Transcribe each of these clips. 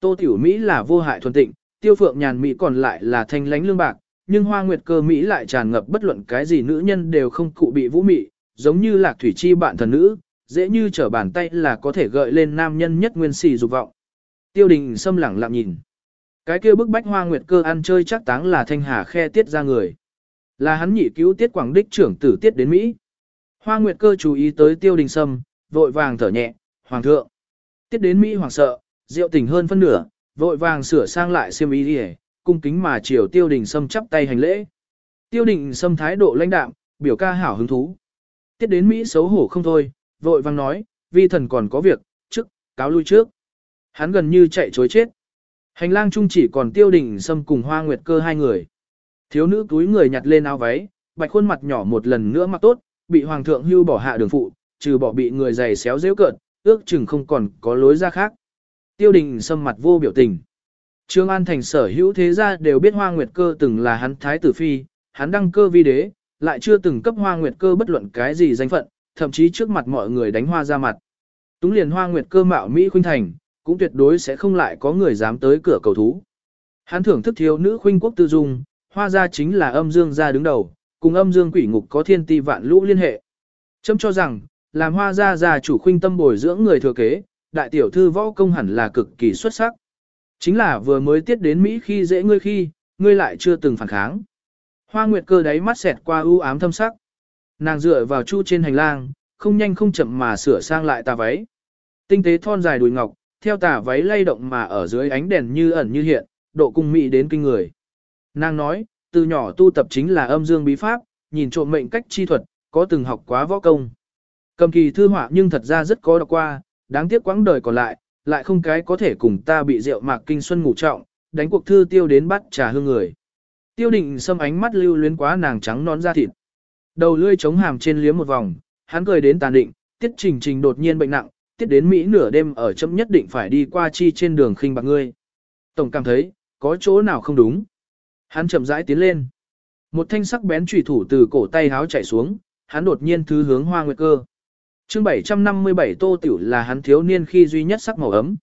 Tô Tiểu Mỹ là vô hại thuần tịnh, tiêu phượng nhàn Mỹ còn lại là thanh lánh lương bạc, nhưng hoa nguyệt cơ Mỹ lại tràn ngập bất luận cái gì nữ nhân đều không cụ bị vũ mị, giống như lạc thủy chi bạn thần nữ, dễ như trở bàn tay là có thể gợi lên nam nhân nhất nguyên xì dục vọng. Tiêu đình xâm lẳng lặng nhìn. Cái kia bức bách hoa nguyệt cơ ăn chơi chắc táng là thanh hà khe tiết ra người. Là hắn nhị cứu tiết quảng đích trưởng tử tiết đến Mỹ. Hoa nguyệt cơ chú ý tới tiêu đình sâm, vội vàng thở nhẹ, hoàng thượng. Tiết đến Mỹ hoàng sợ, rượu tỉnh hơn phân nửa, vội vàng sửa sang lại xiêm y đi cung kính mà chiều tiêu đình sâm chắp tay hành lễ. Tiêu đình sâm thái độ lãnh đạm, biểu ca hảo hứng thú. Tiết đến Mỹ xấu hổ không thôi, vội vàng nói, vi thần còn có việc, trước, cáo lui trước. Hắn gần như chạy chối chết. Hành lang chung chỉ còn tiêu đình sâm cùng hoa nguyệt cơ hai người. Thiếu nữ túi người nhặt lên áo váy, bạch khuôn mặt nhỏ một lần nữa mặc tốt, bị hoàng thượng hưu bỏ hạ đường phụ, trừ bỏ bị người giày xéo dễ cợt, ước chừng không còn có lối ra khác. Tiêu đình sâm mặt vô biểu tình. Trương An Thành sở hữu thế gia đều biết Hoa Nguyệt Cơ từng là hắn thái tử phi, hắn đăng cơ vi đế, lại chưa từng cấp Hoa Nguyệt Cơ bất luận cái gì danh phận, thậm chí trước mặt mọi người đánh hoa ra mặt. Túng liền Hoa Nguyệt Cơ mạo Mỹ khuynh thành, cũng tuyệt đối sẽ không lại có người dám tới cửa cầu thú. Hắn thưởng thức thiếu nữ khuynh quốc tư dung, hoa gia chính là âm dương gia đứng đầu, cùng âm dương quỷ ngục có thiên ti vạn lũ liên hệ. Châm cho rằng, làm hoa gia gia chủ khuynh tâm bồi dưỡng người thừa kế, đại tiểu thư võ công hẳn là cực kỳ xuất sắc. Chính là vừa mới tiết đến Mỹ khi dễ ngươi khi, ngươi lại chưa từng phản kháng. Hoa Nguyệt cơ đáy mắt xẹt qua ưu ám thâm sắc. Nàng dựa vào chu trên hành lang, không nhanh không chậm mà sửa sang lại tà váy. Tinh tế thon dài đùi ngọc, theo tà váy lay động mà ở dưới ánh đèn như ẩn như hiện, độ cung mỹ đến kinh người. Nàng nói, từ nhỏ tu tập chính là âm dương bí pháp, nhìn trộm mệnh cách chi thuật, có từng học quá võ công. Cầm kỳ thư họa nhưng thật ra rất có đọc qua, đáng tiếc quãng đời còn lại, lại không cái có thể cùng ta bị rượu mạc kinh xuân ngủ trọng, đánh cuộc thư tiêu đến bắt trà hương người. Tiêu định xâm ánh mắt lưu luyến quá nàng trắng nón da thịt. Đầu lươi chống hàm trên liếm một vòng, hắn cười đến tàn định, tiết trình trình đột nhiên bệnh nặng, tiết đến Mỹ nửa đêm ở chấm nhất định phải đi qua chi trên đường khinh bạc ngươi. Tổng cảm thấy, có chỗ nào không đúng. Hắn chậm rãi tiến lên. Một thanh sắc bén trùy thủ từ cổ tay háo chạy xuống, hắn đột nhiên thứ hướng hoa nguyệt cơ chương 757 tô tiểu là hắn thiếu niên khi duy nhất sắc màu ấm.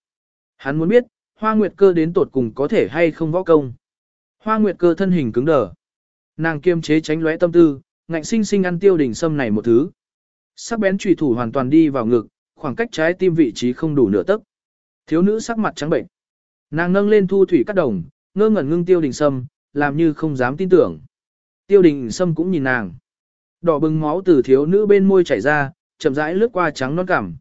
Hắn muốn biết, hoa nguyệt cơ đến tột cùng có thể hay không võ công. Hoa nguyệt cơ thân hình cứng đờ. Nàng kiềm chế tránh lóe tâm tư, ngạnh sinh sinh ăn tiêu đỉnh sâm này một thứ. Sắc bén trùy thủ hoàn toàn đi vào ngực, khoảng cách trái tim vị trí không đủ nửa tấc. Thiếu nữ sắc mặt trắng bệnh. Nàng nâng lên thu thủy cắt đồng, ngơ ngẩn ngưng tiêu đình sâm, làm như không dám tin tưởng. Tiêu đình sâm cũng nhìn nàng. Đỏ bừng máu từ thiếu nữ bên môi chảy ra, chậm rãi lướt qua trắng non cảm.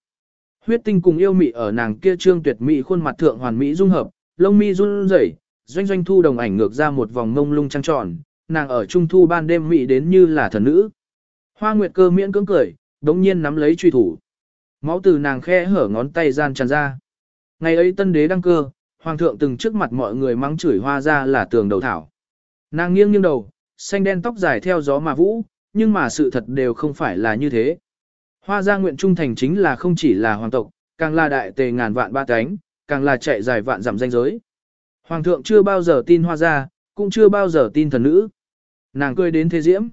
Huyết tinh cùng yêu mị ở nàng kia trương tuyệt mỹ khuôn mặt thượng hoàn mỹ dung hợp, lông mi run rẩy, doanh doanh thu đồng ảnh ngược ra một vòng mông lung trăng tròn, nàng ở trung thu ban đêm mỹ đến như là thần nữ. Hoa Nguyệt cơ miễn cưỡng cười, đống nhiên nắm lấy truy thủ. Máu từ nàng khe hở ngón tay gian tràn ra. Ngày ấy tân đế đăng cơ, hoàng thượng từng trước mặt mọi người mắng chửi hoa ra là tường đầu thảo. Nàng nghiêng nghiêng đầu, xanh đen tóc dài theo gió mà vũ, nhưng mà sự thật đều không phải là như thế. Hoa gia nguyện trung thành chính là không chỉ là hoàng tộc, càng là đại tề ngàn vạn ba cánh, càng là chạy dài vạn dặm danh giới. Hoàng thượng chưa bao giờ tin hoa gia, cũng chưa bao giờ tin thần nữ. Nàng cười đến thế diễm.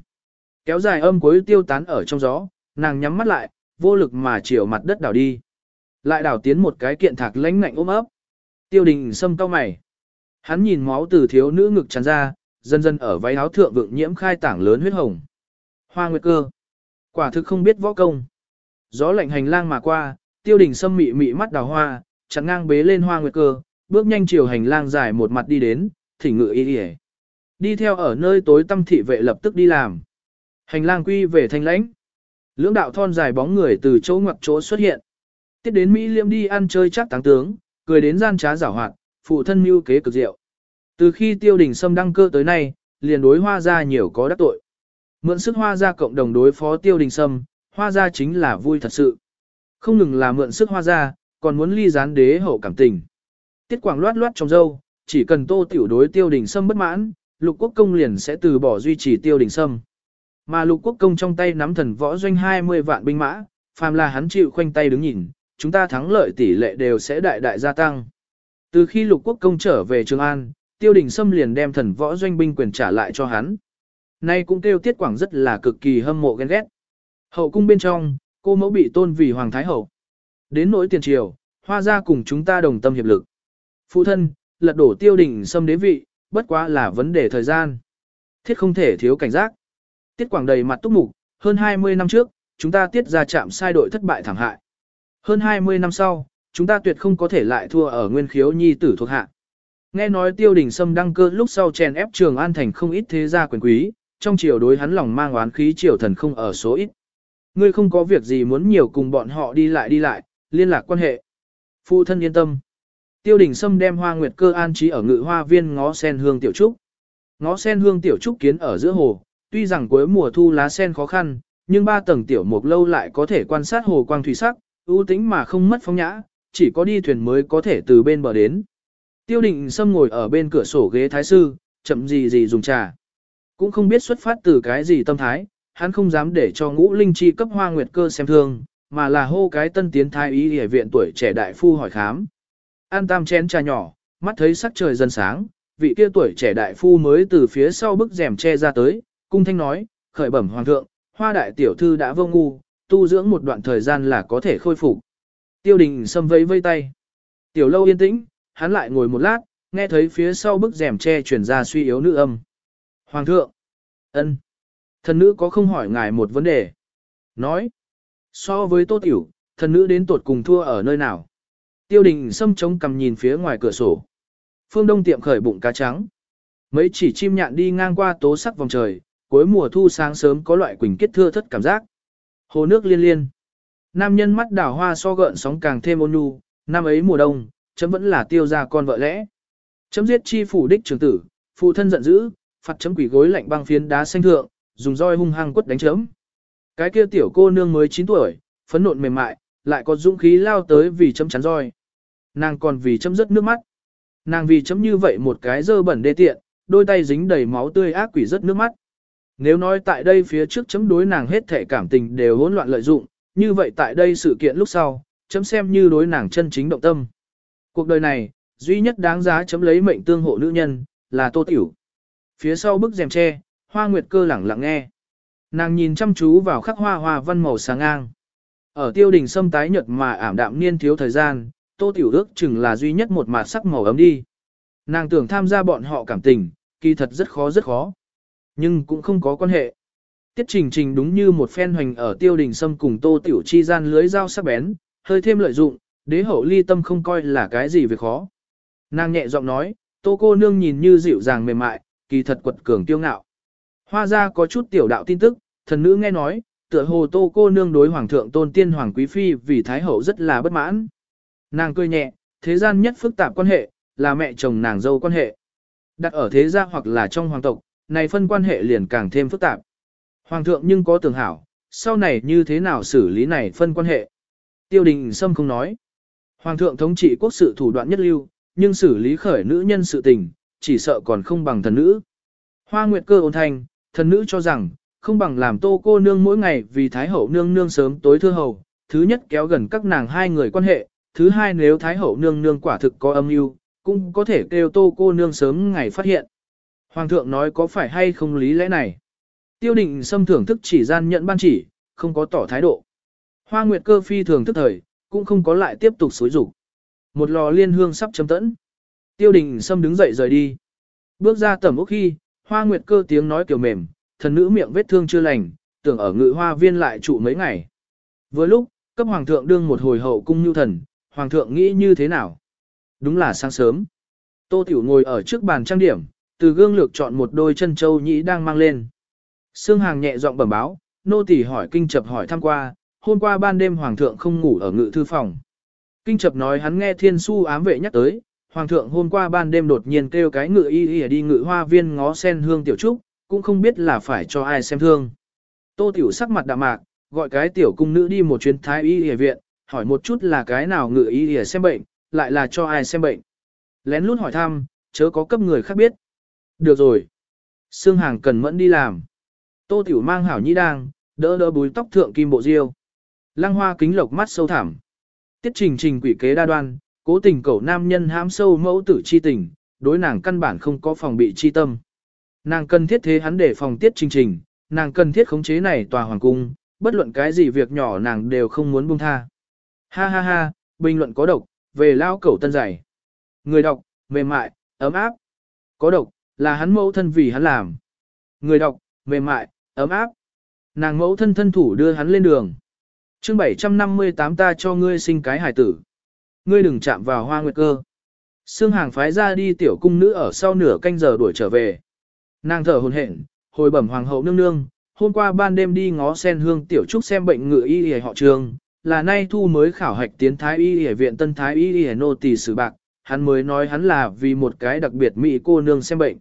Kéo dài âm cuối tiêu tán ở trong gió, nàng nhắm mắt lại, vô lực mà chiều mặt đất đảo đi. Lại đảo tiến một cái kiện thạc lãnh ngạnh ôm ấp. Tiêu đình sâm cao mày. Hắn nhìn máu từ thiếu nữ ngực tràn ra, dần dần ở váy áo thượng vượng nhiễm khai tảng lớn huyết hồng. Hoa nguyệt cơ. Quả thực không biết võ công. Gió lạnh hành lang mà qua, tiêu đình sâm mị mị mắt đào hoa, chặn ngang bế lên hoa nguyệt cơ, bước nhanh chiều hành lang dài một mặt đi đến, thỉnh ngự y đi Đi theo ở nơi tối tâm thị vệ lập tức đi làm. Hành lang quy về thanh lãnh. Lưỡng đạo thon dài bóng người từ chỗ ngoặc chỗ xuất hiện. Tiết đến Mỹ Liêm đi ăn chơi chắc táng tướng, cười đến gian trá giảo hoạt, phụ thân mưu kế cực diệu. Từ khi tiêu đình sâm đăng cơ tới nay, liền đối hoa gia nhiều có đắc tội. Mượn sức hoa gia cộng đồng đối phó tiêu đình sâm, hoa gia chính là vui thật sự. Không ngừng là mượn sức hoa gia, còn muốn ly gián đế hậu cảm tình. Tiết quảng loát loát trong dâu, chỉ cần tô tiểu đối tiêu đình sâm bất mãn, lục quốc công liền sẽ từ bỏ duy trì tiêu đình sâm. Mà lục quốc công trong tay nắm thần võ doanh 20 vạn binh mã, phàm là hắn chịu khoanh tay đứng nhìn, chúng ta thắng lợi tỷ lệ đều sẽ đại đại gia tăng. Từ khi lục quốc công trở về Trường An, tiêu đình Sâm liền đem thần võ doanh binh quyền trả lại cho hắn. Nay cũng kêu tiết quảng rất là cực kỳ hâm mộ ghen ghét. Hậu cung bên trong, cô mẫu bị tôn vì Hoàng Thái Hậu. Đến nỗi tiền triều, hoa ra cùng chúng ta đồng tâm hiệp lực. Phụ thân, lật đổ tiêu đình xâm đế vị, bất quá là vấn đề thời gian. Thiết không thể thiếu cảnh giác. Tiết quảng đầy mặt túc mục, hơn 20 năm trước, chúng ta tiết ra chạm sai đội thất bại thảm hại. Hơn 20 năm sau, chúng ta tuyệt không có thể lại thua ở nguyên khiếu nhi tử thuộc hạ. Nghe nói tiêu đình sâm đăng cơ lúc sau chèn ép trường an thành không ít thế gia quyền quý, trong triều đối hắn lòng mang oán khí triều thần không ở số ít. Ngươi không có việc gì muốn nhiều cùng bọn họ đi lại đi lại, liên lạc quan hệ. Phụ thân yên tâm. Tiêu đình sâm đem hoa nguyệt cơ an trí ở ngự hoa viên ngó sen hương tiểu trúc. Ngó sen hương tiểu trúc kiến ở giữa hồ, tuy rằng cuối mùa thu lá sen khó khăn, nhưng ba tầng tiểu mục lâu lại có thể quan sát hồ quang thủy sắc, ưu tĩnh mà không mất phong nhã, chỉ có đi thuyền mới có thể từ bên bờ đến. Tiêu đình Sâm ngồi ở bên cửa sổ ghế thái sư, chậm gì gì dùng trà. Cũng không biết xuất phát từ cái gì tâm thái, hắn không dám để cho ngũ linh chi cấp hoa nguyệt cơ xem thương, mà là hô cái tân tiến thái y hệ viện tuổi trẻ đại phu hỏi khám. An tam chén trà nhỏ, mắt thấy sắc trời dần sáng, vị kia tuổi trẻ đại phu mới từ phía sau bức rèm che ra tới, cung thanh nói, khởi bẩm hoàng thượng, hoa đại tiểu thư đã vô ngu, tu dưỡng một đoạn thời gian là có thể khôi phục. Tiêu đình xâm vẫy vây tay. Tiểu lâu yên tĩnh, hắn lại ngồi một lát, nghe thấy phía sau bức rèm che truyền ra suy yếu nữ âm. Hoàng thượng, ân, thần nữ có không hỏi ngài một vấn đề. Nói, so với tô tiểu, thần nữ đến tột cùng thua ở nơi nào. Tiêu đình xâm chống cầm nhìn phía ngoài cửa sổ. Phương Đông tiệm khởi bụng cá trắng. Mấy chỉ chim nhạn đi ngang qua tố sắc vòng trời, cuối mùa thu sáng sớm có loại quỳnh kết thưa thất cảm giác. Hồ nước liên liên. Nam nhân mắt đảo hoa so gợn sóng càng thêm ôn nhu, năm ấy mùa đông, chấm vẫn là tiêu ra con vợ lẽ. Chấm giết chi phủ đích trưởng tử, phụ thân giận dữ, phạt chấm quỷ gối lạnh băng phiến đá xanh thượng, dùng roi hung hăng quất đánh chớm. Cái kia tiểu cô nương mới 9 tuổi, phấn nộn mềm mại, lại có dũng khí lao tới vì chấm chắn roi. Nàng còn vì chấm rớt nước mắt. Nàng vì chấm như vậy một cái dơ bẩn đê tiện, đôi tay dính đầy máu tươi ác quỷ rớt nước mắt. Nếu nói tại đây phía trước chấm đối nàng hết thể cảm tình đều hỗn loạn lợi dụng, như vậy tại đây sự kiện lúc sau, chấm xem như đối nàng chân chính động tâm. Cuộc đời này, duy nhất đáng giá chấm lấy mệnh tương hộ nữ nhân, là Tô Tiểu. Phía sau bức rèm tre, hoa nguyệt cơ lẳng lặng nghe. Nàng nhìn chăm chú vào khắc hoa hoa văn màu sáng ngang. Ở tiêu đình sâm tái nhật mà ảm đạm niên thiếu thời gian, Tô Tiểu ước chừng là duy nhất một mạt sắc màu ấm đi. Nàng tưởng tham gia bọn họ cảm tình, kỳ thật rất khó rất khó. Nhưng cũng không có quan hệ. Tiết trình trình đúng như một phen hoành ở tiêu đình sâm cùng tô tiểu chi gian lưới dao sắc bén, hơi thêm lợi dụng, đế hậu ly tâm không coi là cái gì việc khó. Nàng nhẹ giọng nói, tô cô nương nhìn như dịu dàng mềm mại, kỳ thật quật cường tiêu ngạo. Hoa ra có chút tiểu đạo tin tức, thần nữ nghe nói, tựa hồ tô cô nương đối hoàng thượng tôn tiên hoàng quý phi vì thái hậu rất là bất mãn. Nàng cười nhẹ, thế gian nhất phức tạp quan hệ, là mẹ chồng nàng dâu quan hệ. Đặt ở thế gia hoặc là trong hoàng tộc, này phân quan hệ liền càng thêm phức tạp. Hoàng thượng nhưng có tưởng hảo, sau này như thế nào xử lý này phân quan hệ. Tiêu đình Sâm không nói. Hoàng thượng thống trị quốc sự thủ đoạn nhất lưu, nhưng xử lý khởi nữ nhân sự tình, chỉ sợ còn không bằng thần nữ. Hoa Nguyệt cơ ôn thanh thần nữ cho rằng, không bằng làm tô cô nương mỗi ngày vì Thái Hậu nương nương sớm tối thưa hầu, thứ nhất kéo gần các nàng hai người quan hệ, thứ hai nếu Thái Hậu nương nương quả thực có âm mưu, cũng có thể kêu tô cô nương sớm ngày phát hiện. Hoàng thượng nói có phải hay không lý lẽ này? Tiêu định xâm thưởng thức chỉ gian nhận ban chỉ, không có tỏ thái độ. Hoa Nguyệt cơ phi thường thức thời, cũng không có lại tiếp tục xối rủ. Một lò liên hương sắp chấm tẫn. Tiêu đình xâm đứng dậy rời đi. Bước ra tầm ốc khi, Hoa Nguyệt cơ tiếng nói kiểu mềm, thần nữ miệng vết thương chưa lành, tưởng ở ngự hoa viên lại trụ mấy ngày. Vừa lúc, cấp hoàng thượng đương một hồi hậu cung nhu thần, hoàng thượng nghĩ như thế nào? Đúng là sáng sớm. Tô Tiểu ngồi ở trước bàn trang điểm, từ gương lược chọn một đôi chân châu nhĩ đang mang lên. Sương Hàng nhẹ giọng bẩm báo, nô tỳ hỏi kinh chập hỏi thăm qua, hôm qua ban đêm hoàng thượng không ngủ ở ngự thư phòng. Kinh chập nói hắn nghe thiên su ám vệ nhắc tới, hoàng thượng hôm qua ban đêm đột nhiên kêu cái ngự y y đi ngự hoa viên ngó sen hương tiểu trúc, cũng không biết là phải cho ai xem thương. Tô tiểu sắc mặt đạm mạc, gọi cái tiểu cung nữ đi một chuyến thái y y viện, hỏi một chút là cái nào ngự y y xem bệnh, lại là cho ai xem bệnh. Lén lút hỏi thăm, chớ có cấp người khác biết. Được rồi. Sương Hàng cần mẫn đi làm. Tô Tiểu mang hảo nhĩ đang, đỡ đỡ búi tóc thượng kim bộ diêu. Lăng hoa kính lộc mắt sâu thẳm. Tiết trình trình quỷ kế đa đoan, cố tình cầu nam nhân hãm sâu mẫu tử chi tình, đối nàng căn bản không có phòng bị chi tâm. Nàng cần thiết thế hắn để phòng tiết trình trình, nàng cần thiết khống chế này tòa hoàng cung, bất luận cái gì việc nhỏ nàng đều không muốn buông tha. Ha ha ha, bình luận có độc, về lao cẩu tân giải. Người đọc, mềm mại, ấm áp. Có độc, là hắn mẫu thân vì hắn làm. Người đọc, mềm mại, ấm áp. Nàng mẫu thân thân thủ đưa hắn lên đường. chương 758 ta cho ngươi sinh cái hài tử. Ngươi đừng chạm vào hoa nguyệt cơ. Sương hàng phái ra đi tiểu cung nữ ở sau nửa canh giờ đuổi trở về. Nàng thở hồn hển, hồi bẩm hoàng hậu nương nương, hôm qua ban đêm đi ngó sen hương tiểu trúc xem bệnh ngựa y y họ trường, là nay thu mới khảo hạch tiến thái y y viện tân thái y y nô tỳ sử bạc, hắn mới nói hắn là vì một cái đặc biệt mỹ cô nương xem bệnh.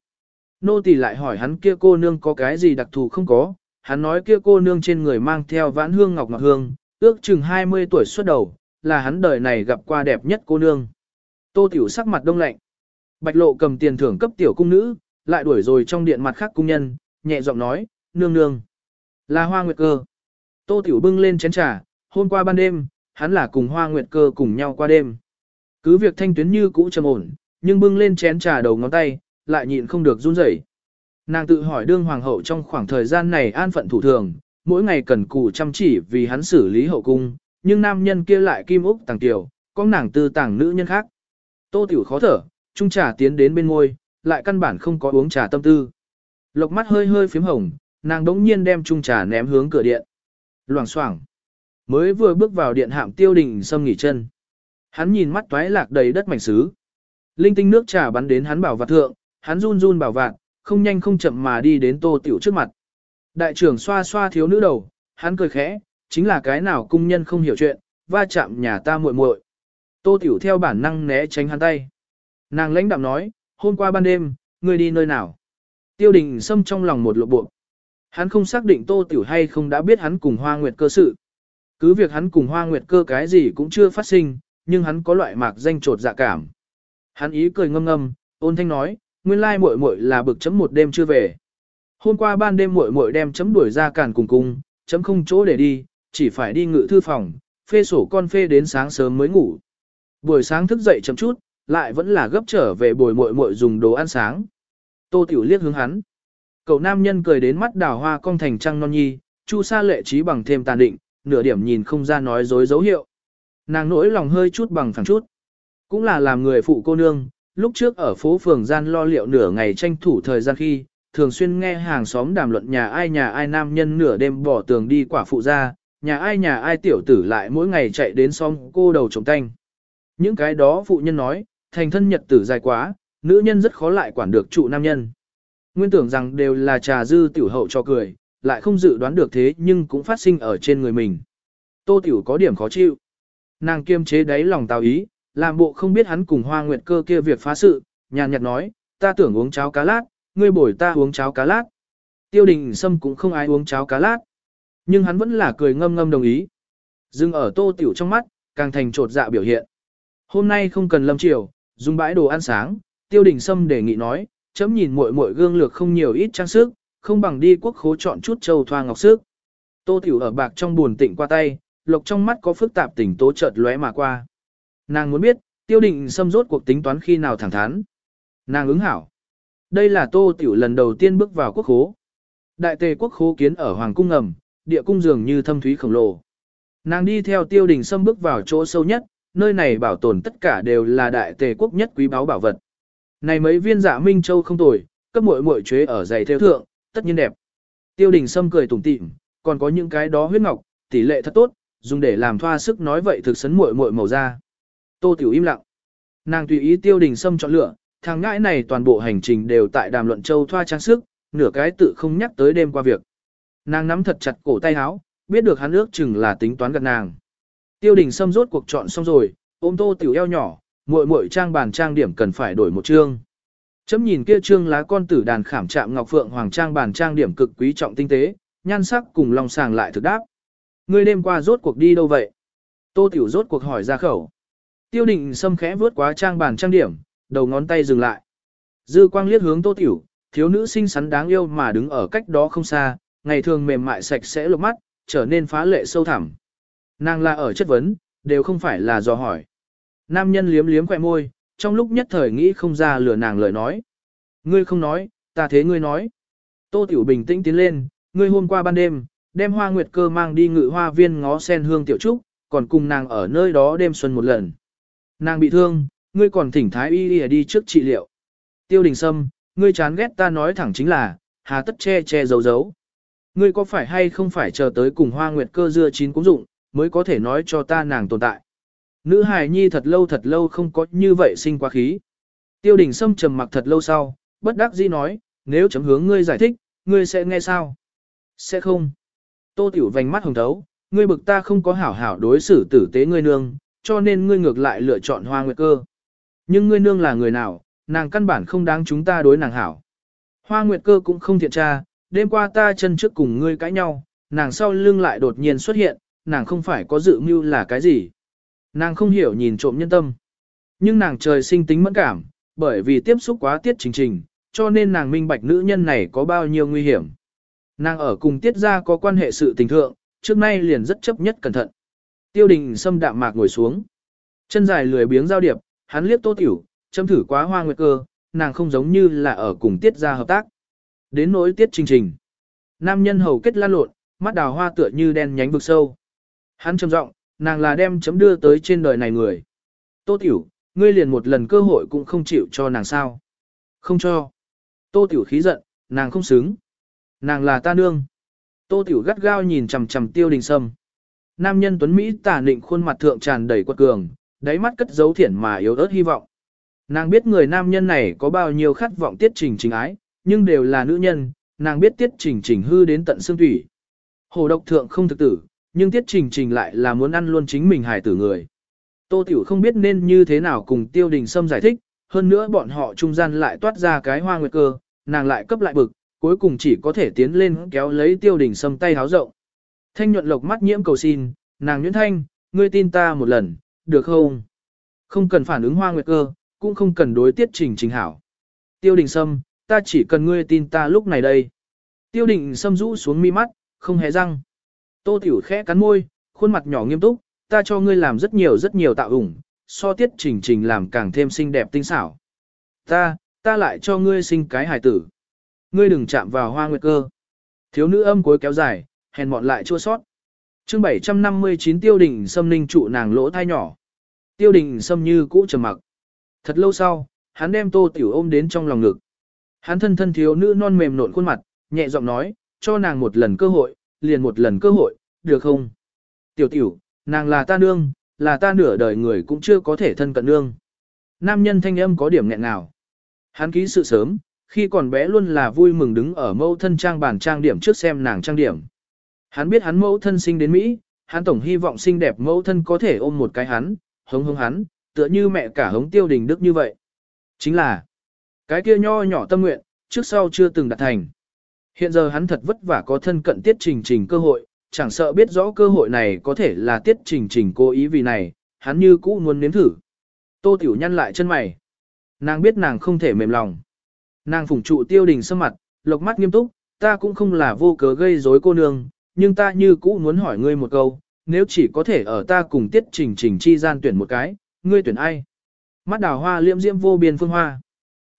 Nô tỳ lại hỏi hắn kia cô nương có cái gì đặc thù không có, hắn nói kia cô nương trên người mang theo vãn hương ngọc ngọc hương, ước chừng 20 tuổi xuất đầu, là hắn đời này gặp qua đẹp nhất cô nương. Tô tiểu sắc mặt đông lạnh. Bạch lộ cầm tiền thưởng cấp tiểu cung nữ, lại đuổi rồi trong điện mặt khác cung nhân, nhẹ giọng nói, nương nương. Là hoa nguyệt cơ. Tô tiểu bưng lên chén trà, hôm qua ban đêm, hắn là cùng hoa nguyệt cơ cùng nhau qua đêm. Cứ việc thanh tuyến như cũ trầm ổn, nhưng bưng lên chén trà đầu ngón tay, lại nhịn không được run rẩy. Nàng tự hỏi đương hoàng hậu trong khoảng thời gian này an phận thủ thường, mỗi ngày cần cù chăm chỉ vì hắn xử lý hậu cung, nhưng nam nhân kia lại kim úc tàng tiểu, có nàng tư tàng nữ nhân khác. Tô tiểu khó thở, trung trà tiến đến bên ngôi, lại căn bản không có uống trà tâm tư. Lộc mắt hơi hơi phím hồng, nàng đống nhiên đem trung trà ném hướng cửa điện. Loảng xoảng Mới vừa bước vào điện hạm tiêu đình xâm nghỉ chân. Hắn nhìn mắt toái lạc đầy đất mảnh xứ. Linh tinh nước trà bắn đến hắn bảo vạt thượng, hắn run run bảo vạt, không nhanh không chậm mà đi đến tô tiểu trước mặt. Đại trưởng xoa xoa thiếu nữ đầu, hắn cười khẽ, chính là cái nào cung nhân không hiểu chuyện, va chạm nhà ta muội muội. Tô tiểu theo bản năng né tránh hắn tay. Nàng lãnh đạm nói, hôm qua ban đêm, ngươi đi nơi nào? Tiêu đình xâm trong lòng một lộ bộ. Hắn không xác định tô tiểu hay không đã biết hắn cùng hoa nguyệt cơ sự. Cứ việc hắn cùng hoa nguyệt cơ cái gì cũng chưa phát sinh, nhưng hắn có loại mạc danh trột dạ cảm. Hắn ý cười ngâm ngâm, ôn thanh nói, nguyên lai muội muội là bực chấm một đêm chưa về. Hôm qua ban đêm muội muội đem chấm đuổi ra càn cùng cung, chấm không chỗ để đi, chỉ phải đi ngự thư phòng, phê sổ con phê đến sáng sớm mới ngủ. Buổi sáng thức dậy chậm chút, lại vẫn là gấp trở về bồi muội muội dùng đồ ăn sáng. Tô Tiểu liếc hướng hắn. Cậu nam nhân cười đến mắt đào hoa cong thành trăng non nhi, chu sa lệ trí bằng thêm tàn định, nửa điểm nhìn không ra nói dối dấu hiệu. Nàng nỗi lòng hơi chút bằng phẳng chút. Cũng là làm người phụ cô nương, lúc trước ở phố phường gian lo liệu nửa ngày tranh thủ thời gian khi, thường xuyên nghe hàng xóm đàm luận nhà ai nhà ai nam nhân nửa đêm bỏ tường đi quả phụ ra, nhà ai nhà ai tiểu tử lại mỗi ngày chạy đến xong cô đầu trồng tanh. Những cái đó phụ nhân nói, thành thân nhật tử dài quá, nữ nhân rất khó lại quản được trụ nam nhân. Nguyên tưởng rằng đều là trà dư tiểu hậu cho cười, lại không dự đoán được thế nhưng cũng phát sinh ở trên người mình. Tô tiểu có điểm khó chịu. Nàng kiêm chế đáy lòng tào ý, làm bộ không biết hắn cùng hoa nguyệt cơ kia việc phá sự, nhàn nhạt nói, ta tưởng uống cháo cá lát, ngươi bồi ta uống cháo cá lát. Tiêu đình Sâm cũng không ai uống cháo cá lát. Nhưng hắn vẫn là cười ngâm ngâm đồng ý. Dừng ở tô tiểu trong mắt, càng thành trột dạ biểu hiện. Hôm nay không cần lâm chiều, dùng bãi đồ ăn sáng, tiêu đình Sâm đề nghị nói, chấm nhìn muội muội gương lược không nhiều ít trang sức, không bằng đi quốc khố chọn chút châu thoa ngọc sức. Tô tiểu ở bạc trong buồn tịnh qua tay, lộc trong mắt có phức tạp tình tố chợt lóe mà qua. Nàng muốn biết, tiêu đình xâm rốt cuộc tính toán khi nào thẳng thắn. Nàng ứng hảo. Đây là tô tiểu lần đầu tiên bước vào quốc khố. Đại tề quốc khố kiến ở Hoàng cung ngầm, địa cung dường như thâm thúy khổng lồ. Nàng đi theo tiêu đình xâm bước vào chỗ sâu nhất, nơi này bảo tồn tất cả đều là đại tề quốc nhất quý báu bảo vật. Này mấy viên dạ minh châu không tồi, cấp muội muội chế ở giày theo thượng, tất nhiên đẹp. Tiêu đình sâm cười tủm tỉm, còn có những cái đó huyết ngọc, tỷ lệ thật tốt, dùng để làm thoa sức nói vậy thực sấn muội muội màu da. Tô Tiểu im lặng. Nàng tùy ý tiêu đình sâm chọn lựa, thằng ngãi này toàn bộ hành trình đều tại đàm luận châu thoa trang sức, nửa cái tự không nhắc tới đêm qua việc. Nàng nắm thật chặt cổ tay áo, biết được hắn ước chừng là tính toán gần nàng. Tiêu đình xâm rốt cuộc chọn xong rồi, ôm tô tiểu eo nhỏ, muội muội trang bàn trang điểm cần phải đổi một chương. Chấm nhìn kia trương lá con tử đàn khảm chạm ngọc phượng hoàng trang bàn trang điểm cực quý trọng tinh tế, nhan sắc cùng lòng sàng lại thực đáp. Ngươi đêm qua rốt cuộc đi đâu vậy? Tô Tiểu rốt cuộc hỏi ra khẩu. Tiêu đình xâm khẽ vướt quá trang bàn trang điểm, đầu ngón tay dừng lại. Dư quang liếc hướng Tô Tiểu, thiếu nữ xinh xắn đáng yêu mà đứng ở cách đó không xa, ngày thường mềm mại sạch sẽ lục mắt, trở nên phá lệ sâu thẳm. Nàng là ở chất vấn, đều không phải là do hỏi. Nam nhân liếm liếm khỏe môi, trong lúc nhất thời nghĩ không ra lừa nàng lời nói. Ngươi không nói, ta thế ngươi nói. Tô Tiểu bình tĩnh tiến lên, ngươi hôm qua ban đêm, đem hoa nguyệt cơ mang đi ngự hoa viên ngó sen hương tiểu trúc, còn cùng nàng ở nơi đó đêm xuân một lần. Nàng bị thương, ngươi còn thỉnh thái y đi, đi trước trị liệu. Tiêu đình sâm, ngươi chán ghét ta nói thẳng chính là, hà tất che che giấu giấu. Ngươi có phải hay không phải chờ tới cùng hoa nguyệt cơ dưa chín cũng dụng, mới có thể nói cho ta nàng tồn tại. Nữ hài nhi thật lâu thật lâu không có như vậy sinh quá khí. Tiêu đình sâm trầm mặc thật lâu sau, bất đắc dĩ nói, nếu chấm hướng ngươi giải thích, ngươi sẽ nghe sao? Sẽ không. Tô tiểu vành mắt hồng thấu, ngươi bực ta không có hảo hảo đối xử tử tế ngươi nương, cho nên ngươi ngược lại lựa chọn hoa nguyệt cơ. Nhưng ngươi nương là người nào, nàng căn bản không đáng chúng ta đối nàng hảo. Hoa nguyệt cơ cũng không thiện tra, đêm qua ta chân trước cùng ngươi cãi nhau, nàng sau lưng lại đột nhiên xuất hiện, nàng không phải có dự mưu là cái gì. Nàng không hiểu nhìn trộm nhân tâm. Nhưng nàng trời sinh tính mẫn cảm, bởi vì tiếp xúc quá tiết trình trình, cho nên nàng minh bạch nữ nhân này có bao nhiêu nguy hiểm. Nàng ở cùng tiết ra có quan hệ sự tình thượng, trước nay liền rất chấp nhất cẩn thận. Tiêu đình xâm đạm mạc ngồi xuống. Chân dài lười biếng giao điệp, hắn liếc tô tiểu, châm thử quá hoa nguyệt cơ, nàng không giống như là ở cùng tiết ra hợp tác. Đến nỗi tiết trình trình. Nam nhân hầu kết lan lộn, mắt đào hoa tựa như đen nhánh vực sâu. Hắn trầm giọng, nàng là đem chấm đưa tới trên đời này người. Tô tiểu, ngươi liền một lần cơ hội cũng không chịu cho nàng sao. Không cho. Tô tiểu khí giận, nàng không xứng. Nàng là ta nương. Tô tiểu gắt gao nhìn chằm chằm tiêu đình sâm. Nam nhân tuấn Mỹ tả nịnh khuôn mặt thượng tràn đầy quật cường, đáy mắt cất dấu thiển mà yếu ớt hy vọng. Nàng biết người nam nhân này có bao nhiêu khát vọng tiết trình trình ái, nhưng đều là nữ nhân, nàng biết tiết trình trình hư đến tận xương thủy. Hồ độc thượng không thực tử, nhưng tiết trình trình lại là muốn ăn luôn chính mình hài tử người. Tô Tiểu không biết nên như thế nào cùng tiêu đình sâm giải thích, hơn nữa bọn họ trung gian lại toát ra cái hoa nguyệt cơ, nàng lại cấp lại bực, cuối cùng chỉ có thể tiến lên kéo lấy tiêu đình sâm tay háo rộng. Thanh nhuận lộc mắt nhiễm cầu xin, nàng nhuyễn thanh, ngươi tin ta một lần, được không? Không cần phản ứng hoa nguyệt cơ, cũng không cần đối tiết trình trình hảo. Tiêu đình sâm, ta chỉ cần ngươi tin ta lúc này đây. Tiêu định xâm rũ xuống mi mắt, không hề răng. Tô tiểu khẽ cắn môi, khuôn mặt nhỏ nghiêm túc, ta cho ngươi làm rất nhiều rất nhiều tạo ủng, so tiết trình trình làm càng thêm xinh đẹp tinh xảo. Ta, ta lại cho ngươi sinh cái hài tử. Ngươi đừng chạm vào hoa nguyệt cơ. Thiếu nữ âm cuối kéo dài, hèn mọn lại chua sót. chương 759 tiêu đình xâm ninh trụ nàng lỗ thai nhỏ. Tiêu đình xâm như cũ trầm mặc. Thật lâu sau, hắn đem tô tiểu ôm đến trong lòng ngực. Hắn thân thân thiếu nữ non mềm nộn khuôn mặt, nhẹ giọng nói, cho nàng một lần cơ hội, liền một lần cơ hội, được không? Tiểu tiểu, nàng là ta nương, là ta nửa đời người cũng chưa có thể thân cận nương. Nam nhân thanh âm có điểm nghẹn nào. Hắn ký sự sớm, khi còn bé luôn là vui mừng đứng ở mẫu thân trang bàn trang điểm trước xem nàng trang điểm. Hắn biết hắn mẫu thân sinh đến Mỹ, hắn tổng hy vọng xinh đẹp mẫu thân có thể ôm một cái hắn, hống hống hắn, tựa như mẹ cả hống tiêu đình đức như vậy. Chính là, cái kia nho nhỏ tâm nguyện, trước sau chưa từng đạt thành. Hiện giờ hắn thật vất vả có thân cận tiết trình trình cơ hội, chẳng sợ biết rõ cơ hội này có thể là tiết trình trình cố ý vì này, hắn như cũ muốn nếm thử. Tô Tiểu nhăn lại chân mày. Nàng biết nàng không thể mềm lòng. Nàng phủng trụ tiêu đình sâm mặt, lộc mắt nghiêm túc, ta cũng không là vô cớ gây rối cô nương, nhưng ta như cũ muốn hỏi ngươi một câu, nếu chỉ có thể ở ta cùng tiết trình trình chi gian tuyển một cái, ngươi tuyển ai? Mắt đào hoa liễm diễm vô biên phương hoa.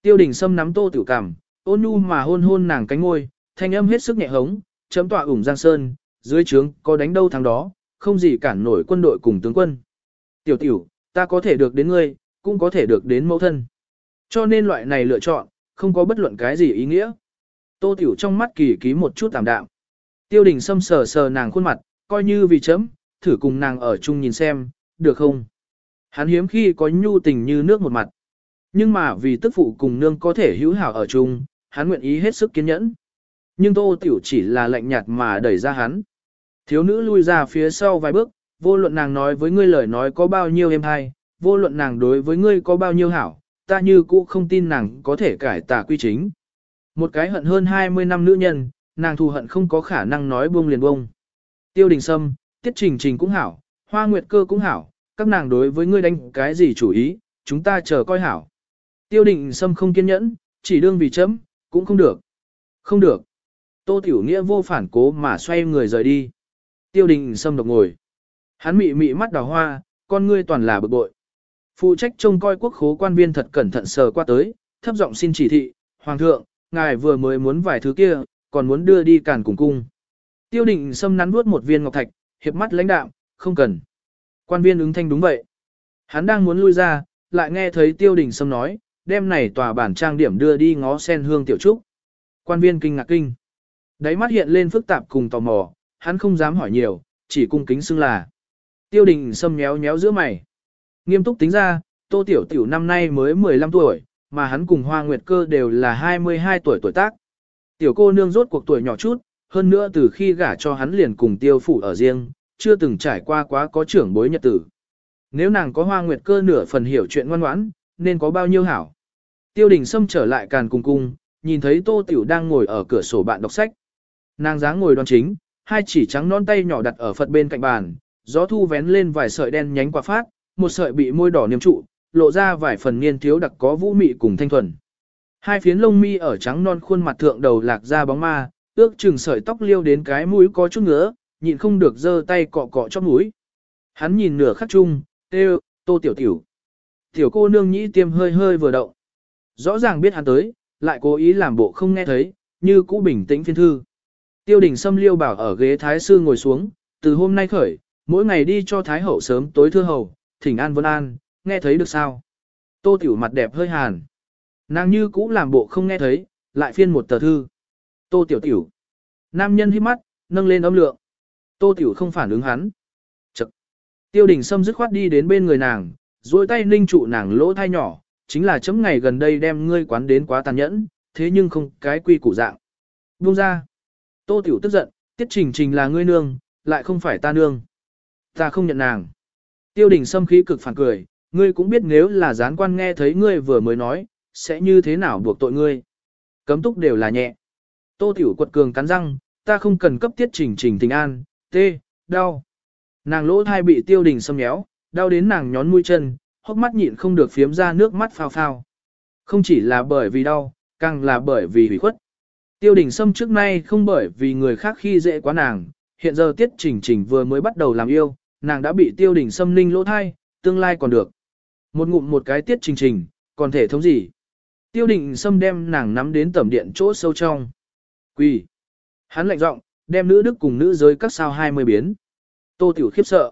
Tiêu đình sâm nắm tô tiểu cảm, ôn nhu mà hôn hôn nàng cánh ngôi, thanh âm hết sức nhẹ hống, chấm tọa ủng giang sơn, dưới trướng có đánh đâu thắng đó, không gì cản nổi quân đội cùng tướng quân. Tiểu tiểu, ta có thể được đến ngươi, cũng có thể được đến mẫu thân. Cho nên loại này lựa chọn, không có bất luận cái gì ý nghĩa. Tô tiểu trong mắt kỳ ký một chút tạm đạm. Tiêu đình Sâm sờ sờ nàng khuôn mặt, coi như vì chấm, thử cùng nàng ở chung nhìn xem, được không? Hắn hiếm khi có nhu tình như nước một mặt. Nhưng mà vì tức phụ cùng nương có thể hữu hảo ở chung, hắn nguyện ý hết sức kiên nhẫn. Nhưng tô tiểu chỉ là lạnh nhạt mà đẩy ra hắn. Thiếu nữ lui ra phía sau vài bước, vô luận nàng nói với ngươi lời nói có bao nhiêu êm hay, vô luận nàng đối với ngươi có bao nhiêu hảo, ta như cũ không tin nàng có thể cải tà quy chính. Một cái hận hơn 20 năm nữ nhân, nàng thù hận không có khả năng nói buông liền buông. Tiêu đình sâm, tiết trình trình cũng hảo, hoa nguyệt cơ cũng hảo, các nàng đối với ngươi đánh cái gì chủ ý, chúng ta chờ coi hảo. Tiêu đình sâm không kiên nhẫn, chỉ đương vì chấm, cũng không được. Không được. Tô Tiểu Nghĩa vô phản cố mà xoay người rời đi. Tiêu đình sâm độc ngồi. Hắn mị mị mắt đào hoa, con ngươi toàn là bực bội. Phụ trách trông coi quốc khố quan viên thật cẩn thận sờ qua tới, thấp giọng xin chỉ thị, Hoàng thượng, ngài vừa mới muốn vài thứ kia, còn muốn đưa đi cản cùng cung. Tiêu định sâm nắn nuốt một viên ngọc thạch, hiệp mắt lãnh đạm, không cần. Quan viên ứng thanh đúng vậy. Hắn đang muốn lui ra, lại nghe thấy tiêu đình sâm nói, đem này tòa bản trang điểm đưa đi ngó sen hương tiểu trúc. Quan viên kinh ngạc kinh. Đáy mắt hiện lên phức tạp cùng tò mò, hắn không dám hỏi nhiều, chỉ cung kính xưng là. Tiêu đình xâm nhéo nhéo giữa mày. Nghiêm túc tính ra, tô tiểu tiểu năm nay mới 15 tuổi, mà hắn cùng hoa nguyệt cơ đều là 22 tuổi tuổi tác. Tiểu cô nương rốt cuộc tuổi nhỏ chút, hơn nữa từ khi gả cho hắn liền cùng tiêu phủ ở riêng, chưa từng trải qua quá có trưởng bối nhật tử. Nếu nàng có hoa nguyệt cơ nửa phần hiểu chuyện ngoan ngoãn, nên có bao nhiêu hảo. Tiêu đình Sâm trở lại càn cùng cung, nhìn thấy tô tiểu đang ngồi ở cửa sổ bạn đọc sách. Nàng dáng ngồi đoan chính, hai chỉ trắng non tay nhỏ đặt ở Phật bên cạnh bàn, gió thu vén lên vài sợi đen nhánh quả phát, một sợi bị môi đỏ niêm trụ, lộ ra vài phần niên thiếu đặc có vũ mị cùng thanh thuần. Hai phiến lông mi ở trắng non khuôn mặt thượng đầu lạc ra bóng ma, ước chừng sợi tóc liêu đến cái mũi có chút ngứa, nhịn không được giơ tay cọ cọ cho mũi. Hắn nhìn nửa khắc chung, tiêu, tô tiểu tiểu. Tiểu cô nương nhĩ tiêm hơi hơi vừa động. Rõ ràng biết hắn tới, lại cố ý làm bộ không nghe thấy, như cũ bình tĩnh phiên thư. Tiêu đình xâm liêu bảo ở ghế thái sư ngồi xuống, từ hôm nay khởi, mỗi ngày đi cho thái hậu sớm tối thưa hầu, thỉnh an vân an, nghe thấy được sao? Tô tiểu mặt đẹp hơi hàn. Nàng như cũ làm bộ không nghe thấy, lại phiên một tờ thư. Tô tiểu tiểu. Nam nhân hít mắt, nâng lên âm lượng. Tô tiểu không phản ứng hắn. Chật. Tiêu đình Sâm dứt khoát đi đến bên người nàng, duỗi tay ninh trụ nàng lỗ thai nhỏ, chính là chấm ngày gần đây đem ngươi quán đến quá tàn nhẫn, thế nhưng không cái quy củ dạng. Buông ra. Tô tiểu tức giận, tiết trình trình là ngươi nương, lại không phải ta nương. Ta không nhận nàng. Tiêu đình Sâm khí cực phản cười, ngươi cũng biết nếu là gián quan nghe thấy ngươi vừa mới nói, sẽ như thế nào buộc tội ngươi. Cấm túc đều là nhẹ. Tô Tiểu quật cường cắn răng, ta không cần cấp tiết trình trình tình an, tê, đau. Nàng lỗ thai bị tiêu đình xâm nhéo, đau đến nàng nhón mũi chân, hốc mắt nhịn không được phiếm ra nước mắt phao phao. Không chỉ là bởi vì đau, càng là bởi vì hủy khuất. Tiêu đình Sâm trước nay không bởi vì người khác khi dễ quá nàng, hiện giờ tiết trình trình vừa mới bắt đầu làm yêu, nàng đã bị tiêu đình Sâm ninh lỗ thai, tương lai còn được. Một ngụm một cái tiết trình trình, còn thể thống gì? Tiêu đình Sâm đem nàng nắm đến tầm điện chỗ sâu trong. Quỳ. Hắn lạnh giọng, đem nữ đức cùng nữ giới các sao hai mươi biến. Tô tiểu khiếp sợ.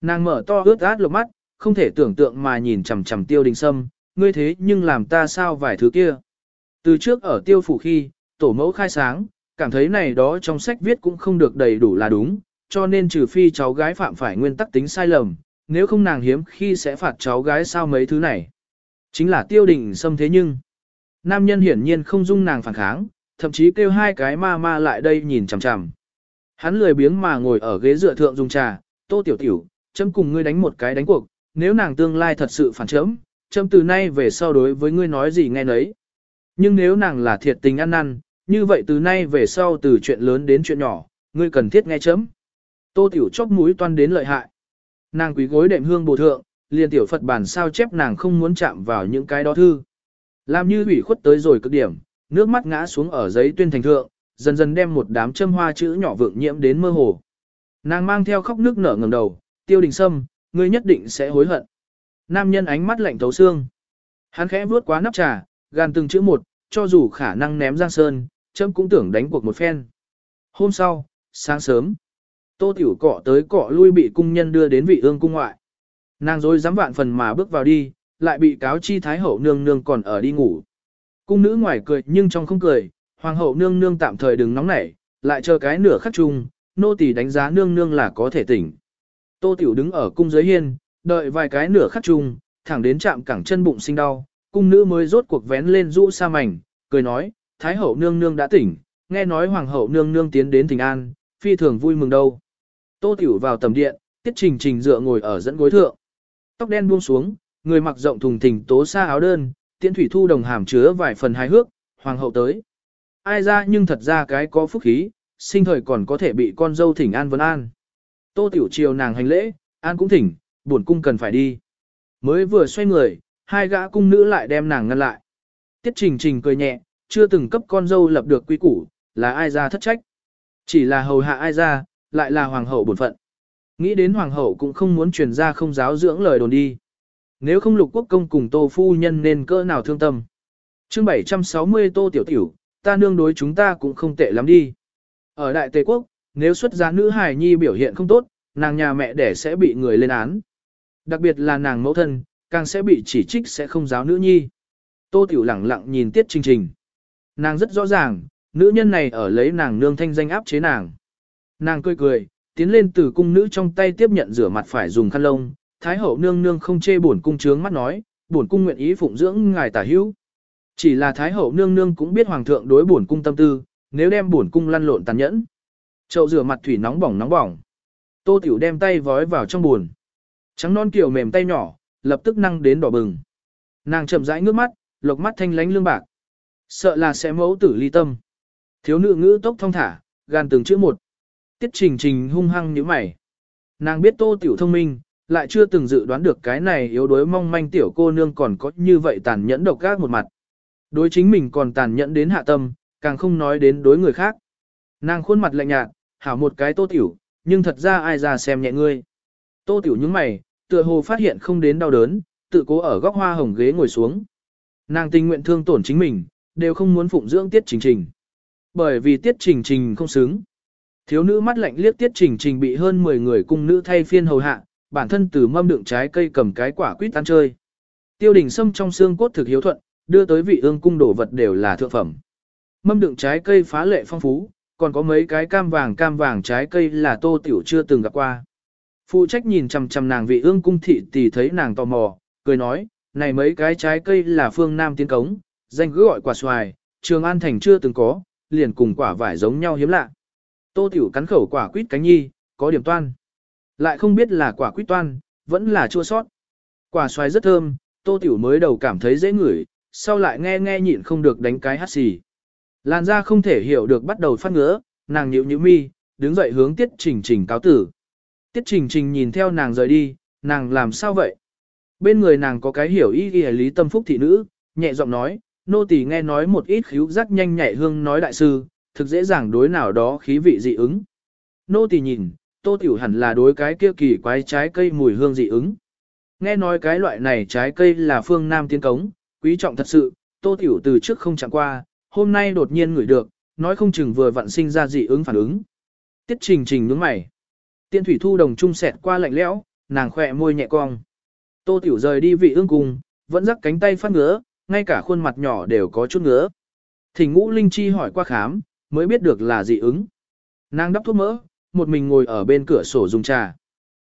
Nàng mở to ướt át lục mắt, không thể tưởng tượng mà nhìn chằm chằm tiêu đình sâm, ngươi thế nhưng làm ta sao vài thứ kia. Từ trước ở tiêu phủ khi, tổ mẫu khai sáng, cảm thấy này đó trong sách viết cũng không được đầy đủ là đúng, cho nên trừ phi cháu gái phạm phải nguyên tắc tính sai lầm, nếu không nàng hiếm khi sẽ phạt cháu gái sao mấy thứ này. Chính là tiêu đình sâm thế nhưng. Nam nhân hiển nhiên không dung nàng phản kháng, thậm chí kêu hai cái ma ma lại đây nhìn chằm chằm. Hắn lười biếng mà ngồi ở ghế dựa thượng dùng trà, tô tiểu tiểu, chấm cùng ngươi đánh một cái đánh cuộc, nếu nàng tương lai thật sự phản chấm, chấm từ nay về sau đối với ngươi nói gì nghe nấy. Nhưng nếu nàng là thiệt tình ăn năn, như vậy từ nay về sau từ chuyện lớn đến chuyện nhỏ, ngươi cần thiết nghe chấm. Tô tiểu chóc mũi toan đến lợi hại. Nàng quý gối đệm hương bồ thượng, liền tiểu Phật bản sao chép nàng không muốn chạm vào những cái đó thư. Làm như ủy khuất tới rồi cực điểm, nước mắt ngã xuống ở giấy tuyên thành thượng, dần dần đem một đám châm hoa chữ nhỏ vượng nhiễm đến mơ hồ. Nàng mang theo khóc nước nở ngầm đầu, tiêu đình sâm, ngươi nhất định sẽ hối hận. Nam nhân ánh mắt lạnh thấu xương. Hắn khẽ vuốt quá nắp trà, gan từng chữ một, cho dù khả năng ném giang sơn, chấm cũng tưởng đánh cuộc một phen. Hôm sau, sáng sớm, tô tiểu cọ tới cọ lui bị cung nhân đưa đến vị ương cung ngoại. Nàng dối dám vạn phần mà bước vào đi, lại bị cáo chi thái hậu nương nương còn ở đi ngủ. Cung nữ ngoài cười nhưng trong không cười, hoàng hậu nương nương tạm thời đừng nóng nảy, lại chờ cái nửa khắc chung, nô tỳ đánh giá nương nương là có thể tỉnh. Tô tiểu đứng ở cung giới hiên, đợi vài cái nửa khắc chung, thẳng đến chạm cẳng chân bụng sinh đau, cung nữ mới rốt cuộc vén lên rũ sa mảnh, cười nói, thái hậu nương nương đã tỉnh, nghe nói hoàng hậu nương nương tiến đến Thịnh an, phi thường vui mừng đâu. Tô tiểu vào tầm điện, tiết trình trình dựa ngồi ở dẫn gối thượng. Tóc đen buông xuống, người mặc rộng thùng thình tố xa áo đơn, tiễn thủy thu đồng hàm chứa vài phần hài hước, hoàng hậu tới. Ai ra nhưng thật ra cái có phúc khí, sinh thời còn có thể bị con dâu Thịnh an vấn an. Tô tiểu chiều nàng hành lễ, an cũng thỉnh, buồn cung cần phải đi. Mới vừa xoay người, hai gã cung nữ lại đem nàng ngăn lại. Tiết trình trình cười nhẹ, chưa từng cấp con dâu lập được quy củ, là ai ra thất trách. Chỉ là hầu hạ ai ra, lại là hoàng hậu bổn phận. Nghĩ đến hoàng hậu cũng không muốn truyền ra không giáo dưỡng lời đồn đi. Nếu không lục quốc công cùng tô phu nhân nên cỡ nào thương tâm. chương 760 tô tiểu tiểu, ta nương đối chúng ta cũng không tệ lắm đi. Ở Đại Tề Quốc, nếu xuất giá nữ hài nhi biểu hiện không tốt, nàng nhà mẹ đẻ sẽ bị người lên án. Đặc biệt là nàng mẫu thân, càng sẽ bị chỉ trích sẽ không giáo nữ nhi. Tô Tiểu lẳng lặng nhìn Tiết Trình Trình. Nàng rất rõ ràng, nữ nhân này ở lấy nàng nương thanh danh áp chế nàng. Nàng cười cười, tiến lên từ cung nữ trong tay tiếp nhận rửa mặt phải dùng khăn lông, Thái hậu nương nương không chê bổn cung trướng mắt nói, bổn cung nguyện ý phụng dưỡng ngài tả hữu. Chỉ là Thái hậu nương nương cũng biết hoàng thượng đối bổn cung tâm tư, nếu đem bổn cung lăn lộn tàn nhẫn. Chậu rửa mặt thủy nóng bỏng nóng bỏng. Tô Tiểu đem tay vói vào trong buồn. Trắng non kiểu mềm tay nhỏ, lập tức năng đến đỏ bừng. Nàng chậm rãi ngước mắt, lộc mắt thanh lánh lương bạc. Sợ là sẽ mẫu tử ly tâm. Thiếu nữ ngữ tốc thông thả, gan từng chữ một. Tiết trình trình hung hăng như mày. Nàng biết tô tiểu thông minh, lại chưa từng dự đoán được cái này yếu đuối mong manh tiểu cô nương còn có như vậy tàn nhẫn độc gác một mặt. Đối chính mình còn tàn nhẫn đến hạ tâm, càng không nói đến đối người khác. Nàng khuôn mặt lạnh nhạt, hảo một cái tô tiểu, nhưng thật ra ai ra xem nhẹ ngươi. Tô tiểu những mày, tựa hồ phát hiện không đến đau đớn, tự cố ở góc hoa hồng ghế ngồi xuống. Nàng tình nguyện thương tổn chính mình, đều không muốn phụng dưỡng tiết trình trình. Bởi vì tiết trình trình không xứng. Thiếu nữ mắt lạnh liếc tiết trình trình bị hơn 10 người cung nữ thay phiên hầu hạ, bản thân từ mâm đựng trái cây cầm cái quả quýt ăn chơi. Tiêu đình sâm trong xương cốt thực hiếu thuận, đưa tới vị ương cung đổ vật đều là thượng phẩm. Mâm đựng trái cây phá lệ phong phú, còn có mấy cái cam vàng cam vàng trái cây là tô tiểu chưa từng gặp qua. Phụ trách nhìn chằm chằm nàng vị ương cung thị tỷ thấy nàng tò mò, cười nói, này mấy cái trái cây là phương Nam tiến cống, danh cứ gọi quả xoài, trường an thành chưa từng có, liền cùng quả vải giống nhau hiếm lạ. Tô tiểu cắn khẩu quả quýt cánh nhi, có điểm toan. Lại không biết là quả quýt toan, vẫn là chua sót. Quả xoài rất thơm, tô tiểu mới đầu cảm thấy dễ ngửi, sau lại nghe nghe nhịn không được đánh cái hát xì. Làn da không thể hiểu được bắt đầu phát ngứa, nàng nhịu nhịu mi, đứng dậy hướng tiết trình trình cáo tử. Tiết trình trình nhìn theo nàng rời đi, nàng làm sao vậy? Bên người nàng có cái hiểu ý ghi lý tâm phúc thị nữ, nhẹ giọng nói, nô tỳ nghe nói một ít khíu giác nhanh nhạy hương nói đại sư, thực dễ dàng đối nào đó khí vị dị ứng. Nô tỳ nhìn, tô tiểu hẳn là đối cái kia kỳ quái trái cây mùi hương dị ứng. Nghe nói cái loại này trái cây là phương Nam tiên cống, quý trọng thật sự, tô tiểu từ trước không chẳng qua, hôm nay đột nhiên ngửi được, nói không chừng vừa vặn sinh ra dị ứng phản ứng. Tiết trình trình nhướng mày. Tiên thủy thu đồng trung sẹt qua lạnh lẽo, nàng khỏe môi nhẹ cong. Tô tiểu rời đi vị ương cùng, vẫn rắc cánh tay phát ngứa, ngay cả khuôn mặt nhỏ đều có chút ngứa. Thỉnh ngũ linh chi hỏi qua khám, mới biết được là dị ứng. Nàng đắp thuốc mỡ, một mình ngồi ở bên cửa sổ dùng trà.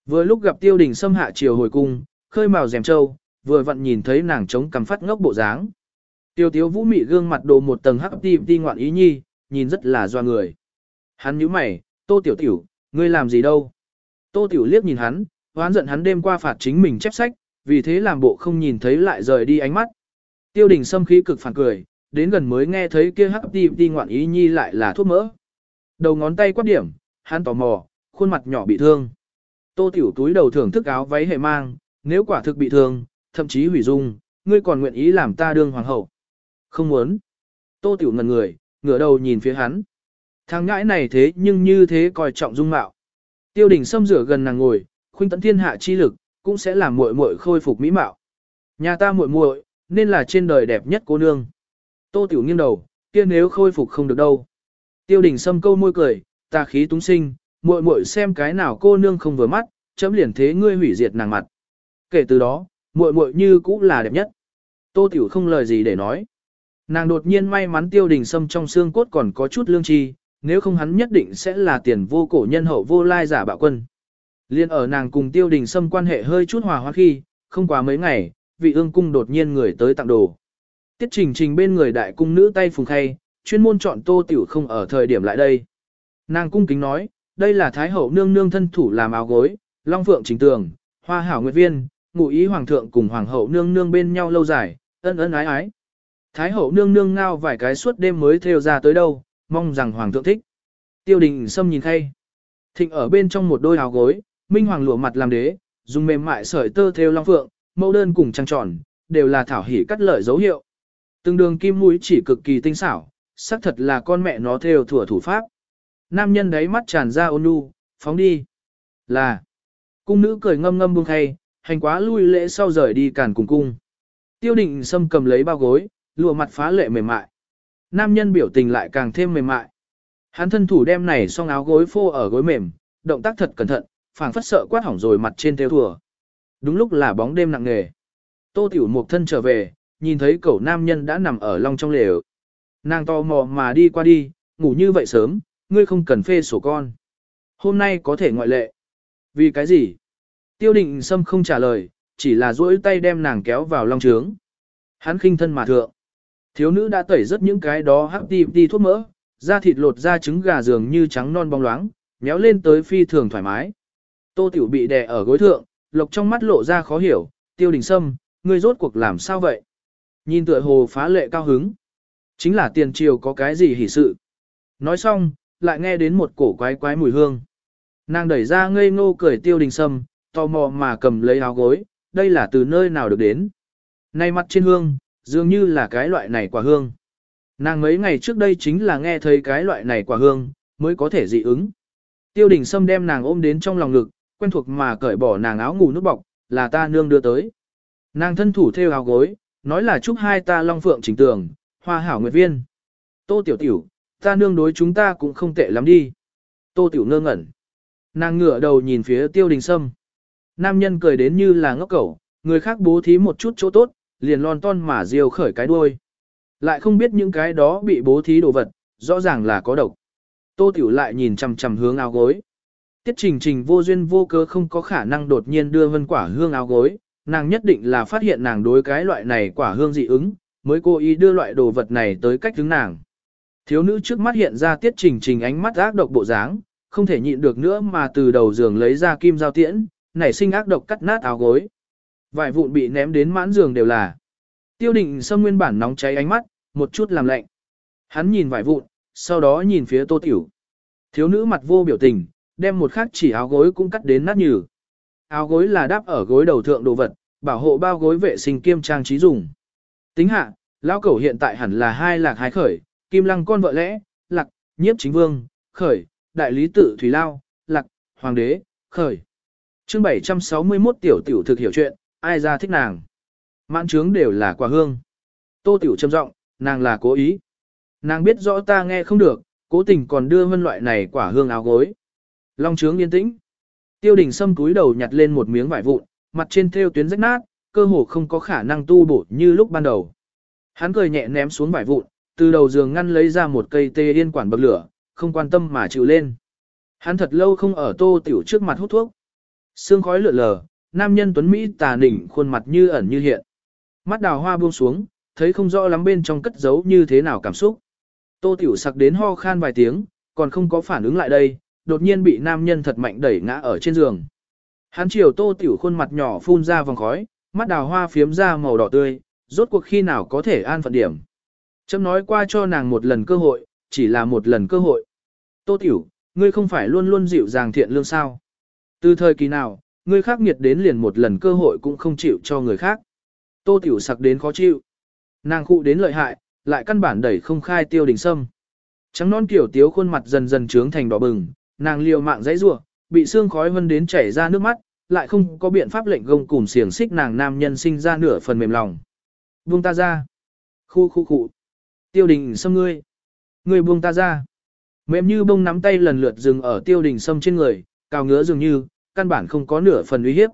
Vừa lúc gặp tiêu đình xâm hạ chiều hồi cung, khơi màu rèm trâu, vừa vặn nhìn thấy nàng chống cằm phát ngốc bộ dáng. Tiêu tiếu vũ mị gương mặt đồ một tầng hắc ti ti ngoạn ý nhi, nhìn rất là doa người. Hắn nhíu mày, tô tiểu tiểu, ngươi làm gì đâu? Tô tiểu liếc nhìn hắn, hoán giận hắn đêm qua phạt chính mình chép sách, vì thế làm bộ không nhìn thấy lại rời đi ánh mắt. Tiêu đình xâm khí cực phản cười, đến gần mới nghe thấy kia hắc ti ti ngoạn ý nhi lại là thuốc mỡ. Đầu ngón tay quát điểm, hắn tò mò, khuôn mặt nhỏ bị thương. Tô tiểu túi đầu thưởng thức áo váy hệ mang, nếu quả thực bị thương, thậm chí hủy dung, ngươi còn nguyện ý làm ta đương hoàng hậu. Không muốn. Tô tiểu ngần người, ngửa đầu nhìn phía hắn. Thằng ngãi này thế nhưng như thế coi trọng dung mạo. Tiêu đình xâm rửa gần nàng ngồi, khuynh tận thiên hạ chi lực, cũng sẽ làm muội muội khôi phục mỹ mạo. Nhà ta muội muội nên là trên đời đẹp nhất cô nương. Tô tiểu nghiêng đầu, kia nếu khôi phục không được đâu. Tiêu đình xâm câu môi cười, ta khí túng sinh, muội muội xem cái nào cô nương không vừa mắt, chấm liền thế ngươi hủy diệt nàng mặt. Kể từ đó, muội muội như cũng là đẹp nhất. Tô tiểu không lời gì để nói. Nàng đột nhiên may mắn tiêu đình sâm trong xương cốt còn có chút lương tri, nếu không hắn nhất định sẽ là tiền vô cổ nhân hậu vô lai giả bạo quân. Liên ở nàng cùng tiêu đình sâm quan hệ hơi chút hòa hoa khi, không quá mấy ngày, vị ương cung đột nhiên người tới tặng đồ. Tiết trình trình bên người đại cung nữ tay phùng khay, chuyên môn chọn tô tiểu không ở thời điểm lại đây. Nàng cung kính nói, đây là thái hậu nương nương thân thủ làm áo gối, long phượng trình tường, hoa hảo nguyệt viên, ngụ ý hoàng thượng cùng hoàng hậu nương nương bên nhau lâu dài, ân ân ái ái. Thái hậu nương nương ngao vài cái suốt đêm mới theo ra tới đâu, mong rằng hoàng thượng thích. Tiêu đình sâm nhìn thay, Thịnh ở bên trong một đôi áo gối, minh hoàng lụa mặt làm đế, dùng mềm mại sợi tơ theo long phượng, mẫu đơn cùng trăng tròn, đều là thảo hỉ cắt lợi dấu hiệu. Từng đường kim mũi chỉ cực kỳ tinh xảo, xác thật là con mẹ nó theo thủa thủ pháp. Nam nhân đấy mắt tràn ra ôn nhu, phóng đi. Là. Cung nữ cười ngâm ngâm buông khay, hành quá lui lễ sau rời đi cản cùng cung. Tiêu định sâm cầm lấy bao gối, lụa mặt phá lệ mềm mại. Nam nhân biểu tình lại càng thêm mềm mại. Hắn thân thủ đem này xong áo gối phô ở gối mềm, động tác thật cẩn thận, phảng phất sợ quát hỏng rồi mặt trên theo thùa. Đúng lúc là bóng đêm nặng nề. Tô Tiểu Mục thân trở về, nhìn thấy cậu nam nhân đã nằm ở long trong lều. Nàng to mò mà đi qua đi, ngủ như vậy sớm, ngươi không cần phê sổ con. Hôm nay có thể ngoại lệ. Vì cái gì? Tiêu định Sâm không trả lời, chỉ là duỗi tay đem nàng kéo vào long trướng. Hắn khinh thân mà thượng. Thiếu nữ đã tẩy rất những cái đó hắc đi đi thuốc mỡ, da thịt lột da trứng gà dường như trắng non bóng loáng, méo lên tới phi thường thoải mái. Tô Tiểu bị đè ở gối thượng, lộc trong mắt lộ ra khó hiểu, tiêu đình sâm, ngươi rốt cuộc làm sao vậy? Nhìn tựa hồ phá lệ cao hứng. Chính là tiền triều có cái gì hỉ sự. Nói xong, lại nghe đến một cổ quái quái mùi hương. Nàng đẩy ra ngây ngô cười tiêu đình sâm, tò mò mà cầm lấy áo gối, đây là từ nơi nào được đến. Nay mặt trên hương, dường như là cái loại này quả hương. Nàng mấy ngày trước đây chính là nghe thấy cái loại này quả hương, mới có thể dị ứng. Tiêu đình Sâm đem nàng ôm đến trong lòng ngực, quen thuộc mà cởi bỏ nàng áo ngủ nút bọc, là ta nương đưa tới. Nàng thân thủ theo áo gối, nói là chúc hai ta long phượng chỉnh tường, hoa hảo nguyệt viên. Tô tiểu tiểu, ta nương đối chúng ta cũng không tệ lắm đi. Tô tiểu ngơ ngẩn. Nàng ngửa đầu nhìn phía tiêu đình sâm. Nam nhân cười đến như là ngốc cẩu, người khác bố thí một chút chỗ tốt, liền lon ton mà diều khởi cái đuôi. Lại không biết những cái đó bị bố thí đồ vật, rõ ràng là có độc. Tô Tiểu lại nhìn chằm chằm hướng áo gối. Tiết trình trình vô duyên vô cớ không có khả năng đột nhiên đưa vân quả hương áo gối, nàng nhất định là phát hiện nàng đối cái loại này quả hương dị ứng, mới cố ý đưa loại đồ vật này tới cách hướng nàng. Thiếu nữ trước mắt hiện ra tiết trình trình ánh mắt ác độc bộ dáng, không thể nhịn được nữa mà từ đầu giường lấy ra kim dao tiễn, nảy sinh ác độc cắt nát áo gối. Vài vụn bị ném đến mãn giường đều là. Tiêu định xâm nguyên bản nóng cháy ánh mắt, một chút làm lạnh. Hắn nhìn vài vụn, sau đó nhìn phía tô tiểu. Thiếu nữ mặt vô biểu tình, đem một khắc chỉ áo gối cũng cắt đến nát nhừ. Áo gối là đáp ở gối đầu thượng đồ vật, bảo hộ bao gối vệ sinh kiêm trang trí dùng. Tính hạ, lão cẩu hiện tại hẳn là hai lạc hái khởi, kim lăng con vợ lẽ, lạc, nhiếp chính vương, khởi, đại lý tự thủy lao, lạc, hoàng đế, khởi. Chương 761 tiểu tiểu thực hiểu chuyện, ai ra thích nàng. Mãn trướng đều là quả hương. Tô tiểu trầm giọng, nàng là cố ý. Nàng biết rõ ta nghe không được, cố tình còn đưa vân loại này quả hương áo gối. Long trướng yên tĩnh. Tiêu đình sâm cúi đầu nhặt lên một miếng vải vụn, mặt trên thêu tuyến rách nát, cơ hồ không có khả năng tu bổ như lúc ban đầu. Hắn cười nhẹ ném xuống vải vụn, từ đầu giường ngăn lấy ra một cây tê yên quản bậc lửa, không quan tâm mà chịu lên. Hắn thật lâu không ở tô tiểu trước mặt hút thuốc. Sương khói lượn lờ, nam nhân tuấn Mỹ tà nỉnh khuôn mặt như ẩn như hiện. Mắt đào hoa buông xuống, thấy không rõ lắm bên trong cất giấu như thế nào cảm xúc. Tô tiểu sặc đến ho khan vài tiếng, còn không có phản ứng lại đây, đột nhiên bị nam nhân thật mạnh đẩy ngã ở trên giường. Hắn chiều tô tiểu khuôn mặt nhỏ phun ra vòng khói, mắt đào hoa phiếm ra màu đỏ tươi, rốt cuộc khi nào có thể an phận điểm. Chấm nói qua cho nàng một lần cơ hội, chỉ là một lần cơ hội. Tô tiểu, ngươi không phải luôn luôn dịu dàng thiện lương sao. Từ thời kỳ nào, ngươi khắc nghiệt đến liền một lần cơ hội cũng không chịu cho người khác. Tô tiểu sặc đến khó chịu. Nàng khụ đến lợi hại, lại căn bản đẩy không khai tiêu đình sâm. Trắng non kiểu tiếu khuôn mặt dần dần trướng thành đỏ bừng, nàng liều mạng dãy rủa, bị xương khói vân đến chảy ra nước mắt, lại không có biện pháp lệnh gông cùm xiềng xích nàng nam nhân sinh ra nửa phần mềm lòng. Buông ta ra. Khu khu khu. Tiêu đình sâm ngươi. Ngươi buông ta ra. Mềm như bông nắm tay lần lượt dừng ở tiêu đình sâm trên người, cao ngứa dường như, căn bản không có nửa phần uy hiếp.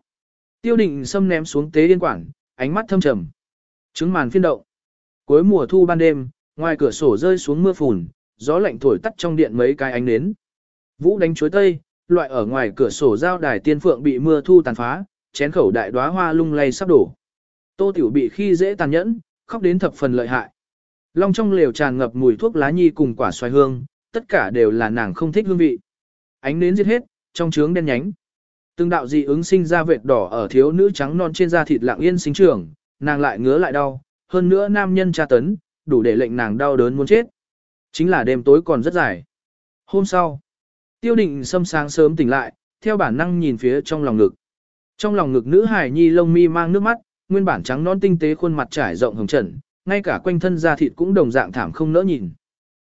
Tiêu định xâm ném xuống tế điên quảng, ánh mắt thâm trầm. Trứng màn phiên động. Cuối mùa thu ban đêm, ngoài cửa sổ rơi xuống mưa phùn, gió lạnh thổi tắt trong điện mấy cái ánh nến. Vũ đánh chuối tây, loại ở ngoài cửa sổ giao đài tiên phượng bị mưa thu tàn phá, chén khẩu đại đóa hoa lung lay sắp đổ. Tô Tiểu bị khi dễ tàn nhẫn, khóc đến thập phần lợi hại. Long trong lều tràn ngập mùi thuốc lá nhi cùng quả xoài hương, tất cả đều là nàng không thích hương vị. Ánh nến giết hết, trong trướng đen nhánh. Từng đạo dị ứng sinh ra vệt đỏ ở thiếu nữ trắng non trên da thịt lặng yên sinh trưởng, nàng lại ngứa lại đau, hơn nữa nam nhân tra tấn, đủ để lệnh nàng đau đớn muốn chết. Chính là đêm tối còn rất dài. Hôm sau, tiêu định xâm sáng sớm tỉnh lại, theo bản năng nhìn phía trong lòng ngực. Trong lòng ngực nữ hải nhi lông mi mang nước mắt, nguyên bản trắng non tinh tế khuôn mặt trải rộng hồng trần, ngay cả quanh thân da thịt cũng đồng dạng thảm không nỡ nhìn.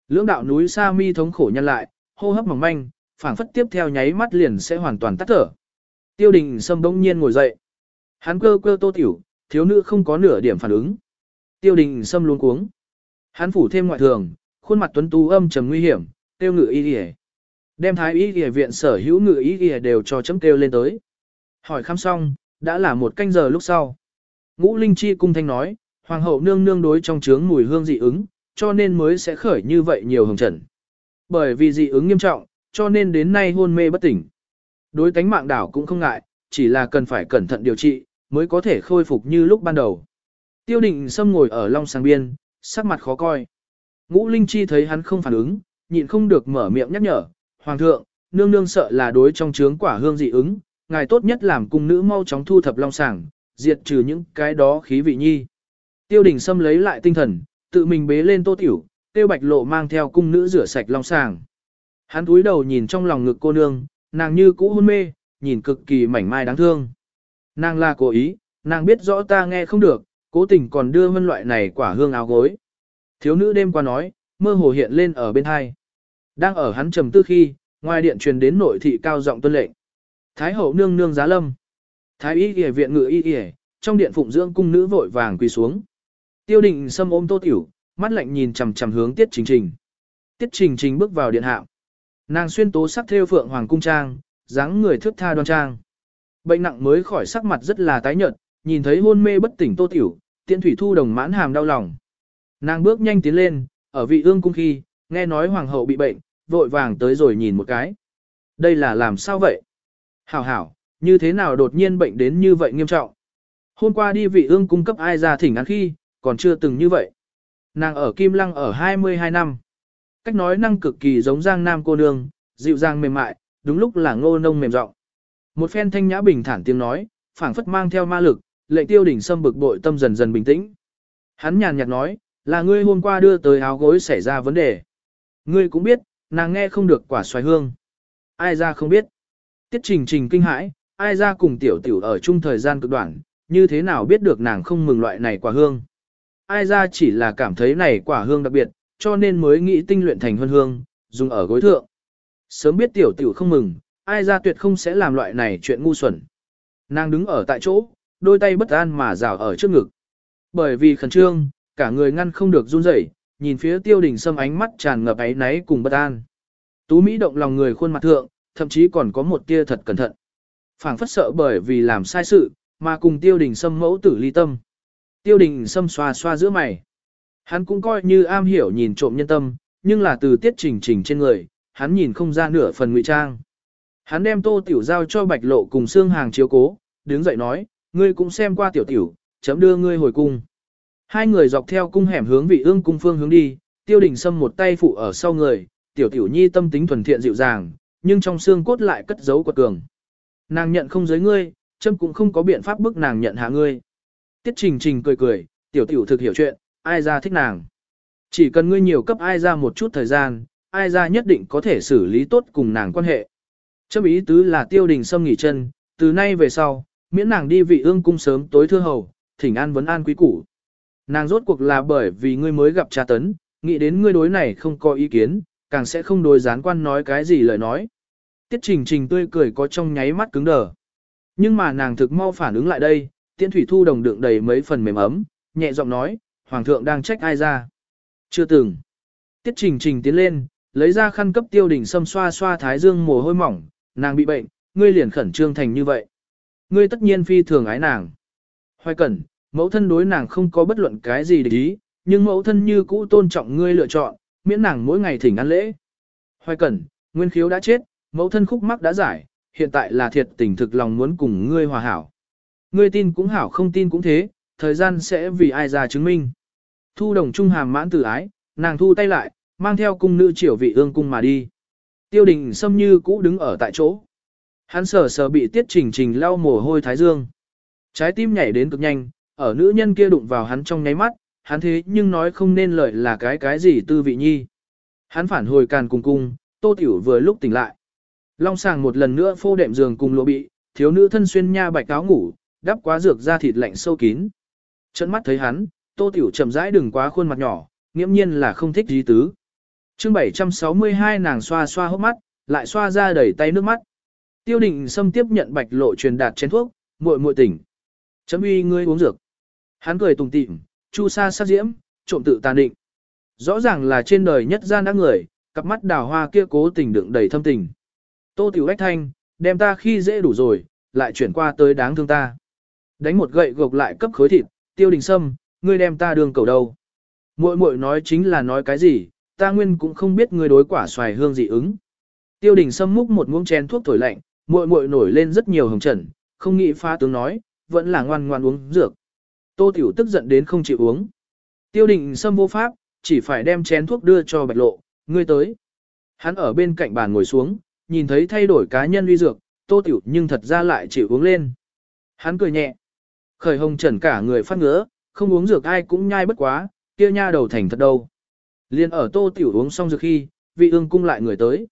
Lưỡng đạo núi sa mi thống khổ nhân lại, hô hấp mỏng manh, phảng phất tiếp theo nháy mắt liền sẽ hoàn toàn tắt thở. Tiêu đình sâm bỗng nhiên ngồi dậy. Hắn cơ cơ tô tiểu, thiếu nữ không có nửa điểm phản ứng. Tiêu đình sâm luôn cuống. Hắn phủ thêm ngoại thường, khuôn mặt tuấn tú âm trầm nguy hiểm, tiêu ngự y y Đem thái y y viện sở hữu ngự y y đều cho chấm tiêu lên tới. Hỏi khám xong, đã là một canh giờ lúc sau. Ngũ Linh Chi cung thanh nói, hoàng hậu nương nương đối trong trướng mùi hương dị ứng, cho nên mới sẽ khởi như vậy nhiều hồng trần. Bởi vì dị ứng nghiêm trọng, cho nên đến nay hôn mê bất tỉnh. Đối tánh mạng đảo cũng không ngại, chỉ là cần phải cẩn thận điều trị, mới có thể khôi phục như lúc ban đầu. Tiêu định Sâm ngồi ở long sàng biên, sắc mặt khó coi. Ngũ Linh Chi thấy hắn không phản ứng, nhịn không được mở miệng nhắc nhở, Hoàng thượng, nương nương sợ là đối trong trướng quả hương dị ứng, ngài tốt nhất làm cung nữ mau chóng thu thập long sàng, diệt trừ những cái đó khí vị nhi. Tiêu đình Sâm lấy lại tinh thần, tự mình bế lên tô tiểu, tiêu bạch lộ mang theo cung nữ rửa sạch long sàng. Hắn túi đầu nhìn trong lòng ngực cô nương, nàng như cũ hôn mê, nhìn cực kỳ mảnh mai đáng thương. Nàng là cố ý, nàng biết rõ ta nghe không được, cố tình còn đưa vân loại này quả hương áo gối. Thiếu nữ đêm qua nói, mơ hồ hiện lên ở bên hai. Đang ở hắn trầm tư khi, ngoài điện truyền đến nội thị cao giọng tuân lệnh. Thái hậu nương nương giá lâm. Thái y y viện ngự y y, trong điện phụng dưỡng cung nữ vội vàng quỳ xuống. Tiêu định xâm ôm tô tiểu, mắt lạnh nhìn chằm chằm hướng tiết trình trình. Tiết trình trình bước vào điện hạ. Nàng xuyên tố sắc theo phượng hoàng cung trang, dáng người thước tha đoan trang. Bệnh nặng mới khỏi sắc mặt rất là tái nhợt, nhìn thấy hôn mê bất tỉnh tô tiểu, tiện thủy thu đồng mãn hàm đau lòng. Nàng bước nhanh tiến lên, ở vị ương cung khi, nghe nói hoàng hậu bị bệnh, vội vàng tới rồi nhìn một cái. Đây là làm sao vậy? Hảo hảo, như thế nào đột nhiên bệnh đến như vậy nghiêm trọng? Hôm qua đi vị ương cung cấp ai ra thỉnh ăn khi, còn chưa từng như vậy. Nàng ở Kim Lăng ở 22 năm. Cách nói năng cực kỳ giống Giang Nam cô nương, dịu dàng mềm mại, đúng lúc là ngô nông mềm giọng. Một phen thanh nhã bình thản tiếng nói, phảng phất mang theo ma lực, lệnh tiêu đỉnh xâm bực bội tâm dần dần bình tĩnh. Hắn nhàn nhạt nói, là ngươi hôm qua đưa tới áo gối xảy ra vấn đề. Ngươi cũng biết, nàng nghe không được quả xoài hương. Ai ra không biết. Tiết trình trình kinh hãi, ai ra cùng tiểu tiểu ở chung thời gian cực đoạn, như thế nào biết được nàng không mừng loại này quả hương. Ai ra chỉ là cảm thấy này quả hương đặc biệt, cho nên mới nghĩ tinh luyện thành hương hương, dùng ở gối thượng. Sớm biết tiểu tiểu không mừng, ai ra tuyệt không sẽ làm loại này chuyện ngu xuẩn. Nàng đứng ở tại chỗ, đôi tay bất an mà rào ở trước ngực. Bởi vì khẩn trương, cả người ngăn không được run rẩy, nhìn phía tiêu đình sâm ánh mắt tràn ngập áy náy cùng bất an. Tú Mỹ động lòng người khuôn mặt thượng, thậm chí còn có một tia thật cẩn thận. phảng phất sợ bởi vì làm sai sự, mà cùng tiêu đình sâm mẫu tử ly tâm. Tiêu đình sâm xoa xoa giữa mày. Hắn cũng coi như am hiểu nhìn trộm nhân tâm, nhưng là từ tiết trình trình trên người, hắn nhìn không ra nửa phần ngụy trang. Hắn đem tô tiểu giao cho bạch lộ cùng xương hàng chiếu cố, đứng dậy nói, ngươi cũng xem qua tiểu tiểu, chấm đưa ngươi hồi cung. Hai người dọc theo cung hẻm hướng vị ương cung phương hướng đi, tiêu đình sâm một tay phụ ở sau người, tiểu tiểu nhi tâm tính thuần thiện dịu dàng, nhưng trong xương cốt lại cất giấu quật cường. Nàng nhận không giới ngươi, châm cũng không có biện pháp bức nàng nhận hạ ngươi. Tiết trình trình cười cười, tiểu tiểu thực hiểu chuyện, ai ra thích nàng. Chỉ cần ngươi nhiều cấp ai ra một chút thời gian, ai ra nhất định có thể xử lý tốt cùng nàng quan hệ. Châm ý tứ là tiêu đình sâm nghỉ chân, từ nay về sau, miễn nàng đi vị ương cung sớm tối thưa hầu, thỉnh an vấn an quý củ. Nàng rốt cuộc là bởi vì ngươi mới gặp cha tấn, nghĩ đến ngươi đối này không có ý kiến, càng sẽ không đối gián quan nói cái gì lời nói. Tiết trình trình tươi cười có trong nháy mắt cứng đờ. Nhưng mà nàng thực mau phản ứng lại đây, tiễn thủy thu đồng đựng đầy mấy phần mềm ấm, nhẹ giọng nói, hoàng thượng đang trách ai ra. Chưa từng. Tiết trình trình tiến lên, lấy ra khăn cấp tiêu đỉnh xâm xoa xoa thái dương mồ hôi mỏng, nàng bị bệnh, ngươi liền khẩn trương thành như vậy. Ngươi tất nhiên phi thường ái nàng. Hoài cẩn, mẫu thân đối nàng không có bất luận cái gì để ý, nhưng mẫu thân như cũ tôn trọng ngươi lựa chọn, miễn nàng mỗi ngày thỉnh ăn lễ. Hoài cẩn, nguyên khiếu đã chết, mẫu thân khúc mắc đã giải, hiện tại là thiệt tình thực lòng muốn cùng ngươi hòa hảo. Ngươi tin cũng hảo không tin cũng thế, thời gian sẽ vì ai ra chứng minh. Thu đồng trung hàm mãn tử ái, nàng thu tay lại, mang theo cung nữ triều vị ương cung mà đi. Tiêu đình xâm như cũ đứng ở tại chỗ. Hắn sờ sờ bị tiết trình trình lau mồ hôi thái dương. Trái tim nhảy đến cực nhanh, ở nữ nhân kia đụng vào hắn trong nháy mắt, hắn thế nhưng nói không nên lời là cái cái gì tư vị nhi. Hắn phản hồi càn cùng cung, tô tiểu vừa lúc tỉnh lại. Long sàng một lần nữa phô đệm giường cùng lộ bị, thiếu nữ thân xuyên nha bạch áo ngủ, đắp quá dược ra thịt lạnh sâu kín. Trận mắt thấy hắn, tô tiểu chậm rãi đừng quá khuôn mặt nhỏ, nghiễm nhiên là không thích gì tứ. chương 762 nàng xoa xoa hốc mắt, lại xoa ra đầy tay nước mắt. Tiêu định xâm tiếp nhận bạch lộ truyền đạt chén thuốc, muội muội tỉnh. Chấm uy ngươi uống dược. Hắn cười tùng tịm, chu sa sát diễm, trộm tự tàn định. Rõ ràng là trên đời nhất gian đã người, cặp mắt đào hoa kia cố tình đựng đầy thâm tình. Tô tiểu ách thanh, đem ta khi dễ đủ rồi, lại chuyển qua tới đáng thương ta. Đánh một gậy gộc lại cấp khối thịt, tiêu đình sâm, ngươi đem ta đường cầu đâu. Muội muội nói chính là nói cái gì, ta nguyên cũng không biết ngươi đối quả xoài hương dị ứng. Tiêu đình sâm múc một muỗng chén thuốc thổi lạnh, muội muội nổi lên rất nhiều hồng trần, không nghĩ phá tướng nói, vẫn là ngoan ngoan uống dược. Tô tiểu tức giận đến không chịu uống. Tiêu đình sâm vô pháp, chỉ phải đem chén thuốc đưa cho bạch lộ, ngươi tới. Hắn ở bên cạnh bàn ngồi xuống, nhìn thấy thay đổi cá nhân uy dược, tô tiểu nhưng thật ra lại chịu uống lên. Hắn cười nhẹ. Khởi hồng trần cả người phát ngứa, không uống dược ai cũng nhai bất quá, kia nha đầu thành thật đâu. Liên ở tô tiểu uống xong dược khi, vị ương cung lại người tới.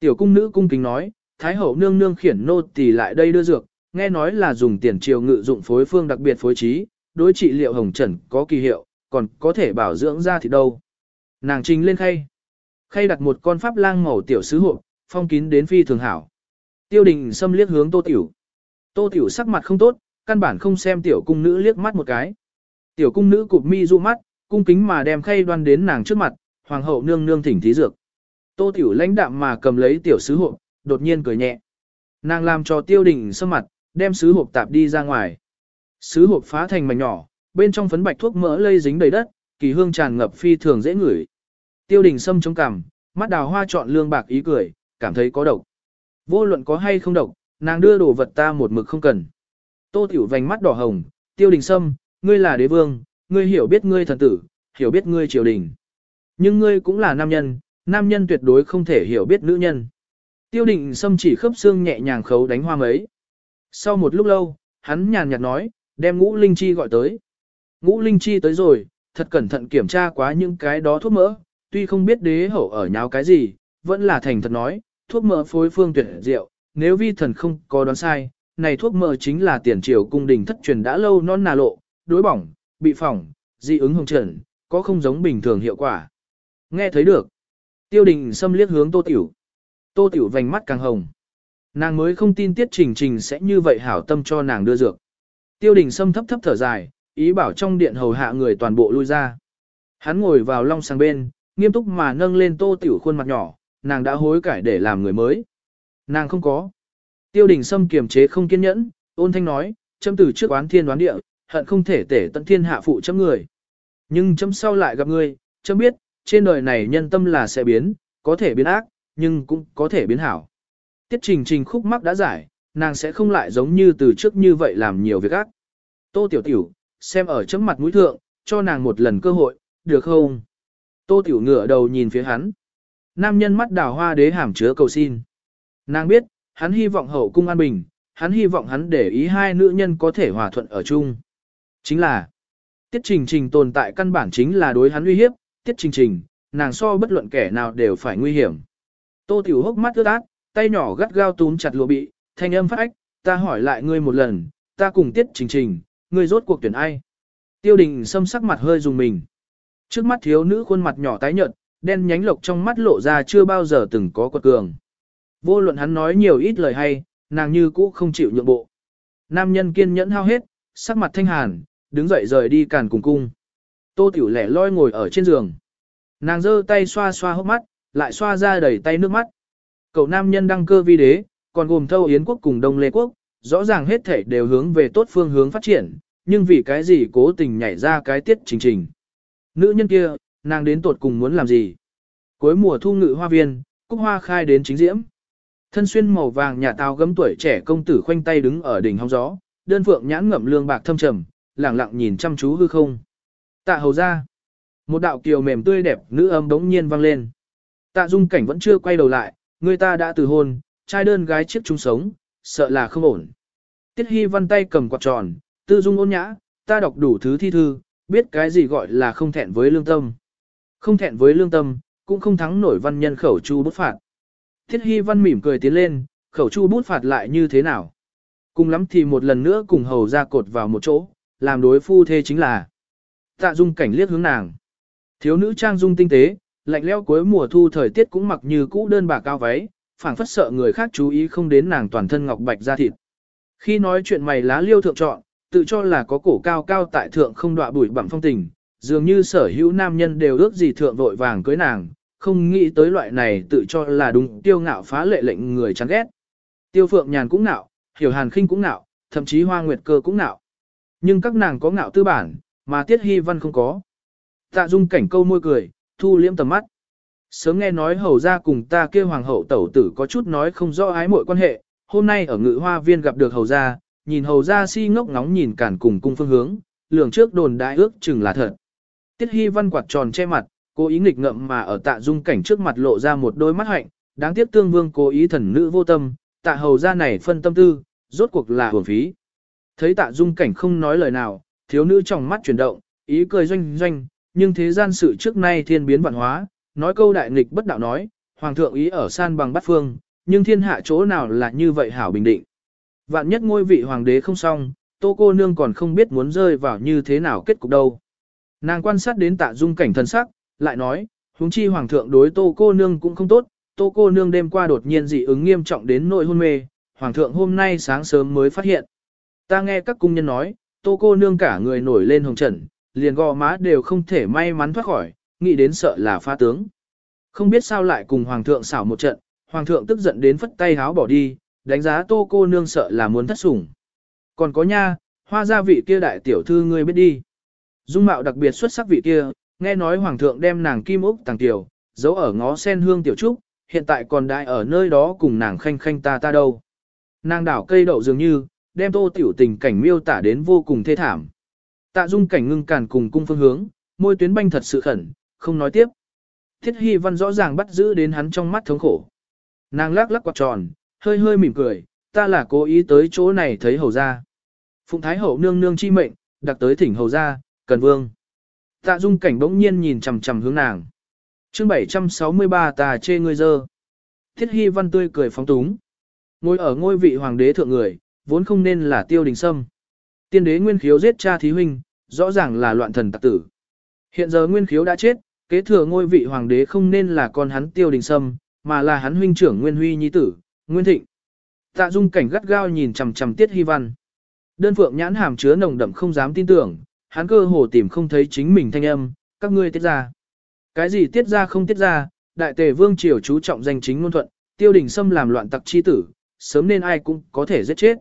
Tiểu cung nữ cung kính nói, Thái hậu nương nương khiển nô tỳ lại đây đưa dược, nghe nói là dùng tiền triều ngự dụng phối phương đặc biệt phối trí, đối trị liệu hồng trần có kỳ hiệu, còn có thể bảo dưỡng ra thì đâu. Nàng trình lên khay. Khay đặt một con pháp lang màu tiểu sứ hộp, phong kín đến phi thường hảo. Tiêu đình xâm liếc hướng tô tiểu. Tô tiểu sắc mặt không tốt, căn bản không xem tiểu cung nữ liếc mắt một cái. Tiểu cung nữ cụp mi du mắt, cung kính mà đem khay đoan đến nàng trước mặt, hoàng hậu nương nương thỉnh thí dược. Tô tiểu lãnh đạm mà cầm lấy tiểu sứ hộp, đột nhiên cười nhẹ. Nàng làm cho tiêu đình sâm mặt, đem sứ hộp tạp đi ra ngoài. Sứ hộp phá thành mảnh nhỏ, bên trong phấn bạch thuốc mỡ lây dính đầy đất, kỳ hương tràn ngập phi thường dễ ngửi. Tiêu đình sâm chống cằm, mắt đào hoa chọn lương bạc ý cười, cảm thấy có độc. Vô luận có hay không độc, nàng đưa đồ vật ta một mực không cần. Tô tiểu vành mắt đỏ hồng, tiêu đình sâm, ngươi là đế vương, ngươi hiểu biết ngươi thần tử, hiểu biết ngươi triều đình. Nhưng ngươi cũng là nam nhân, nam nhân tuyệt đối không thể hiểu biết nữ nhân. Tiêu định xâm chỉ khớp xương nhẹ nhàng khấu đánh hoa mấy. Sau một lúc lâu, hắn nhàn nhạt nói, đem ngũ linh chi gọi tới. Ngũ linh chi tới rồi, thật cẩn thận kiểm tra quá những cái đó thuốc mỡ, tuy không biết đế hậu ở nháo cái gì, vẫn là thành thật nói, thuốc mỡ phối phương tuyệt diệu, nếu vi thần không có đoán sai, này thuốc mỡ chính là tiền triều cung đình thất truyền đã lâu non nà lộ, đối bỏng, bị phỏng, dị ứng hồng trần, có không giống bình thường hiệu quả. Nghe thấy được. Tiêu đình xâm liếc hướng tô tiểu. Tô Tiểu vành mắt càng hồng. Nàng mới không tin Tiết Trình Trình sẽ như vậy hảo tâm cho nàng đưa dược. Tiêu đình Sâm thấp thấp thở dài, ý bảo trong điện hầu hạ người toàn bộ lui ra. Hắn ngồi vào long sang bên, nghiêm túc mà nâng lên Tô Tiểu khuôn mặt nhỏ, nàng đã hối cải để làm người mới. Nàng không có. Tiêu đình Sâm kiềm chế không kiên nhẫn, ôn thanh nói, châm từ trước oán thiên đoán địa, hận không thể tể tận thiên hạ phụ chấm người. Nhưng chấm sau lại gặp ngươi, chấm biết, trên đời này nhân tâm là sẽ biến, có thể biến ác, nhưng cũng có thể biến hảo. Tiết trình trình khúc mắc đã giải, nàng sẽ không lại giống như từ trước như vậy làm nhiều việc ác. Tô tiểu tiểu, xem ở chấm mặt mũi thượng, cho nàng một lần cơ hội, được không? Tô tiểu ngửa đầu nhìn phía hắn. Nam nhân mắt đào hoa đế hàm chứa cầu xin. Nàng biết, hắn hy vọng hậu cung an bình, hắn hy vọng hắn để ý hai nữ nhân có thể hòa thuận ở chung. Chính là, tiết trình trình tồn tại căn bản chính là đối hắn uy hiếp, tiết trình trình, nàng so bất luận kẻ nào đều phải nguy hiểm. Tô Tiểu hốc mắt ướt át, tay nhỏ gắt gao túm chặt lụa bị, thanh âm phát ách, ta hỏi lại ngươi một lần, ta cùng tiết trình trình, ngươi rốt cuộc tuyển ai? Tiêu đình xâm sắc mặt hơi dùng mình. Trước mắt thiếu nữ khuôn mặt nhỏ tái nhợt, đen nhánh lộc trong mắt lộ ra chưa bao giờ từng có quật cường. Vô luận hắn nói nhiều ít lời hay, nàng như cũ không chịu nhượng bộ. Nam nhân kiên nhẫn hao hết, sắc mặt thanh hàn, đứng dậy rời đi càn cùng cung. Tô Tiểu lẻ loi ngồi ở trên giường. Nàng giơ tay xoa xoa hốc mắt, lại xoa ra đầy tay nước mắt. Cậu nam nhân đăng cơ vi đế, còn gồm thâu Yến quốc cùng Đông Lê quốc, rõ ràng hết thể đều hướng về tốt phương hướng phát triển, nhưng vì cái gì cố tình nhảy ra cái tiết trình trình. Nữ nhân kia, nàng đến tột cùng muốn làm gì? Cuối mùa thu ngự hoa viên, cúc hoa khai đến chính diễm. Thân xuyên màu vàng nhà tao gấm tuổi trẻ công tử khoanh tay đứng ở đỉnh hóng gió, đơn phượng nhãn ngậm lương bạc thâm trầm, lẳng lặng nhìn chăm chú hư không. Tạ hầu ra. Một đạo kiều mềm tươi đẹp nữ âm đống nhiên vang lên. Tạ dung cảnh vẫn chưa quay đầu lại, người ta đã từ hôn, trai đơn gái chiếc chung sống, sợ là không ổn. Tiết Hy văn tay cầm quạt tròn, tư dung ôn nhã, ta đọc đủ thứ thi thư, biết cái gì gọi là không thẹn với lương tâm. Không thẹn với lương tâm, cũng không thắng nổi văn nhân khẩu chu bút phạt. Tiết Hy văn mỉm cười tiến lên, khẩu chu bút phạt lại như thế nào? Cùng lắm thì một lần nữa cùng hầu ra cột vào một chỗ, làm đối phu thê chính là. Tạ dung cảnh liếc hướng nàng. Thiếu nữ trang dung tinh tế, lạnh leo cuối mùa thu thời tiết cũng mặc như cũ đơn bà cao váy, phảng phất sợ người khác chú ý không đến nàng toàn thân ngọc bạch da thịt. Khi nói chuyện mày lá liêu thượng chọn, tự cho là có cổ cao cao tại thượng không đọa bụi bặm phong tình, dường như sở hữu nam nhân đều ước gì thượng vội vàng cưới nàng, không nghĩ tới loại này tự cho là đúng tiêu ngạo phá lệ lệnh người chán ghét. Tiêu phượng nhàn cũng ngạo hiểu hàn khinh cũng ngạo thậm chí hoa nguyệt cơ cũng ngạo. Nhưng các nàng có ngạo tư bản, mà Tiết Hy Văn không có. Tạ Dung cảnh câu môi cười, thu liễm tầm mắt. Sớm nghe nói hầu ra cùng ta kia hoàng hậu tẩu tử có chút nói không rõ ái mội quan hệ, hôm nay ở ngự hoa viên gặp được hầu ra, nhìn hầu ra si ngốc ngóng nhìn cản cùng cung phương hướng, lường trước đồn đại ước chừng là thật. Tiết Hy Văn quạt tròn che mặt, cố ý nghịch ngậm mà ở tạ dung cảnh trước mặt lộ ra một đôi mắt hạnh, đáng tiếc tương vương cố ý thần nữ vô tâm, tạ hầu ra này phân tâm tư, rốt cuộc là hưởng phí. Thấy tạ dung cảnh không nói lời nào, thiếu nữ trong mắt chuyển động, ý cười doanh doanh, nhưng thế gian sự trước nay thiên biến vạn hóa, nói câu đại nghịch bất đạo nói, hoàng thượng ý ở san bằng Bát phương, nhưng thiên hạ chỗ nào là như vậy hảo bình định. Vạn nhất ngôi vị hoàng đế không xong, tô cô nương còn không biết muốn rơi vào như thế nào kết cục đâu. Nàng quan sát đến tạ dung cảnh thân sắc, lại nói, huống chi hoàng thượng đối tô cô nương cũng không tốt, tô cô nương đêm qua đột nhiên dị ứng nghiêm trọng đến nội hôn mê, hoàng thượng hôm nay sáng sớm mới phát hiện. Ta nghe các cung nhân nói, tô cô nương cả người nổi lên hồng trần, liền gò má đều không thể may mắn thoát khỏi, nghĩ đến sợ là pha tướng. Không biết sao lại cùng hoàng thượng xảo một trận, hoàng thượng tức giận đến phất tay háo bỏ đi, đánh giá tô cô nương sợ là muốn thất sủng. Còn có nha, hoa gia vị kia đại tiểu thư ngươi biết đi. Dung mạo đặc biệt xuất sắc vị kia, nghe nói hoàng thượng đem nàng kim úc tàng tiểu, giấu ở ngó sen hương tiểu trúc, hiện tại còn đại ở nơi đó cùng nàng khanh khanh ta ta đâu. Nàng đảo cây đậu dường như, đem tô tiểu tình cảnh miêu tả đến vô cùng thê thảm. Tạ dung cảnh ngưng càn cùng cung phương hướng, môi tuyến banh thật sự khẩn, không nói tiếp. Thiết hy văn rõ ràng bắt giữ đến hắn trong mắt thống khổ. Nàng lắc lắc quạt tròn, hơi hơi mỉm cười, ta là cố ý tới chỗ này thấy hầu ra. Phụng Thái Hậu nương nương chi mệnh, đặc tới thỉnh hầu ra, cần vương. Tạ dung cảnh bỗng nhiên nhìn chằm chằm hướng nàng. chương 763 tà chê ngươi dơ. Thiết hy văn tươi cười phóng túng. Ngồi ở ngôi vị hoàng đế thượng người, vốn không nên là tiêu đình sâm. Tiên đế nguyên khiếu giết cha thí huynh, rõ ràng là loạn thần tặc tử. Hiện giờ nguyên khiếu đã chết, kế thừa ngôi vị hoàng đế không nên là con hắn tiêu đình sâm, mà là hắn huynh trưởng nguyên huy nhi tử, nguyên thịnh. Tạ dung cảnh gắt gao nhìn chằm chằm tiết hy văn. Đơn phượng nhãn hàm chứa nồng đậm không dám tin tưởng, hắn cơ hồ tìm không thấy chính mình thanh âm, các ngươi tiết ra. Cái gì tiết ra không tiết ra, đại tề vương triều chú trọng danh chính ngôn thuận, tiêu đình sâm làm loạn tặc chi tử, sớm nên ai cũng có thể giết chết.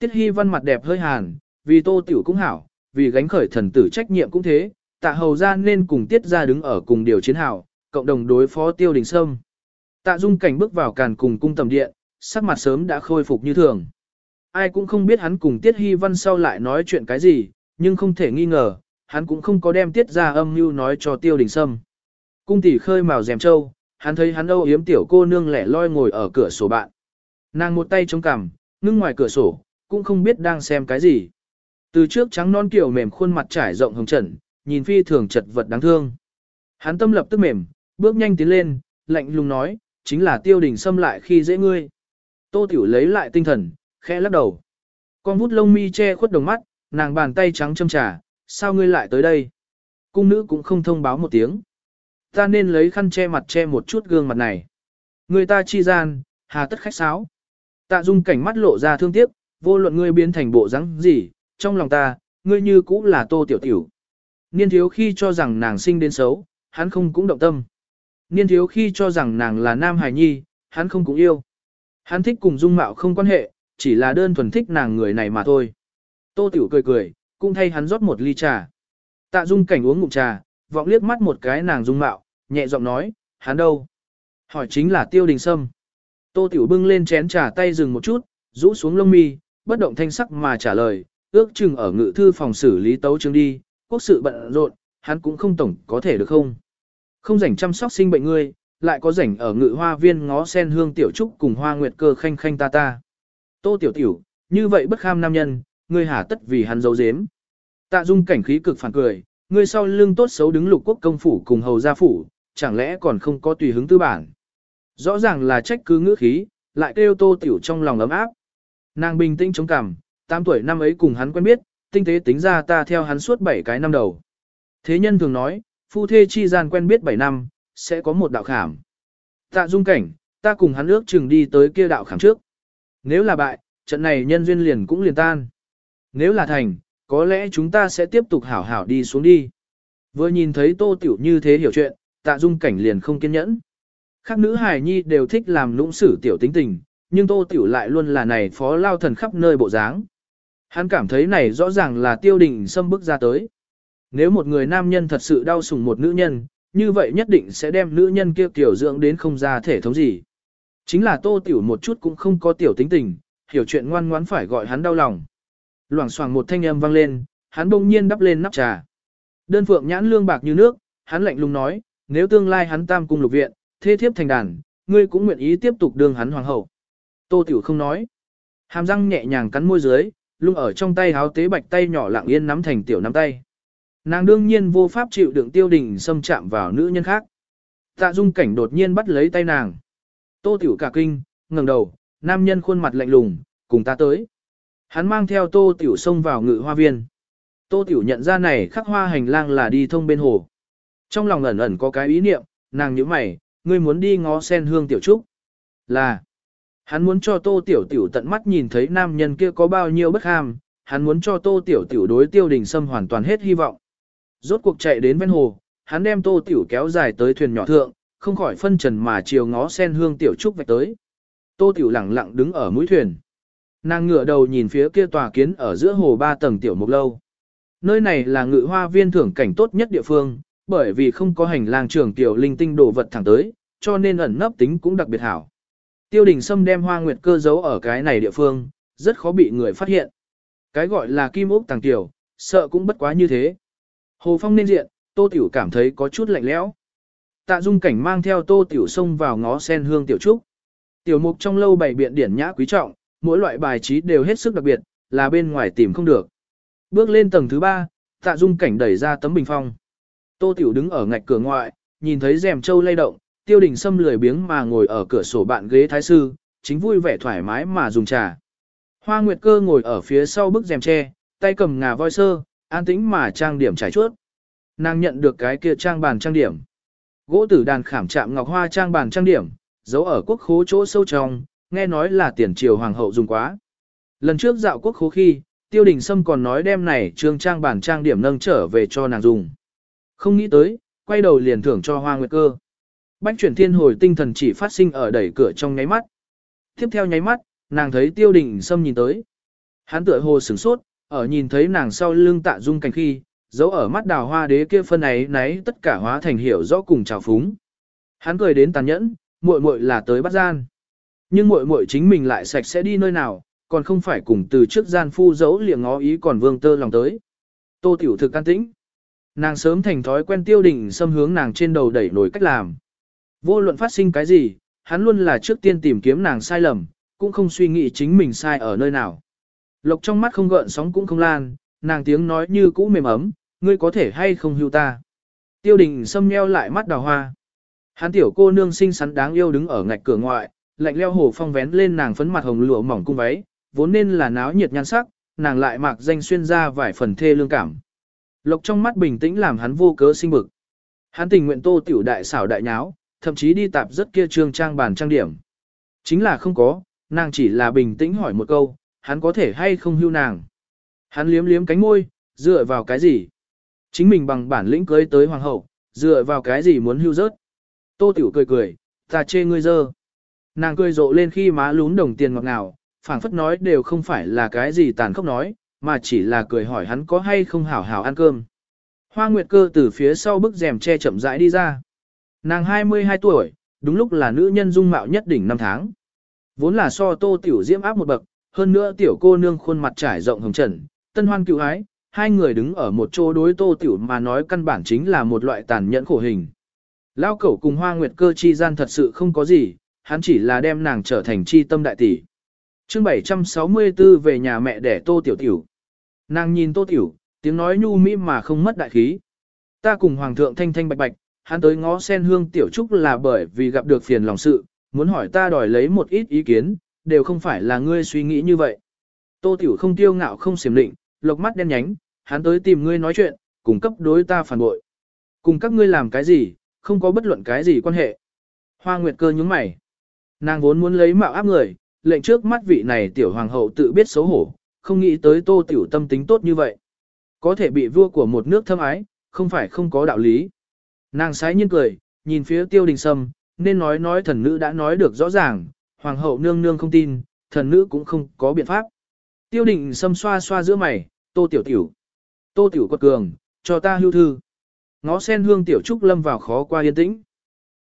Tiết hy văn mặt đẹp hơi hàn, vì tô tiểu cũng hảo, vì gánh khởi thần tử trách nhiệm cũng thế, tạ hầu ra nên cùng tiết ra đứng ở cùng điều chiến hảo, cộng đồng đối phó tiêu đình sâm. Tạ dung cảnh bước vào càn cùng cung tầm điện, sắc mặt sớm đã khôi phục như thường. Ai cũng không biết hắn cùng tiết hy văn sau lại nói chuyện cái gì, nhưng không thể nghi ngờ, hắn cũng không có đem tiết ra âm mưu nói cho tiêu đình sâm. Cung tỷ khơi màu rèm trâu, hắn thấy hắn âu yếm tiểu cô nương lẻ loi ngồi ở cửa sổ bạn. Nàng một tay chống cằm, ngưng ngoài cửa sổ, cũng không biết đang xem cái gì. Từ trước trắng non kiểu mềm khuôn mặt trải rộng hồng trần, nhìn phi thường chật vật đáng thương. Hắn tâm lập tức mềm, bước nhanh tiến lên, lạnh lùng nói, chính là tiêu đình xâm lại khi dễ ngươi. Tô tiểu lấy lại tinh thần, khẽ lắc đầu. Con vút lông mi che khuất đồng mắt, nàng bàn tay trắng châm trà, sao ngươi lại tới đây? Cung nữ cũng không thông báo một tiếng. Ta nên lấy khăn che mặt che một chút gương mặt này. Người ta chi gian, hà tất khách sáo. Tạ dung cảnh mắt lộ ra thương tiếc, vô luận ngươi biến thành bộ rắn gì, trong lòng ta, ngươi như cũng là tô tiểu tiểu. Niên thiếu khi cho rằng nàng sinh đến xấu, hắn không cũng động tâm. Niên thiếu khi cho rằng nàng là nam hài nhi, hắn không cũng yêu. Hắn thích cùng dung mạo không quan hệ, chỉ là đơn thuần thích nàng người này mà thôi. Tô tiểu cười cười, cũng thay hắn rót một ly trà. Tạ dung cảnh uống ngụm trà, vọng liếc mắt một cái nàng dung mạo, nhẹ giọng nói, hắn đâu? Hỏi chính là tiêu đình sâm. Tô tiểu bưng lên chén trà tay dừng một chút, rũ xuống lông mi, bất động thanh sắc mà trả lời, ước chừng ở ngự thư phòng xử lý tấu chương đi, quốc sự bận rộn, hắn cũng không tổng có thể được không? Không rảnh chăm sóc sinh bệnh ngươi, lại có rảnh ở ngự hoa viên ngó sen hương tiểu trúc cùng hoa nguyệt cơ khanh khanh ta ta. Tô tiểu tiểu, như vậy bất kham nam nhân, ngươi hả tất vì hắn giấu giếm. Tạ dung cảnh khí cực phản cười, ngươi sau lưng tốt xấu đứng lục quốc công phủ cùng hầu gia phủ, chẳng lẽ còn không có tùy hứng tư bản. Rõ ràng là trách cứ ngữ khí, lại kêu tô tiểu trong lòng ấm áp. Nàng bình tĩnh chống cằm, 8 tuổi năm ấy cùng hắn quen biết, tinh tế tính ra ta theo hắn suốt 7 cái năm đầu. Thế nhân thường nói, phu thê chi gian quen biết 7 năm, sẽ có một đạo khảm. Tạ dung cảnh, ta cùng hắn ước chừng đi tới kia đạo khảm trước. Nếu là bại, trận này nhân duyên liền cũng liền tan. Nếu là thành, có lẽ chúng ta sẽ tiếp tục hảo hảo đi xuống đi. Vừa nhìn thấy tô tiểu như thế hiểu chuyện, tạ dung cảnh liền không kiên nhẫn. Khác nữ hài nhi đều thích làm lũng sử tiểu tính tình, nhưng tô tiểu lại luôn là này phó lao thần khắp nơi bộ dáng. Hắn cảm thấy này rõ ràng là tiêu đình xâm bức ra tới. Nếu một người nam nhân thật sự đau sủng một nữ nhân, như vậy nhất định sẽ đem nữ nhân kia tiểu dưỡng đến không ra thể thống gì. Chính là tô tiểu một chút cũng không có tiểu tính tình, hiểu chuyện ngoan ngoãn phải gọi hắn đau lòng. Loảng xoảng một thanh âm vang lên, hắn bỗng nhiên đắp lên nắp trà. Đơn phượng nhãn lương bạc như nước, hắn lạnh lùng nói, nếu tương lai hắn tam cung lục viện, thế thiếp thành đàn, ngươi cũng nguyện ý tiếp tục đương hắn hoàng hậu. Tô Tiểu không nói. Hàm răng nhẹ nhàng cắn môi dưới, lung ở trong tay háo tế bạch tay nhỏ lặng yên nắm thành tiểu nắm tay. Nàng đương nhiên vô pháp chịu đựng tiêu đình xâm chạm vào nữ nhân khác. Tạ dung cảnh đột nhiên bắt lấy tay nàng. Tô Tiểu cả kinh, ngẩng đầu, nam nhân khuôn mặt lạnh lùng, cùng ta tới. Hắn mang theo Tô Tiểu xông vào ngự hoa viên. Tô Tiểu nhận ra này khắc hoa hành lang là đi thông bên hồ. Trong lòng ẩn ẩn có cái ý niệm, nàng nhíu mày, ngươi muốn đi ngó sen hương tiểu trúc. Là, hắn muốn cho Tô Tiểu Tiểu tận mắt nhìn thấy nam nhân kia có bao nhiêu bất ham, hắn muốn cho Tô Tiểu Tiểu đối tiêu đình sâm hoàn toàn hết hy vọng. Rốt cuộc chạy đến ven hồ, hắn đem Tô Tiểu kéo dài tới thuyền nhỏ thượng, không khỏi phân trần mà chiều ngó sen hương tiểu trúc vạch tới. Tô Tiểu lặng lặng đứng ở mũi thuyền. Nàng ngửa đầu nhìn phía kia tòa kiến ở giữa hồ ba tầng tiểu mục lâu. Nơi này là ngự hoa viên thưởng cảnh tốt nhất địa phương, bởi vì không có hành lang trường tiểu linh tinh đồ vật thẳng tới, cho nên ẩn nấp tính cũng đặc biệt hảo. Tiêu đình Sâm đem hoa nguyệt cơ giấu ở cái này địa phương, rất khó bị người phát hiện. Cái gọi là kim ốc tàng tiểu, sợ cũng bất quá như thế. Hồ phong nên diện, tô tiểu cảm thấy có chút lạnh lẽo. Tạ dung cảnh mang theo tô tiểu xông vào ngó sen hương tiểu trúc. Tiểu mục trong lâu bày biện điển nhã quý trọng, mỗi loại bài trí đều hết sức đặc biệt, là bên ngoài tìm không được. Bước lên tầng thứ ba, tạ dung cảnh đẩy ra tấm bình phong. Tô Tiểu đứng ở ngạch cửa ngoại, nhìn thấy rèm châu lay động, tiêu đình Sâm lười biếng mà ngồi ở cửa sổ bạn ghế thái sư, chính vui vẻ thoải mái mà dùng trà. Hoa Nguyệt Cơ ngồi ở phía sau bức rèm tre, tay cầm ngà voi sơ, an tĩnh mà trang điểm trải chuốt. Nàng nhận được cái kia trang bàn trang điểm. Gỗ tử đàn khảm chạm ngọc hoa trang bàn trang điểm, giấu ở quốc khố chỗ sâu trong, nghe nói là tiền triều hoàng hậu dùng quá. Lần trước dạo quốc khố khi, tiêu đình sâm còn nói đem này trương trang bản trang điểm nâng trở về cho nàng dùng. Không nghĩ tới, quay đầu liền thưởng cho hoa nguyệt cơ. Bách chuyển thiên hồi tinh thần chỉ phát sinh ở đẩy cửa trong nháy mắt. Tiếp theo nháy mắt, nàng thấy tiêu đình sâm nhìn tới. Hắn tựa hồ sửng sốt, ở nhìn thấy nàng sau lưng tạ dung cảnh khi, dấu ở mắt đào hoa đế kia phân ấy náy tất cả hóa thành hiểu rõ cùng trào phúng. Hắn cười đến tàn nhẫn, muội muội là tới bắt gian. Nhưng muội muội chính mình lại sạch sẽ đi nơi nào, còn không phải cùng từ trước gian phu dấu liệng ngó ý còn vương tơ lòng tới. Tô tiểu thực can tĩnh. Nàng sớm thành thói quen tiêu đình xâm hướng nàng trên đầu đẩy nổi cách làm. Vô luận phát sinh cái gì, hắn luôn là trước tiên tìm kiếm nàng sai lầm, cũng không suy nghĩ chính mình sai ở nơi nào. Lộc trong mắt không gợn sóng cũng không lan, nàng tiếng nói như cũ mềm ấm, ngươi có thể hay không hưu ta. Tiêu đình xâm nheo lại mắt đào hoa. Hắn tiểu cô nương xinh xắn đáng yêu đứng ở ngạch cửa ngoại, lạnh leo hồ phong vén lên nàng phấn mặt hồng lụa mỏng cung váy, vốn nên là náo nhiệt nhan sắc, nàng lại mặc danh xuyên ra vài phần thê lương cảm. Lộc trong mắt bình tĩnh làm hắn vô cớ sinh bực. Hắn tình nguyện tô tiểu đại xảo đại nháo, thậm chí đi tạp rất kia trương trang bàn trang điểm. Chính là không có, nàng chỉ là bình tĩnh hỏi một câu, hắn có thể hay không hưu nàng. Hắn liếm liếm cánh môi, dựa vào cái gì? Chính mình bằng bản lĩnh cưới tới hoàng hậu, dựa vào cái gì muốn hưu rớt? Tô tiểu cười cười, ta chê ngươi dơ. Nàng cười rộ lên khi má lún đồng tiền ngọt ngào, phảng phất nói đều không phải là cái gì tàn khốc nói, mà chỉ là cười hỏi hắn có hay không hảo hảo ăn cơm. Hoa Nguyệt Cơ từ phía sau bức rèm che chậm rãi đi ra. Nàng 22 tuổi, đúng lúc là nữ nhân dung mạo nhất đỉnh năm tháng. Vốn là so tô tiểu diễm áp một bậc, hơn nữa tiểu cô nương khuôn mặt trải rộng hồng trần, tân hoan cựu ái, hai người đứng ở một chỗ đối tô tiểu mà nói căn bản chính là một loại tàn nhẫn khổ hình. Lao cẩu cùng hoa nguyệt cơ chi gian thật sự không có gì, hắn chỉ là đem nàng trở thành chi tâm đại tỷ. chương 764 về nhà mẹ đẻ tô tiểu tiểu. Nàng nhìn tô tiểu, tiếng nói nhu mỹ mà không mất đại khí. Ta cùng hoàng thượng thanh thanh bạch bạch, hắn tới ngó sen hương tiểu trúc là bởi vì gặp được phiền lòng sự, muốn hỏi ta đòi lấy một ít ý kiến, đều không phải là ngươi suy nghĩ như vậy. Tô tiểu không tiêu ngạo không xiểm định, lộc mắt đen nhánh, hắn tới tìm ngươi nói chuyện, cùng cấp đối ta phản bội. Cùng các ngươi làm cái gì, không có bất luận cái gì quan hệ. Hoa Nguyệt cơ nhướng mày. Nàng vốn muốn lấy mạo áp người, lệnh trước mắt vị này tiểu hoàng hậu tự biết xấu hổ, không nghĩ tới tô tiểu tâm tính tốt như vậy. Có thể bị vua của một nước thâm ái, không phải không có đạo lý. Nàng sái nhiên cười, nhìn phía tiêu đình sâm, nên nói nói thần nữ đã nói được rõ ràng, hoàng hậu nương nương không tin, thần nữ cũng không có biện pháp. Tiêu đình sâm xoa xoa giữa mày, tô tiểu tiểu. Tô tiểu quật cường, cho ta hưu thư. Ngó sen hương tiểu trúc lâm vào khó qua yên tĩnh.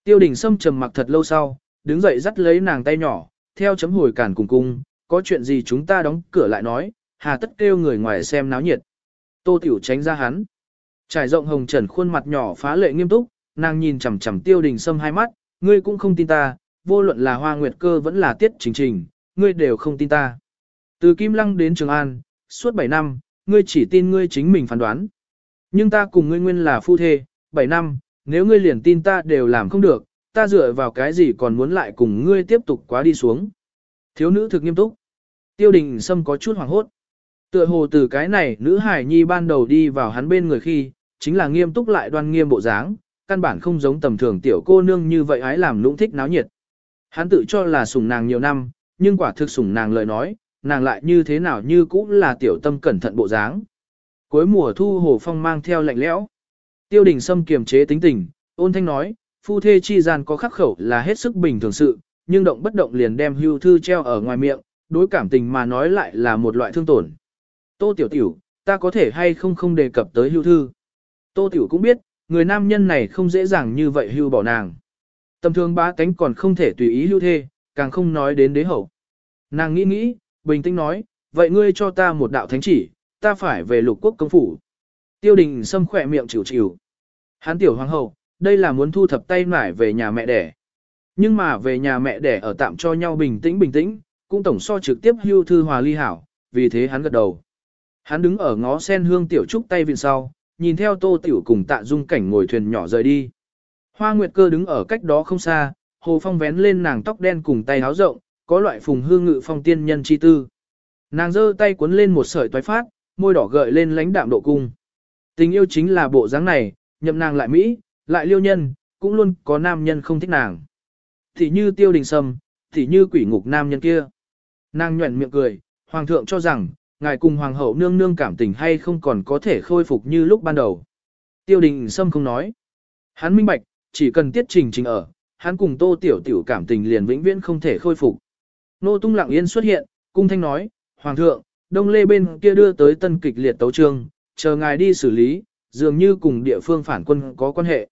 Tiêu đình sâm trầm mặc thật lâu sau, đứng dậy dắt lấy nàng tay nhỏ, theo chấm hồi cản cùng cung, có chuyện gì chúng ta đóng cửa lại nói, hà tất kêu người ngoài xem náo nhiệt. Tô tiểu tránh ra hắn. Trải rộng hồng trần khuôn mặt nhỏ phá lệ nghiêm túc, nàng nhìn chằm chằm tiêu đình sâm hai mắt, ngươi cũng không tin ta, vô luận là hoa nguyệt cơ vẫn là tiết trình trình, ngươi đều không tin ta. Từ Kim Lăng đến Trường An, suốt 7 năm, ngươi chỉ tin ngươi chính mình phán đoán. Nhưng ta cùng ngươi nguyên là phu thê, 7 năm, nếu ngươi liền tin ta đều làm không được, ta dựa vào cái gì còn muốn lại cùng ngươi tiếp tục quá đi xuống. Thiếu nữ thực nghiêm túc. Tiêu đình Sâm có chút hoảng hốt. Tựa hồ từ cái này nữ hải nhi ban đầu đi vào hắn bên người khi, chính là nghiêm túc lại đoan nghiêm bộ dáng, căn bản không giống tầm thường tiểu cô nương như vậy ái làm lũng thích náo nhiệt. Hắn tự cho là sủng nàng nhiều năm, nhưng quả thực sủng nàng lời nói, nàng lại như thế nào như cũng là tiểu tâm cẩn thận bộ dáng. Cuối mùa thu hồ phong mang theo lạnh lẽo. Tiêu đình Sâm kiềm chế tính tình, ôn thanh nói, phu thê chi gian có khắc khẩu là hết sức bình thường sự, nhưng động bất động liền đem hưu thư treo ở ngoài miệng, đối cảm tình mà nói lại là một loại thương tổn. Tô tiểu tiểu, ta có thể hay không không đề cập tới hưu thư. Tô tiểu cũng biết, người nam nhân này không dễ dàng như vậy hưu bỏ nàng. Tầm thường bá tánh còn không thể tùy ý hưu thê, càng không nói đến đế hậu. Nàng nghĩ nghĩ, bình tĩnh nói, vậy ngươi cho ta một đạo thánh chỉ, ta phải về lục quốc công phủ. Tiêu đình xâm khỏe miệng chịu chịu. Hán tiểu hoàng hậu, đây là muốn thu thập tay nải về nhà mẹ đẻ. Nhưng mà về nhà mẹ đẻ ở tạm cho nhau bình tĩnh bình tĩnh, cũng tổng so trực tiếp hưu thư hòa ly hảo, vì thế hắn gật đầu. Hắn đứng ở ngó sen hương tiểu trúc tay viện sau, nhìn theo tô tiểu cùng tạ dung cảnh ngồi thuyền nhỏ rời đi. Hoa Nguyệt cơ đứng ở cách đó không xa, hồ phong vén lên nàng tóc đen cùng tay áo rộng, có loại phùng hương ngự phong tiên nhân chi tư. Nàng giơ tay cuốn lên một sợi toái phát, môi đỏ gợi lên lãnh đạm độ cung. Tình yêu chính là bộ dáng này, nhậm nàng lại Mỹ, lại liêu nhân, cũng luôn có nam nhân không thích nàng. Thì như tiêu đình sâm, thì như quỷ ngục nam nhân kia. Nàng nhuẩn miệng cười, hoàng thượng cho rằng, ngài cùng hoàng hậu nương nương cảm tình hay không còn có thể khôi phục như lúc ban đầu. Tiêu đình sâm không nói. Hắn minh bạch, chỉ cần tiết trình trình ở, hắn cùng tô tiểu tiểu cảm tình liền vĩnh viễn không thể khôi phục. Nô tung lặng yên xuất hiện, cung thanh nói, Hoàng thượng, đông lê bên kia đưa tới tân kịch liệt tấu trương, chờ ngài đi xử lý, dường như cùng địa phương phản quân có quan hệ.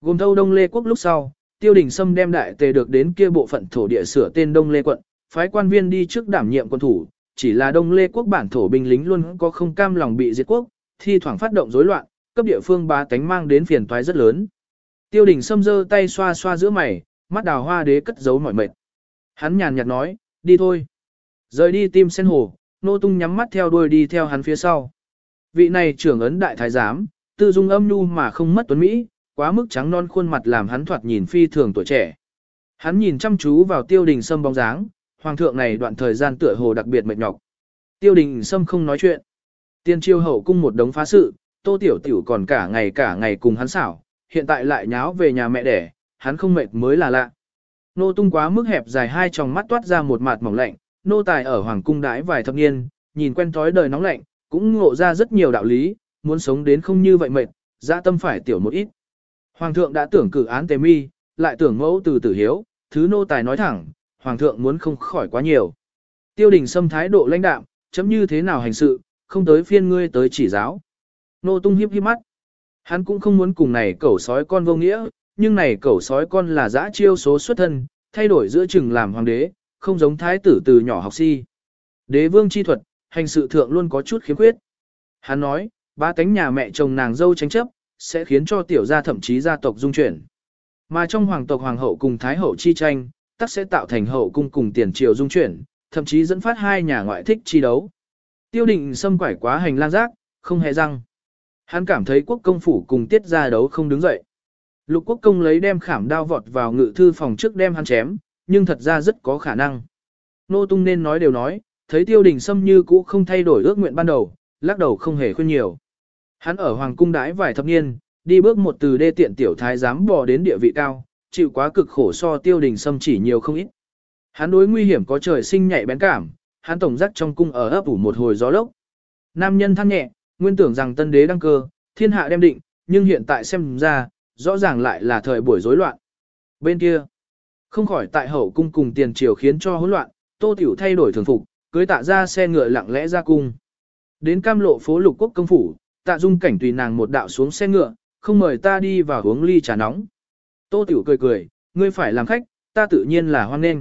Gồm thâu đông lê quốc lúc sau, tiêu đình sâm đem đại tề được đến kia bộ phận thổ địa sửa tên đông lê quận, phái quan viên đi trước đảm nhiệm quân thủ, chỉ là đông lê quốc bản thổ binh lính luôn có không cam lòng bị diệt quốc, thi thoảng phát động rối loạn, cấp địa phương ba tánh mang đến phiền toái rất lớn. Tiêu đình sâm giơ tay xoa xoa giữa mày, mắt đào hoa đế cất giấu mỏi mệt. Hắn nhàn nhạt nói, đi thôi. Rời đi tim sen hồ, nô tung nhắm mắt theo đuôi đi theo hắn phía sau. Vị này trưởng ấn đại thái giám, tư dung âm nhu mà không mất tuấn Mỹ, quá mức trắng non khuôn mặt làm hắn thoạt nhìn phi thường tuổi trẻ. Hắn nhìn chăm chú vào tiêu đình sâm bóng dáng, hoàng thượng này đoạn thời gian tựa hồ đặc biệt mệt nhọc. Tiêu đình sâm không nói chuyện. Tiên triêu hậu cung một đống phá sự, tô tiểu tiểu còn cả ngày cả ngày cùng hắn xảo, hiện tại lại nháo về nhà mẹ đẻ, hắn không mệt mới là lạ. Nô tung quá mức hẹp dài hai tròng mắt toát ra một mặt mỏng lạnh, nô tài ở hoàng cung đãi vài thập niên, nhìn quen thói đời nóng lạnh, cũng ngộ ra rất nhiều đạo lý, muốn sống đến không như vậy mệt, dạ tâm phải tiểu một ít. Hoàng thượng đã tưởng cử án tề mi, lại tưởng mẫu từ tử hiếu, thứ nô tài nói thẳng, hoàng thượng muốn không khỏi quá nhiều. Tiêu đình xâm thái độ lãnh đạm, chấm như thế nào hành sự, không tới phiên ngươi tới chỉ giáo. Nô tung hiếp hiếp mắt. Hắn cũng không muốn cùng này cẩu sói con vô nghĩa, nhưng này cẩu sói con là dã chiêu số xuất thân, thay đổi giữa chừng làm hoàng đế, không giống thái tử từ nhỏ học si. Đế vương chi thuật, hành sự thượng luôn có chút khiếm khuyết. Hắn nói, ba cánh nhà mẹ chồng nàng dâu tranh chấp, sẽ khiến cho tiểu gia thậm chí gia tộc dung chuyển. Mà trong hoàng tộc hoàng hậu cùng thái hậu chi tranh, tắc sẽ tạo thành hậu cung cùng tiền triều dung chuyển, thậm chí dẫn phát hai nhà ngoại thích chi đấu. Tiêu định xâm quải quá hành lang giác, không hề răng. Hắn cảm thấy quốc công phủ cùng tiết ra đấu không đứng dậy. Lục quốc công lấy đem khảm đao vọt vào ngự thư phòng trước đem hắn chém, nhưng thật ra rất có khả năng. Nô tung nên nói đều nói, thấy tiêu đình sâm như cũ không thay đổi ước nguyện ban đầu, lắc đầu không hề khuyên nhiều. Hắn ở hoàng cung đãi vài thập niên, đi bước một từ đê tiện tiểu thái giám bò đến địa vị cao, chịu quá cực khổ so tiêu đình sâm chỉ nhiều không ít. Hắn đối nguy hiểm có trời sinh nhạy bén cảm, hắn tổng giác trong cung ở ấp ủ một hồi gió lốc. Nam nhân than nhẹ, nguyên tưởng rằng tân đế đăng cơ, thiên hạ đem định, nhưng hiện tại xem ra, rõ ràng lại là thời buổi rối loạn. Bên kia, không khỏi tại hậu cung cùng tiền triều khiến cho hỗn loạn, Tô Tiểu thay đổi thường phục, cưới tạ ra xe ngựa lặng lẽ ra cung. Đến cam lộ phố lục quốc công phủ, tạ dung cảnh tùy nàng một đạo xuống xe ngựa, không mời ta đi vào uống ly trà nóng. Tô Tiểu cười cười, ngươi phải làm khách, ta tự nhiên là hoan nghênh.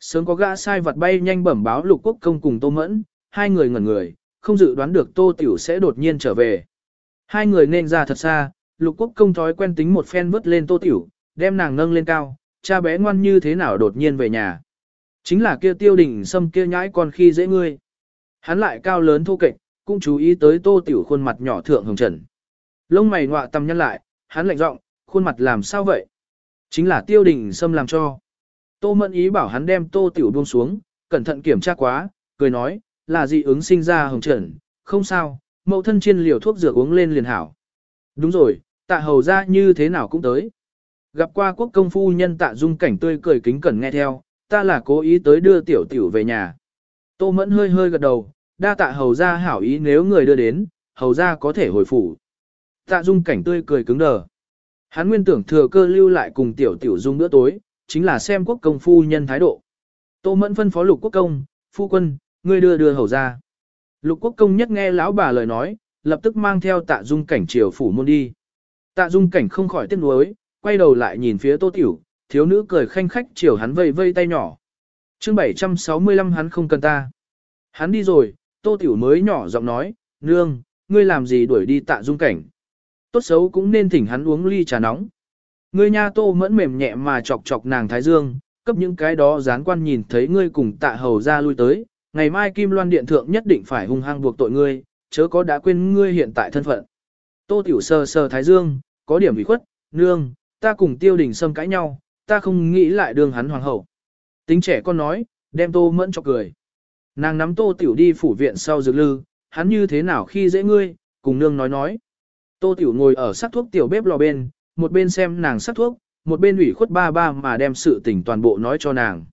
Sớm có gã sai vật bay nhanh bẩm báo lục quốc công cùng Tô Mẫn, hai người ngẩn người, không dự đoán được Tô Tiểu sẽ đột nhiên trở về. Hai người nên ra thật xa, lục quốc công thói quen tính một phen vứt lên Tô Tiểu, đem nàng nâng lên cao, cha bé ngoan như thế nào đột nhiên về nhà. Chính là kia tiêu đình xâm kia nhãi con khi dễ ngươi. Hắn lại cao lớn thô kệch, cũng chú ý tới Tô Tiểu khuôn mặt nhỏ thượng hồng trần. Lông mày ngọa tầm nhân lại, hắn lạnh giọng, khuôn mặt làm sao vậy? Chính là tiêu đình xâm làm cho. Tô Mẫn ý bảo hắn đem tô tiểu buông xuống, cẩn thận kiểm tra quá, cười nói, là dị ứng sinh ra hồng trần, không sao, mẫu thân chiên liều thuốc dược uống lên liền hảo. Đúng rồi, tạ hầu ra như thế nào cũng tới. Gặp qua quốc công phu nhân tạ dung cảnh tươi cười kính cẩn nghe theo, ta là cố ý tới đưa tiểu tiểu về nhà. Tô Mẫn hơi hơi gật đầu, đa tạ hầu ra hảo ý nếu người đưa đến, hầu ra có thể hồi phủ. Tạ dung cảnh tươi cười cứng đờ. Hắn nguyên tưởng thừa cơ lưu lại cùng tiểu tiểu dung bữa tối, chính là xem quốc công phu nhân thái độ. Tô Mẫn phân phó lục quốc công, phu quân, ngươi đưa đưa hầu ra. Lục quốc công nhất nghe lão bà lời nói, lập tức mang theo tạ dung cảnh triều phủ môn đi. Tạ dung cảnh không khỏi tiếc nuối, quay đầu lại nhìn phía tô tiểu, thiếu nữ cười khanh khách chiều hắn vây vây tay nhỏ. chương 765 hắn không cần ta. Hắn đi rồi, tô tiểu mới nhỏ giọng nói, nương, ngươi làm gì đuổi đi tạ dung cảnh. Tốt xấu cũng nên thỉnh hắn uống ly trà nóng. Ngươi nha tô mẫn mềm nhẹ mà chọc chọc nàng thái dương, cấp những cái đó gián quan nhìn thấy ngươi cùng tạ hầu ra lui tới, ngày mai Kim Loan Điện Thượng nhất định phải hung hăng buộc tội ngươi, chớ có đã quên ngươi hiện tại thân phận. Tô Tiểu sơ sơ thái dương, có điểm bị khuất, nương, ta cùng tiêu đình xâm cãi nhau, ta không nghĩ lại đường hắn hoàng hậu. Tính trẻ con nói, đem tô mẫn cho cười. Nàng nắm tô tiểu đi phủ viện sau dược lư, hắn như thế nào khi dễ ngươi, cùng nương nói nói. Tô tiểu ngồi ở sắc thuốc tiểu bếp lò bên, một bên xem nàng sắc thuốc, một bên ủy khuất ba ba mà đem sự tình toàn bộ nói cho nàng.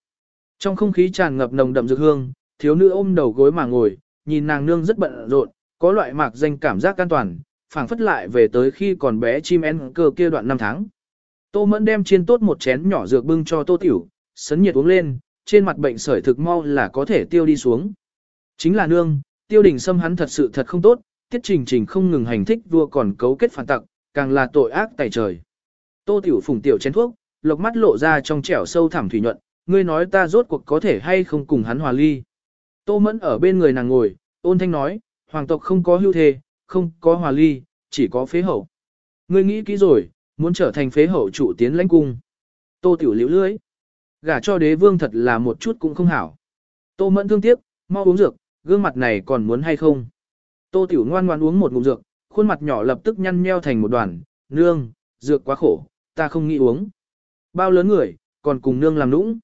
Trong không khí tràn ngập nồng đậm dược hương, thiếu nữ ôm đầu gối mà ngồi, nhìn nàng nương rất bận rộn, có loại mạc danh cảm giác an toàn, phảng phất lại về tới khi còn bé chim én cơ kia đoạn năm tháng. Tô Mẫn đem chiên tốt một chén nhỏ dược bưng cho Tô Tiểu, sấn nhiệt uống lên, trên mặt bệnh sởi thực mau là có thể tiêu đi xuống. Chính là nương, tiêu đình xâm hắn thật sự thật không tốt, tiết trình trình không ngừng hành thích vua còn cấu kết phản tặc, càng là tội ác tày trời. Tô Tiểu Phùng tiểu chén thuốc, lộc mắt lộ ra trong trẻo sâu thẳm thủy nhuận, ngươi nói ta rốt cuộc có thể hay không cùng hắn hòa ly. Tô Mẫn ở bên người nàng ngồi, ôn thanh nói, hoàng tộc không có hưu thề, không có hòa ly, chỉ có phế hậu. Ngươi nghĩ kỹ rồi, muốn trở thành phế hậu chủ tiến lãnh cung. Tô Tiểu liễu lưới. Gả cho đế vương thật là một chút cũng không hảo. Tô Mẫn thương tiếc, mau uống dược, gương mặt này còn muốn hay không. Tô Tiểu ngoan ngoan uống một ngụm dược, khuôn mặt nhỏ lập tức nhăn nheo thành một đoàn, nương, dược quá khổ, ta không nghĩ uống. Bao lớn người, còn cùng nương làm nũng.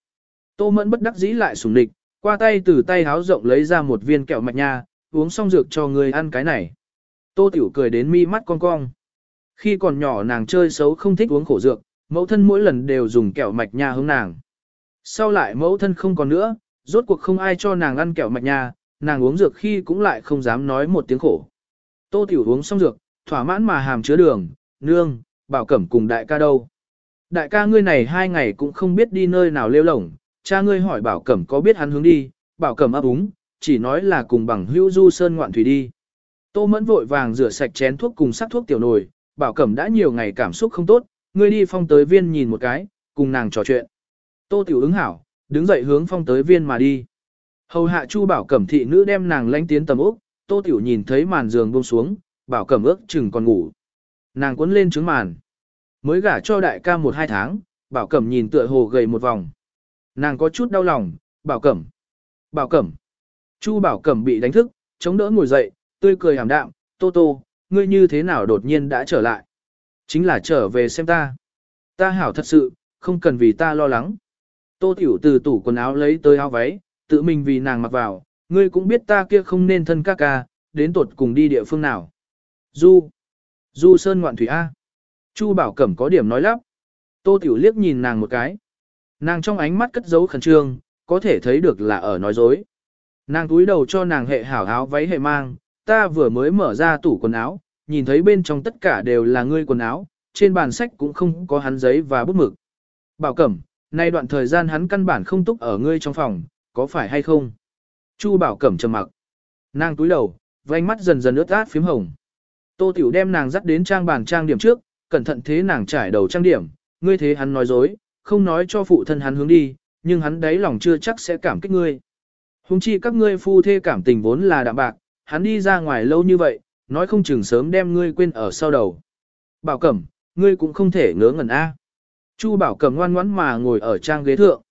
Tô mẫn bất đắc dĩ lại sủng địch, qua tay từ tay háo rộng lấy ra một viên kẹo mạch nha, uống xong dược cho người ăn cái này. Tô tiểu cười đến mi mắt cong cong. Khi còn nhỏ nàng chơi xấu không thích uống khổ dược, mẫu thân mỗi lần đều dùng kẹo mạch nha hướng nàng. Sau lại mẫu thân không còn nữa, rốt cuộc không ai cho nàng ăn kẹo mạch nha, nàng uống dược khi cũng lại không dám nói một tiếng khổ. Tô Tiểu uống xong dược, thỏa mãn mà hàm chứa đường, nương, bảo cẩm cùng đại ca đâu. Đại ca ngươi này hai ngày cũng không biết đi nơi nào lêu lổng, cha ngươi hỏi bảo cẩm có biết hắn hướng đi, bảo cẩm ấp úng, chỉ nói là cùng bằng hữu du sơn ngoạn thủy đi. Tô mẫn vội vàng rửa sạch chén thuốc cùng sắc thuốc tiểu nồi, bảo cẩm đã nhiều ngày cảm xúc không tốt, ngươi đi phong tới viên nhìn một cái, cùng nàng trò chuyện. Tô tiểu ứng hảo, đứng dậy hướng phong tới viên mà đi. Hầu hạ chu bảo cẩm thị nữ đem nàng lánh tiến tầm ốc, Tô Tiểu nhìn thấy màn giường buông xuống, bảo cẩm ước chừng còn ngủ. Nàng cuốn lên trứng màn. Mới gả cho đại ca một hai tháng, bảo cẩm nhìn tựa hồ gầy một vòng. Nàng có chút đau lòng, bảo cẩm. Bảo cẩm. Chu bảo cẩm bị đánh thức, chống đỡ ngồi dậy, tươi cười hàm đạm, tô tô, ngươi như thế nào đột nhiên đã trở lại. Chính là trở về xem ta. Ta hảo thật sự, không cần vì ta lo lắng. Tô tiểu từ tủ quần áo lấy tới áo váy, tự mình vì nàng mặc vào, Ngươi cũng biết ta kia không nên thân ca ca, đến tột cùng đi địa phương nào. Du. Du Sơn ngoạn thủy A. Chu Bảo Cẩm có điểm nói lắp. Tô Tiểu liếc nhìn nàng một cái. Nàng trong ánh mắt cất giấu khẩn trương, có thể thấy được là ở nói dối. Nàng túi đầu cho nàng hệ hảo áo váy hệ mang, ta vừa mới mở ra tủ quần áo, nhìn thấy bên trong tất cả đều là ngươi quần áo, trên bàn sách cũng không có hắn giấy và bút mực. Bảo Cẩm, nay đoạn thời gian hắn căn bản không túc ở ngươi trong phòng, có phải hay không? Chu Bảo Cẩm trầm mặc. Nàng túi đầu, vành mắt dần dần ướt át phím hồng. Tô Tiểu đem nàng dắt đến trang bàn trang điểm trước, cẩn thận thế nàng trải đầu trang điểm, ngươi thế hắn nói dối, không nói cho phụ thân hắn hướng đi, nhưng hắn đấy lòng chưa chắc sẽ cảm kích ngươi. Hùng chi các ngươi phu thê cảm tình vốn là đạm bạc, hắn đi ra ngoài lâu như vậy, nói không chừng sớm đem ngươi quên ở sau đầu. Bảo Cẩm, ngươi cũng không thể ngớ ngẩn a. Chu Bảo Cẩm ngoan ngoãn mà ngồi ở trang ghế thượng.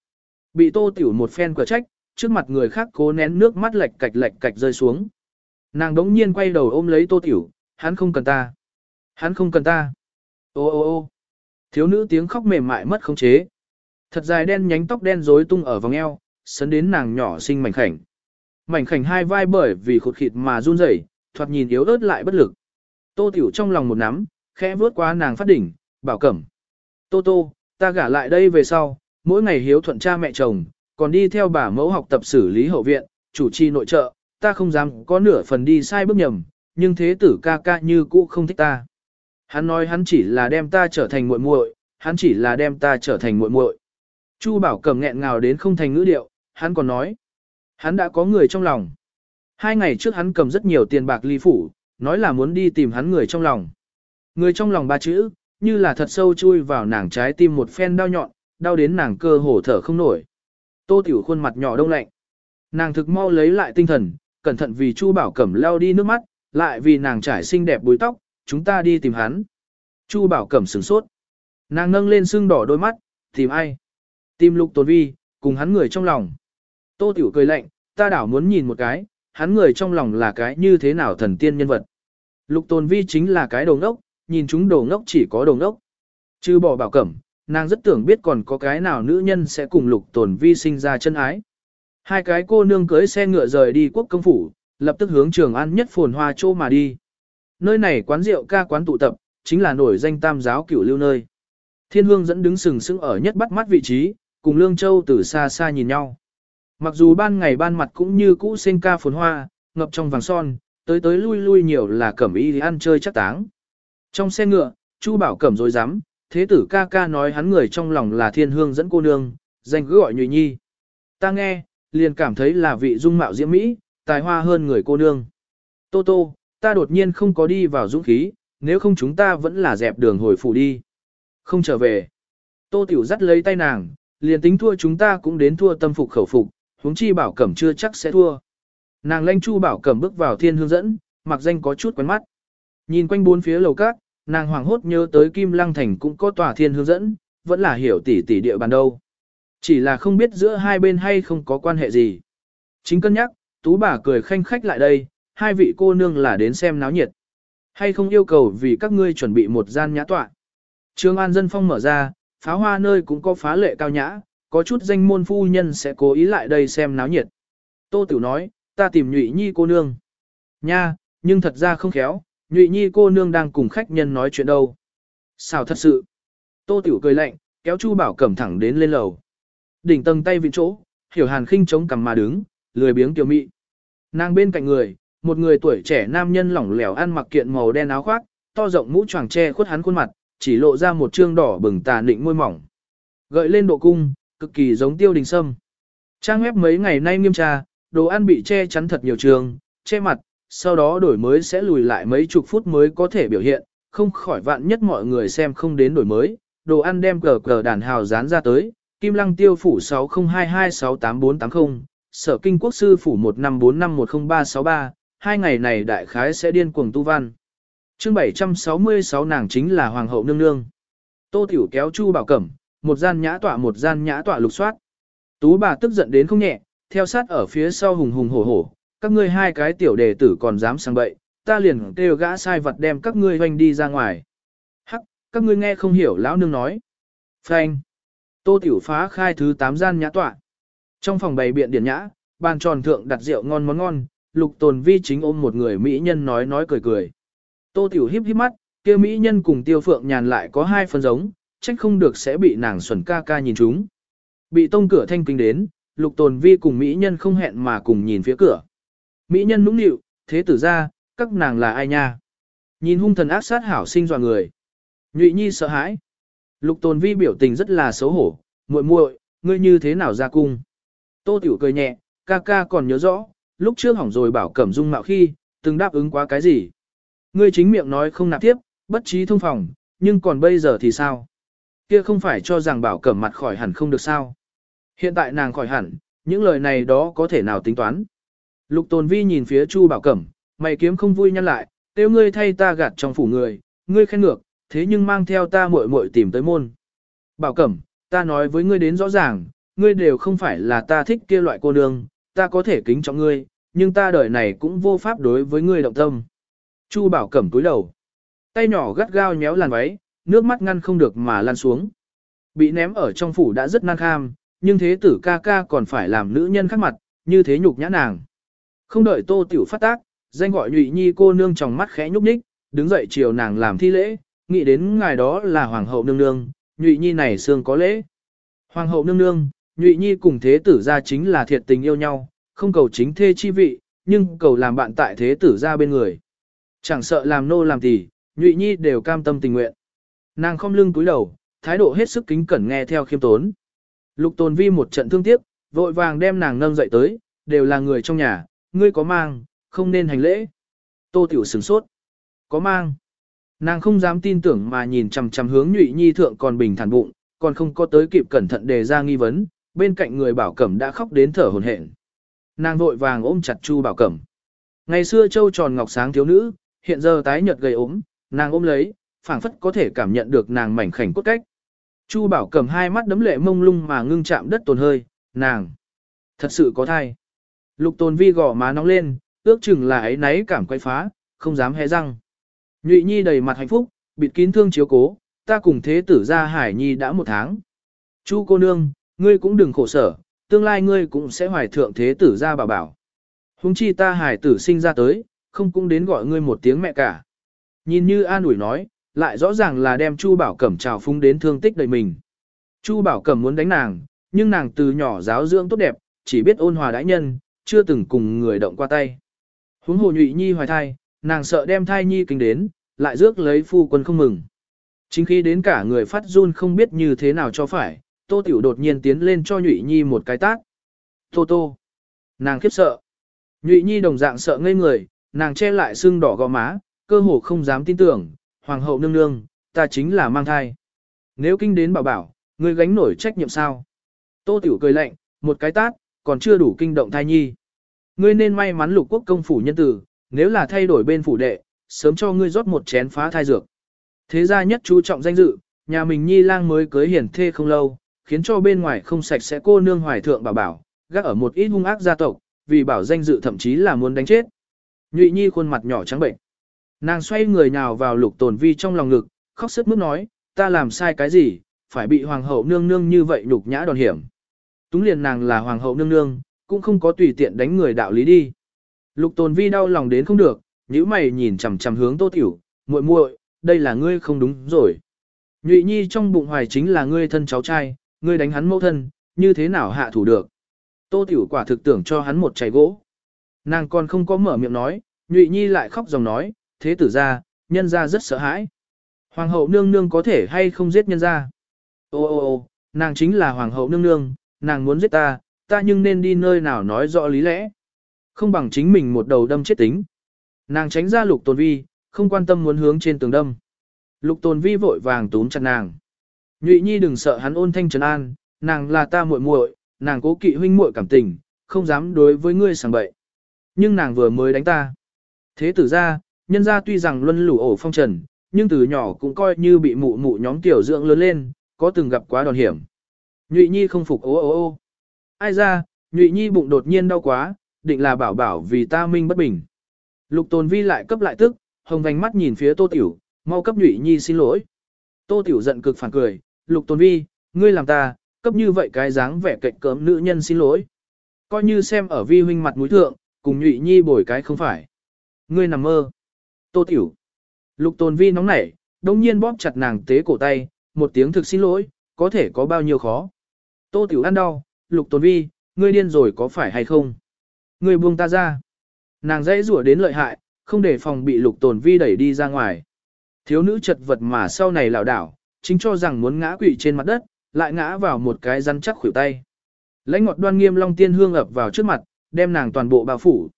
Bị Tô Tiểu một phen quả trách, trước mặt người khác cố nén nước mắt lệch cạch lệch cạch rơi xuống. Nàng đống nhiên quay đầu ôm lấy Tô Tiểu, hắn không cần ta. Hắn không cần ta. Ô ô ô thiếu nữ tiếng khóc mềm mại mất khống chế. Thật dài đen nhánh tóc đen rối tung ở vòng eo, sấn đến nàng nhỏ xinh mảnh khảnh. Mảnh khảnh hai vai bởi vì khụt khịt mà run rẩy, thoạt nhìn yếu ớt lại bất lực. Tô Tiểu trong lòng một nắm, khẽ vướt qua nàng phát đỉnh, bảo cẩm. Tô Tô, ta gả lại đây về sau, mỗi ngày hiếu thuận cha mẹ chồng, còn đi theo bà mẫu học tập xử lý hậu viện, chủ trì nội trợ, ta không dám có nửa phần đi sai bước nhầm, nhưng thế tử ca ca như cũ không thích ta. Hắn nói hắn chỉ là đem ta trở thành muội muội, hắn chỉ là đem ta trở thành muội muội. Chu Bảo Cẩm nghẹn ngào đến không thành ngữ điệu, hắn còn nói, hắn đã có người trong lòng. Hai ngày trước hắn cầm rất nhiều tiền bạc ly phủ, nói là muốn đi tìm hắn người trong lòng. Người trong lòng ba chữ, như là thật sâu chui vào nàng trái tim một phen đau nhọn, đau đến nàng cơ hồ thở không nổi. Tô Tiểu khuôn mặt nhỏ đông lạnh. Nàng thực mau lấy lại tinh thần, cẩn thận vì Chu Bảo Cẩm lao đi nước mắt, lại vì nàng trải xinh đẹp búi tóc, chúng ta đi tìm hắn. Chu Bảo Cẩm sửng sốt. Nàng nâng lên sưng đỏ đôi mắt, tìm ai? Tìm Lục Tồn Vi, cùng hắn người trong lòng. Tô Tiểu cười lạnh, ta đảo muốn nhìn một cái, hắn người trong lòng là cái như thế nào thần tiên nhân vật. Lục Tồn Vi chính là cái đồ ngốc, nhìn chúng đồ ngốc chỉ có đồ ngốc. Chứ bỏ Bảo Cẩm, nàng rất tưởng biết còn có cái nào nữ nhân sẽ cùng Lục Tồn Vi sinh ra chân ái. Hai cái cô nương cưới xe ngựa rời đi quốc công phủ, lập tức hướng trường an nhất phồn hoa chỗ mà đi. Nơi này quán rượu ca quán tụ tập, chính là nổi danh tam giáo cửu lưu nơi. Thiên hương dẫn đứng sừng sững ở nhất bắt mắt vị trí, cùng Lương Châu từ xa xa nhìn nhau. Mặc dù ban ngày ban mặt cũng như cũ sinh ca phồn hoa, ngập trong vàng son, tới tới lui lui nhiều là cẩm y ăn chơi chắc táng. Trong xe ngựa, Chu Bảo Cẩm rồi dám, thế tử ca ca nói hắn người trong lòng là thiên hương dẫn cô nương, danh cứ gọi nhụy nhi. Ta nghe, liền cảm thấy là vị dung mạo diễm mỹ, tài hoa hơn người cô nương. Tô tô, ta đột nhiên không có đi vào dũng khí, nếu không chúng ta vẫn là dẹp đường hồi phủ đi. Không trở về. Tô tiểu dắt lấy tay nàng, liền tính thua chúng ta cũng đến thua tâm phục khẩu phục, huống chi bảo cẩm chưa chắc sẽ thua. Nàng lanh chu bảo cẩm bước vào thiên hương dẫn, mặc danh có chút quen mắt. Nhìn quanh bốn phía lầu cát, nàng hoàng hốt nhớ tới Kim Lăng Thành cũng có tòa thiên hướng dẫn, vẫn là hiểu tỷ tỷ địa bàn đâu. Chỉ là không biết giữa hai bên hay không có quan hệ gì. Chính cân nhắc, tú bà cười khanh khách lại đây, hai vị cô nương là đến xem náo nhiệt. Hay không yêu cầu vì các ngươi chuẩn bị một gian nhã tọa. Trương An Dân Phong mở ra, pháo hoa nơi cũng có phá lệ cao nhã, có chút danh môn phu nhân sẽ cố ý lại đây xem náo nhiệt. Tô Tiểu nói, ta tìm nhụy nhi cô nương. Nha, nhưng thật ra không khéo, nhụy nhi cô nương đang cùng khách nhân nói chuyện đâu. Sao thật sự? Tô Tiểu cười lạnh, kéo Chu Bảo Cẩm thẳng đến lên lầu. Đỉnh tầng tay vị chỗ, hiểu hàn khinh chống cằm mà đứng, lười biếng tiểu mị. Nàng bên cạnh người, một người tuổi trẻ nam nhân lỏng lẻo ăn mặc kiện màu đen áo khoác, to rộng mũ choàng che khuất hắn khuôn mặt, chỉ lộ ra một trương đỏ bừng tà nịnh môi mỏng. Gợi lên độ cung, cực kỳ giống tiêu đình sâm. Trang web mấy ngày nay nghiêm tra, đồ ăn bị che chắn thật nhiều trường, che mặt, sau đó đổi mới sẽ lùi lại mấy chục phút mới có thể biểu hiện, không khỏi vạn nhất mọi người xem không đến đổi mới, đồ ăn đem cờ cờ đàn hào dán ra tới, Kim Lăng Tiêu phủ 6022688480, Sở Kinh Quốc sư phủ 1545103363, hai ngày này đại khái sẽ điên cuồng tu văn. Chương 766 nàng chính là hoàng hậu nương nương. Tô Tiểu kéo Chu Bảo Cẩm, một gian nhã tọa một gian nhã tọa lục soát. Tú bà tức giận đến không nhẹ, theo sát ở phía sau hùng hùng hổ hổ, các ngươi hai cái tiểu đề tử còn dám sang bậy, ta liền kêu gã sai vật đem các ngươi hoành đi ra ngoài. Hắc, các ngươi nghe không hiểu lão nương nói. Phanh. Tô Tiểu phá khai thứ 8 gian nhã tọa. Trong phòng bày biện điển nhã, bàn tròn thượng đặt rượu ngon món ngon, lục tồn vi chính ôm một người mỹ nhân nói nói cười cười. Tô Tiểu híp híp mắt, kia mỹ nhân cùng tiêu phượng nhàn lại có hai phần giống, trách không được sẽ bị nàng xuẩn ca ca nhìn chúng. Bị tông cửa thanh kinh đến, lục tồn vi cùng mỹ nhân không hẹn mà cùng nhìn phía cửa. Mỹ nhân nũng nịu, thế tử ra, các nàng là ai nha? Nhìn hung thần ác sát hảo sinh dọa người. Nhụy nhi sợ hãi. Lục tồn vi biểu tình rất là xấu hổ, muội muội, ngươi như thế nào ra cung? Tô tiểu cười nhẹ, ca ca còn nhớ rõ, lúc trước hỏng rồi bảo cẩm dung mạo khi, từng đáp ứng quá cái gì. Ngươi chính miệng nói không nạp tiếp, bất trí thông phòng, nhưng còn bây giờ thì sao? Kia không phải cho rằng bảo cẩm mặt khỏi hẳn không được sao? Hiện tại nàng khỏi hẳn, những lời này đó có thể nào tính toán? Lục Tồn Vi nhìn phía Chu Bảo Cẩm, mày kiếm không vui nhăn lại, tiêu ngươi thay ta gạt trong phủ người, ngươi khen ngược, thế nhưng mang theo ta muội muội tìm tới môn. Bảo Cẩm, ta nói với ngươi đến rõ ràng, ngươi đều không phải là ta thích kia loại cô nương, ta có thể kính trọng ngươi, nhưng ta đời này cũng vô pháp đối với ngươi động tâm. Chu Bảo Cẩm cúi đầu, tay nhỏ gắt gao nhéo làn váy, nước mắt ngăn không được mà lan xuống. Bị ném ở trong phủ đã rất nan kham, nhưng thế tử ca ca còn phải làm nữ nhân khác mặt, như thế nhục nhã nàng. Không đợi tô tiểu phát tác, danh gọi nhụy nhi cô nương trong mắt khẽ nhúc nhích, đứng dậy chiều nàng làm thi lễ, nghĩ đến ngài đó là hoàng hậu nương nương, nhụy nhi này xương có lễ. Hoàng hậu nương nương, nhụy nhi cùng thế tử gia chính là thiệt tình yêu nhau, không cầu chính thê chi vị, nhưng cầu làm bạn tại thế tử gia bên người. Chẳng sợ làm nô làm tỳ, nhụy nhi đều cam tâm tình nguyện. Nàng không lưng cúi đầu, thái độ hết sức kính cẩn nghe theo khiêm tốn. Lục tồn vi một trận thương tiếc, vội vàng đem nàng nâng dậy tới, đều là người trong nhà, ngươi có mang, không nên hành lễ. Tô tiểu sửng sốt. Có mang. Nàng không dám tin tưởng mà nhìn chằm chằm hướng nhụy nhi thượng còn bình thản bụng, còn không có tới kịp cẩn thận đề ra nghi vấn, bên cạnh người bảo cẩm đã khóc đến thở hổn hển. Nàng vội vàng ôm chặt Chu bảo cẩm. Ngày xưa châu tròn ngọc sáng thiếu nữ, hiện giờ tái nhợt gầy ốm, nàng ôm lấy, phảng phất có thể cảm nhận được nàng mảnh khảnh cốt cách. Chu bảo cẩm hai mắt đấm lệ mông lung mà ngưng chạm đất tồn hơi, nàng thật sự có thai. Lục tồn vi gò má nóng lên, ước chừng là ấy náy cảm quay phá, không dám hé răng. Nhụy nhi đầy mặt hạnh phúc, bịt kín thương chiếu cố, ta cùng thế tử ra hải nhi đã một tháng. Chu cô nương, ngươi cũng đừng khổ sở, tương lai ngươi cũng sẽ hoài thượng thế tử ra bảo bảo. Hùng chi ta hải tử sinh ra tới, không cũng đến gọi ngươi một tiếng mẹ cả. Nhìn như an ủi nói, lại rõ ràng là đem Chu Bảo Cẩm trào phúng đến thương tích đời mình. Chu Bảo Cẩm muốn đánh nàng, nhưng nàng từ nhỏ giáo dưỡng tốt đẹp, chỉ biết ôn hòa đãi nhân, chưa từng cùng người động qua tay. Huống hồ nhụy nhi hoài thai, nàng sợ đem thai nhi kinh đến, lại rước lấy phu quân không mừng. Chính khi đến cả người phát run không biết như thế nào cho phải, tô tiểu đột nhiên tiến lên cho nhụy nhi một cái tát. Tô tô. Nàng khiếp sợ. Nhụy nhi đồng dạng sợ ngây người, nàng che lại sưng đỏ gò má, cơ hồ không dám tin tưởng, hoàng hậu nương nương, ta chính là mang thai. Nếu kinh đến bảo bảo, ngươi gánh nổi trách nhiệm sao? Tô tiểu cười lạnh, một cái tát, còn chưa đủ kinh động thai nhi. Ngươi nên may mắn lục quốc công phủ nhân tử, nếu là thay đổi bên phủ đệ, sớm cho ngươi rót một chén phá thai dược. Thế gia nhất chú trọng danh dự, nhà mình nhi lang mới cưới hiển thê không lâu, khiến cho bên ngoài không sạch sẽ cô nương hoài thượng bảo bảo, gác ở một ít hung ác gia tộc, vì bảo danh dự thậm chí là muốn đánh chết. Nhụy nhi khuôn mặt nhỏ trắng bệnh. Nàng xoay người nào vào lục tồn vi trong lòng ngực, khóc sức mướt nói, ta làm sai cái gì, phải bị hoàng hậu nương nương như vậy nhục nhã đòn hiểm. Túng liền nàng là hoàng hậu nương nương, cũng không có tùy tiện đánh người đạo lý đi. Lục tồn vi đau lòng đến không được, nhíu mày nhìn chằm chằm hướng tô tiểu, muội muội, đây là ngươi không đúng rồi. Nhụy nhi trong bụng hoài chính là ngươi thân cháu trai, ngươi đánh hắn mẫu thân, như thế nào hạ thủ được. Tô tiểu quả thực tưởng cho hắn một chày gỗ. Nàng còn không có mở miệng nói, nhụy nhi lại khóc dòng nói, thế tử gia nhân gia rất sợ hãi. Hoàng hậu nương nương có thể hay không giết nhân gia Ô ô ô, nàng chính là hoàng hậu nương nương, nàng muốn giết ta, ta nhưng nên đi nơi nào nói rõ lý lẽ. Không bằng chính mình một đầu đâm chết tính. Nàng tránh ra lục tồn vi, không quan tâm muốn hướng trên tường đâm. Lục tồn vi vội vàng túm chặt nàng. Nhụy nhi đừng sợ hắn ôn thanh trấn an, nàng là ta muội muội, nàng cố kỵ huynh muội cảm tình, không dám đối với ngươi sảng bậy. Nhưng nàng vừa mới đánh ta. Thế tử ra, nhân ra tuy rằng luân lủ ổ phong trần, nhưng từ nhỏ cũng coi như bị mụ mụ nhóm tiểu dưỡng lớn lên, có từng gặp quá đòn hiểm. Nhụy nhi không phục ô ô ô. Ai ra, nhụy nhi bụng đột nhiên đau quá, định là bảo bảo vì ta minh bất bình. Lục tồn vi lại cấp lại tức, hồng vành mắt nhìn phía tô tiểu, mau cấp nhụy nhi xin lỗi. Tô tiểu giận cực phản cười, lục tồn vi, ngươi làm ta, cấp như vậy cái dáng vẻ cạnh cớm nữ nhân xin lỗi. Coi như xem ở vi huynh mặt mũi thượng, cùng nhụy nhi bồi cái không phải. Ngươi nằm mơ. Tô tiểu. Lục tồn vi nóng nảy, đông nhiên bóp chặt nàng tế cổ tay, một tiếng thực xin lỗi, có thể có bao nhiêu khó. Tô tiểu ăn đau, lục tồn vi, ngươi điên rồi có phải hay không? Ngươi buông ta ra. Nàng dãy rủa đến lợi hại, không để phòng bị lục tồn vi đẩy đi ra ngoài. Thiếu nữ chật vật mà sau này lảo đảo, chính cho rằng muốn ngã quỵ trên mặt đất, lại ngã vào một cái rắn chắc khuỷu tay. Lãnh ngọt đoan nghiêm long tiên hương ập vào trước mặt, đem nàng toàn bộ bao phủ.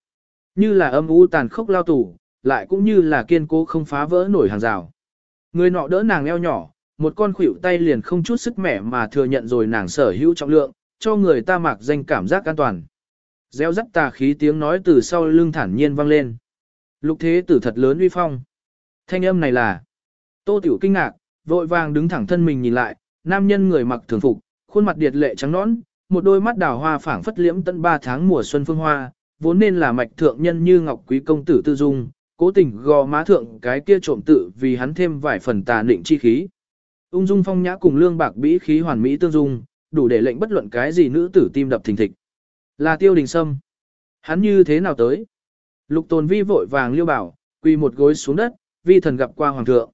Như là âm u tàn khốc lao tù, lại cũng như là kiên cố không phá vỡ nổi hàng rào. Người nọ đỡ nàng eo nhỏ, một con khuỷu tay liền không chút sức mẻ mà thừa nhận rồi nàng sở hữu trọng lượng, cho người ta mặc danh cảm giác an toàn. Gieo rắc tà khí tiếng nói từ sau lưng thản nhiên vang lên. Lục thế tử thật lớn uy phong. Thanh âm này là Tô Tiểu kinh ngạc, vội vàng đứng thẳng thân mình nhìn lại, nam nhân người mặc thường phục, khuôn mặt điệt lệ trắng nõn, một đôi mắt đào hoa phảng phất liễm tận ba tháng mùa xuân phương hoa, vốn nên là mạch thượng nhân như ngọc quý công tử tư dung, cố tình gò má thượng cái kia trộm tự vì hắn thêm vài phần tà định chi khí. Ung dung phong nhã cùng lương bạc bĩ khí hoàn mỹ tương dung, đủ để lệnh bất luận cái gì nữ tử tim đập thình thịch. Là tiêu đình sâm. Hắn như thế nào tới? Lục tồn vi vội vàng liêu bảo, quỳ một gối xuống đất, vi thần gặp qua hoàng thượng.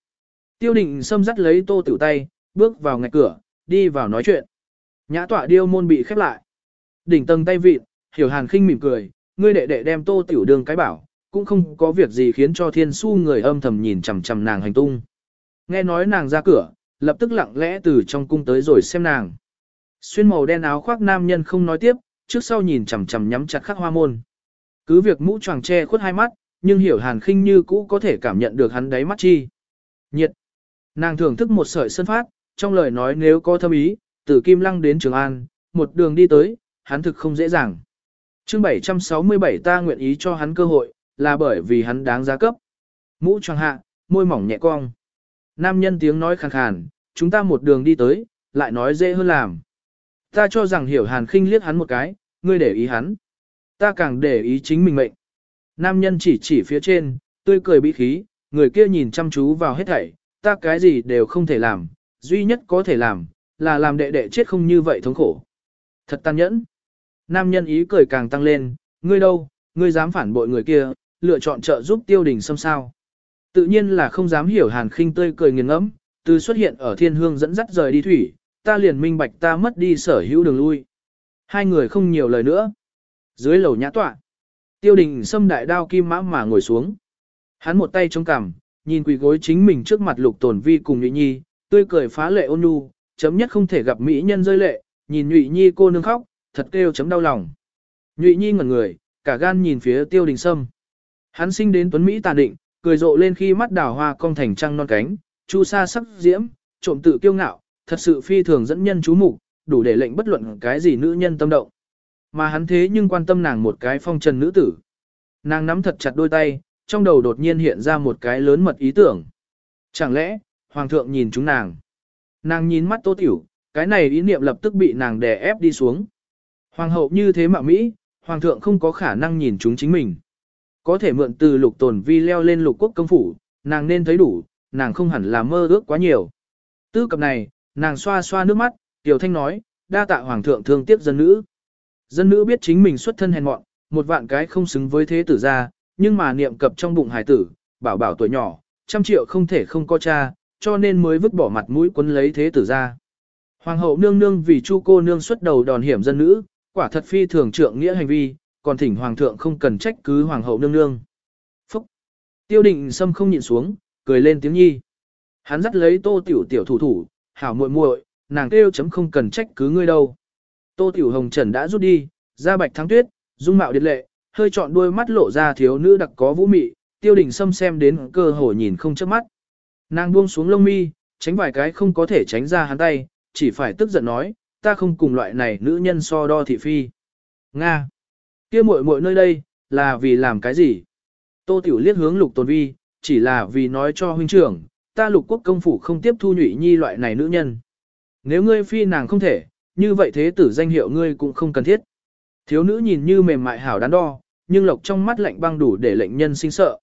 Tiêu đình sâm dắt lấy tô tiểu tay, bước vào ngạch cửa, đi vào nói chuyện. Nhã tọa điêu môn bị khép lại. Đỉnh tầng tay vịt, hiểu hàn khinh mỉm cười, ngươi đệ đệ đem tô tiểu đường cái bảo, cũng không có việc gì khiến cho thiên su người âm thầm nhìn chằm chằm nàng hành tung. Nghe nói nàng ra cửa, lập tức lặng lẽ từ trong cung tới rồi xem nàng. Xuyên màu đen áo khoác nam nhân không nói tiếp, trước sau nhìn chằm chằm nhắm chặt khắc hoa môn. Cứ việc mũ choàng che khuất hai mắt, nhưng hiểu hàn khinh như cũ có thể cảm nhận được hắn đáy mắt chi. Nhiệt. Nàng thưởng thức một sợi sân phát, trong lời nói nếu có thâm ý, từ Kim Lăng đến Trường An, một đường đi tới, hắn thực không dễ dàng. chương 767 ta nguyện ý cho hắn cơ hội, là bởi vì hắn đáng giá cấp. Mũ choàng hạ, môi mỏng nhẹ cong. Nam nhân tiếng nói khàn khàn, chúng ta một đường đi tới, lại nói dễ hơn làm. Ta cho rằng hiểu hàn khinh liếc hắn một cái, ngươi để ý hắn. Ta càng để ý chính mình mệnh. Nam nhân chỉ chỉ phía trên, tươi cười bị khí, người kia nhìn chăm chú vào hết thảy, ta cái gì đều không thể làm, duy nhất có thể làm, là làm đệ đệ chết không như vậy thống khổ. Thật tàn nhẫn. Nam nhân ý cười càng tăng lên, ngươi đâu, ngươi dám phản bội người kia, lựa chọn trợ giúp tiêu đình xâm sao. Tự nhiên là không dám hiểu hàn khinh tươi cười nghiền ngẫm, từ xuất hiện ở thiên hương dẫn dắt rời đi thủy, ta liền minh bạch ta mất đi sở hữu đường lui. Hai người không nhiều lời nữa. Dưới lầu nhã tọa, tiêu đình xâm đại đao kim mã mà ngồi xuống. Hắn một tay chống cằm, nhìn quỳ gối chính mình trước mặt lục tồn vi cùng nhụy nhi, tươi cười phá lệ ôn nhu, chấm nhất không thể gặp mỹ nhân rơi lệ, nhìn nhụy nhi cô nương khóc, thật kêu chấm đau lòng. Nhụy nhi ngẩn người, cả gan nhìn phía tiêu đình sâm. Hắn sinh đến tuấn Mỹ tàn định, cười rộ lên khi mắt đào hoa cong thành trăng non cánh, chu sa sắc diễm, trộm tự kiêu ngạo, thật sự phi thường dẫn nhân chú mục, đủ để lệnh bất luận cái gì nữ nhân tâm động. Mà hắn thế nhưng quan tâm nàng một cái phong trần nữ tử. Nàng nắm thật chặt đôi tay, trong đầu đột nhiên hiện ra một cái lớn mật ý tưởng. Chẳng lẽ, hoàng thượng nhìn chúng nàng. Nàng nhìn mắt tô tiểu, cái này ý niệm lập tức bị nàng đè ép đi xuống. Hoàng hậu như thế mà Mỹ, hoàng thượng không có khả năng nhìn chúng chính mình. Có thể mượn từ lục tồn vi leo lên lục quốc công phủ, nàng nên thấy đủ, nàng không hẳn là mơ ước quá nhiều. Tư cập này, nàng xoa xoa nước mắt, Tiểu Thanh nói, đa tạ hoàng thượng thương tiếc dân nữ. Dân nữ biết chính mình xuất thân hèn mọn, một vạn cái không xứng với thế tử gia, nhưng mà niệm cập trong bụng hải tử, bảo bảo tuổi nhỏ, trăm triệu không thể không có cha, cho nên mới vứt bỏ mặt mũi quấn lấy thế tử gia. Hoàng hậu nương nương vì chu cô nương xuất đầu đòn hiểm dân nữ, quả thật phi thường trượng nghĩa hành vi, còn thỉnh hoàng thượng không cần trách cứ hoàng hậu nương nương. Phúc! Tiêu định sâm không nhịn xuống, cười lên tiếng nhi. Hắn dắt lấy tô tiểu tiểu thủ thủ, hảo muội muội, nàng kêu chấm không cần trách cứ ngươi đâu. Tô tiểu hồng trần đã rút đi, ra bạch thắng tuyết, dung mạo điệt lệ, hơi trọn đuôi mắt lộ ra thiếu nữ đặc có vũ mị, tiêu đình sâm xem đến cơ hồ nhìn không chớp mắt. Nàng buông xuống lông mi, tránh vài cái không có thể tránh ra hắn tay, chỉ phải tức giận nói, ta không cùng loại này nữ nhân so đo thị phi. Nga! Kia muội muội nơi đây, là vì làm cái gì? Tô Tiểu liếc hướng lục tồn vi, chỉ là vì nói cho huynh trưởng, ta lục quốc công phủ không tiếp thu nhụy nhi loại này nữ nhân. Nếu ngươi phi nàng không thể, như vậy thế tử danh hiệu ngươi cũng không cần thiết. Thiếu nữ nhìn như mềm mại hảo đắn đo, nhưng lộc trong mắt lạnh băng đủ để lệnh nhân sinh sợ.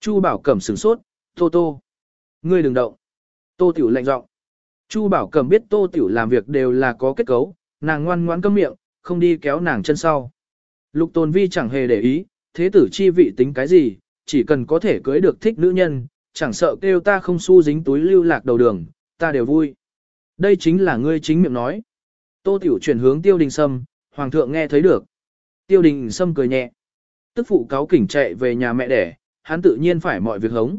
Chu bảo cẩm sửng sốt, tô tô. Ngươi đừng động. Tô tiểu lạnh giọng. Chu bảo cẩm biết tô tiểu làm việc đều là có kết cấu, nàng ngoan ngoãn câm miệng, không đi kéo nàng chân sau. Lục tồn vi chẳng hề để ý, thế tử chi vị tính cái gì, chỉ cần có thể cưới được thích nữ nhân, chẳng sợ kêu ta không su dính túi lưu lạc đầu đường, ta đều vui. Đây chính là ngươi chính miệng nói. Tô Tiểu chuyển hướng Tiêu Đình Sâm, Hoàng thượng nghe thấy được. Tiêu Đình Sâm cười nhẹ. Tức phụ cáo kỉnh chạy về nhà mẹ đẻ, hắn tự nhiên phải mọi việc hống.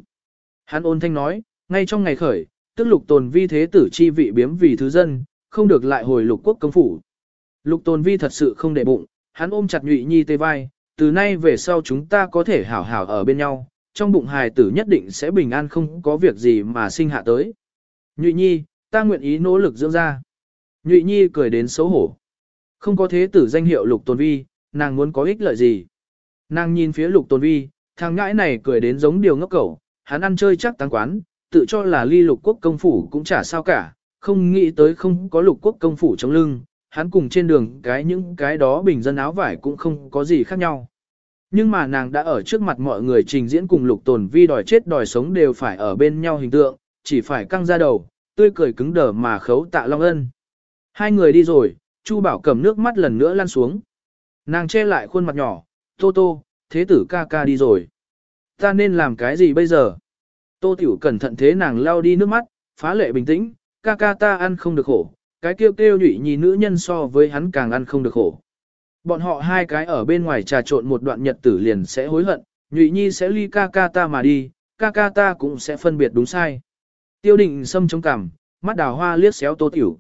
Hắn ôn thanh nói, ngay trong ngày khởi, tức lục tồn vi thế tử chi vị biếm vì thứ dân, không được lại hồi lục quốc công phủ. Lục tồn vi thật sự không để bụng, hắn ôm chặt Nhụy Nhi tê vai, từ nay về sau chúng ta có thể hảo hảo ở bên nhau, trong bụng hài tử nhất định sẽ bình an không có việc gì mà sinh hạ tới. Nhụy Nhi, ta nguyện ý nỗ lực dưỡng ra. Nhụy Nhi cười đến xấu hổ. Không có thế tử danh hiệu lục tôn vi, nàng muốn có ích lợi gì. Nàng nhìn phía lục tôn vi, thằng ngãi này cười đến giống điều ngốc cẩu, hắn ăn chơi chắc tăng quán, tự cho là ly lục quốc công phủ cũng chả sao cả, không nghĩ tới không có lục quốc công phủ trong lưng, hắn cùng trên đường cái những cái đó bình dân áo vải cũng không có gì khác nhau. Nhưng mà nàng đã ở trước mặt mọi người trình diễn cùng lục tồn vi đòi chết đòi sống đều phải ở bên nhau hình tượng, chỉ phải căng ra đầu, tươi cười cứng đờ mà khấu tạ long ân. Hai người đi rồi, Chu Bảo cầm nước mắt lần nữa lăn xuống. Nàng che lại khuôn mặt nhỏ, Tô Tô, thế tử ca ca đi rồi. Ta nên làm cái gì bây giờ? Tô Tiểu cẩn thận thế nàng lao đi nước mắt, phá lệ bình tĩnh, ca ca ta ăn không được khổ, cái kêu kêu nhụy nhì nữ nhân so với hắn càng ăn không được khổ. Bọn họ hai cái ở bên ngoài trà trộn một đoạn nhật tử liền sẽ hối hận, nhụy nhi sẽ ly ca ca ta mà đi, ca ca ta cũng sẽ phân biệt đúng sai. Tiêu định xâm chống cằm, mắt đào hoa liếc xéo tô tiểu.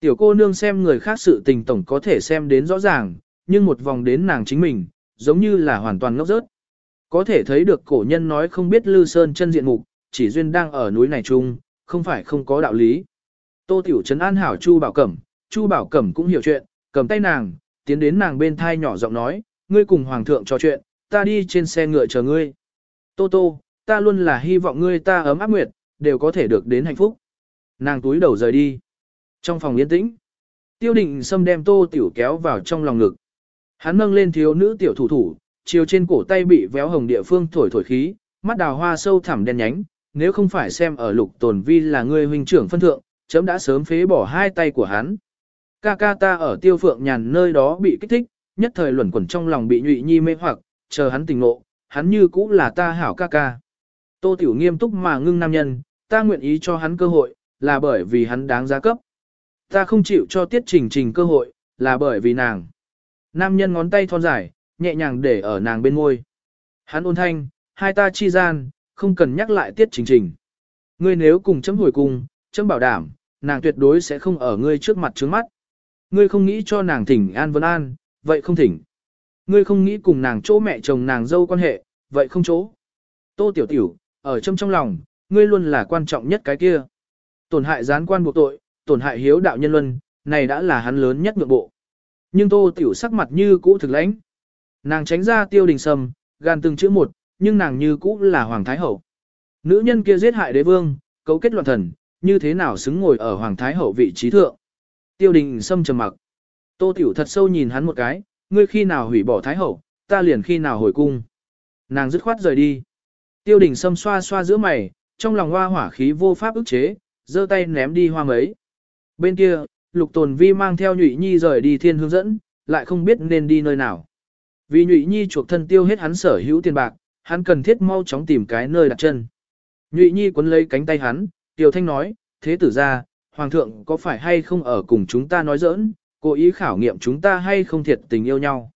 Tiểu cô nương xem người khác sự tình tổng có thể xem đến rõ ràng, nhưng một vòng đến nàng chính mình, giống như là hoàn toàn ngốc rớt. Có thể thấy được cổ nhân nói không biết lư sơn chân diện mục, chỉ duyên đang ở núi này chung, không phải không có đạo lý. Tô Tiểu Trấn an hảo Chu Bảo Cẩm, Chu Bảo Cẩm cũng hiểu chuyện, cầm tay nàng, tiến đến nàng bên thai nhỏ giọng nói, ngươi cùng Hoàng thượng trò chuyện, ta đi trên xe ngựa chờ ngươi. Tô Tô, ta luôn là hy vọng ngươi ta ấm áp nguyệt, đều có thể được đến hạnh phúc. Nàng túi đầu rời đi. Trong phòng yên tĩnh, tiêu định xâm đem Tô Tiểu kéo vào trong lòng ngực. Hắn nâng lên thiếu nữ tiểu thủ thủ, chiều trên cổ tay bị véo hồng địa phương thổi thổi khí, mắt đào hoa sâu thẳm đen nhánh, nếu không phải xem ở lục tồn vi là ngươi huynh trưởng phân thượng, chấm đã sớm phế bỏ hai tay của hắn. Ca ca ta ở tiêu phượng nhàn nơi đó bị kích thích, nhất thời luẩn quẩn trong lòng bị nhụy nhi mê hoặc, chờ hắn tỉnh ngộ, hắn như cũ là ta hảo ca ca. Tô tiểu nghiêm túc mà ngưng nam nhân, ta nguyện ý cho hắn cơ hội, là bởi vì hắn đáng giá cấp. Ta không chịu cho tiết trình trình cơ hội, là bởi vì nàng. Nam nhân ngón tay thon dài, nhẹ nhàng để ở nàng bên môi. Hắn ôn thanh, hai ta chi gian, không cần nhắc lại tiết trình trình. Ngươi nếu cùng chấm hồi cùng, chấm bảo đảm, nàng tuyệt đối sẽ không ở ngươi trước mặt trướng mắt. Ngươi không nghĩ cho nàng thỉnh an vân an, vậy không thỉnh. Ngươi không nghĩ cùng nàng chỗ mẹ chồng nàng dâu quan hệ, vậy không chỗ. Tô tiểu tiểu, ở trong trong lòng, ngươi luôn là quan trọng nhất cái kia. Tổn hại gián quan buộc tội, tổn hại hiếu đạo nhân luân, này đã là hắn lớn nhất ngược bộ. Nhưng tô tiểu sắc mặt như cũ thực lãnh. Nàng tránh ra tiêu đình sầm, gan từng chữ một, nhưng nàng như cũ là hoàng thái hậu. Nữ nhân kia giết hại đế vương, cấu kết loạn thần, như thế nào xứng ngồi ở Hoàng Thái Hậu vị trí thượng. Tiêu đình Sâm trầm mặc. Tô Tiểu thật sâu nhìn hắn một cái, ngươi khi nào hủy bỏ Thái Hậu, ta liền khi nào hồi cung. Nàng dứt khoát rời đi. Tiêu đình Sâm xoa xoa giữa mày, trong lòng hoa hỏa khí vô pháp ức chế, giơ tay ném đi hoa mấy. Bên kia, Lục Tồn Vi mang theo Nhụy Nhi rời đi thiên hướng dẫn, lại không biết nên đi nơi nào. Vì Nhụy Nhi chuộc thân tiêu hết hắn sở hữu tiền bạc, hắn cần thiết mau chóng tìm cái nơi đặt chân. Nhụy Nhi quấn lấy cánh tay hắn, Tiểu Thanh nói, thế tử ra, Hoàng thượng có phải hay không ở cùng chúng ta nói giỡn, cố ý khảo nghiệm chúng ta hay không thiệt tình yêu nhau.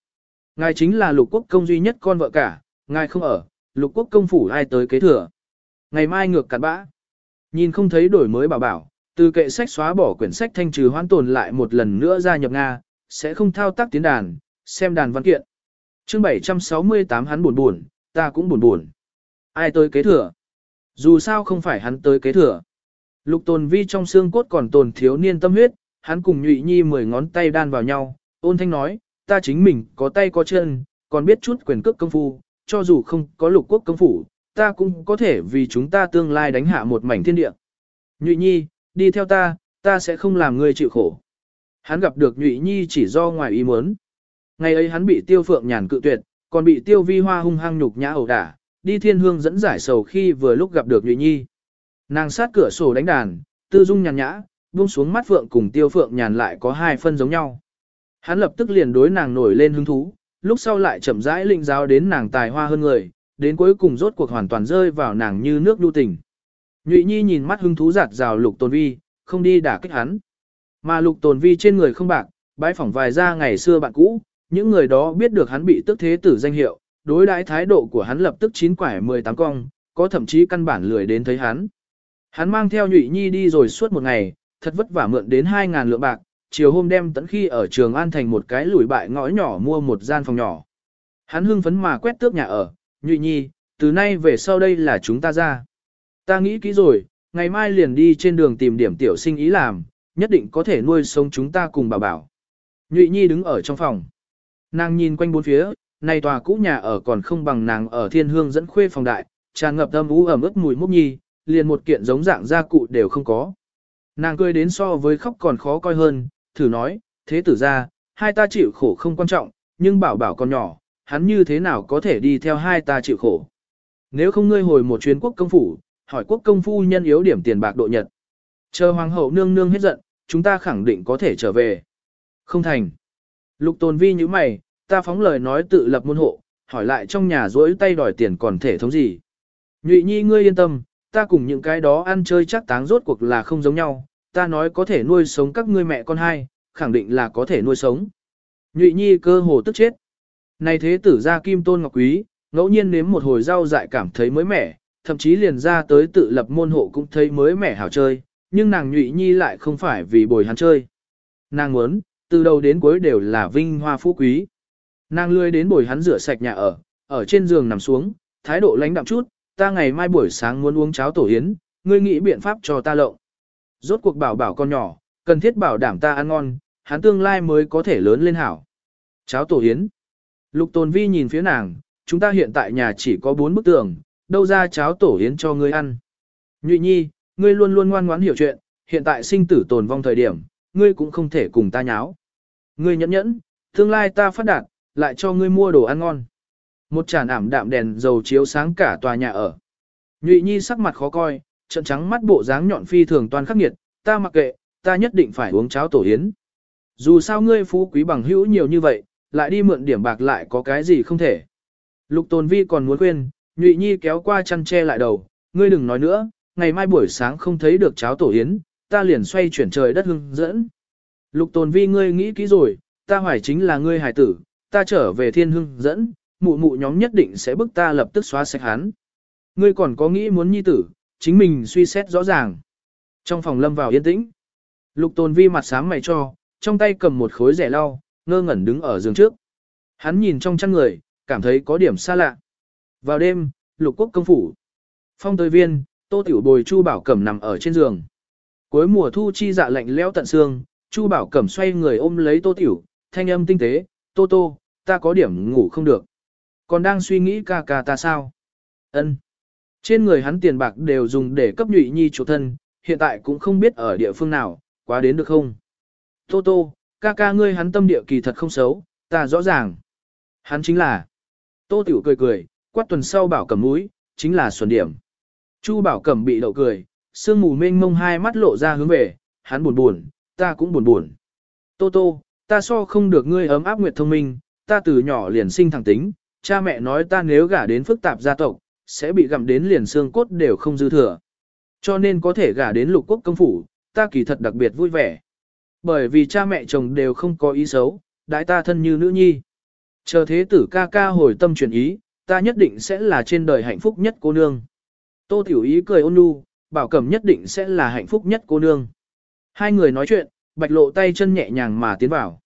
Ngài chính là lục quốc công duy nhất con vợ cả, ngài không ở, lục quốc công phủ ai tới kế thừa. Ngày mai ngược cặn bã. Nhìn không thấy đổi mới bảo bảo, từ kệ sách xóa bỏ quyển sách thanh trừ hoãn tồn lại một lần nữa ra nhập Nga, sẽ không thao tác tiến đàn, xem đàn văn kiện. chương 768 hắn buồn buồn, ta cũng buồn buồn. Ai tới kế thừa? Dù sao không phải hắn tới kế thừa. Lục tồn vi trong xương cốt còn tồn thiếu niên tâm huyết, hắn cùng nhụy nhi mười ngón tay đan vào nhau, ôn thanh nói, ta chính mình có tay có chân, còn biết chút quyền cước công phu, cho dù không có lục quốc công phủ, ta cũng có thể vì chúng ta tương lai đánh hạ một mảnh thiên địa. Nhụy nhi, đi theo ta, ta sẽ không làm ngươi chịu khổ. Hắn gặp được nhụy nhi chỉ do ngoài ý muốn. Ngày ấy hắn bị tiêu phượng nhàn cự tuyệt, còn bị tiêu vi hoa hung hăng nhục nhã ẩu đả, đi thiên hương dẫn giải sầu khi vừa lúc gặp được nhụy nhi. Nàng sát cửa sổ đánh đàn, tư dung nhàn nhã, buông xuống mắt phượng cùng tiêu phượng nhàn lại có hai phân giống nhau. Hắn lập tức liền đối nàng nổi lên hứng thú, lúc sau lại chậm rãi linh giáo đến nàng tài hoa hơn người, đến cuối cùng rốt cuộc hoàn toàn rơi vào nàng như nước đu tình. Nhụy Nhi nhìn mắt hứng thú giạt rào lục tồn vi, không đi đả kích hắn. Mà lục tồn vi trên người không bạc, bãi phỏng vài ra ngày xưa bạn cũ, những người đó biết được hắn bị tức thế tử danh hiệu, đối đãi thái độ của hắn lập tức chín quải 18 cong, có thậm chí căn bản lười đến thấy hắn. Hắn mang theo nhụy nhi đi rồi suốt một ngày, thật vất vả mượn đến 2.000 lượng bạc, chiều hôm đem tận khi ở trường An thành một cái lủi bại ngõ nhỏ mua một gian phòng nhỏ. Hắn hưng phấn mà quét tước nhà ở, nhụy nhi, từ nay về sau đây là chúng ta ra. Ta nghĩ kỹ rồi, ngày mai liền đi trên đường tìm điểm tiểu sinh ý làm, nhất định có thể nuôi sống chúng ta cùng bà bảo. Nhụy nhi đứng ở trong phòng. Nàng nhìn quanh bốn phía, này tòa cũ nhà ở còn không bằng nàng ở thiên hương dẫn khuê phòng đại, tràn ngập âm ú ẩm ướt mùi mốc nhi, liền một kiện giống dạng gia cụ đều không có. Nàng cười đến so với khóc còn khó coi hơn, thử nói, thế tử ra, hai ta chịu khổ không quan trọng, nhưng bảo bảo còn nhỏ, hắn như thế nào có thể đi theo hai ta chịu khổ. Nếu không ngươi hồi một chuyến quốc công phủ, hỏi quốc công phu nhân yếu điểm tiền bạc độ nhật. Chờ hoàng hậu nương nương hết giận, chúng ta khẳng định có thể trở về. Không thành. Lục tồn vi như mày, ta phóng lời nói tự lập môn hộ, hỏi lại trong nhà rỗi tay đòi tiền còn thể thống gì. Nhụy nhi ngươi yên tâm, ta cùng những cái đó ăn chơi chắc táng rốt cuộc là không giống nhau, ta nói có thể nuôi sống các ngươi mẹ con hai, khẳng định là có thể nuôi sống. Nhụy nhi cơ hồ tức chết. Này thế tử ra kim tôn ngọc quý, ngẫu nhiên nếm một hồi rau dại cảm thấy mới mẻ, thậm chí liền ra tới tự lập môn hộ cũng thấy mới mẻ hảo chơi, nhưng nàng nhụy nhi lại không phải vì bồi hắn chơi. Nàng muốn, từ đầu đến cuối đều là vinh hoa phú quý. Nàng lươi đến bồi hắn rửa sạch nhà ở, ở trên giường nằm xuống, thái độ lãnh đạm chút, ta ngày mai buổi sáng muốn uống cháo tổ yến, ngươi nghĩ biện pháp cho ta lộng. Rốt cuộc bảo bảo con nhỏ, cần thiết bảo đảm ta ăn ngon, hắn tương lai mới có thể lớn lên hảo. Cháo tổ yến. Lục Tồn Vi nhìn phía nàng, chúng ta hiện tại nhà chỉ có bốn bức tường, đâu ra cháo tổ yến cho ngươi ăn. Nhụy nhi, ngươi luôn luôn ngoan ngoãn hiểu chuyện, hiện tại sinh tử tồn vong thời điểm, ngươi cũng không thể cùng ta nháo. Ngươi nhẫn nhẫn, tương lai ta phát đạt, lại cho ngươi mua đồ ăn ngon. Một tràn ảm đạm đèn dầu chiếu sáng cả tòa nhà ở. Nhụy nhi sắc mặt khó coi, trận trắng mắt bộ dáng nhọn phi thường toàn khắc nghiệt, ta mặc kệ, ta nhất định phải uống cháo tổ yến. Dù sao ngươi phú quý bằng hữu nhiều như vậy, lại đi mượn điểm bạc lại có cái gì không thể. Lục Tồn Vi còn muốn khuyên, Nhụy Nhi kéo qua chăn che lại đầu, ngươi đừng nói nữa, ngày mai buổi sáng không thấy được cháo tổ yến, ta liền xoay chuyển trời đất hưng dẫn. Lục Tồn Vi ngươi nghĩ kỹ rồi, ta hoài chính là ngươi hải tử, ta trở về thiên hưng dẫn, mụ mụ nhóm nhất định sẽ bức ta lập tức xóa sạch hắn. Ngươi còn có nghĩ muốn nhi tử, chính mình suy xét rõ ràng. Trong phòng lâm vào yên tĩnh, Lục Tồn Vi mặt sáng mày cho, trong tay cầm một khối rẻ lau, ngơ ngẩn đứng ở giường trước. Hắn nhìn trong chăn người, cảm thấy có điểm xa lạ. Vào đêm, lục quốc công phủ. Phong tới viên, tô tiểu bồi Chu Bảo Cẩm nằm ở trên giường. Cuối mùa thu chi dạ lạnh lẽo tận xương, Chu Bảo Cẩm xoay người ôm lấy tô tiểu, thanh âm tinh tế, tô tô, ta có điểm ngủ không được. Còn đang suy nghĩ ca ca ta sao? ân Trên người hắn tiền bạc đều dùng để cấp nhụy nhi chủ thân, hiện tại cũng không biết ở địa phương nào, quá đến được không? Tô tô, ca ca ngươi hắn tâm địa kỳ thật không xấu, ta rõ ràng. Hắn chính là. Tô Tiểu cười cười, quát tuần sau bảo cầm mũi, chính là xuân điểm. Chu bảo cầm bị đậu cười, sương mù mênh mông hai mắt lộ ra hướng về, hắn buồn buồn, ta cũng buồn buồn. Tô Tô, ta so không được ngươi ấm áp nguyệt thông minh, ta từ nhỏ liền sinh thẳng tính, cha mẹ nói ta nếu gả đến phức tạp gia tộc, sẽ bị gặm đến liền xương cốt đều không dư thừa. Cho nên có thể gả đến lục quốc công phủ, ta kỳ thật đặc biệt vui vẻ. Bởi vì cha mẹ chồng đều không có ý xấu, đại ta thân như nữ nhi. Chờ thế tử ca ca hồi tâm chuyển ý, ta nhất định sẽ là trên đời hạnh phúc nhất cô nương. Tô Tiểu Ý cười ôn nhu, bảo cẩm nhất định sẽ là hạnh phúc nhất cô nương. Hai người nói chuyện, bạch lộ tay chân nhẹ nhàng mà tiến vào.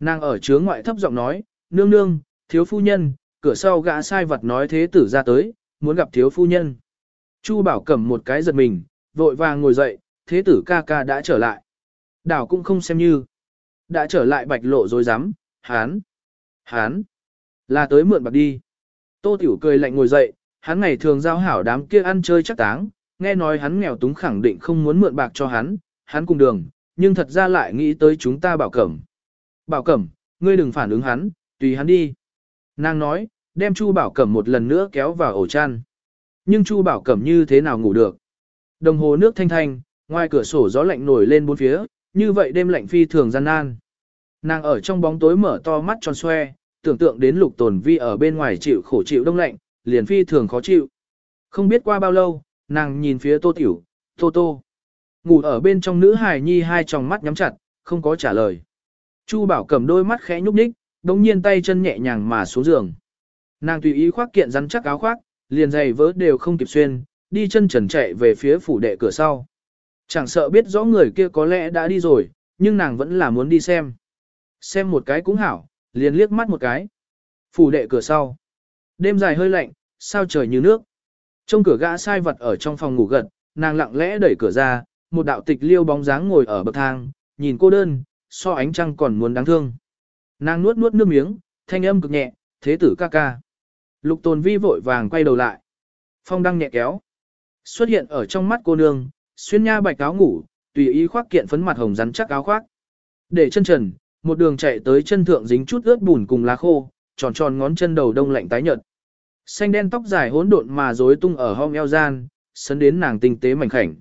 Nàng ở chướng ngoại thấp giọng nói, nương nương, thiếu phu nhân, cửa sau gã sai vật nói thế tử ra tới, muốn gặp thiếu phu nhân. Chu bảo cẩm một cái giật mình, vội vàng ngồi dậy, thế tử ca ca đã trở lại. Đảo cũng không xem như. Đã trở lại bạch lộ rồi dám, hán. Hán. Là tới mượn bạc đi. Tô Tiểu cười lạnh ngồi dậy, hắn ngày thường giao hảo đám kia ăn chơi chắc táng, nghe nói hắn nghèo túng khẳng định không muốn mượn bạc cho hắn, hắn cùng đường, nhưng thật ra lại nghĩ tới chúng ta bảo cẩm. Bảo cẩm, ngươi đừng phản ứng hắn, tùy hắn đi. Nàng nói, đem Chu bảo cẩm một lần nữa kéo vào ổ chăn. Nhưng Chu bảo cẩm như thế nào ngủ được. Đồng hồ nước thanh thanh, ngoài cửa sổ gió lạnh nổi lên bốn phía, như vậy đêm lạnh phi thường gian nan. Nàng ở trong bóng tối mở to mắt tròn xoe, tưởng tượng đến lục tồn vi ở bên ngoài chịu khổ chịu đông lạnh, liền phi thường khó chịu. Không biết qua bao lâu, nàng nhìn phía tô tiểu, tô tô. Ngủ ở bên trong nữ hài nhi hai tròng mắt nhắm chặt, không có trả lời. Chu bảo cầm đôi mắt khẽ nhúc nhích, đống nhiên tay chân nhẹ nhàng mà xuống giường. Nàng tùy ý khoác kiện rắn chắc áo khoác, liền giày vớ đều không kịp xuyên, đi chân trần chạy về phía phủ đệ cửa sau. Chẳng sợ biết rõ người kia có lẽ đã đi rồi, nhưng nàng vẫn là muốn đi xem. Xem một cái cũng hảo, liền liếc mắt một cái. Phủ đệ cửa sau. Đêm dài hơi lạnh, sao trời như nước. Trong cửa gã sai vật ở trong phòng ngủ gật, nàng lặng lẽ đẩy cửa ra, một đạo tịch liêu bóng dáng ngồi ở bậc thang, nhìn cô đơn, so ánh trăng còn muốn đáng thương. Nàng nuốt nuốt nước miếng, thanh âm cực nhẹ, thế tử ca ca. Lục tồn vi vội vàng quay đầu lại. Phong đăng nhẹ kéo. Xuất hiện ở trong mắt cô nương, xuyên nha bạch áo ngủ, tùy ý khoác kiện phấn mặt hồng rắn chắc áo khoác. Để chân trần, một đường chạy tới chân thượng dính chút ướt bùn cùng lá khô, tròn tròn ngón chân đầu đông lạnh tái nhợt. Xanh đen tóc dài hỗn độn mà rối tung ở hông eo gian, sấn đến nàng tinh tế mảnh khảnh.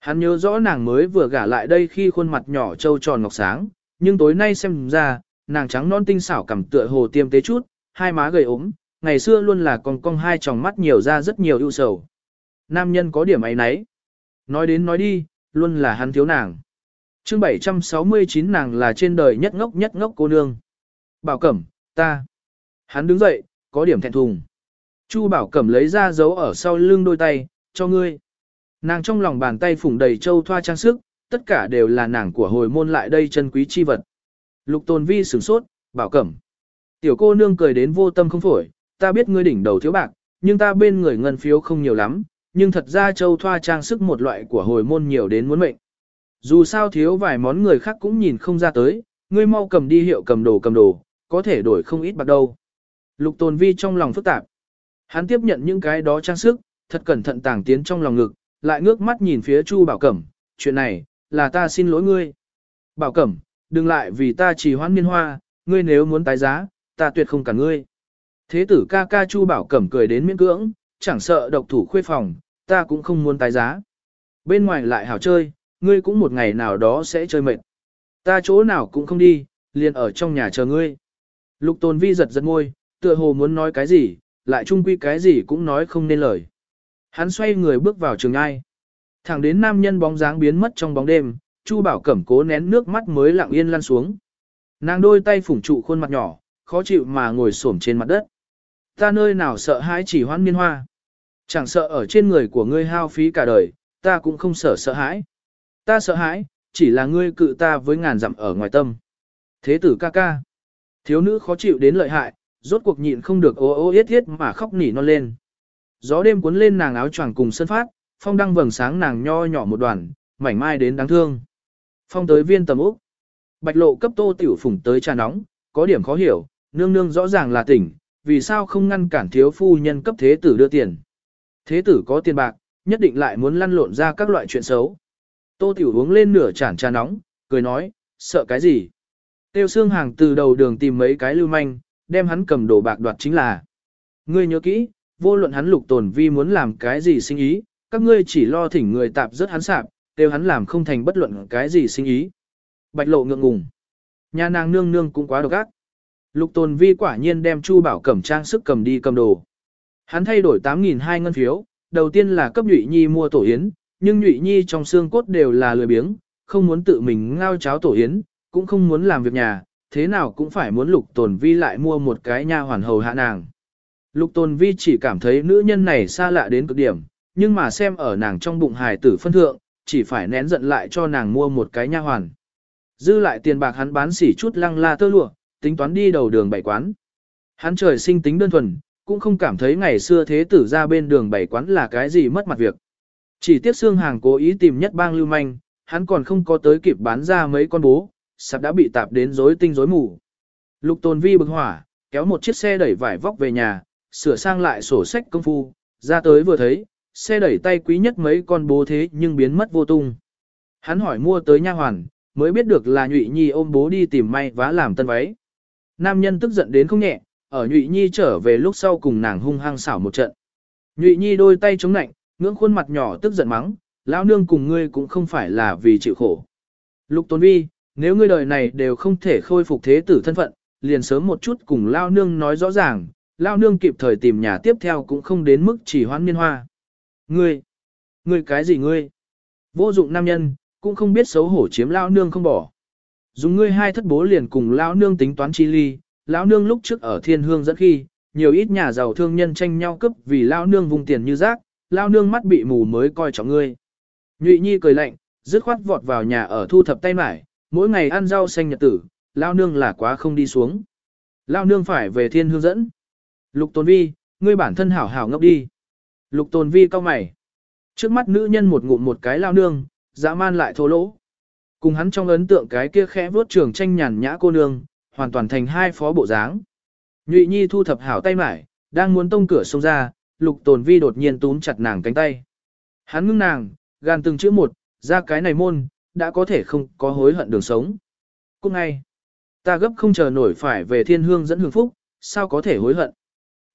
Hắn nhớ rõ nàng mới vừa gả lại đây khi khuôn mặt nhỏ trâu tròn ngọc sáng, nhưng tối nay xem ra, nàng trắng non tinh xảo cầm tựa hồ tiêm tế chút, hai má gầy ốm, ngày xưa luôn là con cong hai tròng mắt nhiều ra rất nhiều ưu sầu. Nam nhân có điểm ấy nấy. Nói đến nói đi, luôn là hắn thiếu nàng. chương 769 nàng là trên đời nhất ngốc nhất ngốc cô nương. Bảo Cẩm, ta. Hắn đứng dậy, có điểm thẹn thùng. Chu Bảo Cẩm lấy ra dấu ở sau lưng đôi tay, cho ngươi. Nàng trong lòng bàn tay phủng đầy châu thoa trang sức, tất cả đều là nàng của hồi môn lại đây chân quý chi vật. Lục Tôn Vi sửng sốt, Bảo Cẩm. Tiểu cô nương cười đến vô tâm không phổi, ta biết ngươi đỉnh đầu thiếu bạc, nhưng ta bên người ngân phiếu không nhiều lắm, nhưng thật ra châu thoa trang sức một loại của hồi môn nhiều đến muốn mệnh. Dù sao thiếu vài món người khác cũng nhìn không ra tới, ngươi mau cầm đi hiệu cầm đồ cầm đồ, có thể đổi không ít bạc đâu. Lục tồn vi trong lòng phức tạp. Hắn tiếp nhận những cái đó trang sức, thật cẩn thận tàng tiến trong lòng ngực, lại ngước mắt nhìn phía Chu Bảo Cẩm, chuyện này, là ta xin lỗi ngươi. Bảo Cẩm, đừng lại vì ta chỉ hoãn miên hoa, ngươi nếu muốn tái giá, ta tuyệt không cả ngươi. Thế tử ca ca Chu Bảo Cẩm cười đến miễn cưỡng, chẳng sợ độc thủ khuê phòng, ta cũng không muốn tái giá. Bên ngoài lại hảo chơi, ngươi cũng một ngày nào đó sẽ chơi mệt. Ta chỗ nào cũng không đi, liền ở trong nhà chờ ngươi. Lục Tồn Vi giật giật môi, tựa hồ muốn nói cái gì, lại chung quy cái gì cũng nói không nên lời. Hắn xoay người bước vào trường ai. Thẳng đến nam nhân bóng dáng biến mất trong bóng đêm, Chu Bảo Cẩm cố nén nước mắt mới lặng yên lăn xuống. Nàng đôi tay phủng trụ khuôn mặt nhỏ, khó chịu mà ngồi xổm trên mặt đất. Ta nơi nào sợ hãi chỉ hoan miên hoa. Chẳng sợ ở trên người của ngươi hao phí cả đời, ta cũng không sợ sợ hãi. Ta sợ hãi, chỉ là ngươi cự ta với ngàn dặm ở ngoài tâm. Thế tử ca ca. Thiếu nữ khó chịu đến lợi hại, rốt cuộc nhịn không được ô ô yết thiết mà khóc nỉ non lên. Gió đêm cuốn lên nàng áo choàng cùng sân phát, phong đăng vầng sáng nàng nho nhỏ một đoàn, mảnh mai đến đáng thương. Phong tới viên tầm úc. Bạch lộ cấp tô tiểu phủng tới trà nóng, có điểm khó hiểu, nương nương rõ ràng là tỉnh, vì sao không ngăn cản thiếu phu nhân cấp thế tử đưa tiền. Thế tử có tiền bạc, nhất định lại muốn lăn lộn ra các loại chuyện xấu. Tô tiểu uống lên nửa chản trà nóng, cười nói, sợ cái gì. Tiêu xương hàng từ đầu đường tìm mấy cái lưu manh, đem hắn cầm đồ bạc đoạt chính là. Ngươi nhớ kỹ, vô luận hắn lục tồn vi muốn làm cái gì sinh ý, các ngươi chỉ lo thỉnh người tạp rất hắn sạp, đều hắn làm không thành bất luận cái gì sinh ý. Bạch lộ ngượng ngùng. Nhà nàng nương nương cũng quá độc ác. Lục tồn vi quả nhiên đem Chu Bảo Cẩm trang sức cầm đi cầm đồ. Hắn thay đổi 8.200 ngân phiếu, đầu tiên là cấp nhụy nhi mua tổ yến, nhưng nhụy nhi trong xương cốt đều là lười biếng, không muốn tự mình ngao cháo tổ yến, cũng không muốn làm việc nhà, thế nào cũng phải muốn lục tồn vi lại mua một cái nha hoàn hầu hạ nàng. Lục tồn vi chỉ cảm thấy nữ nhân này xa lạ đến cực điểm, nhưng mà xem ở nàng trong bụng hài tử phân thượng, chỉ phải nén giận lại cho nàng mua một cái nha hoàn. Dư lại tiền bạc hắn bán xỉ chút lăng la tơ lụa, tính toán đi đầu đường bảy quán. Hắn trời sinh tính đơn thuần, cũng không cảm thấy ngày xưa thế tử ra bên đường bảy quán là cái gì mất mặt việc. Chỉ tiếc xương hàng cố ý tìm nhất bang lưu manh, hắn còn không có tới kịp bán ra mấy con bố, sắp đã bị tạp đến rối tinh rối mù. Lục tồn vi bực hỏa, kéo một chiếc xe đẩy vải vóc về nhà, sửa sang lại sổ sách công phu, ra tới vừa thấy, xe đẩy tay quý nhất mấy con bố thế nhưng biến mất vô tung. Hắn hỏi mua tới nha hoàn, mới biết được là nhụy nhi ôm bố đi tìm may vá làm tân váy. Nam nhân tức giận đến không nhẹ, ở nhụy nhi trở về lúc sau cùng nàng hung hăng xảo một trận. Nhụy nhi đôi tay chống nạnh, ngưỡng khuôn mặt nhỏ tức giận mắng, lão nương cùng ngươi cũng không phải là vì chịu khổ. Lục Tôn Vi, nếu ngươi đời này đều không thể khôi phục thế tử thân phận, liền sớm một chút cùng Lão nương nói rõ ràng, Lão nương kịp thời tìm nhà tiếp theo cũng không đến mức chỉ hoãn niên hoa. Ngươi, ngươi cái gì ngươi? Vô dụng nam nhân, cũng không biết xấu hổ chiếm Lão nương không bỏ. Dùng ngươi hai thất bố liền cùng lão nương tính toán chi ly, lão nương lúc trước ở thiên hương dẫn khi, nhiều ít nhà giàu thương nhân tranh nhau cướp vì lão nương vùng tiền như rác, Lão nương mắt bị mù mới coi trọng ngươi. Nhụy nhi cười lạnh, dứt khoát vọt vào nhà ở thu thập tay mải, mỗi ngày ăn rau xanh nhật tử, lão nương là quá không đi xuống. Lão nương phải về thiên hương dẫn. Lục Tôn Vi, ngươi bản thân hảo hảo ngốc đi. Lục Tôn Vi cau mày. Trước mắt nữ nhân một ngụm một cái lao nương, dã man lại thô lỗ. Cùng hắn trong ấn tượng cái kia khẽ vuốt trường tranh nhàn nhã cô nương, hoàn toàn thành hai phó bộ dáng. Nhụy Nhi thu thập hảo tay mải, đang muốn tông cửa xông ra, Lục Tồn Vi đột nhiên túm chặt nàng cánh tay. Hắn ngưng nàng, gan từng chữ một, ra cái này môn, đã có thể không có hối hận đường sống. Cũng ngay, ta gấp không chờ nổi phải về thiên hương dẫn hưởng phúc, sao có thể hối hận.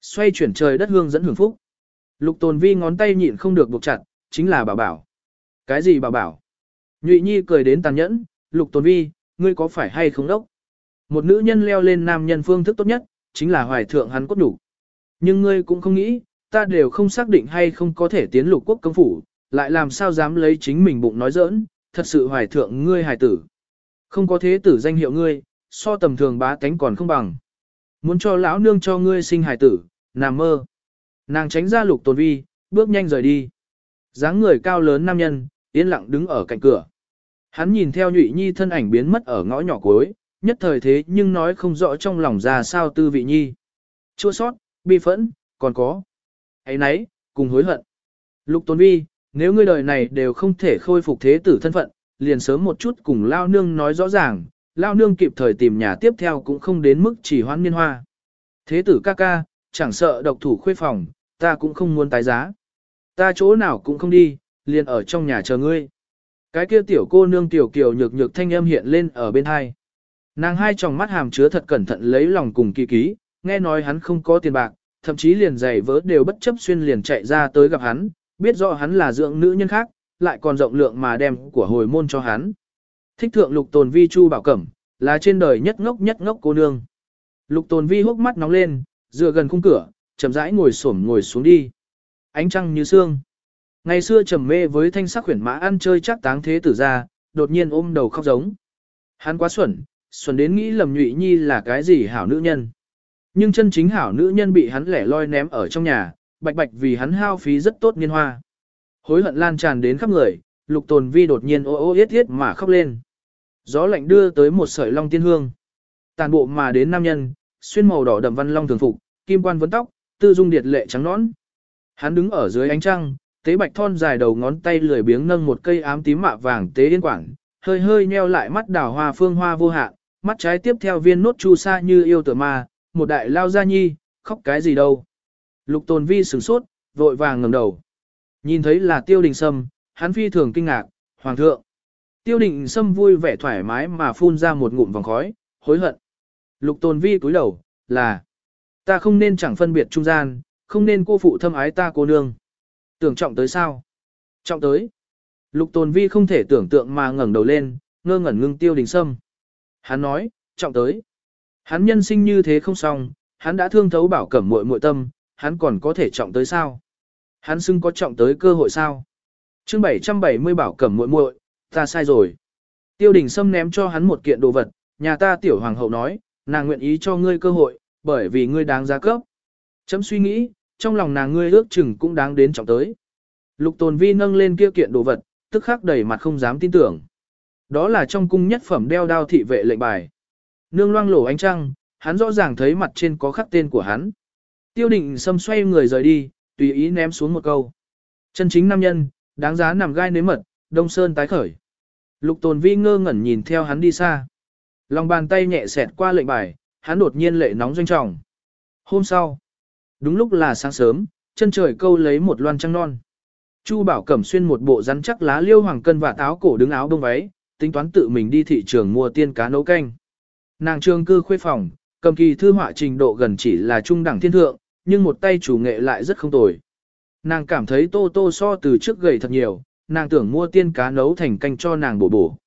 Xoay chuyển trời đất hương dẫn hưởng phúc. Lục Tồn Vi ngón tay nhịn không được buộc chặt, chính là bảo bảo. Cái gì bảo bảo? Nhụy Nhi cười đến tàn nhẫn, Lục Tồn Vi, ngươi có phải hay không đốc? Một nữ nhân leo lên nam nhân phương thức tốt nhất, chính là hoài thượng hắn cốt đủ. Nhưng ngươi cũng không nghĩ, ta đều không xác định hay không có thể tiến lục quốc công phủ, lại làm sao dám lấy chính mình bụng nói giỡn, thật sự hoài thượng ngươi hài tử. Không có thế tử danh hiệu ngươi, so tầm thường bá tánh còn không bằng. Muốn cho lão nương cho ngươi sinh hài tử, nằm mơ. Nàng tránh ra lục tồn vi, bước nhanh rời đi. dáng người cao lớn nam nhân, yên lặng đứng ở cạnh cửa. Hắn nhìn theo nhụy nhi thân ảnh biến mất ở ngõ nhỏ cuối, nhất thời thế nhưng nói không rõ trong lòng ra sao tư vị nhi. Chua sót, bi phẫn, còn có. ấy nấy, cùng hối hận. Lục Tôn Vi, nếu ngươi đời này đều không thể khôi phục thế tử thân phận, liền sớm một chút cùng Lao Nương nói rõ ràng, Lao Nương kịp thời tìm nhà tiếp theo cũng không đến mức chỉ hoãn niên hoa. Thế tử ca ca, chẳng sợ độc thủ khuê phòng, ta cũng không muốn tái giá. Ta chỗ nào cũng không đi, liền ở trong nhà chờ ngươi. Cái kia tiểu cô nương tiểu kiều nhược nhược thanh âm hiện lên ở bên hai. Nàng hai tròng mắt hàm chứa thật cẩn thận lấy lòng cùng kỳ ký, nghe nói hắn không có tiền bạc, thậm chí liền giày vớ đều bất chấp xuyên liền chạy ra tới gặp hắn, biết rõ hắn là dưỡng nữ nhân khác, lại còn rộng lượng mà đem của hồi môn cho hắn. Thích thượng lục tồn vi chu bảo cẩm, là trên đời nhất ngốc nhất ngốc cô nương. Lục tồn vi hốc mắt nóng lên, dựa gần khung cửa, chậm rãi ngồi xổm ngồi xuống đi. Ánh trăng như sương. Ngày xưa trầm mê với thanh sắc khuyển mã ăn chơi chắc táng thế tử ra, đột nhiên ôm đầu khóc giống. Hắn quá xuẩn, xuẩn đến nghĩ lầm nhụy nhi là cái gì hảo nữ nhân. Nhưng chân chính hảo nữ nhân bị hắn lẻ loi ném ở trong nhà, bạch bạch vì hắn hao phí rất tốt niên hoa. Hối hận lan tràn đến khắp người, lục tồn vi đột nhiên ô ô yết yết mà khóc lên. Gió lạnh đưa tới một sợi long tiên hương. Tàn bộ mà đến nam nhân, xuyên màu đỏ đậm văn long thường phục, kim quan vấn tóc, tư dung điệt lệ trắng nõn. Hắn đứng ở dưới ánh trăng, tế bạch thon dài đầu ngón tay lười biếng nâng một cây ám tím mạ vàng tế yên quảng, hơi hơi nheo lại mắt đào hoa phương hoa vô hạn, mắt trái tiếp theo viên nốt chu sa như yêu tử ma, một đại lao gia nhi, khóc cái gì đâu. Lục tồn vi sửng sốt, vội vàng ngẩng đầu. Nhìn thấy là tiêu đình sâm, hắn phi thường kinh ngạc, hoàng thượng. Tiêu đình sâm vui vẻ thoải mái mà phun ra một ngụm vòng khói, hối hận. Lục tồn vi cúi đầu, là, ta không nên chẳng phân biệt trung gian, không nên cô phụ thâm ái ta cô nương. Tưởng trọng tới sao? Trọng tới. Lục tồn vi không thể tưởng tượng mà ngẩng đầu lên, ngơ ngẩn ngưng tiêu đình sâm. Hắn nói, trọng tới. Hắn nhân sinh như thế không xong, hắn đã thương thấu bảo cẩm muội muội tâm, hắn còn có thể trọng tới sao? Hắn xưng có trọng tới cơ hội sao? Chương 770 bảo cẩm muội muội, ta sai rồi. Tiêu đình Sâm ném cho hắn một kiện đồ vật, nhà ta tiểu hoàng hậu nói, nàng nguyện ý cho ngươi cơ hội, bởi vì ngươi đáng giá cấp. Chấm suy nghĩ, trong lòng nàng ngươi ước chừng cũng đáng đến trọng tới. Lục tồn vi nâng lên kia kiện đồ vật, tức khắc đầy mặt không dám tin tưởng. Đó là trong cung nhất phẩm đeo đao thị vệ lệnh bài. Nương loang lổ ánh trăng, hắn rõ ràng thấy mặt trên có khắc tên của hắn. Tiêu định xâm xoay người rời đi, tùy ý ném xuống một câu. Chân chính nam nhân, đáng giá nằm gai nếm mật, đông sơn tái khởi. Lục tồn vi ngơ ngẩn nhìn theo hắn đi xa. Lòng bàn tay nhẹ xẹt qua lệnh bài, hắn đột nhiên lệ nóng doanh trọng. Hôm sau, đúng lúc là sáng sớm, chân trời câu lấy một loan trăng non. Chu Bảo Cẩm xuyên một bộ rắn chắc lá liêu hoàng cân và táo cổ đứng áo đông váy, tính toán tự mình đi thị trường mua tiên cá nấu canh. Nàng trương cư khuê phòng, cầm kỳ thư họa trình độ gần chỉ là trung đẳng thiên thượng, nhưng một tay chủ nghệ lại rất không tồi. Nàng cảm thấy tô tô so từ trước gầy thật nhiều, nàng tưởng mua tiên cá nấu thành canh cho nàng bổ bổ.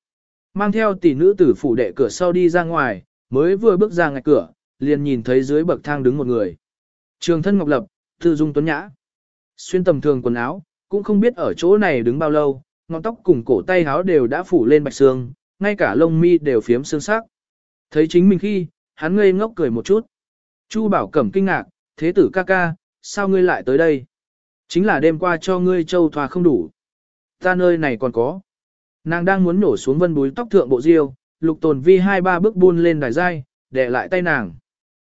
Mang theo tỷ nữ tử phủ đệ cửa sau đi ra ngoài, mới vừa bước ra ngạch cửa, liền nhìn thấy dưới bậc thang đứng một người. Trường thân ngọc lập, thư dung tuấn nhã. Xuyên tầm thường quần áo, cũng không biết ở chỗ này đứng bao lâu, ngọn tóc cùng cổ tay áo đều đã phủ lên bạch xương, ngay cả lông mi đều phiếm xương sắc. Thấy chính mình khi, hắn ngây ngốc cười một chút. Chu bảo cẩm kinh ngạc, thế tử ca ca, sao ngươi lại tới đây? Chính là đêm qua cho ngươi châu thoa không đủ. Ta nơi này còn có. Nàng đang muốn nổ xuống vân búi tóc thượng bộ diêu, lục tồn vi hai ba bước buôn lên đài dai, để lại tay nàng.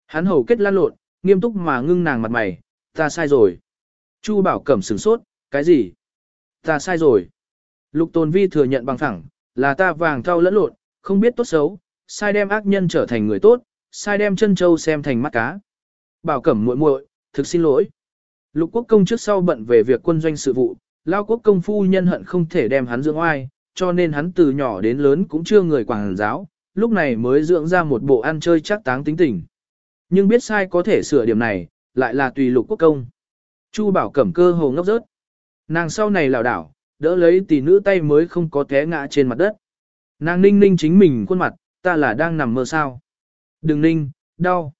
Hắn hầu kết lan lộn, nghiêm túc mà ngưng nàng mặt mày, ta sai rồi. Chu bảo cẩm sửng sốt, cái gì? Ta sai rồi. Lục tồn vi thừa nhận bằng thẳng, là ta vàng thau lẫn lộn, không biết tốt xấu, sai đem ác nhân trở thành người tốt, sai đem chân châu xem thành mắt cá. Bảo cẩm muội muội, thực xin lỗi. Lục quốc công trước sau bận về việc quân doanh sự vụ, lao quốc công phu nhân hận không thể đem hắn dưỡng oai, cho nên hắn từ nhỏ đến lớn cũng chưa người quảng giáo, lúc này mới dưỡng ra một bộ ăn chơi chắc táng tính tình. Nhưng biết sai có thể sửa điểm này, lại là tùy lục quốc công. Chu bảo cẩm cơ hồ ngốc rớt. Nàng sau này lảo đảo, đỡ lấy tỷ nữ tay mới không có té ngã trên mặt đất. Nàng ninh ninh chính mình khuôn mặt, ta là đang nằm mơ sao. Đừng ninh, đau.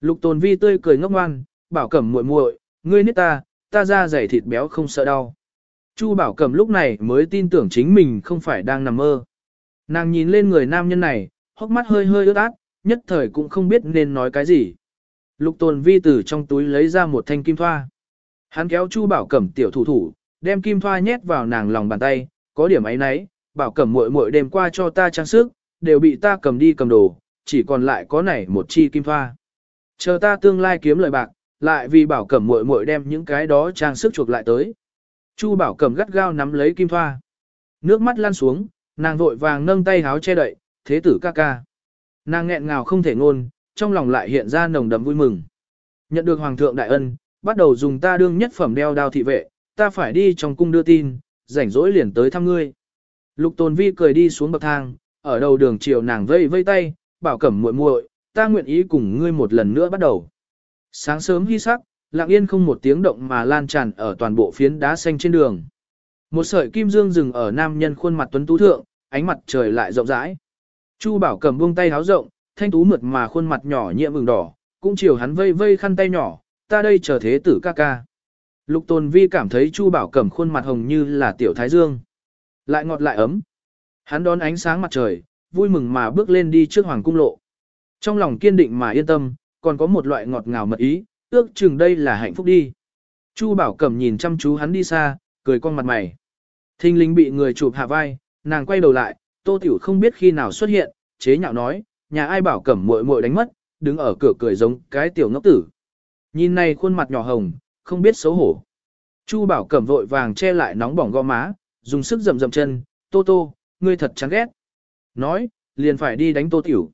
Lục tồn vi tươi cười ngốc ngoan, bảo cẩm muội muội, ngươi nít ta, ta ra dày thịt béo không sợ đau. Chu bảo cẩm lúc này mới tin tưởng chính mình không phải đang nằm mơ. Nàng nhìn lên người nam nhân này, hốc mắt hơi hơi ướt át, nhất thời cũng không biết nên nói cái gì. Lục tồn vi từ trong túi lấy ra một thanh kim thoa. Hắn kéo Chu bảo cẩm tiểu thủ thủ, đem kim thoa nhét vào nàng lòng bàn tay, có điểm ấy nấy, bảo cẩm muội muội đêm qua cho ta trang sức, đều bị ta cầm đi cầm đồ, chỉ còn lại có này một chi kim thoa. Chờ ta tương lai kiếm lời bạc, lại vì bảo cẩm muội muội đem những cái đó trang sức chuộc lại tới. Chu bảo cẩm gắt gao nắm lấy kim thoa. Nước mắt lăn xuống, nàng vội vàng nâng tay háo che đậy, thế tử ca ca. Nàng nghẹn ngào không thể ngôn, trong lòng lại hiện ra nồng đậm vui mừng. Nhận được hoàng thượng đại ân, bắt đầu dùng ta đương nhất phẩm đeo đao thị vệ, ta phải đi trong cung đưa tin, rảnh rỗi liền tới thăm ngươi. Lục Tồn Vi cười đi xuống bậc thang, ở đầu đường chiều nàng vây vây tay, bảo cẩm muội muội, ta nguyện ý cùng ngươi một lần nữa bắt đầu. Sáng sớm hy sắc, lặng yên không một tiếng động mà lan tràn ở toàn bộ phiến đá xanh trên đường. Một sợi kim dương dừng ở nam nhân khuôn mặt tuấn tú thượng, ánh mặt trời lại rộng rãi. Chu bảo cầm buông tay háo rộng, thanh tú mượt mà khuôn mặt nhỏ nhiệm ửng đỏ, cũng chiều hắn vây vây khăn tay nhỏ, ta đây chờ thế tử ca ca. Lục Tôn vi cảm thấy Chu bảo cầm khuôn mặt hồng như là tiểu thái dương. Lại ngọt lại ấm. Hắn đón ánh sáng mặt trời, vui mừng mà bước lên đi trước hoàng cung lộ. Trong lòng kiên định mà yên tâm, còn có một loại ngọt ngào mật ý, ước chừng đây là hạnh phúc đi. Chu Bảo Cẩm nhìn chăm chú hắn đi xa, cười con mặt mày. Thinh linh bị người chụp hạ vai, nàng quay đầu lại, Tô Tiểu không biết khi nào xuất hiện, chế nhạo nói, nhà ai Bảo Cẩm muội muội đánh mất, đứng ở cửa cười giống cái tiểu ngốc tử. Nhìn này khuôn mặt nhỏ hồng, không biết xấu hổ. Chu Bảo Cẩm vội vàng che lại nóng bỏng gò má, dùng sức rầm rầm chân, Tô Tô, ngươi thật chán ghét. Nói, liền phải đi đánh Tô Tiểu.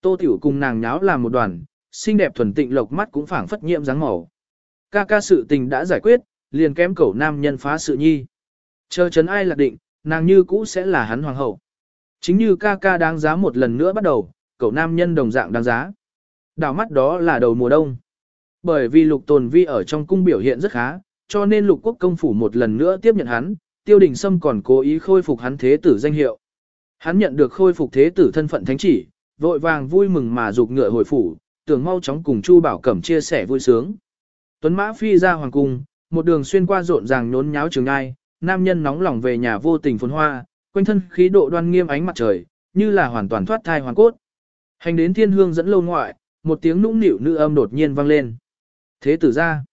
Tô Tiểu cùng nàng nháo làm một đoàn, xinh đẹp thuần tịnh lộc mắt cũng phảng phất nhiễm dáng màu. Ca ca sự tình đã giải quyết, liền kém cẩu nam nhân phá sự nhi. Chờ chấn ai lạc định, nàng như cũ sẽ là hắn hoàng hậu. Chính như ca ca đáng giá một lần nữa bắt đầu, cậu nam nhân đồng dạng đáng giá. Đảo mắt đó là đầu mùa đông. Bởi vì lục tồn vi ở trong cung biểu hiện rất khá, cho nên lục quốc công phủ một lần nữa tiếp nhận hắn, tiêu đình sâm còn cố ý khôi phục hắn thế tử danh hiệu. Hắn nhận được khôi phục thế tử thân phận thánh chỉ, vội vàng vui mừng mà dục ngựa hồi phủ, tưởng mau chóng cùng Chu Bảo Cẩm chia sẻ vui sướng. Tuấn Mã phi ra hoàng cung, một đường xuyên qua rộn ràng nhốn nháo trường ai, nam nhân nóng lòng về nhà vô tình phồn hoa, quanh thân khí độ đoan nghiêm ánh mặt trời, như là hoàn toàn thoát thai hoàn cốt. Hành đến thiên hương dẫn lâu ngoại, một tiếng nũng nịu nữ âm đột nhiên vang lên. Thế tử ra,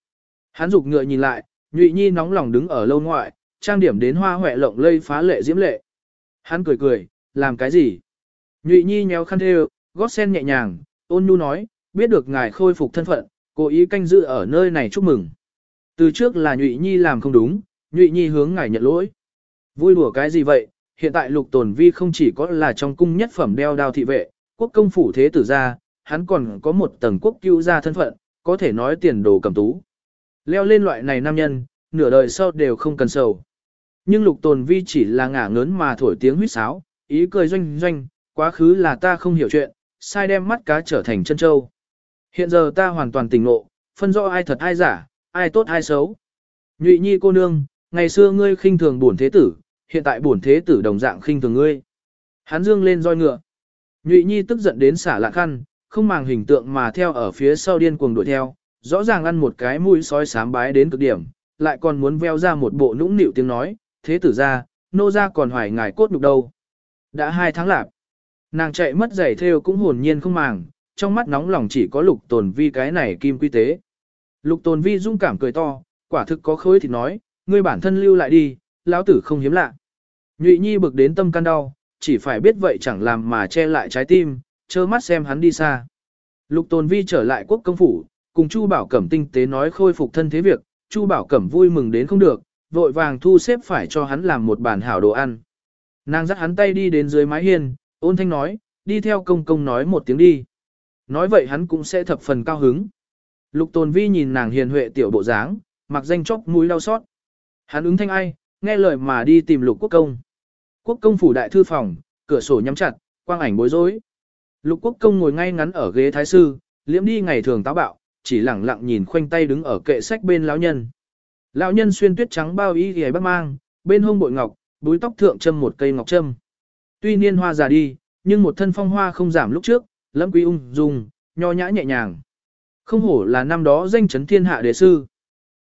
hắn dục ngựa nhìn lại, nhụy nhi nóng lòng đứng ở lâu ngoại, trang điểm đến hoa hoẹ lộng lây phá lệ diễm lệ. Hắn cười cười, làm cái gì? Nhụy nhi nhéo khăn thêu, gót sen nhẹ nhàng, ôn nhu nói, biết được ngài khôi phục thân phận, cố ý canh giữ ở nơi này chúc mừng. Từ trước là Nhụy Nhi làm không đúng, Nhụy Nhi hướng ngài nhận lỗi. Vui đùa cái gì vậy, hiện tại lục tồn vi không chỉ có là trong cung nhất phẩm đeo đao thị vệ, quốc công phủ thế tử gia, hắn còn có một tầng quốc cứu gia thân phận, có thể nói tiền đồ cầm tú. Leo lên loại này nam nhân, nửa đời sau đều không cần sầu. Nhưng lục tồn vi chỉ là ngả ngớn mà thổi tiếng huýt sáo, ý cười doanh doanh, quá khứ là ta không hiểu chuyện, sai đem mắt cá trở thành chân châu. Hiện giờ ta hoàn toàn tỉnh ngộ, phân rõ ai thật ai giả, ai tốt ai xấu. Nhụy nhi cô nương, ngày xưa ngươi khinh thường bổn thế tử, hiện tại bổn thế tử đồng dạng khinh thường ngươi. Hắn dương lên roi ngựa. Nhụy nhi tức giận đến xả lạ khăn, không màng hình tượng mà theo ở phía sau điên cuồng đuổi theo, rõ ràng ăn một cái mũi sói sám bái đến cực điểm, lại còn muốn veo ra một bộ nũng nịu tiếng nói, thế tử ra, nô ra còn hoài ngài cốt nhục đâu. Đã hai tháng lạp, nàng chạy mất giày theo cũng hồn nhiên không màng, trong mắt nóng lòng chỉ có lục tồn vi cái này kim quy tế. Lục tồn vi dung cảm cười to, quả thực có khối thì nói, ngươi bản thân lưu lại đi, lão tử không hiếm lạ. Nhụy nhi bực đến tâm can đau, chỉ phải biết vậy chẳng làm mà che lại trái tim, trơ mắt xem hắn đi xa. Lục Tồn Vi trở lại quốc công phủ, cùng Chu Bảo Cẩm tinh tế nói khôi phục thân thế việc, Chu Bảo Cẩm vui mừng đến không được, vội vàng thu xếp phải cho hắn làm một bàn hảo đồ ăn. Nàng dắt hắn tay đi đến dưới mái hiên, ôn thanh nói, đi theo công công nói một tiếng đi. Nói vậy hắn cũng sẽ thập phần cao hứng. Lục Tồn Vi nhìn nàng hiền huệ tiểu bộ dáng, mặc danh chóc mũi đau xót. Hắn ứng thanh ai, nghe lời mà đi tìm lục quốc công. Quốc công phủ đại thư phòng, cửa sổ nhắm chặt, quang ảnh bối rối. Lục quốc công ngồi ngay ngắn ở ghế thái sư, liễm đi ngày thường táo bạo, chỉ lẳng lặng nhìn khoanh tay đứng ở kệ sách bên lão nhân. Lão nhân xuyên tuyết trắng bao y ghề bắt mang, bên hông bội ngọc, búi tóc thượng châm một cây ngọc trâm. Tuy niên hoa già đi, nhưng một thân phong hoa không giảm lúc trước, lâm quý ung dung, nho nhã nhẹ nhàng. Không hổ là năm đó danh chấn thiên hạ đệ sư.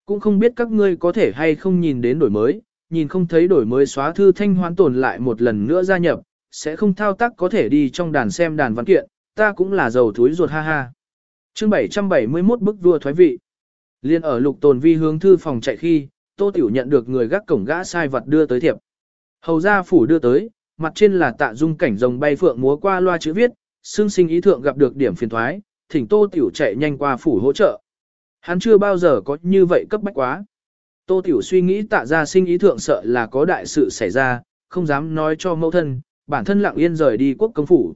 Cũng không biết các ngươi có thể hay không nhìn đến đổi mới, nhìn không thấy đổi mới xóa thư thanh hoán tồn lại một lần nữa gia nhập, sẽ không thao tác có thể đi trong đàn xem đàn văn kiện, ta cũng là giàu thúi ruột ha ha. Chương 771 bức vua thoái vị. Liên ở lục tồn vi hướng thư phòng chạy khi, Tô Tiểu nhận được người gác cổng gã sai vật đưa tới thiệp. Hầu gia phủ đưa tới, mặt trên là tạ dung cảnh rồng bay phượng múa qua loa chữ viết, xương sinh ý thượng gặp được điểm phiền thoái, thỉnh Tô Tiểu chạy nhanh qua phủ hỗ trợ. Hắn chưa bao giờ có như vậy cấp bách quá. Tô Tiểu suy nghĩ tạ ra sinh ý thượng sợ là có đại sự xảy ra, không dám nói cho mẫu thân, bản thân lặng yên rời đi quốc công phủ.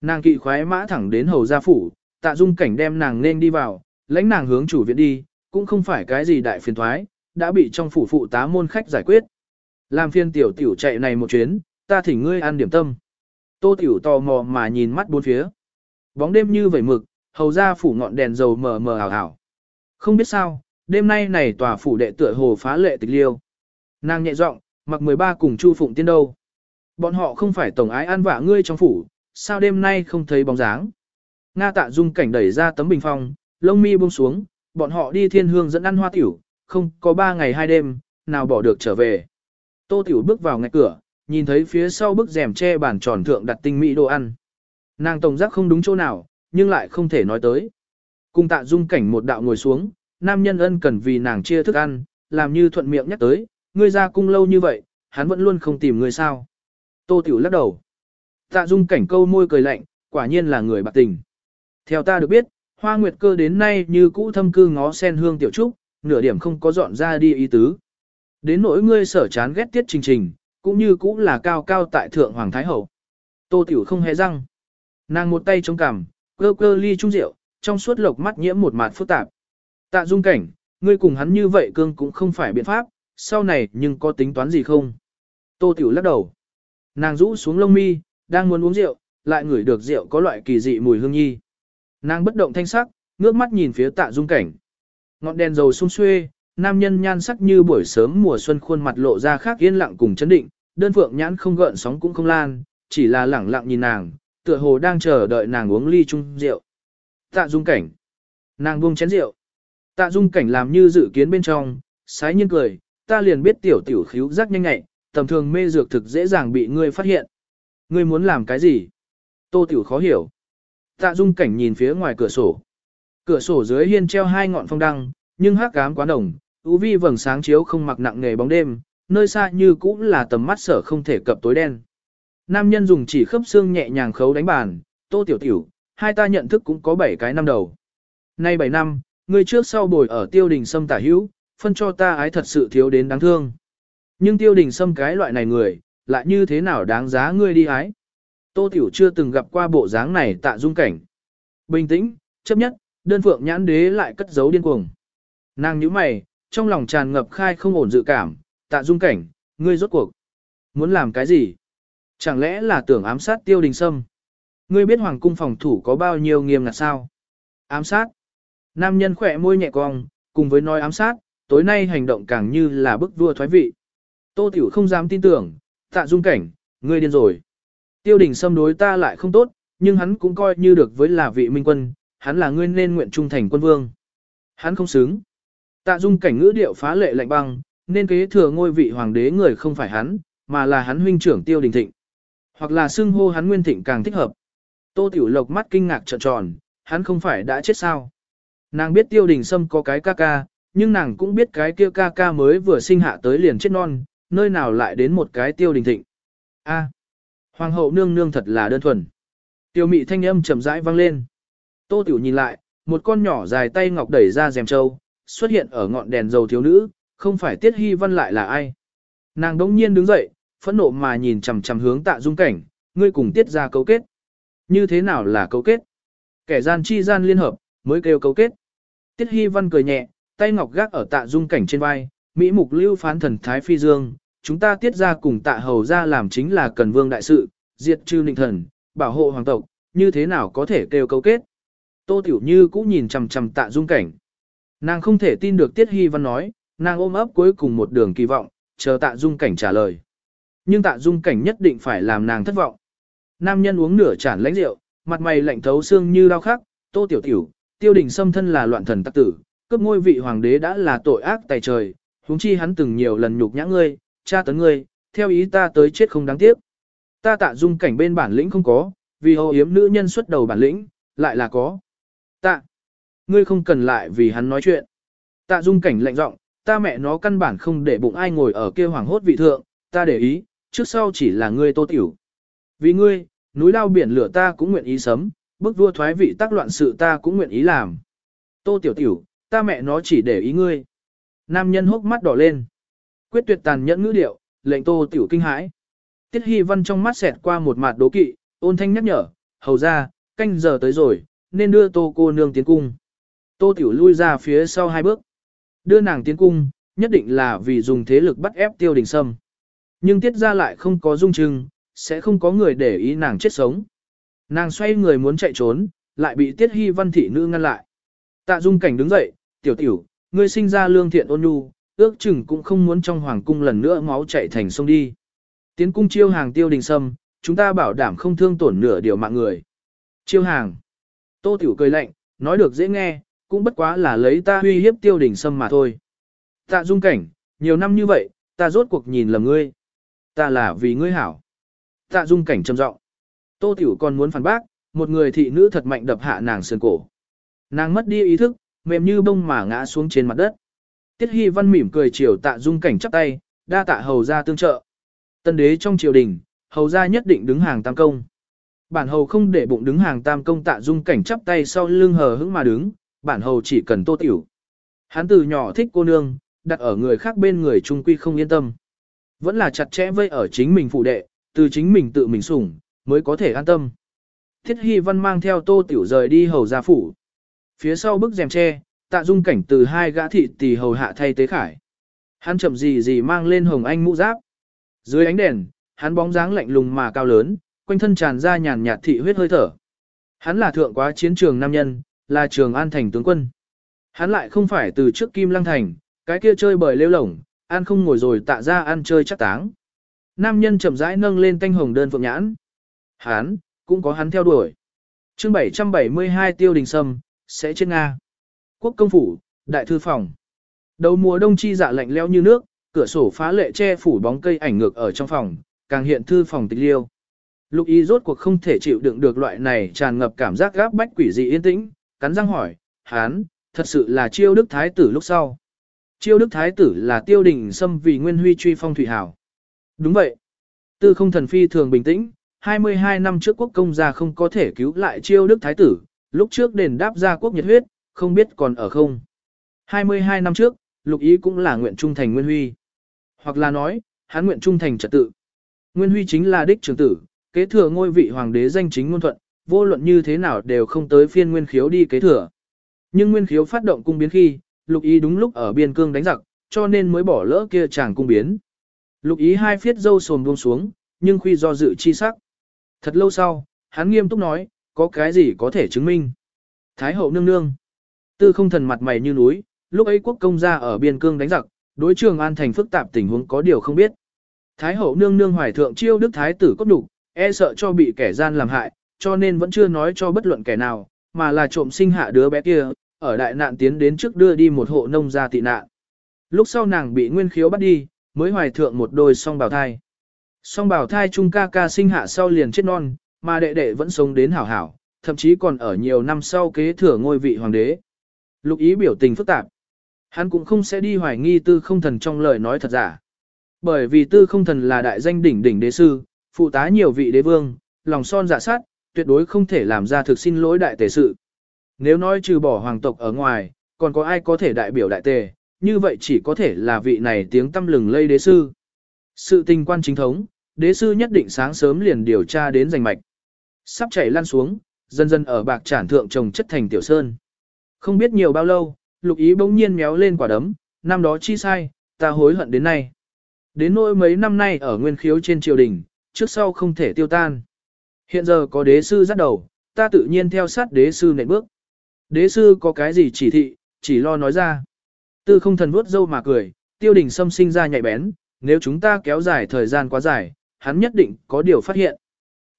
Nàng kỵ khoái mã thẳng đến hầu gia phủ, tạ dung cảnh đem nàng nên đi vào, lãnh nàng hướng chủ viện đi, cũng không phải cái gì đại phiền thoái, đã bị trong phủ phụ tá môn khách giải quyết. Làm phiên tiểu tiểu chạy này một chuyến, ta thỉnh ngươi ăn điểm tâm. Tô tiểu tò mò mà nhìn mắt bốn phía. Bóng đêm như vẩy mực, hầu ra phủ ngọn đèn dầu mờ mờ ảo ảo. Không biết sao, đêm nay này tòa phủ đệ tựa hồ phá lệ tịch liêu. Nàng nhẹ giọng, mặc 13 cùng Chu Phụng Tiên đâu. Bọn họ không phải tổng ái ăn vạ ngươi trong phủ, sao đêm nay không thấy bóng dáng. Nga tạ dung cảnh đẩy ra tấm bình phong, lông mi buông xuống, bọn họ đi thiên hương dẫn ăn hoa tiểu, không có ba ngày hai đêm, nào bỏ được trở về. Tô tiểu bước vào ngay cửa, nhìn thấy phía sau bức rèm che bàn tròn thượng đặt tinh mỹ đồ ăn. Nàng tổng giác không đúng chỗ nào, nhưng lại không thể nói tới. Cùng tạ dung cảnh một đạo ngồi xuống, nam nhân ân cần vì nàng chia thức ăn, làm như thuận miệng nhắc tới, ngươi ra cung lâu như vậy, hắn vẫn luôn không tìm ngươi sao. Tô tiểu lắc đầu. Tạ dung cảnh câu môi cười lạnh, quả nhiên là người bạc tình. Theo ta được biết, hoa nguyệt cơ đến nay như cũ thâm cư ngó sen hương tiểu trúc, nửa điểm không có dọn ra đi ý tứ. Đến nỗi ngươi sở chán ghét tiết trình trình, cũng như cũ là cao cao tại thượng hoàng thái hậu. Tô tiểu không hề răng. Nàng một tay chống cằm, cơ cơ ly trung rượu, trong suốt lộc mắt nhiễm một mạt phức tạp. Tạ dung cảnh, ngươi cùng hắn như vậy cương cũng không phải biện pháp, sau này nhưng có tính toán gì không? Tô tiểu lắc đầu. Nàng rũ xuống lông mi, đang muốn uống rượu, lại ngửi được rượu có loại kỳ dị mùi hương nhi. Nàng bất động thanh sắc, ngước mắt nhìn phía tạ dung cảnh. Ngọn đèn dầu sung xuê, nam nhân nhan sắc như buổi sớm mùa xuân khuôn mặt lộ ra khác yên lặng cùng chấn định, đơn phượng nhãn không gợn sóng cũng không lan, chỉ là lẳng lặng nhìn nàng, tựa hồ đang chờ đợi nàng uống ly chung rượu. Tạ dung cảnh. Nàng buông chén rượu. Tạ dung cảnh làm như dự kiến bên trong, sái nhiên cười, ta liền biết tiểu tiểu khíu giác nhanh nhạy, tầm thường mê dược thực dễ dàng bị ngươi phát hiện. Ngươi muốn làm cái gì? Tô tiểu khó hiểu. Tạ dung cảnh nhìn phía ngoài cửa sổ. Cửa sổ dưới hiên treo hai ngọn phong đăng, nhưng hắc ám quá đồng, u vi vầng sáng chiếu không mặc nặng nghề bóng đêm, nơi xa như cũng là tầm mắt sở không thể cập tối đen. Nam nhân dùng chỉ khớp xương nhẹ nhàng khấu đánh bàn, tô tiểu tiểu, hai ta nhận thức cũng có bảy cái năm đầu. Nay bảy năm, Ngươi trước sau bồi ở tiêu đình sâm tả hữu, phân cho ta ái thật sự thiếu đến đáng thương. Nhưng tiêu đình sâm cái loại này người, lại như thế nào đáng giá ngươi đi ái. Tô Tiểu chưa từng gặp qua bộ dáng này tạ dung cảnh. Bình tĩnh, chấp nhất, đơn phượng nhãn đế lại cất giấu điên cuồng. Nàng nhíu mày, trong lòng tràn ngập khai không ổn dự cảm, tạ dung cảnh, ngươi rốt cuộc. Muốn làm cái gì? Chẳng lẽ là tưởng ám sát tiêu đình sâm? Ngươi biết hoàng cung phòng thủ có bao nhiêu nghiêm ngặt sao? Ám sát. Nam nhân khỏe môi nhẹ cong, cùng với nói ám sát, tối nay hành động càng như là bức vua thoái vị. Tô Tiểu không dám tin tưởng, tạ dung cảnh, ngươi điên rồi. Tiêu đình xâm đối ta lại không tốt, nhưng hắn cũng coi như được với là vị minh quân, hắn là ngươi nên nguyện trung thành quân vương. Hắn không xứng. Tạ dung cảnh ngữ điệu phá lệ lạnh băng, nên kế thừa ngôi vị hoàng đế người không phải hắn, mà là hắn huynh trưởng tiêu đình thịnh. Hoặc là xưng hô hắn nguyên thịnh càng thích hợp. Tô Tiểu Lộc mắt kinh ngạc trợn tròn, hắn không phải đã chết sao. Nàng biết tiêu đình sâm có cái ca ca, nhưng nàng cũng biết cái kia ca ca mới vừa sinh hạ tới liền chết non, nơi nào lại đến một cái tiêu đình thịnh. A. Hoàng hậu nương nương thật là đơn thuần. Tiêu mị thanh âm chậm rãi vang lên. Tô Tiểu nhìn lại, một con nhỏ dài tay ngọc đẩy ra rèm trâu, xuất hiện ở ngọn đèn dầu thiếu nữ, không phải Tiết Hy Văn lại là ai. Nàng đống nhiên đứng dậy, phẫn nộ mà nhìn chằm chằm hướng tạ dung cảnh, ngươi cùng tiết ra cấu kết. Như thế nào là cấu kết? Kẻ gian chi gian liên hợp, mới kêu cấu kết. Tiết Hy Văn cười nhẹ, tay ngọc gác ở tạ dung cảnh trên vai, Mỹ mục lưu phán thần Thái Phi Dương, chúng ta tiết ra cùng tạ hầu ra làm chính là cần vương đại sự, diệt trừ nịnh thần, bảo hộ hoàng tộc, như thế nào có thể kêu cấu kết. Tô Tiểu Như cũng nhìn chằm chằm tạ dung cảnh. Nàng không thể tin được Tiết Hy Văn nói, nàng ôm ấp cuối cùng một đường kỳ vọng, chờ tạ dung cảnh trả lời. Nhưng tạ dung cảnh nhất định phải làm nàng thất vọng. Nam nhân uống nửa chản lãnh rượu, mặt mày lạnh thấu xương như đau khắc, tô tiểu tiểu, tiêu đình xâm thân là loạn thần tắc tử, cướp ngôi vị hoàng đế đã là tội ác tài trời, huống chi hắn từng nhiều lần nhục nhã ngươi, tra tấn ngươi, theo ý ta tới chết không đáng tiếc. Ta tạ dung cảnh bên bản lĩnh không có, vì hầu yếm nữ nhân xuất đầu bản lĩnh, lại là có. Tạ, ngươi không cần lại vì hắn nói chuyện. Tạ dung cảnh lạnh giọng, ta mẹ nó căn bản không để bụng ai ngồi ở kia hoàng hốt vị thượng, ta để ý, trước sau chỉ là ngươi tô tiểu. Vì ngươi, núi lao biển lửa ta cũng nguyện ý sấm, bức vua thoái vị tác loạn sự ta cũng nguyện ý làm. Tô tiểu tiểu, ta mẹ nó chỉ để ý ngươi. Nam nhân hốc mắt đỏ lên. Quyết tuyệt tàn nhẫn ngữ điệu, lệnh tô tiểu kinh hãi. Tiết Hy Văn trong mắt xẹt qua một mặt đố kỵ, ôn thanh nhắc nhở, hầu ra, canh giờ tới rồi, nên đưa tô cô nương tiến cung. Tô tiểu lui ra phía sau hai bước. Đưa nàng tiến cung, nhất định là vì dùng thế lực bắt ép tiêu đình sâm. Nhưng tiết ra lại không có dung trưng, sẽ không có người để ý nàng chết sống. Nàng xoay người muốn chạy trốn, lại bị tiết hy văn thị nữ ngăn lại. Tạ dung cảnh đứng dậy, tiểu tiểu, ngươi sinh ra lương thiện ôn nhu, ước chừng cũng không muốn trong hoàng cung lần nữa máu chạy thành sông đi. Tiến cung chiêu hàng tiêu đình sâm, chúng ta bảo đảm không thương tổn nửa điều mạng người. Chiêu hàng. Tô tiểu cười lạnh, nói được dễ nghe, cũng bất quá là lấy ta uy hiếp tiêu đình sâm mà thôi. Tạ dung cảnh, nhiều năm như vậy, ta rốt cuộc nhìn lầm ngươi. Ta là vì ngươi hảo. Tạ dung cảnh trầm giọng. Tô tiểu còn muốn phản bác, một người thị nữ thật mạnh đập hạ nàng sườn cổ. Nàng mất đi ý thức, mềm như bông mà ngã xuống trên mặt đất. Tiết Hy Văn mỉm cười chiều tạ dung cảnh chắp tay, đa tạ hầu ra tương trợ. Tân đế trong triều đình, hầu ra nhất định đứng hàng tam công. Bản hầu không để bụng đứng hàng tam công tạ dung cảnh chắp tay sau lưng hờ hững mà đứng, bản hầu chỉ cần tô tiểu. Hắn từ nhỏ thích cô nương, đặt ở người khác bên người trung quy không yên tâm. Vẫn là chặt chẽ vây ở chính mình phụ đệ, từ chính mình tự mình sủng, mới có thể an tâm. Thiết Hy Văn mang theo tô tiểu rời đi hầu gia phủ. Phía sau bức rèm tre, tạ dung cảnh từ hai gã thị tỷ hầu hạ thay tế khải. Hắn chậm gì gì mang lên hồng anh mũ giáp. Dưới ánh đèn, hắn bóng dáng lạnh lùng mà cao lớn, quanh thân tràn ra nhàn nhạt thị huyết hơi thở. Hắn là thượng quá chiến trường nam nhân, là trường an thành tướng quân. Hắn lại không phải từ trước Kim Lăng Thành, cái kia chơi bời lêu lổng, ăn không ngồi rồi tạ ra ăn chơi chắc táng. Nam nhân chậm rãi nâng lên tanh hồng đơn phượng nhãn. Hán, cũng có hắn theo đuổi. chương 772 tiêu đình sâm, sẽ trên Nga. Quốc công phủ, đại thư phòng. Đầu mùa đông chi dạ lạnh leo như nước, cửa sổ phá lệ che phủ bóng cây ảnh ngược ở trong phòng, càng hiện thư phòng tịch liêu. Lục y rốt cuộc không thể chịu đựng được loại này tràn ngập cảm giác gáp bách quỷ dị yên tĩnh, cắn răng hỏi, hán, thật sự là chiêu đức thái tử lúc sau. Chiêu đức thái tử là tiêu đình xâm vì nguyên huy truy phong thủy hảo. Đúng vậy. Tư không thần phi thường bình tĩnh, 22 năm trước quốc công gia không có thể cứu lại chiêu đức thái tử, lúc trước đền đáp gia quốc nhiệt huyết, không biết còn ở không. 22 năm trước, lục ý cũng là nguyện trung thành nguyên huy. Hoặc là nói, hắn nguyện trung thành trật tự. Nguyên huy chính là đích trưởng tử, kế thừa ngôi vị hoàng đế danh chính ngôn thuận, vô luận như thế nào đều không tới phiên nguyên khiếu đi kế thừa. Nhưng nguyên khiếu phát động cung biến khi, lục ý đúng lúc ở biên cương đánh giặc, cho nên mới bỏ lỡ kia chàng cung biến. Lục ý hai phiết dâu sồm buông xuống, nhưng khuy do dự chi sắc. Thật lâu sau, hắn nghiêm túc nói, có cái gì có thể chứng minh. Thái hậu nương nương. Tư không thần mặt mày như núi, lúc ấy quốc công gia ở biên cương đánh giặc, đối trường an thành phức tạp tình huống có điều không biết. Thái hậu nương nương hoài thượng chiêu đức thái tử cốt đục, e sợ cho bị kẻ gian làm hại, cho nên vẫn chưa nói cho bất luận kẻ nào, mà là trộm sinh hạ đứa bé kia, ở đại nạn tiến đến trước đưa đi một hộ nông gia tị nạn. Lúc sau nàng bị nguyên khiếu bắt đi, mới hoài thượng một đôi song bào thai. Song Bảo thai trung ca ca sinh hạ sau liền chết non, mà đệ đệ vẫn sống đến hảo hảo, thậm chí còn ở nhiều năm sau kế thừa ngôi vị hoàng đế. Lục ý biểu tình phức tạp. Hắn cũng không sẽ đi hoài nghi tư không thần trong lời nói thật giả. Bởi vì tư không thần là đại danh đỉnh đỉnh đế sư, Phụ tá nhiều vị đế vương, lòng son dạ sát, tuyệt đối không thể làm ra thực xin lỗi đại tề sự. Nếu nói trừ bỏ hoàng tộc ở ngoài, còn có ai có thể đại biểu đại tề, như vậy chỉ có thể là vị này tiếng tâm lừng lây đế sư. Sự tình quan chính thống, đế sư nhất định sáng sớm liền điều tra đến giành mạch. Sắp chảy lăn xuống, dần dần ở bạc trản thượng trồng chất thành tiểu sơn. Không biết nhiều bao lâu, lục ý bỗng nhiên méo lên quả đấm, năm đó chi sai, ta hối hận đến nay. Đến nỗi mấy năm nay ở nguyên khiếu trên triều đình, trước sau không thể tiêu tan. Hiện giờ có đế sư dắt đầu, ta tự nhiên theo sát đế sư nệm bước. Đế sư có cái gì chỉ thị, chỉ lo nói ra. Tư không thần vuốt dâu mà cười, tiêu đình xâm sinh ra nhạy bén, nếu chúng ta kéo dài thời gian quá dài, hắn nhất định có điều phát hiện.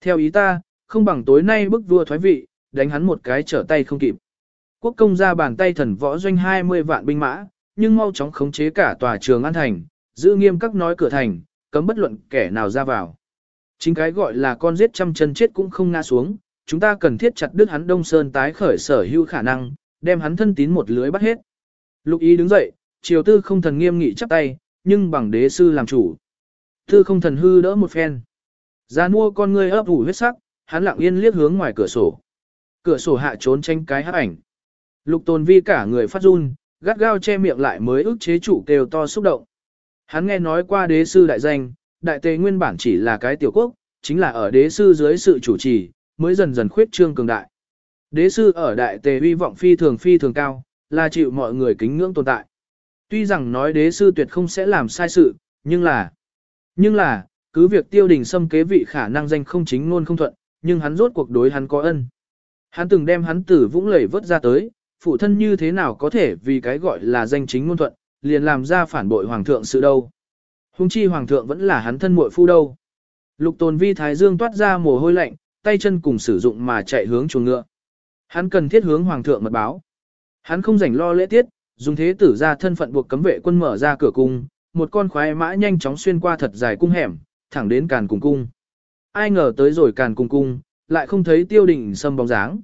Theo ý ta, không bằng tối nay bức vua thoái vị, đánh hắn một cái trở tay không kịp. Quốc công ra bàn tay thần võ doanh 20 vạn binh mã, nhưng mau chóng khống chế cả tòa trường an thành, giữ nghiêm các nói cửa thành, cấm bất luận kẻ nào ra vào. Chính cái gọi là con giết trăm chân chết cũng không ngã xuống, chúng ta cần thiết chặt đứt hắn Đông Sơn tái khởi sở hữu khả năng, đem hắn thân tín một lưới bắt hết. Lục ý đứng dậy, triều tư không thần nghiêm nghị chắp tay, nhưng bằng đế sư làm chủ. Tư không thần hư đỡ một phen. già mua con ngươi ấp ủ huyết sắc, hắn lặng yên liếc hướng ngoài cửa sổ. Cửa sổ hạ trốn tranh cái hắc ảnh. Lục tồn vi cả người phát run, gắt gao che miệng lại mới ức chế chủ kêu to xúc động. Hắn nghe nói qua đế sư đại danh, đại tề nguyên bản chỉ là cái tiểu quốc, chính là ở đế sư dưới sự chủ trì, mới dần dần khuyết trương cường đại. Đế sư ở đại tề uy vọng phi thường phi thường cao, là chịu mọi người kính ngưỡng tồn tại. Tuy rằng nói đế sư tuyệt không sẽ làm sai sự, nhưng là, nhưng là, cứ việc tiêu đình xâm kế vị khả năng danh không chính ngôn không thuận, nhưng hắn rốt cuộc đối hắn có ân. Hắn từng đem hắn tử vũng lầy vớt ra tới, phụ thân như thế nào có thể vì cái gọi là danh chính ngôn thuận, liền làm ra phản bội hoàng thượng sự đâu. Hùng chi hoàng thượng vẫn là hắn thân muội phu đâu. Lục tồn vi thái dương toát ra mồ hôi lạnh, tay chân cùng sử dụng mà chạy hướng chuồng ngựa. Hắn cần thiết hướng hoàng thượng mật báo. Hắn không rảnh lo lễ tiết, dùng thế tử ra thân phận buộc cấm vệ quân mở ra cửa cung, một con khoái mã nhanh chóng xuyên qua thật dài cung hẻm, thẳng đến càn cùng cung. Ai ngờ tới rồi càn cùng cung, lại không thấy tiêu đình sâm bóng dáng.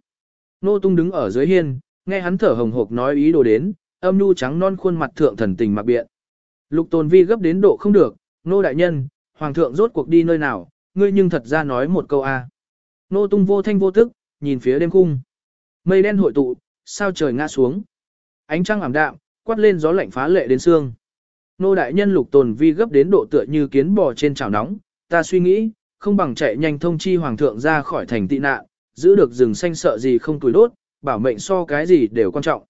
Nô tung đứng ở dưới hiên, nghe hắn thở hồng hộc nói ý đồ đến, âm nhu trắng non khuôn mặt thượng thần tình mặc biện. Lục tồn vi gấp đến độ không được, nô đại nhân, hoàng thượng rốt cuộc đi nơi nào, ngươi nhưng thật ra nói một câu a. À. Nô tung vô thanh vô tức, nhìn phía đêm cung. Mây đen hội tụ, sao trời ngã xuống. Ánh trăng ảm đạm, quát lên gió lạnh phá lệ đến xương. Nô đại nhân lục tồn vi gấp đến độ tựa như kiến bò trên chảo nóng, ta suy nghĩ, không bằng chạy nhanh thông chi hoàng thượng ra khỏi thành tị nạn, giữ được rừng xanh sợ gì không tuổi đốt, bảo mệnh so cái gì đều quan trọng.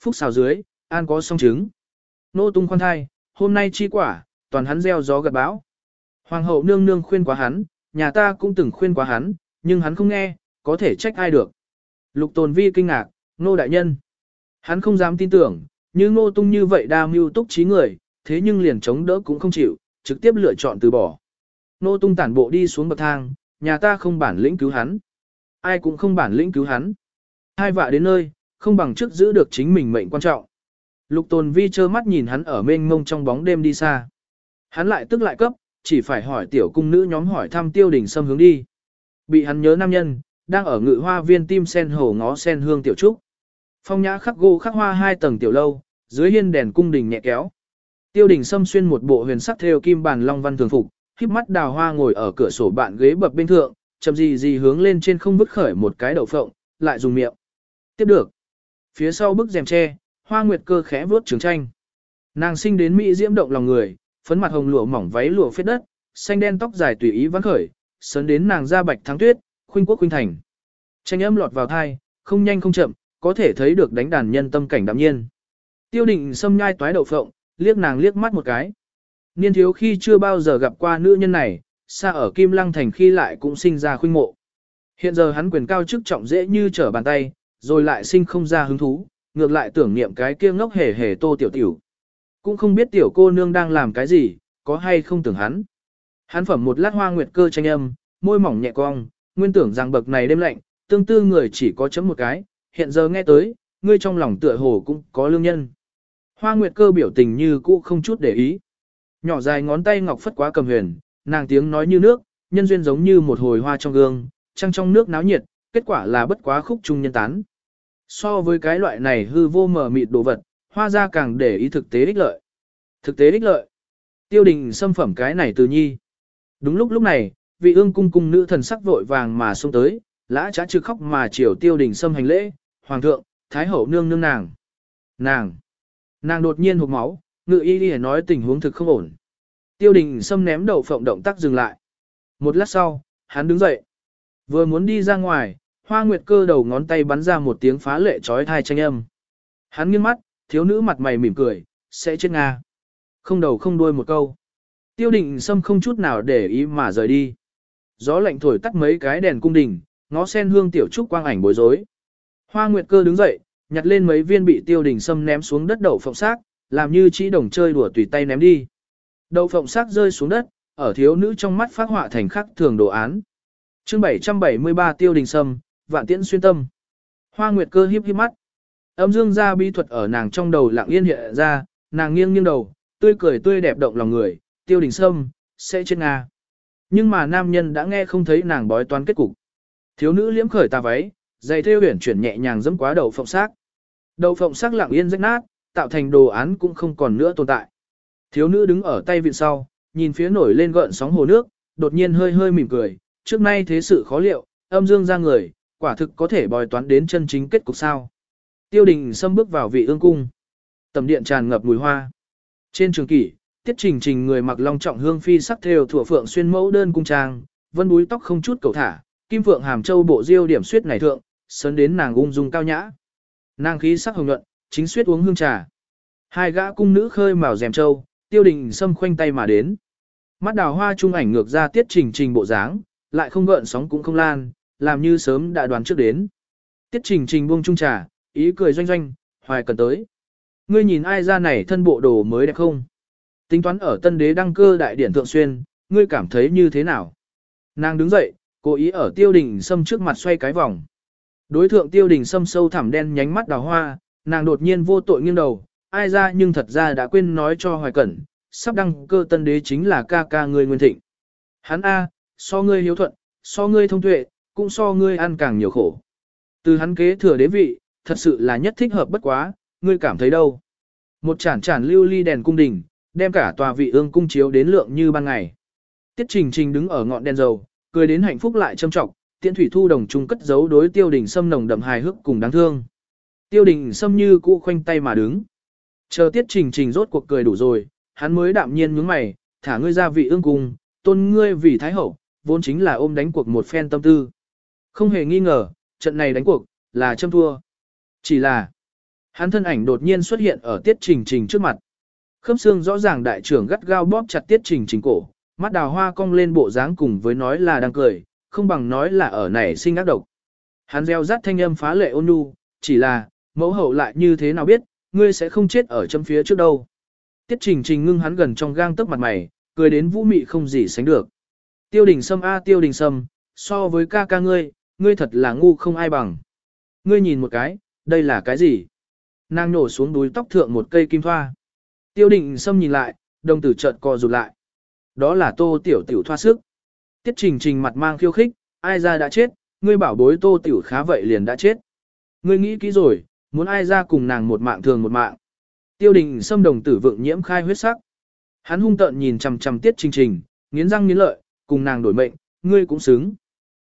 Phúc xào dưới, an có song trứng. Nô tung khoan thai, hôm nay chi quả, toàn hắn gieo gió gặt bão. Hoàng hậu nương nương khuyên quá hắn, nhà ta cũng từng khuyên quá hắn, nhưng hắn không nghe, có thể trách ai được. Lục tồn vi kinh ngạc, nô đại nhân. Hắn không dám tin tưởng, như ngô tung như vậy đa mưu túc trí người, thế nhưng liền chống đỡ cũng không chịu, trực tiếp lựa chọn từ bỏ. Nô tung tản bộ đi xuống bậc thang, nhà ta không bản lĩnh cứu hắn. Ai cũng không bản lĩnh cứu hắn. Hai vạ đến nơi, không bằng trước giữ được chính mình mệnh quan trọng. Lục tồn vi trơ mắt nhìn hắn ở mênh mông trong bóng đêm đi xa. Hắn lại tức lại cấp, chỉ phải hỏi tiểu cung nữ nhóm hỏi thăm tiêu đình xâm hướng đi. Bị hắn nhớ nam nhân, đang ở ngự hoa viên tim sen hồ ngó sen hương tiểu trúc. Phong nhã khắc gỗ khắc hoa hai tầng tiểu lâu, dưới hiên đèn cung đình nhẹ kéo. Tiêu đình xâm xuyên một bộ huyền sắc theo kim bàn long văn thường phục, híp mắt đào hoa ngồi ở cửa sổ bạn ghế bập bên thượng, chậm gì gì hướng lên trên không vứt khởi một cái đậu phộng, lại dùng miệng. Tiếp được. Phía sau bức rèm tre, hoa nguyệt cơ khẽ vuốt trường tranh. Nàng sinh đến Mỹ diễm động lòng người, phấn mặt hồng lụa mỏng váy lụa phết đất, xanh đen tóc dài tùy ý vắng khởi, sớn đến nàng da bạch thắng tuyết, khuynh quốc khuynh thành. Tranh âm lọt vào thai, không nhanh không chậm, có thể thấy được đánh đàn nhân tâm cảnh đạm nhiên. Tiêu định xâm nhai toái đậu phộng, liếc nàng liếc mắt một cái. Niên thiếu khi chưa bao giờ gặp qua nữ nhân này, xa ở Kim Lăng Thành khi lại cũng sinh ra khuynh mộ. Hiện giờ hắn quyền cao chức trọng dễ như trở bàn tay, rồi lại sinh không ra hứng thú, ngược lại tưởng niệm cái kia ngốc hề hề tô tiểu tiểu. Cũng không biết tiểu cô nương đang làm cái gì, có hay không tưởng hắn. Hắn phẩm một lát hoa nguyệt cơ tranh âm, môi mỏng nhẹ cong, nguyên tưởng rằng bậc này đêm lạnh, tương tư người chỉ có chấm một cái, hiện giờ nghe tới, ngươi trong lòng tựa hồ cũng có lương nhân. Hoa nguyệt cơ biểu tình như cũ không chút để ý. Nhỏ dài ngón tay ngọc phất quá cầm huyền, nàng tiếng nói như nước, nhân duyên giống như một hồi hoa trong gương, trăng trong nước náo nhiệt, kết quả là bất quá khúc trung nhân tán. So với cái loại này hư vô mờ mịt đồ vật, hoa ra càng để ý thực tế ích lợi. Thực tế ích lợi. Tiêu đình xâm phẩm cái này từ nhi. Đúng lúc lúc này, vị ương cung cung nữ thần sắc vội vàng mà xông tới, lã trá trừ khóc mà chiều tiêu đình xâm hành lễ, hoàng thượng, thái hậu nương nương nàng. Nàng, nàng đột nhiên hụt máu, ngự y đi nói tình huống thực không ổn. Tiêu đình xâm ném đầu phộng động tác dừng lại. Một lát sau, hắn đứng dậy. Vừa muốn đi ra ngoài, hoa nguyệt cơ đầu ngón tay bắn ra một tiếng phá lệ trói thai tranh âm. Hắn nghiêng mắt, thiếu nữ mặt mày mỉm cười, sẽ chết Nga. Không đầu không đuôi một câu. Tiêu định sâm không chút nào để ý mà rời đi. Gió lạnh thổi tắt mấy cái đèn cung đình, ngó sen hương tiểu trúc quang ảnh bối rối. Hoa Nguyệt Cơ đứng dậy, nhặt lên mấy viên bị tiêu đình sâm ném xuống đất đậu phộng xác, làm như chỉ đồng chơi đùa tùy tay ném đi. Đậu phộng xác rơi xuống đất, ở thiếu nữ trong mắt phát họa thành khắc thường đồ án. chương 773 tiêu đình sâm, vạn tiễn xuyên tâm. Hoa Nguyệt Cơ hiếp hiếp mắt. Âm dương gia bí thuật ở nàng trong đầu lặng yên hiện ra, nàng nghiêng nghiêng đầu, tươi cười tươi đẹp động lòng người, tiêu đình sâm, sẽ chết Nga. Nhưng mà nam nhân đã nghe không thấy nàng bói toán kết cục. Thiếu nữ liễm khởi tà váy, giày thêu huyển chuyển nhẹ nhàng dẫm quá đầu phộng xác. Đầu phộng sắc lặng yên rách nát, tạo thành đồ án cũng không còn nữa tồn tại. Thiếu nữ đứng ở tay viện sau, nhìn phía nổi lên gợn sóng hồ nước, đột nhiên hơi hơi mỉm cười, trước nay thế sự khó liệu, âm dương ra người, quả thực có thể bòi toán đến chân chính kết cục sao. Tiêu đình xâm bước vào vị ương cung. Tầm điện tràn ngập mùi hoa. Trên trường kỷ, tiết trình trình người mặc long trọng hương phi sắc theo thủa phượng xuyên mẫu đơn cung trang, vân búi tóc không chút cầu thả, kim phượng hàm châu bộ diêu điểm suyết này thượng, sơn đến nàng ung dung cao nhã. Nàng khí sắc hồng nhuận, chính suyết uống hương trà. Hai gã cung nữ khơi màu rèm châu, tiêu đình xâm khoanh tay mà đến. Mắt đào hoa trung ảnh ngược ra tiết trình trình bộ dáng, lại không gợn sóng cũng không lan, làm như sớm đã đoán trước đến. Tiết trình trình buông trung trà, ý cười doanh doanh, hoài cần tới. Ngươi nhìn ai ra này thân bộ đồ mới đẹp không? Tính toán ở tân đế đăng cơ đại điển thượng xuyên, ngươi cảm thấy như thế nào? Nàng đứng dậy, cố ý ở tiêu đình sâm trước mặt xoay cái vòng. Đối thượng tiêu đình sâm sâu thẳm đen nhánh mắt đào hoa, nàng đột nhiên vô tội nghiêng đầu, ai ra nhưng thật ra đã quên nói cho hoài cẩn, sắp đăng cơ tân đế chính là ca ca ngươi nguyên thịnh. Hắn A, so ngươi hiếu thuận, so ngươi thông tuệ, cũng so ngươi ăn càng nhiều khổ. Từ hắn kế thừa đế vị, thật sự là nhất thích hợp bất quá, ngươi cảm thấy đâu? Một chản chản lưu ly đèn cung đình, đem cả tòa vị ương cung chiếu đến lượng như ban ngày. Tiết Trình Trình đứng ở ngọn đèn dầu, cười đến hạnh phúc lại trâm trọng, tiễn thủy thu đồng trung cất giấu đối tiêu đình sâm nồng đậm hài hước cùng đáng thương. Tiêu đình sâm như cũ khoanh tay mà đứng. Chờ Tiết Trình Trình rốt cuộc cười đủ rồi, hắn mới đạm nhiên nhướng mày, thả ngươi ra vị ương cung, tôn ngươi vì thái hậu, vốn chính là ôm đánh cuộc một phen tâm tư. Không hề nghi ngờ, trận này đánh cuộc, là châm thua. Chỉ là, hắn thân ảnh đột nhiên xuất hiện ở Tiết Trình Trình trước mặt. Khớp xương rõ ràng đại trưởng gắt gao bóp chặt tiết trình trình cổ, mắt đào hoa cong lên bộ dáng cùng với nói là đang cười, không bằng nói là ở này sinh ác độc. Hắn reo rắt thanh âm phá lệ ôn nhu, chỉ là, mẫu hậu lại như thế nào biết, ngươi sẽ không chết ở chấm phía trước đâu. Tiết trình trình ngưng hắn gần trong gang tấc mặt mày, cười đến vũ mị không gì sánh được. Tiêu đình sâm a tiêu đình sâm, so với ca ca ngươi, ngươi thật là ngu không ai bằng. Ngươi nhìn một cái, đây là cái gì? Nàng nổ xuống đuôi tóc thượng một cây kim thoa. Tiêu đình sâm nhìn lại, đồng tử chợt co rụt lại. Đó là tô tiểu tiểu thoa sức. Tiết trình trình mặt mang khiêu khích, ai ra đã chết, ngươi bảo bối tô tiểu khá vậy liền đã chết. Ngươi nghĩ kỹ rồi, muốn ai ra cùng nàng một mạng thường một mạng. Tiêu đình xâm đồng tử vượng nhiễm khai huyết sắc. Hắn hung tợn nhìn chằm chằm tiết trình trình, nghiến răng nghiến lợi, cùng nàng đổi mệnh, ngươi cũng xứng.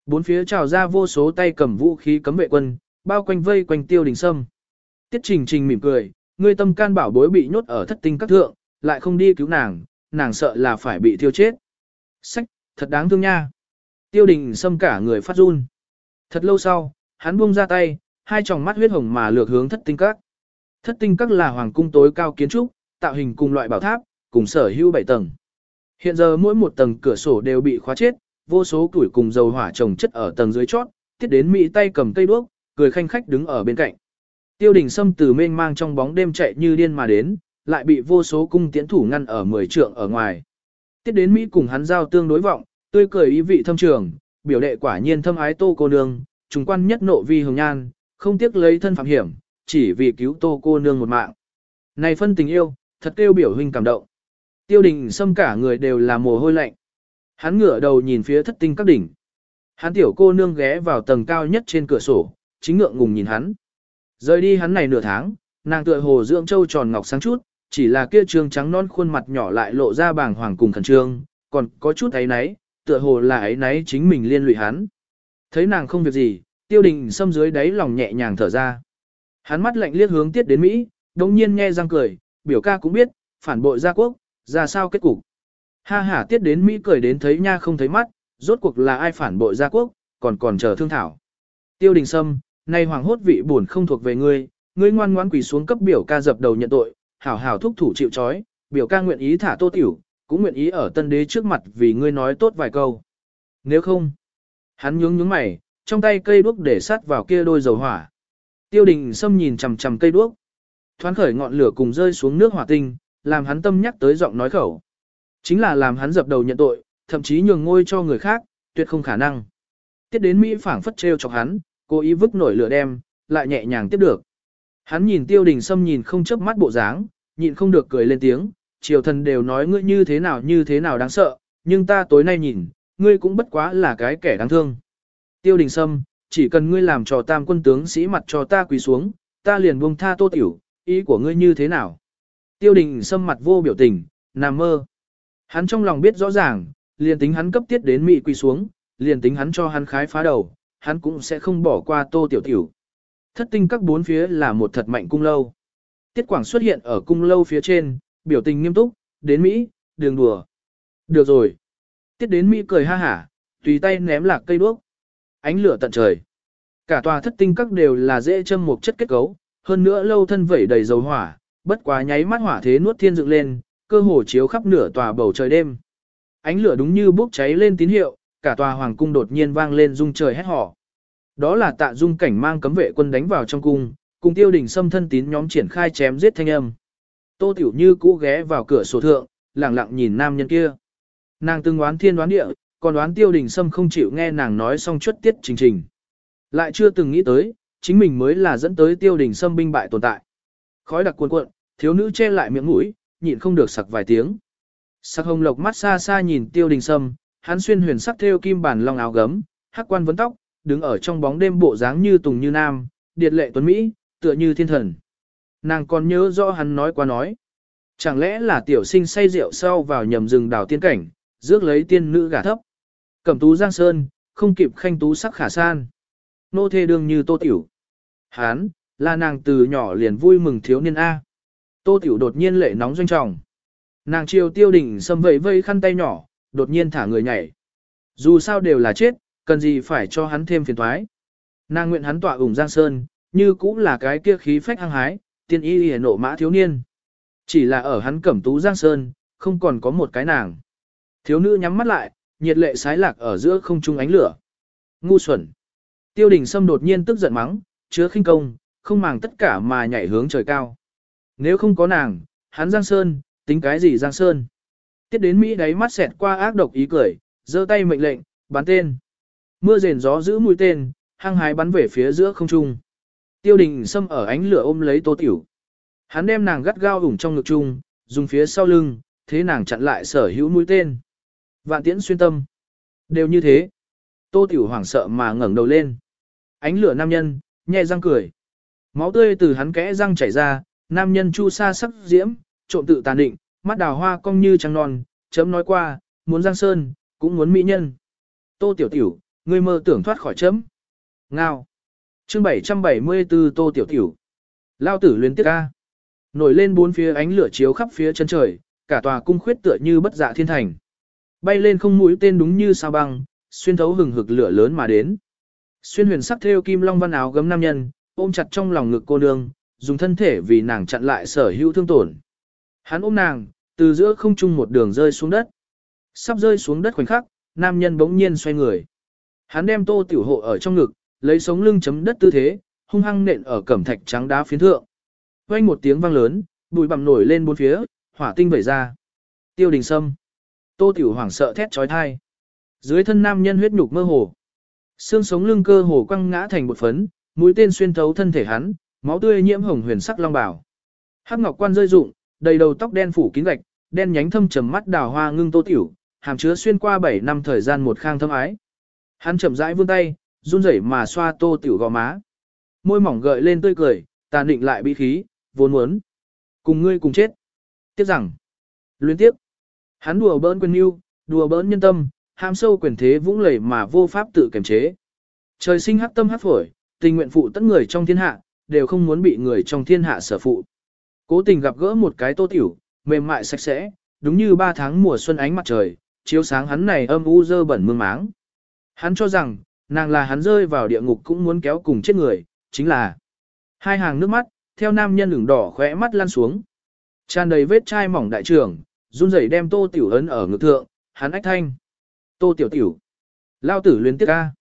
Bốn phía trào ra vô số tay cầm vũ khí cấm vệ quân, bao quanh vây quanh tiêu đình sâm. Tiết trình trình mỉm cười, ngươi tâm can bảo bối bị nhốt ở thất tinh các thượng, lại không đi cứu nàng, nàng sợ là phải bị thiêu chết. Sách, thật đáng thương nha. Tiêu đình xâm cả người phát run. Thật lâu sau, hắn buông ra tay, hai tròng mắt huyết hồng mà lược hướng thất tinh các. Thất tinh các là hoàng cung tối cao kiến trúc, tạo hình cùng loại bảo tháp, cùng sở hữu bảy tầng. Hiện giờ mỗi một tầng cửa sổ đều bị khóa chết, vô số củi cùng dầu hỏa trồng chất ở tầng dưới chót, tiết đến mỹ tay cầm cây đuốc, cười khanh khách đứng ở bên cạnh. Tiêu đình Sâm từ mênh mang trong bóng đêm chạy như điên mà đến, lại bị vô số cung tiễn thủ ngăn ở mười trượng ở ngoài. Tiết đến Mỹ cùng hắn giao tương đối vọng, tươi cười ý vị thâm trường, biểu đệ quả nhiên thâm ái tô cô nương, trùng quan nhất nộ vi hồng nhan, không tiếc lấy thân phạm hiểm, chỉ vì cứu tô cô nương một mạng. Này phân tình yêu, thật kêu biểu huynh cảm động. Tiêu đình xâm cả người đều là mồ hôi lạnh. Hắn ngửa đầu nhìn phía thất tinh các đỉnh. Hắn tiểu cô nương ghé vào tầng cao nhất trên cửa sổ, chính ngượng ngùng nhìn hắn. Rời đi hắn này nửa tháng, nàng tựa hồ dưỡng châu tròn ngọc sáng chút, chỉ là kia trương trắng non khuôn mặt nhỏ lại lộ ra bàng hoàng cùng khẩn trương, còn có chút ấy nấy, tựa hồ là ấy nấy chính mình liên lụy hắn. Thấy nàng không việc gì, tiêu đình xâm dưới đáy lòng nhẹ nhàng thở ra. Hắn mắt lạnh liếc hướng tiết đến Mỹ, đồng nhiên nghe răng cười, biểu ca cũng biết, phản bội gia quốc, ra sao kết cục. Ha ha tiết đến Mỹ cười đến thấy nha không thấy mắt, rốt cuộc là ai phản bội gia quốc, còn còn chờ thương thảo. Tiêu đình sâm, nay hoàng hốt vị buồn không thuộc về ngươi, ngươi ngoan ngoãn quỳ xuống cấp biểu ca dập đầu nhận tội, hảo hảo thúc thủ chịu trói, biểu ca nguyện ý thả tô tiểu, cũng nguyện ý ở tân đế trước mặt vì ngươi nói tốt vài câu. Nếu không, hắn nhướng nhướng mày, trong tay cây đuốc để sát vào kia đôi dầu hỏa. Tiêu đình sâm nhìn chằm chằm cây đuốc. Thoáng khởi ngọn lửa cùng rơi xuống nước hỏa tinh, làm hắn tâm nhắc tới giọng nói khẩu. Chính là làm hắn dập đầu nhận tội, thậm chí nhường ngôi cho người khác, tuyệt không khả năng. Tiết đến Mỹ phảng phất treo chọc hắn, cố ý vứt nổi lửa đem, lại nhẹ nhàng tiếp được. Hắn nhìn tiêu đình sâm nhìn không chớp mắt bộ dáng, nhịn không được cười lên tiếng, triều thần đều nói ngươi như thế nào như thế nào đáng sợ, nhưng ta tối nay nhìn, ngươi cũng bất quá là cái kẻ đáng thương. Tiêu đình sâm, chỉ cần ngươi làm cho tam quân tướng sĩ mặt cho ta quỳ xuống, ta liền buông tha tô tiểu, ý của ngươi như thế nào? Tiêu đình sâm mặt vô biểu tình, nằm mơ. Hắn trong lòng biết rõ ràng, liền tính hắn cấp tiết đến mị quỳ xuống, liền tính hắn cho hắn khái phá đầu, hắn cũng sẽ không bỏ qua tô tiểu tiểu. Thất tinh các bốn phía là một thật mạnh cung lâu. Tiết Quảng xuất hiện ở cung lâu phía trên, biểu tình nghiêm túc, đến Mỹ, đường đùa. Được rồi. Tiết đến Mỹ cười ha hả, tùy tay ném lạc cây đuốc. Ánh lửa tận trời. Cả tòa thất tinh các đều là dễ châm một chất kết cấu, hơn nữa lâu thân vẩy đầy dầu hỏa, bất quá nháy mắt hỏa thế nuốt thiên dựng lên, cơ hồ chiếu khắp nửa tòa bầu trời đêm. Ánh lửa đúng như bốc cháy lên tín hiệu, cả tòa hoàng cung đột nhiên vang lên rung trời hét hò. Đó là tạ dung cảnh mang cấm vệ quân đánh vào trong cung, cùng tiêu đình xâm thân tín nhóm triển khai chém giết thanh âm. Tô Tiểu Như cũ ghé vào cửa sổ thượng, lặng lặng nhìn nam nhân kia. Nàng từng đoán thiên đoán địa, còn đoán tiêu đình Sâm không chịu nghe nàng nói xong chuất tiết trình trình. Lại chưa từng nghĩ tới, chính mình mới là dẫn tới tiêu đình Sâm binh bại tồn tại. Khói đặc cuồn cuộn, thiếu nữ che lại miệng mũi, nhịn không được sặc vài tiếng. Sắc hồng lộc mắt xa xa nhìn tiêu đình sâm, hắn xuyên huyền sắc theo kim bản long áo gấm, hắc quan vấn tóc, đứng ở trong bóng đêm bộ dáng như tùng như nam, điệt lệ tuấn Mỹ, tựa như thiên thần. Nàng còn nhớ rõ hắn nói qua nói. Chẳng lẽ là tiểu sinh say rượu sau vào nhầm rừng đảo tiên cảnh, rước lấy tiên nữ gả thấp. Cẩm tú giang sơn, không kịp khanh tú sắc khả san. Nô thê đương như tô tiểu. Hán, là nàng từ nhỏ liền vui mừng thiếu niên A. Tô tiểu đột nhiên lệ nóng doanh trọng. Nàng chiều tiêu đỉnh xâm vẫy vây khăn tay nhỏ, đột nhiên thả người nhảy. Dù sao đều là chết, cần gì phải cho hắn thêm phiền thoái. Nàng nguyện hắn tọa ủng Giang Sơn, như cũng là cái kia khí phách hăng hái, tiên y hề nộ mã thiếu niên. Chỉ là ở hắn cẩm tú Giang Sơn, không còn có một cái nàng. Thiếu nữ nhắm mắt lại, nhiệt lệ sái lạc ở giữa không trung ánh lửa. Ngu xuẩn. Tiêu đình Sâm đột nhiên tức giận mắng, chứa khinh công, không màng tất cả mà nhảy hướng trời cao. Nếu không có nàng, hắn Giang Sơn, tính cái gì Giang Sơn? Tiết đến Mỹ đáy mắt xẹt qua ác độc ý cười, giơ tay mệnh lệnh, bắn tên. Mưa rền gió giữ mũi tên, hăng hái bắn về phía giữa không trung. Tiêu đình xâm ở ánh lửa ôm lấy tô tiểu. Hắn đem nàng gắt gao ủng trong ngực chung, dùng phía sau lưng, thế nàng chặn lại sở hữu mũi tên. Vạn tiễn xuyên tâm. Đều như thế. Tô tiểu hoảng sợ mà ngẩng đầu lên. Ánh lửa nam nhân, nhẹ răng cười. Máu tươi từ hắn kẽ răng chảy ra, nam nhân chu sa sắc diễm, trộm tự tàn định, mắt đào hoa cong như trăng non, chấm nói qua, muốn giang sơn, cũng muốn mỹ nhân. Tô tiểu tiểu, ngươi mơ tưởng thoát khỏi chấm. Ngao. Chương 774 Tô tiểu tiểu. Lao tử luyến tiếc ca. Nổi lên bốn phía ánh lửa chiếu khắp phía chân trời, cả tòa cung khuyết tựa như bất dạ thiên thành. Bay lên không mũi tên đúng như sao băng, xuyên thấu hừng hực lửa lớn mà đến. Xuyên huyền sắc theo kim long văn áo gấm nam nhân, ôm chặt trong lòng ngực cô nương, dùng thân thể vì nàng chặn lại sở hữu thương tổn. Hắn ôm nàng, từ giữa không trung một đường rơi xuống đất. Sắp rơi xuống đất khoảnh khắc, nam nhân bỗng nhiên xoay người. Hắn đem tô tiểu hộ ở trong ngực, lấy sống lưng chấm đất tư thế, hung hăng nện ở cẩm thạch trắng đá phiến thượng. Vang một tiếng vang lớn, bụi bặm nổi lên bốn phía, hỏa tinh vẩy ra. Tiêu đình sâm. Tô tiểu hoảng sợ thét trói thai. Dưới thân nam nhân huyết nhục mơ hồ. Xương sống lưng cơ hồ quăng ngã thành bột phấn, mũi tên xuyên thấu thân thể hắn, máu tươi nhiễm hồng huyền sắc long bảo. Hắc ngọc quan rơi rụng, đầy đầu tóc đen phủ kín gạch, đen nhánh thâm trầm mắt đào hoa ngưng tô tiểu, hàm chứa xuyên qua 7 năm thời gian một khang thâm ái. Hắn chậm rãi vươn tay, run rẩy mà xoa tô tiểu gò má. Môi mỏng gợi lên tươi cười, tàn định lại bị khí, vốn muốn. Cùng ngươi cùng chết. Tiếc rằng, luyến tiếp. Hắn đùa bỡn quyền yêu, đùa bỡn nhân tâm, ham sâu quyền thế vũng lầy mà vô pháp tự kiềm chế. Trời sinh hắc tâm hắc phổi, tình nguyện phụ tất người trong thiên hạ, đều không muốn bị người trong thiên hạ sở phụ. Cố tình gặp gỡ một cái tô tiểu, mềm mại sạch sẽ, đúng như ba tháng mùa xuân ánh mặt trời, chiếu sáng hắn này âm u dơ bẩn mương máng. Hắn cho rằng, nàng là hắn rơi vào địa ngục cũng muốn kéo cùng chết người, chính là hai hàng nước mắt, theo nam nhân ửng đỏ khỏe mắt lan xuống. Tràn đầy vết chai mỏng đại trưởng, run rẩy đem tô tiểu ấn ở ngực thượng, hắn ách thanh. Tô tiểu tiểu. Lao tử luyến tiếc ca.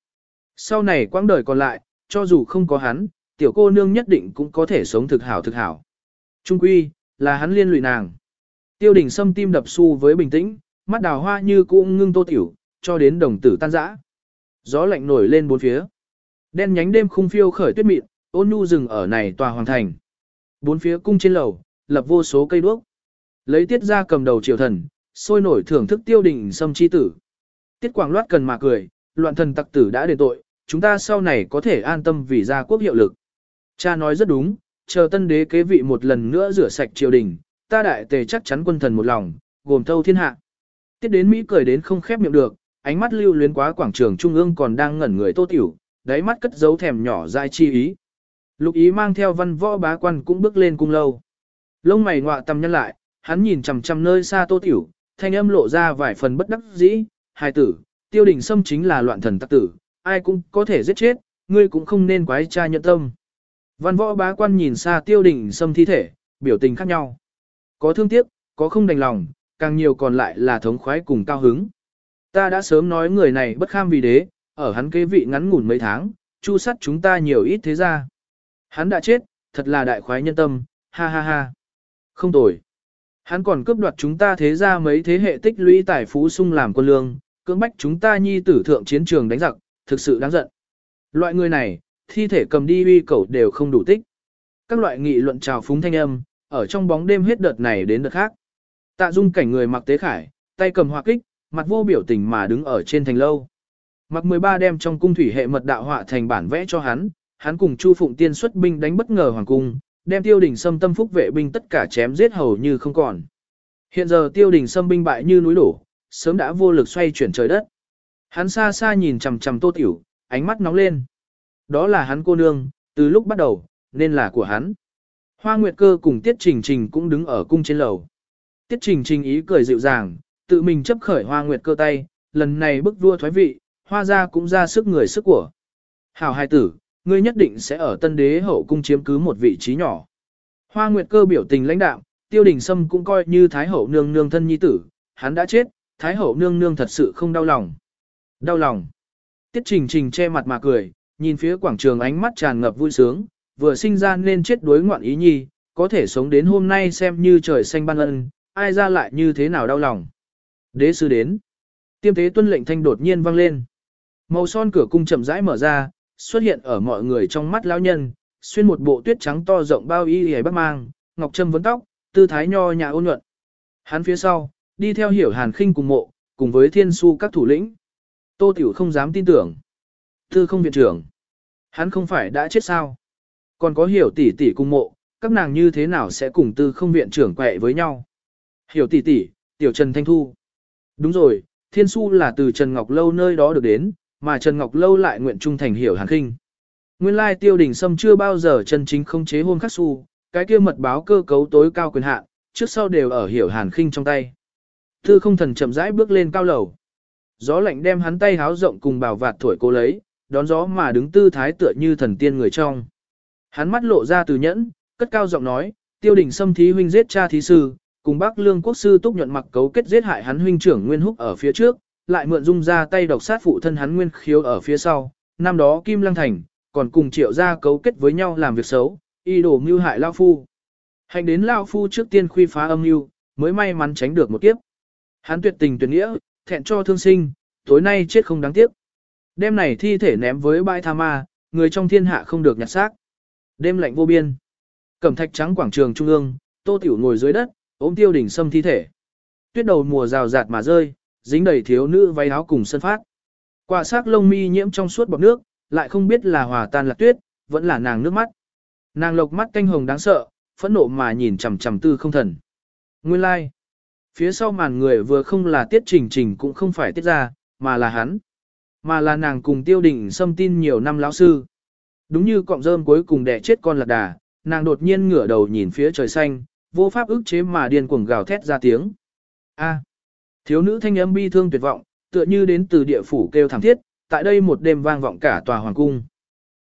Sau này quãng đời còn lại, cho dù không có hắn, tiểu cô nương nhất định cũng có thể sống thực hảo thực hảo. Trung quy, là hắn liên lụy nàng. Tiêu đình sâm tim đập su với bình tĩnh, mắt đào hoa như cũng ngưng tô tiểu, cho đến đồng tử tan rã. Gió lạnh nổi lên bốn phía. Đen nhánh đêm khung phiêu khởi tuyết mịn, ôn nhu rừng ở này tòa hoàng thành. Bốn phía cung trên lầu, lập vô số cây đuốc. Lấy tiết ra cầm đầu triều thần, sôi nổi thưởng thức tiêu đình sâm chi tử. Tiết quảng loát cần mà cười, loạn thần tặc tử đã để tội, chúng ta sau này có thể an tâm vì gia quốc hiệu lực. Cha nói rất đúng, chờ tân đế kế vị một lần nữa rửa sạch triều đình, ta đại tề chắc chắn quân thần một lòng, gồm thâu thiên hạ. Tiết đến Mỹ cười đến không khép miệng được, ánh mắt lưu luyến quá quảng trường trung ương còn đang ngẩn người tô tiểu, đáy mắt cất dấu thèm nhỏ dai chi ý. Lục ý mang theo văn võ bá quan cũng bước lên cung lâu. Lông mày ngọa tầm nhân lại, hắn nhìn chằm chằm nơi xa tô tiểu, thanh âm lộ ra vài phần bất đắc dĩ, hài tử, tiêu đình sâm chính là loạn thần tắc tử, ai cũng có thể giết chết, ngươi cũng không nên quái cha nhận tâm. Văn võ bá quan nhìn xa tiêu đình sâm thi thể, biểu tình khác nhau. Có thương tiếc, có không đành lòng, càng nhiều còn lại là thống khoái cùng cao hứng. Ta đã sớm nói người này bất kham vì đế, ở hắn kế vị ngắn ngủn mấy tháng, chu sắt chúng ta nhiều ít thế ra. Hắn đã chết, thật là đại khoái nhân tâm, ha ha ha. Không tồi. Hắn còn cướp đoạt chúng ta thế ra mấy thế hệ tích lũy tài phú sung làm quân lương, cưỡng bách chúng ta nhi tử thượng chiến trường đánh giặc, thực sự đáng giận. Loại người này, thi thể cầm đi uy cầu đều không đủ tích. Các loại nghị luận trào phúng thanh âm, ở trong bóng đêm hết đợt này đến đợt khác. Tạ dung cảnh người mặc tế khải, tay cầm hoa kích, mặt vô biểu tình mà đứng ở trên thành lâu. Mặc 13 đem trong cung thủy hệ mật đạo họa thành bản vẽ cho hắn, hắn cùng Chu Phụng Tiên xuất binh đánh bất ngờ hoàng cung, đem tiêu đình sâm tâm phúc vệ binh tất cả chém giết hầu như không còn. Hiện giờ tiêu đình sâm binh bại như núi đổ, sớm đã vô lực xoay chuyển trời đất. Hắn xa xa nhìn chằm chằm tô tiểu, ánh mắt nóng lên. Đó là hắn cô nương, từ lúc bắt đầu, nên là của hắn. Hoa Nguyệt Cơ cùng Tiết Trình Trình cũng đứng ở cung trên lầu. Tiết Trình Trình ý cười dịu dàng, tự mình chấp khởi Hoa Nguyệt Cơ tay, lần này bức vua thoái vị, hoa ra cũng ra sức người sức của. Hảo hai tử, ngươi nhất định sẽ ở tân đế hậu cung chiếm cứ một vị trí nhỏ. Hoa Nguyệt Cơ biểu tình lãnh đạo, tiêu đình sâm cũng coi như Thái hậu nương nương thân nhi tử, hắn đã chết, Thái hậu nương nương thật sự không đau lòng. Đau lòng. Tiết Trình Trình che mặt mà cười, nhìn phía quảng trường ánh mắt tràn ngập vui sướng, vừa sinh ra nên chết đối ngoạn ý nhi, có thể sống đến hôm nay xem như trời xanh ban ân, ai ra lại như thế nào đau lòng. Đế sư đến. Tiêm tế tuân lệnh thanh đột nhiên vang lên. Màu son cửa cung chậm rãi mở ra, xuất hiện ở mọi người trong mắt lão nhân, xuyên một bộ tuyết trắng to rộng bao y hề bắt mang, ngọc trâm vấn tóc, tư thái nho nhã ôn nhuận. Hắn phía sau, đi theo hiểu hàn khinh cùng mộ, cùng với thiên su các thủ lĩnh. Tô Tiểu không dám tin tưởng. Tư không viện trưởng. Hắn không phải đã chết sao? Còn có hiểu tỷ tỷ cùng mộ, các nàng như thế nào sẽ cùng tư không viện trưởng quẹ với nhau? Hiểu tỷ tỷ, tiểu Trần Thanh Thu. Đúng rồi, thiên su là từ Trần Ngọc Lâu nơi đó được đến, mà Trần Ngọc Lâu lại nguyện trung thành hiểu hàn Kinh. Nguyên lai tiêu đình sâm chưa bao giờ chân chính không chế hôn khắc su, cái kia mật báo cơ cấu tối cao quyền hạn, trước sau đều ở hiểu hàn khinh trong tay. Thư không thần chậm rãi bước lên cao lầu. Gió lạnh đem hắn tay háo rộng cùng bảo vạt thổi cô lấy, đón gió mà đứng tư thái tựa như thần tiên người trong. Hắn mắt lộ ra từ nhẫn, cất cao giọng nói, tiêu đình Sâm thí huynh giết cha thí sư, cùng bác lương quốc sư túc nhuận mặc cấu kết giết hại hắn huynh trưởng nguyên húc ở phía trước, lại mượn dung ra tay độc sát phụ thân hắn nguyên khiếu ở phía sau, năm đó Kim Lăng Thành, còn cùng triệu gia cấu kết với nhau làm việc xấu, y đồ mưu hại Lao Phu. Hành đến Lao Phu trước tiên khuy phá âm mưu, mới may mắn tránh được một kiếp. Hắn tuyệt tình tuyệt nghĩa, thẹn cho thương sinh, tối nay chết không đáng tiếc. Đêm này thi thể ném với bãi tha ma, người trong thiên hạ không được nhặt xác. Đêm lạnh vô biên. Cẩm thạch trắng quảng trường trung ương, Tô Tiểu ngồi dưới đất, ôm tiêu đỉnh sâm thi thể. Tuyết đầu mùa rào rạt mà rơi, dính đầy thiếu nữ váy áo cùng sân phát. Quả xác lông mi nhiễm trong suốt bọt nước, lại không biết là hòa tan là tuyết, vẫn là nàng nước mắt. Nàng lộc mắt canh hồng đáng sợ, phẫn nộ mà nhìn chằm chằm tư không thần. Nguyên lai, like. phía sau màn người vừa không là tiết trình trình cũng không phải tiết ra, mà là hắn. Mà là nàng cùng tiêu đình xâm tin nhiều năm lão sư. Đúng như cọng rơm cuối cùng đẻ chết con lạc đà, nàng đột nhiên ngửa đầu nhìn phía trời xanh, vô pháp ức chế mà điên cuồng gào thét ra tiếng. A. Thiếu nữ thanh âm bi thương tuyệt vọng, tựa như đến từ địa phủ kêu thảm thiết, tại đây một đêm vang vọng cả tòa hoàng cung.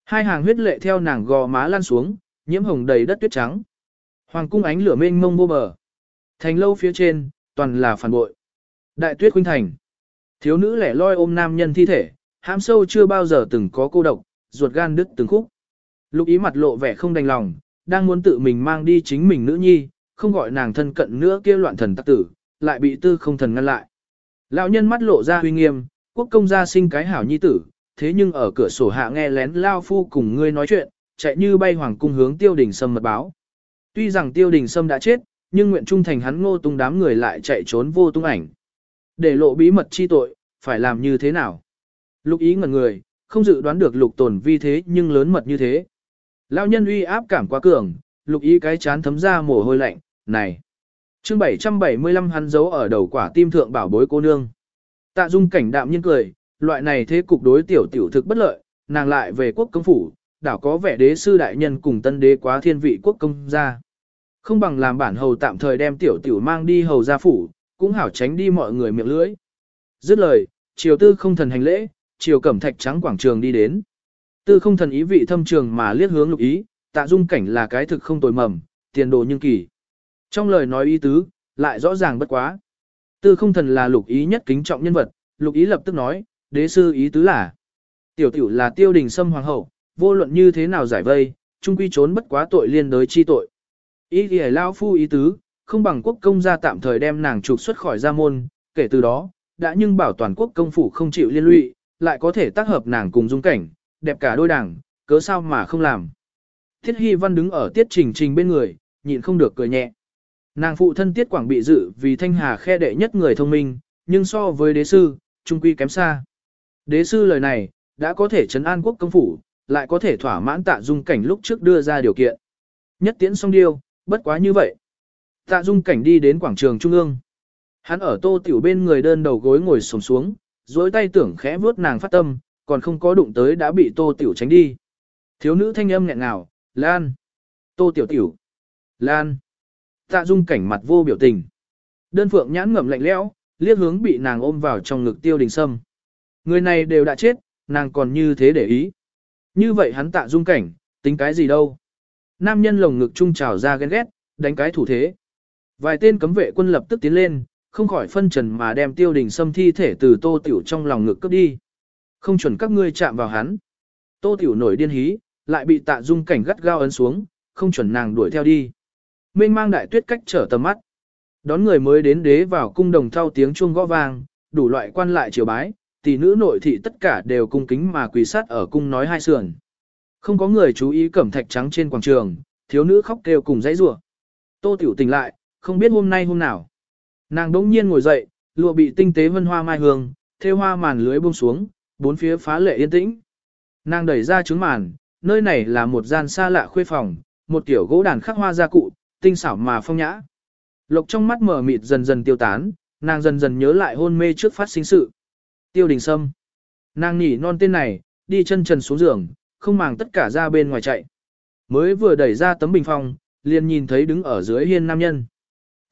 Hai hàng huyết lệ theo nàng gò má lan xuống, nhiễm hồng đầy đất tuyết trắng. Hoàng cung ánh lửa mênh mông vô bờ. Thành lâu phía trên, toàn là phản bội. Đại tuyết khuynh thành. Thiếu nữ lẻ loi ôm nam nhân thi thể, hãm sâu chưa bao giờ từng có cô độc, ruột gan đứt từng khúc. Lục ý mặt lộ vẻ không đành lòng, đang muốn tự mình mang đi chính mình nữ nhi, không gọi nàng thân cận nữa kia loạn thần tắc tử, lại bị tư không thần ngăn lại. Lão nhân mắt lộ ra huy nghiêm, quốc công gia sinh cái hảo nhi tử, thế nhưng ở cửa sổ hạ nghe lén Lao Phu cùng ngươi nói chuyện, chạy như bay hoàng cung hướng tiêu đình sâm mật báo. Tuy rằng tiêu đình sâm đã chết, nhưng nguyện trung thành hắn ngô tung đám người lại chạy trốn vô tung ảnh. Để lộ bí mật chi tội, phải làm như thế nào? Lục ý ngẩn người, không dự đoán được lục tồn vi thế nhưng lớn mật như thế. Lão nhân uy áp cảm quá cường, lục ý cái chán thấm ra mồ hôi lạnh, này. chương 775 hắn giấu ở đầu quả tim thượng bảo bối cô nương. Tạ dung cảnh đạm nhiên cười, loại này thế cục đối tiểu tiểu thực bất lợi, nàng lại về quốc công phủ, đảo có vẻ đế sư đại nhân cùng tân đế quá thiên vị quốc công gia Không bằng làm bản hầu tạm thời đem tiểu tiểu mang đi hầu gia phủ, cũng hảo tránh đi mọi người miệng lưỡi. Dứt lời, triều tư không thần hành lễ, triều cẩm thạch trắng quảng trường đi đến. Tư không thần ý vị thâm trường mà liếc hướng lục ý, tạ dung cảnh là cái thực không tồi mầm, tiền đồ nhưng kỳ. Trong lời nói ý tứ, lại rõ ràng bất quá. Tư không thần là lục ý nhất kính trọng nhân vật, lục ý lập tức nói, đế sư ý tứ là. Tiểu tiểu là tiêu đình sâm hoàng hậu, vô luận như thế nào giải vây, trung quy trốn bất quá tội liên đới chi tội. Ý thì lao phu ý tứ, không bằng quốc công gia tạm thời đem nàng trục xuất khỏi gia môn, kể từ đó, đã nhưng bảo toàn quốc công phủ không chịu liên lụy, lại có thể tác hợp nàng cùng dung cảnh, đẹp cả đôi đảng, cớ sao mà không làm. Thiết Hy Văn đứng ở tiết trình trình bên người, nhịn không được cười nhẹ. Nàng phụ thân tiết quảng bị dự vì thanh hà khe đệ nhất người thông minh, nhưng so với đế sư, trung quy kém xa. Đế sư lời này, đã có thể chấn an quốc công phủ, lại có thể thỏa mãn tạ dung cảnh lúc trước đưa ra điều kiện. Nhất tiễn song điêu, bất quá như vậy. Tạ dung cảnh đi đến quảng trường trung ương. Hắn ở tô tiểu bên người đơn đầu gối ngồi sồm xuống, dối tay tưởng khẽ vuốt nàng phát tâm, còn không có đụng tới đã bị tô tiểu tránh đi. Thiếu nữ thanh âm nghẹn ngào, Lan. Tô tiểu tiểu. Lan. Tạ dung cảnh mặt vô biểu tình. Đơn phượng nhãn ngậm lạnh lẽo, liếc hướng bị nàng ôm vào trong ngực tiêu đình sâm. Người này đều đã chết, nàng còn như thế để ý. Như vậy hắn tạ dung cảnh, tính cái gì đâu. Nam nhân lồng ngực trung trào ra ghen ghét, đánh cái thủ thế. Vài tên cấm vệ quân lập tức tiến lên, không khỏi phân trần mà đem tiêu đình sâm thi thể từ tô tiểu trong lòng ngực cướp đi. Không chuẩn các ngươi chạm vào hắn. Tô tiểu nổi điên hí, lại bị tạ dung cảnh gắt gao ấn xuống, không chuẩn nàng đuổi theo đi. Mênh mang đại tuyết cách trở tầm mắt. Đón người mới đến đế vào cung đồng thao tiếng chuông gõ vang, đủ loại quan lại triều bái, tỷ nữ nội thị tất cả đều cung kính mà quỳ sát ở cung nói hai sườn. Không có người chú ý cẩm thạch trắng trên quảng trường, thiếu nữ khóc kêu cùng dãy rủa. Tô Tiểu tỉnh lại, không biết hôm nay hôm nào. Nàng đỗng nhiên ngồi dậy, lụa bị tinh tế vân hoa mai hương, thêu hoa màn lưới buông xuống, bốn phía phá lệ yên tĩnh. Nàng đẩy ra trứng màn, nơi này là một gian xa lạ khuê phòng, một tiểu gỗ đàn khắc hoa gia cụ, tinh xảo mà phong nhã. Lộc trong mắt mở mịt dần dần tiêu tán, nàng dần dần nhớ lại hôn mê trước phát sinh sự. Tiêu đình sâm. Nàng nhỉ non tên này, đi chân trần xuống giường, không màng tất cả ra bên ngoài chạy. Mới vừa đẩy ra tấm bình phong, liền nhìn thấy đứng ở dưới hiên nam nhân.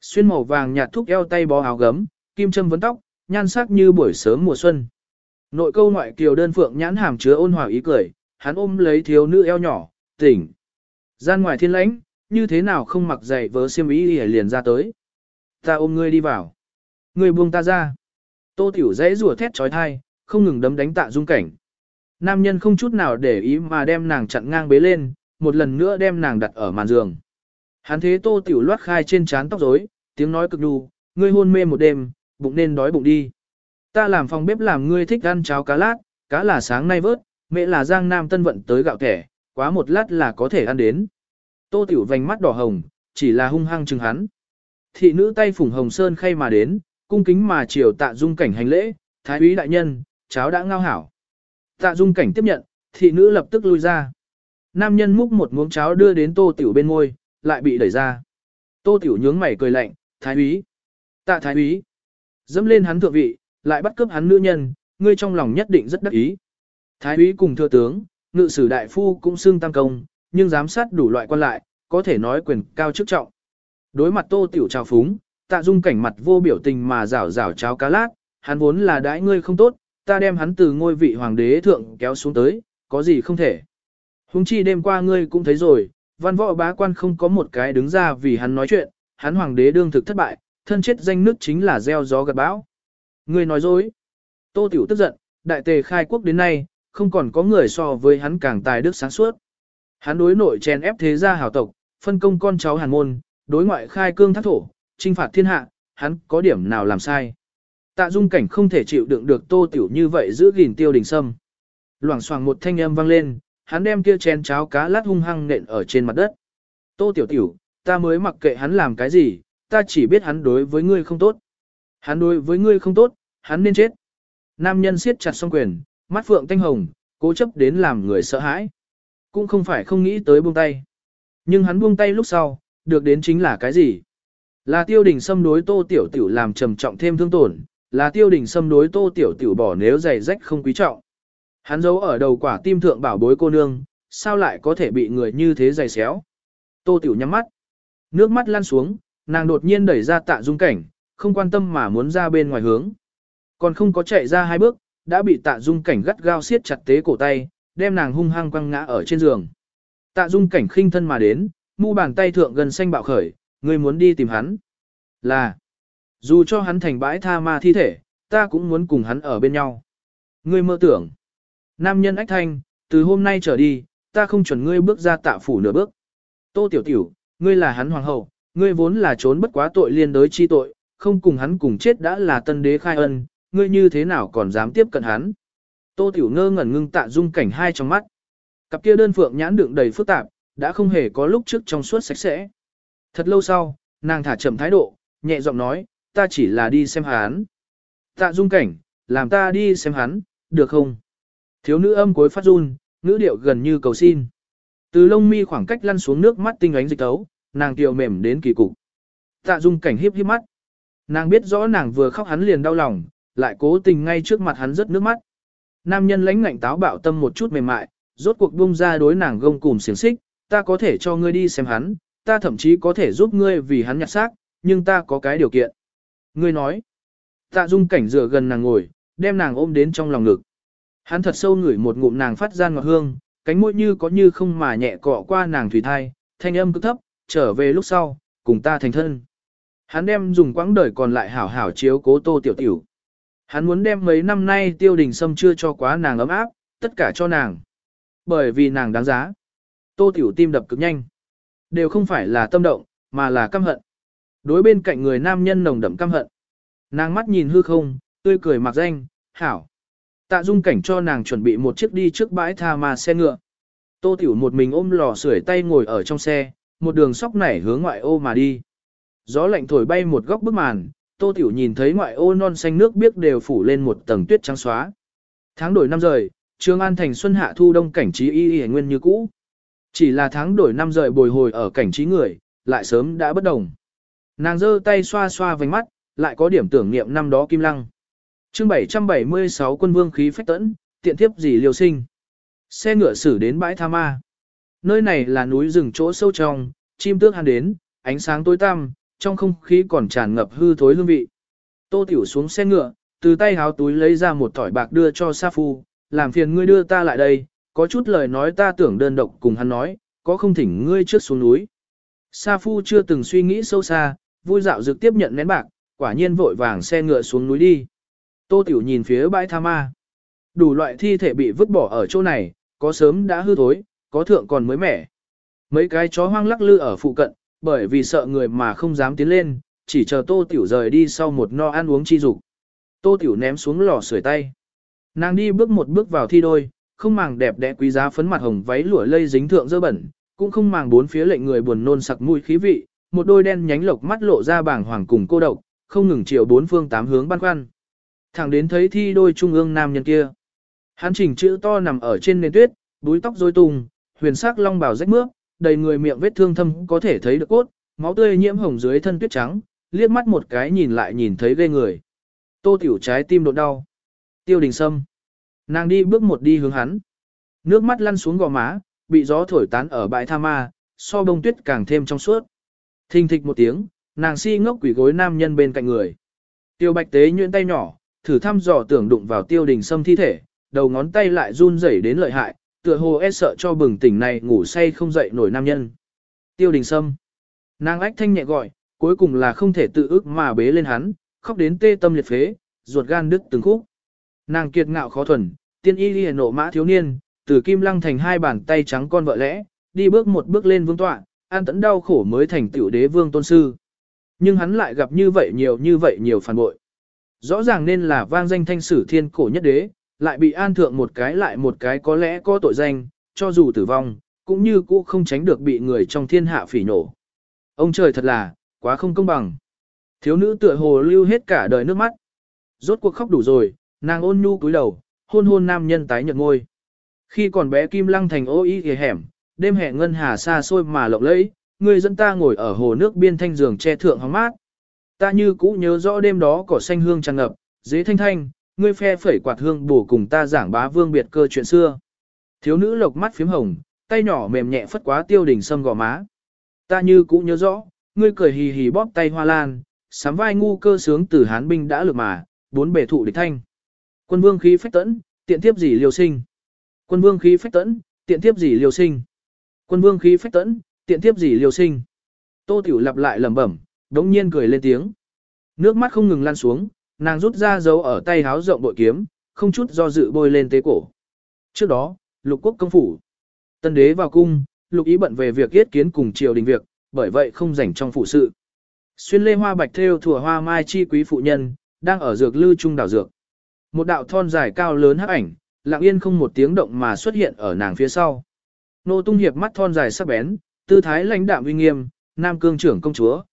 Xuyên màu vàng nhạt thúc eo tay bó áo gấm, kim châm vấn tóc, nhan sắc như buổi sớm mùa xuân. Nội câu ngoại kiều đơn phượng nhãn hàm chứa ôn hòa ý cười, hắn ôm lấy thiếu nữ eo nhỏ, tỉnh. Gian ngoài thiên lãnh, như thế nào không mặc giày vớ xiêm ý liền ra tới. Ta ôm ngươi đi vào. Ngươi buông ta ra. Tô tiểu dãy rủa thét trói thai, không ngừng đấm đánh tạ dung cảnh. Nam nhân không chút nào để ý mà đem nàng chặn ngang bế lên, một lần nữa đem nàng đặt ở màn giường. Hắn thế tô tiểu loát khai trên trán tóc rối, tiếng nói cực đù, ngươi hôn mê một đêm, bụng nên đói bụng đi. Ta làm phòng bếp làm ngươi thích ăn cháo cá lát, cá là sáng nay vớt, mẹ là giang nam tân vận tới gạo thẻ, quá một lát là có thể ăn đến. Tô tiểu vành mắt đỏ hồng, chỉ là hung hăng chừng hắn. Thị nữ tay phủng hồng sơn khay mà đến, cung kính mà chiều tạ dung cảnh hành lễ, thái úy đại nhân, cháo đã ngao hảo. Tạ dung cảnh tiếp nhận, thị nữ lập tức lui ra. Nam nhân múc một muỗng cháo đưa đến tô tiểu bên môi, lại bị đẩy ra. Tô tiểu nhướng mày cười lạnh, thái úy. Tạ thái úy. Dẫm lên hắn thượng vị, lại bắt cướp hắn nữ nhân, ngươi trong lòng nhất định rất đắc ý. Thái úy cùng thừa tướng, ngự sử đại phu cũng xưng tam công, nhưng giám sát đủ loại quan lại, có thể nói quyền cao chức trọng. Đối mặt tô tiểu trào phúng, tạ dung cảnh mặt vô biểu tình mà rảo rảo cháo cá lát, hắn vốn là đãi ngươi không tốt, ta đem hắn từ ngôi vị hoàng đế thượng kéo xuống tới, có gì không thể. Hùng chi đêm qua ngươi cũng thấy rồi, văn võ bá quan không có một cái đứng ra vì hắn nói chuyện, hắn hoàng đế đương thực thất bại, thân chết danh nước chính là gieo gió gặt bão. Ngươi nói dối. Tô Tiểu tức giận, đại tề khai quốc đến nay, không còn có người so với hắn càng tài đức sáng suốt. Hắn đối nội chèn ép thế gia hảo tộc, phân công con cháu hàn môn, đối ngoại khai cương thác thổ, trinh phạt thiên hạ, hắn có điểm nào làm sai. Tạ dung cảnh không thể chịu đựng được tô tiểu như vậy giữ gìn tiêu đình sâm. Loảng xoảng một thanh âm vang lên, hắn đem kia chén cháo cá lát hung hăng nện ở trên mặt đất. Tô tiểu tiểu, ta mới mặc kệ hắn làm cái gì, ta chỉ biết hắn đối với ngươi không tốt. Hắn đối với ngươi không tốt, hắn nên chết. Nam nhân siết chặt song quyền, mắt phượng thanh hồng, cố chấp đến làm người sợ hãi. Cũng không phải không nghĩ tới buông tay. Nhưng hắn buông tay lúc sau, được đến chính là cái gì? Là tiêu đình xâm đối tô tiểu tiểu làm trầm trọng thêm thương tổn, là tiêu đình xâm đối tô tiểu tiểu bỏ nếu giày rách không quý trọng. Hắn giấu ở đầu quả tim thượng bảo bối cô nương, sao lại có thể bị người như thế giày xéo? Tô tiểu nhắm mắt. Nước mắt lăn xuống, nàng đột nhiên đẩy ra tạ dung cảnh, không quan tâm mà muốn ra bên ngoài hướng. Còn không có chạy ra hai bước, đã bị tạ dung cảnh gắt gao siết chặt tế cổ tay, đem nàng hung hăng quăng ngã ở trên giường. Tạ dung cảnh khinh thân mà đến, mu bàn tay thượng gần xanh bạo khởi, người muốn đi tìm hắn. Là, dù cho hắn thành bãi tha ma thi thể, ta cũng muốn cùng hắn ở bên nhau. Ngươi mơ tưởng. Nam nhân ách thanh, từ hôm nay trở đi, ta không chuẩn ngươi bước ra tạ phủ nửa bước. Tô tiểu tiểu, ngươi là hắn hoàng hậu, ngươi vốn là trốn bất quá tội liên đới chi tội, không cùng hắn cùng chết đã là tân đế khai ân, ngươi như thế nào còn dám tiếp cận hắn. Tô Tiểu ngơ ngẩn ngưng tạ dung cảnh hai trong mắt. Cặp kia đơn phượng nhãn đựng đầy phức tạp, đã không hề có lúc trước trong suốt sạch sẽ. Thật lâu sau, nàng thả chậm thái độ, nhẹ giọng nói, ta chỉ là đi xem hắn. Tạ dung cảnh, làm ta đi xem hắn, được không? Thiếu nữ âm cuối phát run, ngữ điệu gần như cầu xin. Từ lông mi khoảng cách lăn xuống nước mắt tinh ánh dịch tấu, nàng tiểu mềm đến kỳ cục. Tạ dung cảnh hiếp hiếp mắt. Nàng biết rõ nàng vừa khóc hắn liền đau lòng, lại cố tình ngay trước mặt hắn rớt nước mắt. Nam nhân lãnh ngạnh táo bạo tâm một chút mềm mại, rốt cuộc buông ra đối nàng gông cùm xiềng xích, ta có thể cho ngươi đi xem hắn, ta thậm chí có thể giúp ngươi vì hắn nhặt xác, nhưng ta có cái điều kiện. Ngươi nói, tạ dung cảnh dựa gần nàng ngồi, đem nàng ôm đến trong lòng ngực. Hắn thật sâu ngửi một ngụm nàng phát ra ngọt hương, cánh môi như có như không mà nhẹ cọ qua nàng thủy thai, thanh âm cứ thấp, trở về lúc sau, cùng ta thành thân. Hắn đem dùng quãng đời còn lại hảo hảo chiếu cố tô tiểu tiểu. Hắn muốn đem mấy năm nay tiêu đình sâm chưa cho quá nàng ấm áp, tất cả cho nàng. Bởi vì nàng đáng giá. Tô tiểu tim đập cực nhanh. Đều không phải là tâm động, mà là căm hận. Đối bên cạnh người nam nhân nồng đậm căm hận. Nàng mắt nhìn hư không, tươi cười mặc danh, hảo. Tạ dung cảnh cho nàng chuẩn bị một chiếc đi trước bãi tha mà xe ngựa. Tô tiểu một mình ôm lò sưởi tay ngồi ở trong xe, một đường sóc nảy hướng ngoại ô mà đi. Gió lạnh thổi bay một góc bức màn, Tô Tiểu nhìn thấy ngoại ô non xanh nước biếc đều phủ lên một tầng tuyết trắng xóa. Tháng đổi năm rời, Trường An thành xuân hạ thu đông cảnh trí y y nguyên như cũ. Chỉ là tháng đổi năm rời bồi hồi ở cảnh trí người, lại sớm đã bất đồng. Nàng giơ tay xoa xoa vành mắt, lại có điểm tưởng niệm năm đó kim lăng. chương 776 quân vương khí phách tẫn, tiện thiếp gì liều sinh. Xe ngựa xử đến bãi Tha Ma. Nơi này là núi rừng chỗ sâu trong, chim tước hàn đến, ánh sáng tối tăm, trong không khí còn tràn ngập hư thối hương vị. Tô Tiểu xuống xe ngựa, từ tay háo túi lấy ra một thỏi bạc đưa cho Sa Phu, làm phiền ngươi đưa ta lại đây, có chút lời nói ta tưởng đơn độc cùng hắn nói, có không thỉnh ngươi trước xuống núi. Sa Phu chưa từng suy nghĩ sâu xa, vui dạo dược tiếp nhận nén bạc, quả nhiên vội vàng xe ngựa xuống núi đi. Tô Tiểu nhìn phía bãi tha ma. Đủ loại thi thể bị vứt bỏ ở chỗ này, có sớm đã hư thối, có thượng còn mới mẻ. Mấy cái chó hoang lắc lư ở phụ cận, bởi vì sợ người mà không dám tiến lên, chỉ chờ Tô Tiểu rời đi sau một no ăn uống chi dục. Tô Tiểu ném xuống lò sưởi tay. Nàng đi bước một bước vào thi đôi, không màng đẹp đẽ quý giá phấn mặt hồng váy lụa lây dính thượng dơ bẩn, cũng không màng bốn phía lệnh người buồn nôn sặc mũi khí vị, một đôi đen nhánh lộc mắt lộ ra bảng hoàng cùng cô độc, không ngừng chiều bốn phương tám hướng băn khoăn. Thẳng đến thấy thi đôi trung ương nam nhân kia. Hắn chỉnh chữ to nằm ở trên nền tuyết, búi tóc rối tung, huyền sắc long bào rách mướp, đầy người miệng vết thương thâm có thể thấy được cốt, máu tươi nhiễm hồng dưới thân tuyết trắng, liếc mắt một cái nhìn lại nhìn thấy ghê người. Tô tiểu trái tim đột đau. Tiêu đình sâm. Nàng đi bước một đi hướng hắn. Nước mắt lăn xuống gò má, bị gió thổi tán ở bãi tha ma, so bông tuyết càng thêm trong suốt. Thình thịch một tiếng, nàng si ngốc quỷ gối nam nhân bên cạnh người. Tiêu bạch tế nhuyễn tay nhỏ, thử thăm dò tưởng đụng vào tiêu đình sâm thi thể, đầu ngón tay lại run rẩy đến lợi hại, tựa hồ e sợ cho bừng tỉnh này ngủ say không dậy nổi nam nhân. Tiêu đình sâm. Nàng ách thanh nhẹ gọi, cuối cùng là không thể tự ức mà bế lên hắn, khóc đến tê tâm liệt phế, ruột gan đứt từng khúc. Nàng kiệt ngạo khó thuần, tiên y đi nộ mã thiếu niên, từ kim lăng thành hai bàn tay trắng con vợ lẽ, đi bước một bước lên vương tọa, an tẫn đau khổ mới thành tiểu đế vương tôn sư. Nhưng hắn lại gặp như vậy nhiều như vậy nhiều phản bội. Rõ ràng nên là vang danh thanh sử thiên cổ nhất đế, lại bị an thượng một cái lại một cái có lẽ có tội danh, cho dù tử vong, cũng như cũ không tránh được bị người trong thiên hạ phỉ nổ. Ông trời thật là, quá không công bằng. Thiếu nữ tựa hồ lưu hết cả đời nước mắt. Rốt cuộc khóc đủ rồi, nàng ôn nhu cúi đầu, hôn hôn nam nhân tái nhợt ngôi. Khi còn bé Kim Lăng thành ô y ghề hẻm, đêm hè ngân hà xa xôi mà lộng lẫy, người dẫn ta ngồi ở hồ nước biên thanh giường che thượng hóng mát. Ta như cũ nhớ rõ đêm đó cỏ xanh hương tràn ngập, dế thanh thanh, ngươi phe phẩy quạt hương bổ cùng ta giảng bá vương biệt cơ chuyện xưa. Thiếu nữ lộc mắt phím hồng, tay nhỏ mềm nhẹ phất quá tiêu đình sâm gò má. Ta như cũ nhớ rõ, ngươi cười hì hì bóp tay hoa lan, sắm vai ngu cơ sướng từ hán binh đã lược mà, bốn bể thụ địch thanh. Quân vương khí phách tẫn, tiện tiếp gì liều sinh. Quân vương khí phách tẫn, tiện tiếp gì liều sinh. Quân vương khí phách tẫn, tiện tiếp gì liều sinh. Tô Tiểu lặp lại lẩm bẩm, đống nhiên cười lên tiếng. Nước mắt không ngừng lan xuống, nàng rút ra dấu ở tay háo rộng bội kiếm, không chút do dự bôi lên tế cổ. Trước đó, lục quốc công phủ. Tân đế vào cung, lục ý bận về việc yết kiến cùng triều đình việc, bởi vậy không rảnh trong phụ sự. Xuyên lê hoa bạch theo thủa hoa mai chi quý phụ nhân, đang ở dược lư trung đảo dược. Một đạo thon dài cao lớn hắc ảnh, lặng yên không một tiếng động mà xuất hiện ở nàng phía sau. Nô tung hiệp mắt thon dài sắc bén, tư thái lãnh đạm uy nghiêm, nam cương trưởng công chúa.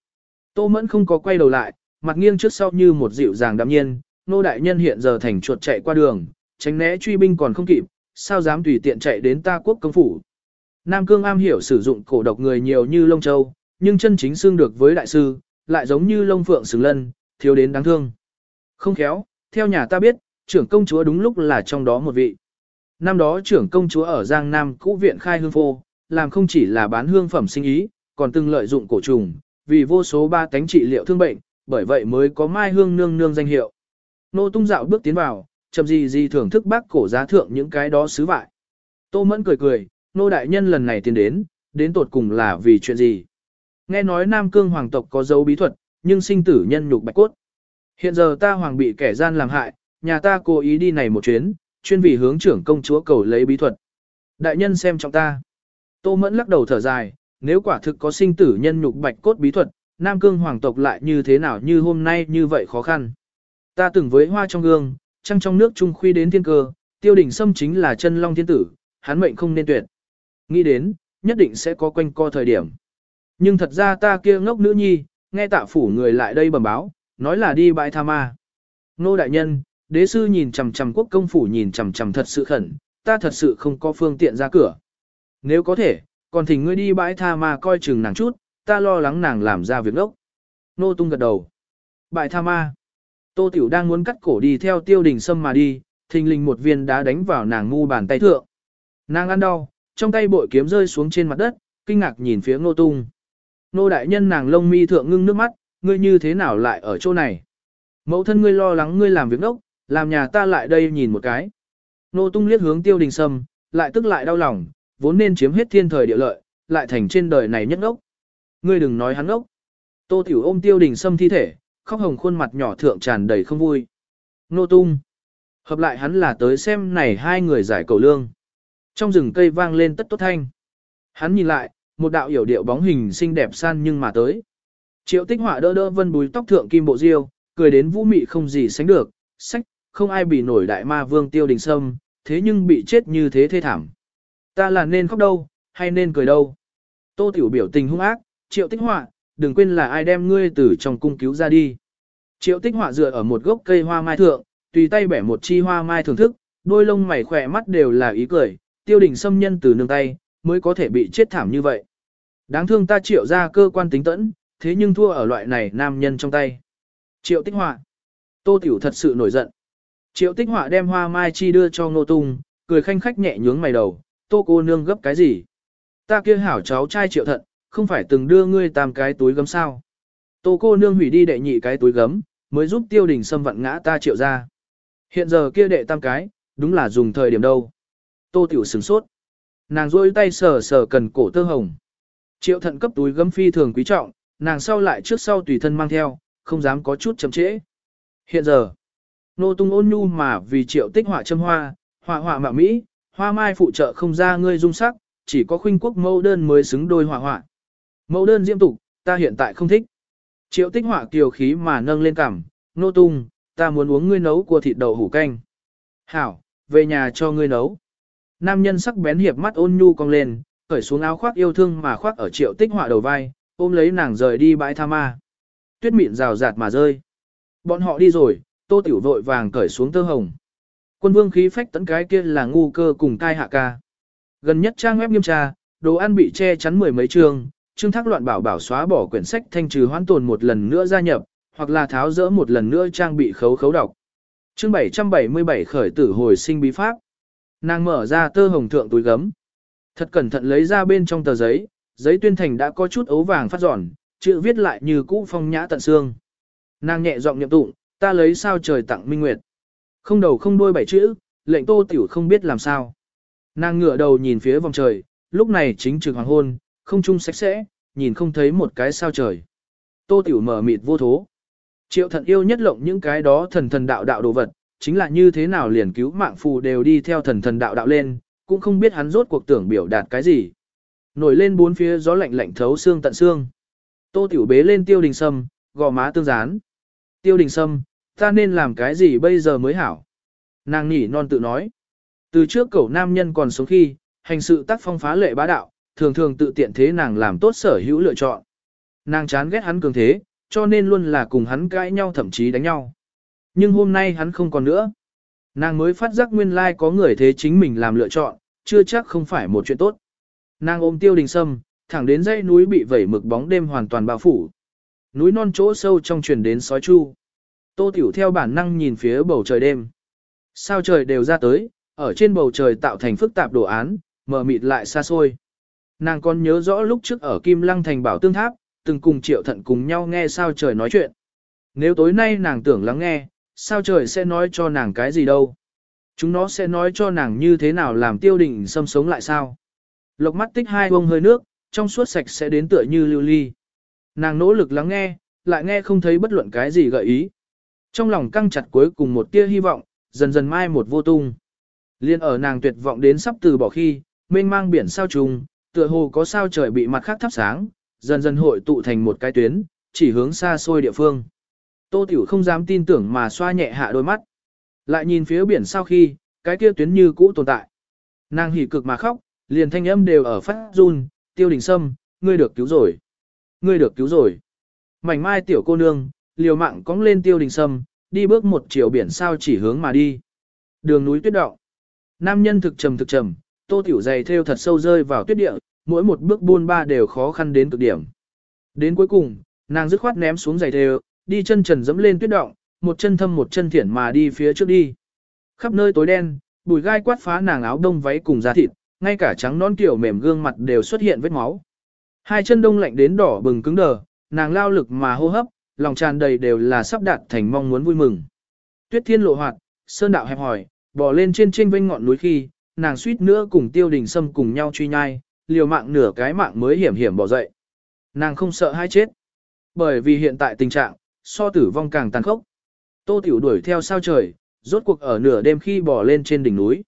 Tô mẫn không có quay đầu lại, mặt nghiêng trước sau như một dịu dàng đạm nhiên, nô đại nhân hiện giờ thành chuột chạy qua đường, tránh né truy binh còn không kịp, sao dám tùy tiện chạy đến ta quốc công phủ. Nam cương am hiểu sử dụng cổ độc người nhiều như lông châu, nhưng chân chính xương được với đại sư, lại giống như lông phượng xứng lân, thiếu đến đáng thương. Không khéo, theo nhà ta biết, trưởng công chúa đúng lúc là trong đó một vị. Năm đó trưởng công chúa ở Giang Nam cũ viện khai hương phô, làm không chỉ là bán hương phẩm sinh ý, còn từng lợi dụng cổ trùng, vì vô số ba tánh trị liệu thương bệnh, bởi vậy mới có mai hương nương nương danh hiệu. Nô tung dạo bước tiến vào, chậm gì gì thưởng thức bác cổ giá thượng những cái đó xứ vại. Tô mẫn cười cười, nô đại nhân lần này tiến đến, đến tột cùng là vì chuyện gì? Nghe nói Nam Cương hoàng tộc có dấu bí thuật, nhưng sinh tử nhân nhục bạch cốt. Hiện giờ ta hoàng bị kẻ gian làm hại, nhà ta cố ý đi này một chuyến, chuyên vì hướng trưởng công chúa cầu lấy bí thuật. Đại nhân xem trọng ta. Tô Mẫn lắc đầu thở dài, nếu quả thực có sinh tử nhân nhục bạch cốt bí thuật, Nam Cương hoàng tộc lại như thế nào như hôm nay như vậy khó khăn. Ta từng với hoa trong gương, trăng trong nước trung khuy đến thiên cơ, tiêu đỉnh sâm chính là chân long thiên tử, hắn mệnh không nên tuyệt. Nghĩ đến, nhất định sẽ có quanh co thời điểm. Nhưng thật ra ta kia ngốc nữ nhi, nghe tạ phủ người lại đây bẩm báo, nói là đi bãi tha ma. Nô đại nhân, đế sư nhìn chằm chằm quốc công phủ nhìn chằm chằm thật sự khẩn, ta thật sự không có phương tiện ra cửa. Nếu có thể, còn thỉnh ngươi đi bãi tha ma coi chừng nàng chút, ta lo lắng nàng làm ra việc ngốc. Nô tung gật đầu. Bại tha ma. Tô tiểu đang muốn cắt cổ đi theo tiêu đình sâm mà đi, thình lình một viên đá đánh vào nàng ngu bàn tay thượng. Nàng ăn đau, trong tay bội kiếm rơi xuống trên mặt đất, kinh ngạc nhìn phía nô tung. Nô đại nhân nàng lông mi thượng ngưng nước mắt, ngươi như thế nào lại ở chỗ này? Mẫu thân ngươi lo lắng ngươi làm việc đốc, làm nhà ta lại đây nhìn một cái. Nô tung liếc hướng tiêu đình sâm, lại tức lại đau lòng, vốn nên chiếm hết thiên thời địa lợi, lại thành trên đời này nhất ngốc. Ngươi đừng nói hắn ốc. Tô tiểu ôm tiêu đình sâm thi thể, khóc hồng khuôn mặt nhỏ thượng tràn đầy không vui. Nô tung. Hợp lại hắn là tới xem này hai người giải cầu lương. Trong rừng cây vang lên tất tốt thanh. Hắn nhìn lại, một đạo hiểu điệu bóng hình xinh đẹp san nhưng mà tới. Triệu tích họa đỡ đỡ vân bùi tóc thượng kim bộ diêu, cười đến vũ mị không gì sánh được, sách, không ai bị nổi đại ma vương tiêu đình sâm, thế nhưng bị chết như thế thê thảm. Ta là nên khóc đâu, hay nên cười đâu. Tô tiểu biểu tình hung ác, triệu tích họa, đừng quên là ai đem ngươi từ trong cung cứu ra đi. Triệu tích họa dựa ở một gốc cây hoa mai thượng, tùy tay bẻ một chi hoa mai thưởng thức, đôi lông mày khỏe mắt đều là ý cười, tiêu đình xâm nhân từ nương tay, mới có thể bị chết thảm như vậy. Đáng thương ta triệu ra cơ quan tính tẫn, thế nhưng thua ở loại này nam nhân trong tay. Triệu tích họa. Tô Tiểu thật sự nổi giận. Triệu tích họa đem hoa mai chi đưa cho ngô tung, cười khanh khách nhẹ nhướng mày đầu, tô cô nương gấp cái gì? Ta kia hảo cháu trai triệu thận, không phải từng đưa ngươi tam cái túi gấm sao? Tô cô nương hủy đi đệ nhị cái túi gấm, mới giúp tiêu đình xâm vận ngã ta triệu ra. Hiện giờ kia đệ tam cái, đúng là dùng thời điểm đâu. Tô tiểu sửng sốt. Nàng rôi tay sờ sờ cần cổ tơ hồng. Triệu thận cấp túi gấm phi thường quý trọng, nàng sau lại trước sau tùy thân mang theo, không dám có chút chậm trễ. Hiện giờ, nô tung ôn nhu mà vì triệu tích họa châm hoa, họa họa mạo mỹ, hoa mai phụ trợ không ra ngươi dung sắc, chỉ có khuynh quốc mẫu đơn mới xứng đôi họa họa. Mẫu đơn diễm tục, ta hiện tại không thích. Triệu tích họa kiều khí mà nâng lên cằm, nô tung, ta muốn uống ngươi nấu của thịt đậu hủ canh. Hảo, về nhà cho ngươi nấu. Nam nhân sắc bén hiệp mắt ôn nhu cong lên, cởi xuống áo khoác yêu thương mà khoác ở triệu tích họa đầu vai, ôm lấy nàng rời đi bãi tha ma. Tuyết mịn rào rạt mà rơi. Bọn họ đi rồi, tô tiểu vội vàng cởi xuống tơ hồng. Quân vương khí phách tấn cái kia là ngu cơ cùng cai hạ ca. Gần nhất trang web nghiêm tra, đồ ăn bị che chắn mười mấy trường Trương Thác loạn bảo bảo xóa bỏ quyển sách thanh trừ hoãn tồn một lần nữa gia nhập, hoặc là tháo rỡ một lần nữa trang bị khấu khấu đọc. Chương 777 khởi tử hồi sinh bí pháp. Nàng mở ra tơ hồng thượng túi gấm. Thật cẩn thận lấy ra bên trong tờ giấy, giấy tuyên thành đã có chút ấu vàng phát giòn, chữ viết lại như cũ phong nhã tận xương. Nàng nhẹ giọng niệm tụng, ta lấy sao trời tặng minh nguyệt. Không đầu không đuôi bảy chữ, lệnh tô tiểu không biết làm sao. Nàng ngửa đầu nhìn phía vòng trời, lúc này chính trực hoàng hôn, không trung sạch sẽ, nhìn không thấy một cái sao trời. Tô tiểu mở mịt vô thố. Triệu thần yêu nhất lộng những cái đó thần thần đạo đạo đồ vật, chính là như thế nào liền cứu mạng phù đều đi theo thần thần đạo đạo lên, cũng không biết hắn rốt cuộc tưởng biểu đạt cái gì. Nổi lên bốn phía gió lạnh lạnh thấu xương tận xương. Tô tiểu bế lên tiêu đình sâm, gò má tương dán. Tiêu đình sâm, ta nên làm cái gì bây giờ mới hảo? Nàng nhỉ non tự nói. Từ trước cậu nam nhân còn sống khi, hành sự tác phong phá lệ bá đạo, thường thường tự tiện thế nàng làm tốt sở hữu lựa chọn. Nàng chán ghét hắn cường thế, cho nên luôn là cùng hắn cãi nhau thậm chí đánh nhau. Nhưng hôm nay hắn không còn nữa. Nàng mới phát giác nguyên lai có người thế chính mình làm lựa chọn, chưa chắc không phải một chuyện tốt. Nàng ôm tiêu đình sâm, thẳng đến dãy núi bị vẩy mực bóng đêm hoàn toàn bao phủ. Núi non chỗ sâu trong truyền đến sói chu. Tô Tiểu theo bản năng nhìn phía bầu trời đêm. Sao trời đều ra tới, ở trên bầu trời tạo thành phức tạp đồ án, mờ mịt lại xa xôi. Nàng còn nhớ rõ lúc trước ở Kim Lăng thành bảo tương tháp, từng cùng triệu thận cùng nhau nghe sao trời nói chuyện. Nếu tối nay nàng tưởng lắng nghe, sao trời sẽ nói cho nàng cái gì đâu. Chúng nó sẽ nói cho nàng như thế nào làm tiêu định xâm sống lại sao. Lộc mắt tích hai bông hơi nước, trong suốt sạch sẽ đến tựa như lưu ly. Nàng nỗ lực lắng nghe, lại nghe không thấy bất luận cái gì gợi ý. Trong lòng căng chặt cuối cùng một tia hy vọng, dần dần mai một vô tung. Liên ở nàng tuyệt vọng đến sắp từ bỏ khi, mênh mang biển sao trùng, tựa hồ có sao trời bị mặt khác thắp sáng, dần dần hội tụ thành một cái tuyến, chỉ hướng xa xôi địa phương. Tô Tiểu không dám tin tưởng mà xoa nhẹ hạ đôi mắt. Lại nhìn phía biển sau khi, cái kia tuyến như cũ tồn tại. Nàng hỉ cực mà khóc, liền thanh âm đều ở phát run, tiêu đình sâm, ngươi được cứu rồi. Ngươi được cứu rồi. Mảnh mai tiểu cô nương, liều mạng cong lên tiêu đình sâm, đi bước một chiều biển sao chỉ hướng mà đi. Đường núi tuyết động. Nam nhân thực trầm thực trầm, tô tiểu dày theo thật sâu rơi vào tuyết địa, mỗi một bước buôn ba đều khó khăn đến cực điểm. Đến cuối cùng, nàng dứt khoát ném xuống giày theo, đi chân trần dẫm lên tuyết động, một chân thâm một chân thiển mà đi phía trước đi. Khắp nơi tối đen, bùi gai quát phá nàng áo đông váy cùng da thịt, ngay cả trắng non kiểu mềm gương mặt đều xuất hiện vết máu. Hai chân đông lạnh đến đỏ bừng cứng đờ, nàng lao lực mà hô hấp, lòng tràn đầy đều là sắp đạt thành mong muốn vui mừng. Tuyết thiên lộ hoạt, sơn đạo hẹp hỏi, bò lên trên trên vênh ngọn núi khi, nàng suýt nữa cùng tiêu đình sâm cùng nhau truy nhai, liều mạng nửa cái mạng mới hiểm hiểm bỏ dậy. Nàng không sợ hai chết. Bởi vì hiện tại tình trạng, so tử vong càng tàn khốc. Tô Tiểu đuổi theo sao trời, rốt cuộc ở nửa đêm khi bỏ lên trên đỉnh núi.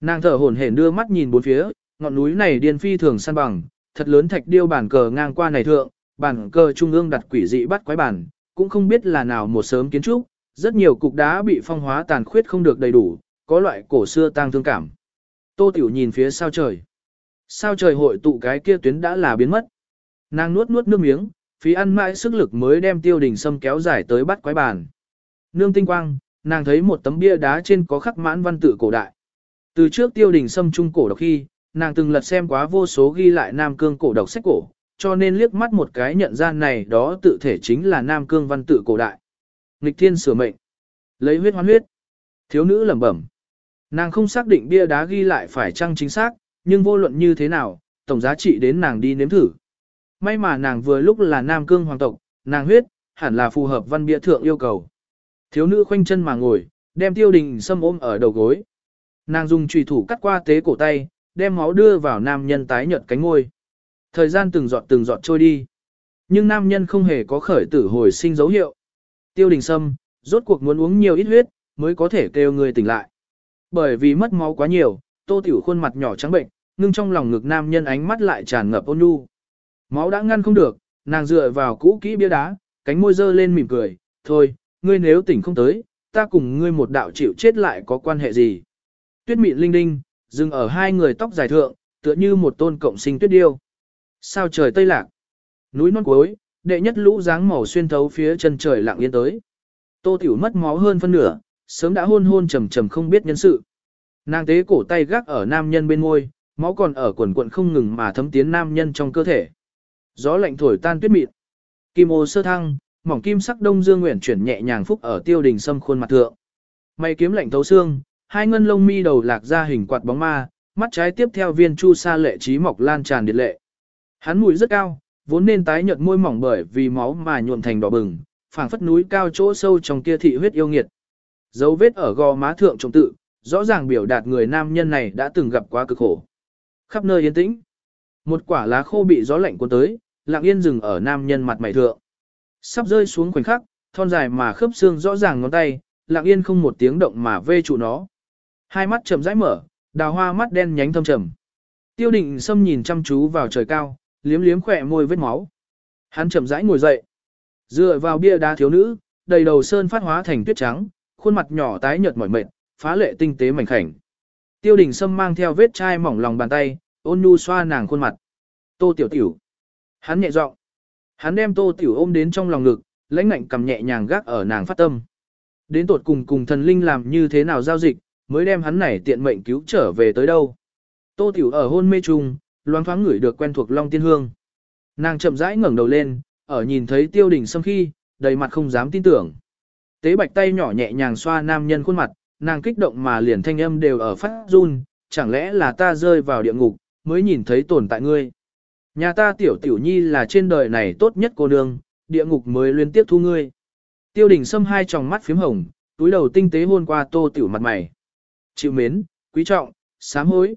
Nàng thở hổn hển đưa mắt nhìn bốn phía, ngọn núi này điên phi thường săn bằng, thật lớn thạch điêu bản cờ ngang qua này thượng, bản cờ trung ương đặt quỷ dị bắt quái bản, cũng không biết là nào một sớm kiến trúc, rất nhiều cục đá bị phong hóa tàn khuyết không được đầy đủ, có loại cổ xưa tang thương cảm. Tô Tiểu nhìn phía sao trời. Sao trời hội tụ cái kia tuyến đã là biến mất. Nàng nuốt nuốt nước miếng, phí ăn mãi sức lực mới đem tiêu đình sâm kéo dài tới bắt quái bàn. Nương tinh quang, nàng thấy một tấm bia đá trên có khắc mãn văn tự cổ đại. Từ trước tiêu đình sâm trung cổ đọc khi, nàng từng lật xem quá vô số ghi lại Nam Cương cổ đọc sách cổ, cho nên liếc mắt một cái nhận ra này đó tự thể chính là Nam Cương văn tự cổ đại. Nghịch thiên sửa mệnh. Lấy huyết hoán huyết. Thiếu nữ lẩm bẩm. Nàng không xác định bia đá ghi lại phải chăng chính xác, nhưng vô luận như thế nào, tổng giá trị đến nàng đi nếm thử. May mà nàng vừa lúc là nam cương hoàng tộc, nàng huyết, hẳn là phù hợp văn bia thượng yêu cầu. Thiếu nữ khoanh chân mà ngồi, đem tiêu đình sâm ôm ở đầu gối. Nàng dùng trùy thủ cắt qua tế cổ tay, đem máu đưa vào nam nhân tái nhợt cánh ngôi. Thời gian từng giọt từng giọt trôi đi. Nhưng nam nhân không hề có khởi tử hồi sinh dấu hiệu. Tiêu đình sâm, rốt cuộc muốn uống nhiều ít huyết, mới có thể kêu người tỉnh lại. Bởi vì mất máu quá nhiều, tô tiểu khuôn mặt nhỏ trắng bệnh, ngưng trong lòng ngực nam nhân ánh mắt lại tràn ngập ôn nhu. Máu đã ngăn không được, nàng dựa vào cũ kỹ bia đá, cánh môi dơ lên mỉm cười, thôi, ngươi nếu tỉnh không tới, ta cùng ngươi một đạo chịu chết lại có quan hệ gì. Tuyết mịn linh đinh, dừng ở hai người tóc dài thượng, tựa như một tôn cộng sinh tuyết điêu. Sao trời tây lạc, núi non cuối, đệ nhất lũ dáng màu xuyên thấu phía chân trời lặng yên tới. Tô tiểu mất máu hơn phân nửa, sớm đã hôn hôn trầm trầm không biết nhân sự. Nàng tế cổ tay gác ở nam nhân bên môi, máu còn ở quần quận không ngừng mà thấm tiến nam nhân trong cơ thể. Gió lạnh thổi tan tuyết mịn. Kim ô sơ thăng, mỏng kim sắc đông dương nguyện chuyển nhẹ nhàng phúc ở tiêu đình sâm khuôn mặt thượng. Mày kiếm lạnh thấu xương, hai ngân lông mi đầu lạc ra hình quạt bóng ma, mắt trái tiếp theo viên chu sa lệ trí mọc lan tràn điện lệ. Hắn mùi rất cao, vốn nên tái nhợt môi mỏng bởi vì máu mà nhuộm thành đỏ bừng, phảng phất núi cao chỗ sâu trong kia thị huyết yêu nghiệt. Dấu vết ở gò má thượng trọng tự, rõ ràng biểu đạt người nam nhân này đã từng gặp quá cực khổ. Khắp nơi yên tĩnh. Một quả lá khô bị gió lạnh cuốn tới, lặng yên dừng ở nam nhân mặt mày thượng. Sắp rơi xuống khoảnh khắc, thon dài mà khớp xương rõ ràng ngón tay, lặng yên không một tiếng động mà vê trụ nó. Hai mắt chậm rãi mở, đào hoa mắt đen nhánh thâm trầm. Tiêu định xâm nhìn chăm chú vào trời cao, liếm liếm khỏe môi vết máu. Hắn chậm rãi ngồi dậy. Dựa vào bia đá thiếu nữ, đầy đầu sơn phát hóa thành tuyết trắng, khuôn mặt nhỏ tái nhợt mỏi mệt, phá lệ tinh tế mảnh khảnh. Tiêu đình Sâm mang theo vết chai mỏng lòng bàn tay, ôn nhu xoa nàng khuôn mặt. Tô tiểu tiểu. Hắn nhẹ giọng. Hắn đem tô tiểu ôm đến trong lòng ngực, lãnh ngạnh cầm nhẹ nhàng gác ở nàng phát tâm. Đến tột cùng cùng thần linh làm như thế nào giao dịch, mới đem hắn này tiện mệnh cứu trở về tới đâu. Tô tiểu ở hôn mê trùng, loáng thoáng ngửi được quen thuộc long tiên hương. Nàng chậm rãi ngẩng đầu lên, ở nhìn thấy tiêu đình Sâm khi, đầy mặt không dám tin tưởng. Tế bạch tay nhỏ nhẹ nhàng xoa nam nhân khuôn mặt, nàng kích động mà liền thanh âm đều ở phát run, chẳng lẽ là ta rơi vào địa ngục, mới nhìn thấy tồn tại ngươi. Nhà ta tiểu tiểu nhi là trên đời này tốt nhất cô nương, địa ngục mới liên tiếp thu ngươi. Tiêu đình xâm hai tròng mắt phím hồng, túi đầu tinh tế hôn qua tô tiểu mặt mày. Chịu mến, quý trọng, sám hối.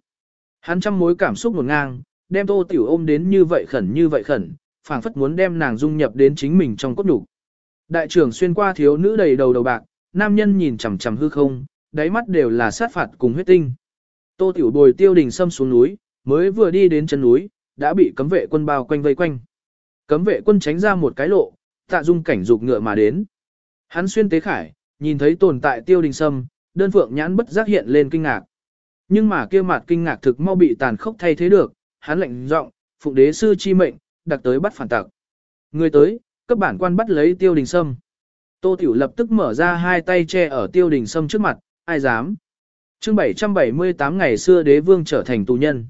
Hắn trăm mối cảm xúc ngổn ngang, đem tô tiểu ôm đến như vậy khẩn như vậy khẩn, phảng phất muốn đem nàng dung nhập đến chính mình trong cốt nhục. Đại trưởng xuyên qua thiếu nữ đầy đầu đầu bạc, nam nhân nhìn chằm chằm hư không, đáy mắt đều là sát phạt cùng huyết tinh. Tô Tiểu Bồi tiêu đình xâm xuống núi, mới vừa đi đến chân núi, đã bị cấm vệ quân bao quanh vây quanh. Cấm vệ quân tránh ra một cái lộ, tạ dung cảnh dục ngựa mà đến. Hắn xuyên tế khải, nhìn thấy tồn tại tiêu đình sâm, đơn phượng nhãn bất giác hiện lên kinh ngạc. Nhưng mà kia mặt kinh ngạc thực mau bị tàn khốc thay thế được, hắn lệnh giọng, phụng đế sư chi mệnh, đặc tới bắt phản tặc. Người tới, cấp bản quan bắt lấy tiêu đình sâm. Tô Tiểu lập tức mở ra hai tay che ở tiêu đình sâm trước mặt, ai dám. chương 778 ngày xưa đế vương trở thành tù nhân.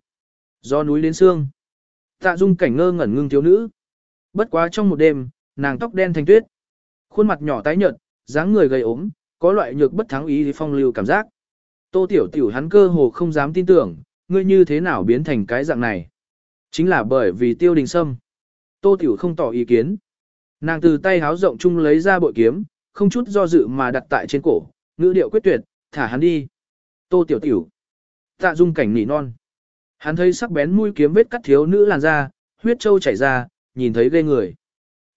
Do núi đến xương. Tạ dung cảnh ngơ ngẩn ngưng thiếu nữ. Bất quá trong một đêm, nàng tóc đen thành tuyết. Khuôn mặt nhỏ tái nhợt, dáng người gầy ốm, có loại nhược bất thắng ý phong lưu cảm giác. Tô tiểu tiểu hắn cơ hồ không dám tin tưởng, ngươi như thế nào biến thành cái dạng này. Chính là bởi vì tiêu đình sâm. Tô tiểu không tỏ ý kiến. Nàng từ tay háo rộng chung lấy ra bội kiếm, không chút do dự mà đặt tại trên cổ, ngữ điệu quyết tuyệt, thả hắn đi. Tô tiểu tiểu. Tạ dung cảnh nỉ non. Hắn thấy sắc bén mũi kiếm vết cắt thiếu nữ làn da, huyết trâu chảy ra, nhìn thấy ghê người.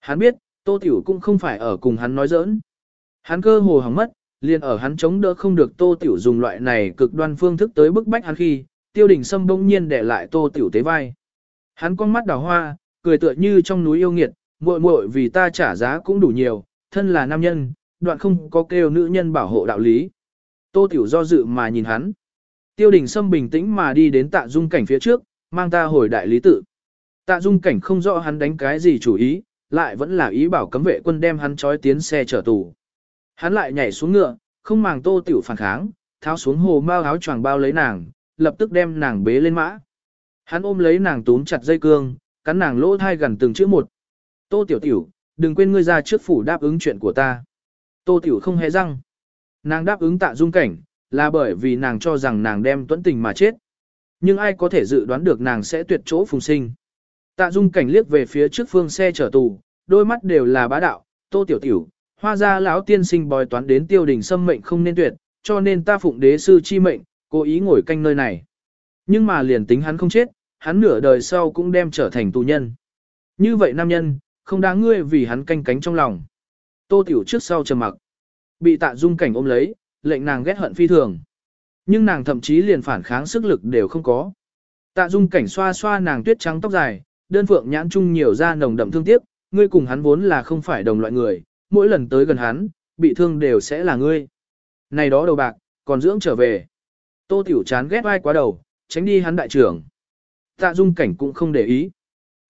Hắn biết, tô tiểu cũng không phải ở cùng hắn nói giỡn. Hắn cơ hồ hỏng mất, liền ở hắn chống đỡ không được tô tiểu dùng loại này cực đoan phương thức tới bức bách hắn khi, tiêu đình sâm bỗng nhiên để lại tô tiểu tế vai. Hắn con mắt đào hoa, cười tựa như trong núi yêu nghiệt, muội muội vì ta trả giá cũng đủ nhiều, thân là nam nhân, đoạn không có kêu nữ nhân bảo hộ đạo lý. Tô Tiểu do dự mà nhìn hắn. Tiêu đình Sâm bình tĩnh mà đi đến tạ dung cảnh phía trước, mang ta hồi đại lý tự. Tạ dung cảnh không rõ hắn đánh cái gì chủ ý, lại vẫn là ý bảo cấm vệ quân đem hắn trói tiến xe chở tù. Hắn lại nhảy xuống ngựa, không màng tô tiểu phản kháng, tháo xuống hồ mao áo choàng bao lấy nàng, lập tức đem nàng bế lên mã. Hắn ôm lấy nàng túm chặt dây cương, cắn nàng lỗ thai gần từng chữ một. Tô tiểu tiểu, đừng quên ngươi ra trước phủ đáp ứng chuyện của ta. Tô tiểu không hề răng. Nàng đáp ứng tạ dung cảnh, là bởi vì nàng cho rằng nàng đem tuẫn tình mà chết. Nhưng ai có thể dự đoán được nàng sẽ tuyệt chỗ phùng sinh. Tạ dung cảnh liếc về phía trước phương xe chở tù, đôi mắt đều là bá đạo, tô tiểu tiểu, hoa ra lão tiên sinh bòi toán đến tiêu đình xâm mệnh không nên tuyệt, cho nên ta phụng đế sư chi mệnh, cố ý ngồi canh nơi này. Nhưng mà liền tính hắn không chết, hắn nửa đời sau cũng đem trở thành tù nhân. Như vậy nam nhân, không đáng ngươi vì hắn canh cánh trong lòng. Tô tiểu trước sau trầm mặc. Bị tạ dung cảnh ôm lấy, lệnh nàng ghét hận phi thường. Nhưng nàng thậm chí liền phản kháng sức lực đều không có. Tạ dung cảnh xoa xoa nàng tuyết trắng tóc dài, đơn phượng nhãn trung nhiều da nồng đậm thương tiếc, ngươi cùng hắn vốn là không phải đồng loại người, mỗi lần tới gần hắn, bị thương đều sẽ là ngươi. Này đó đầu bạc, còn dưỡng trở về. Tô Tiểu chán ghét ai quá đầu, tránh đi hắn đại trưởng. Tạ dung cảnh cũng không để ý.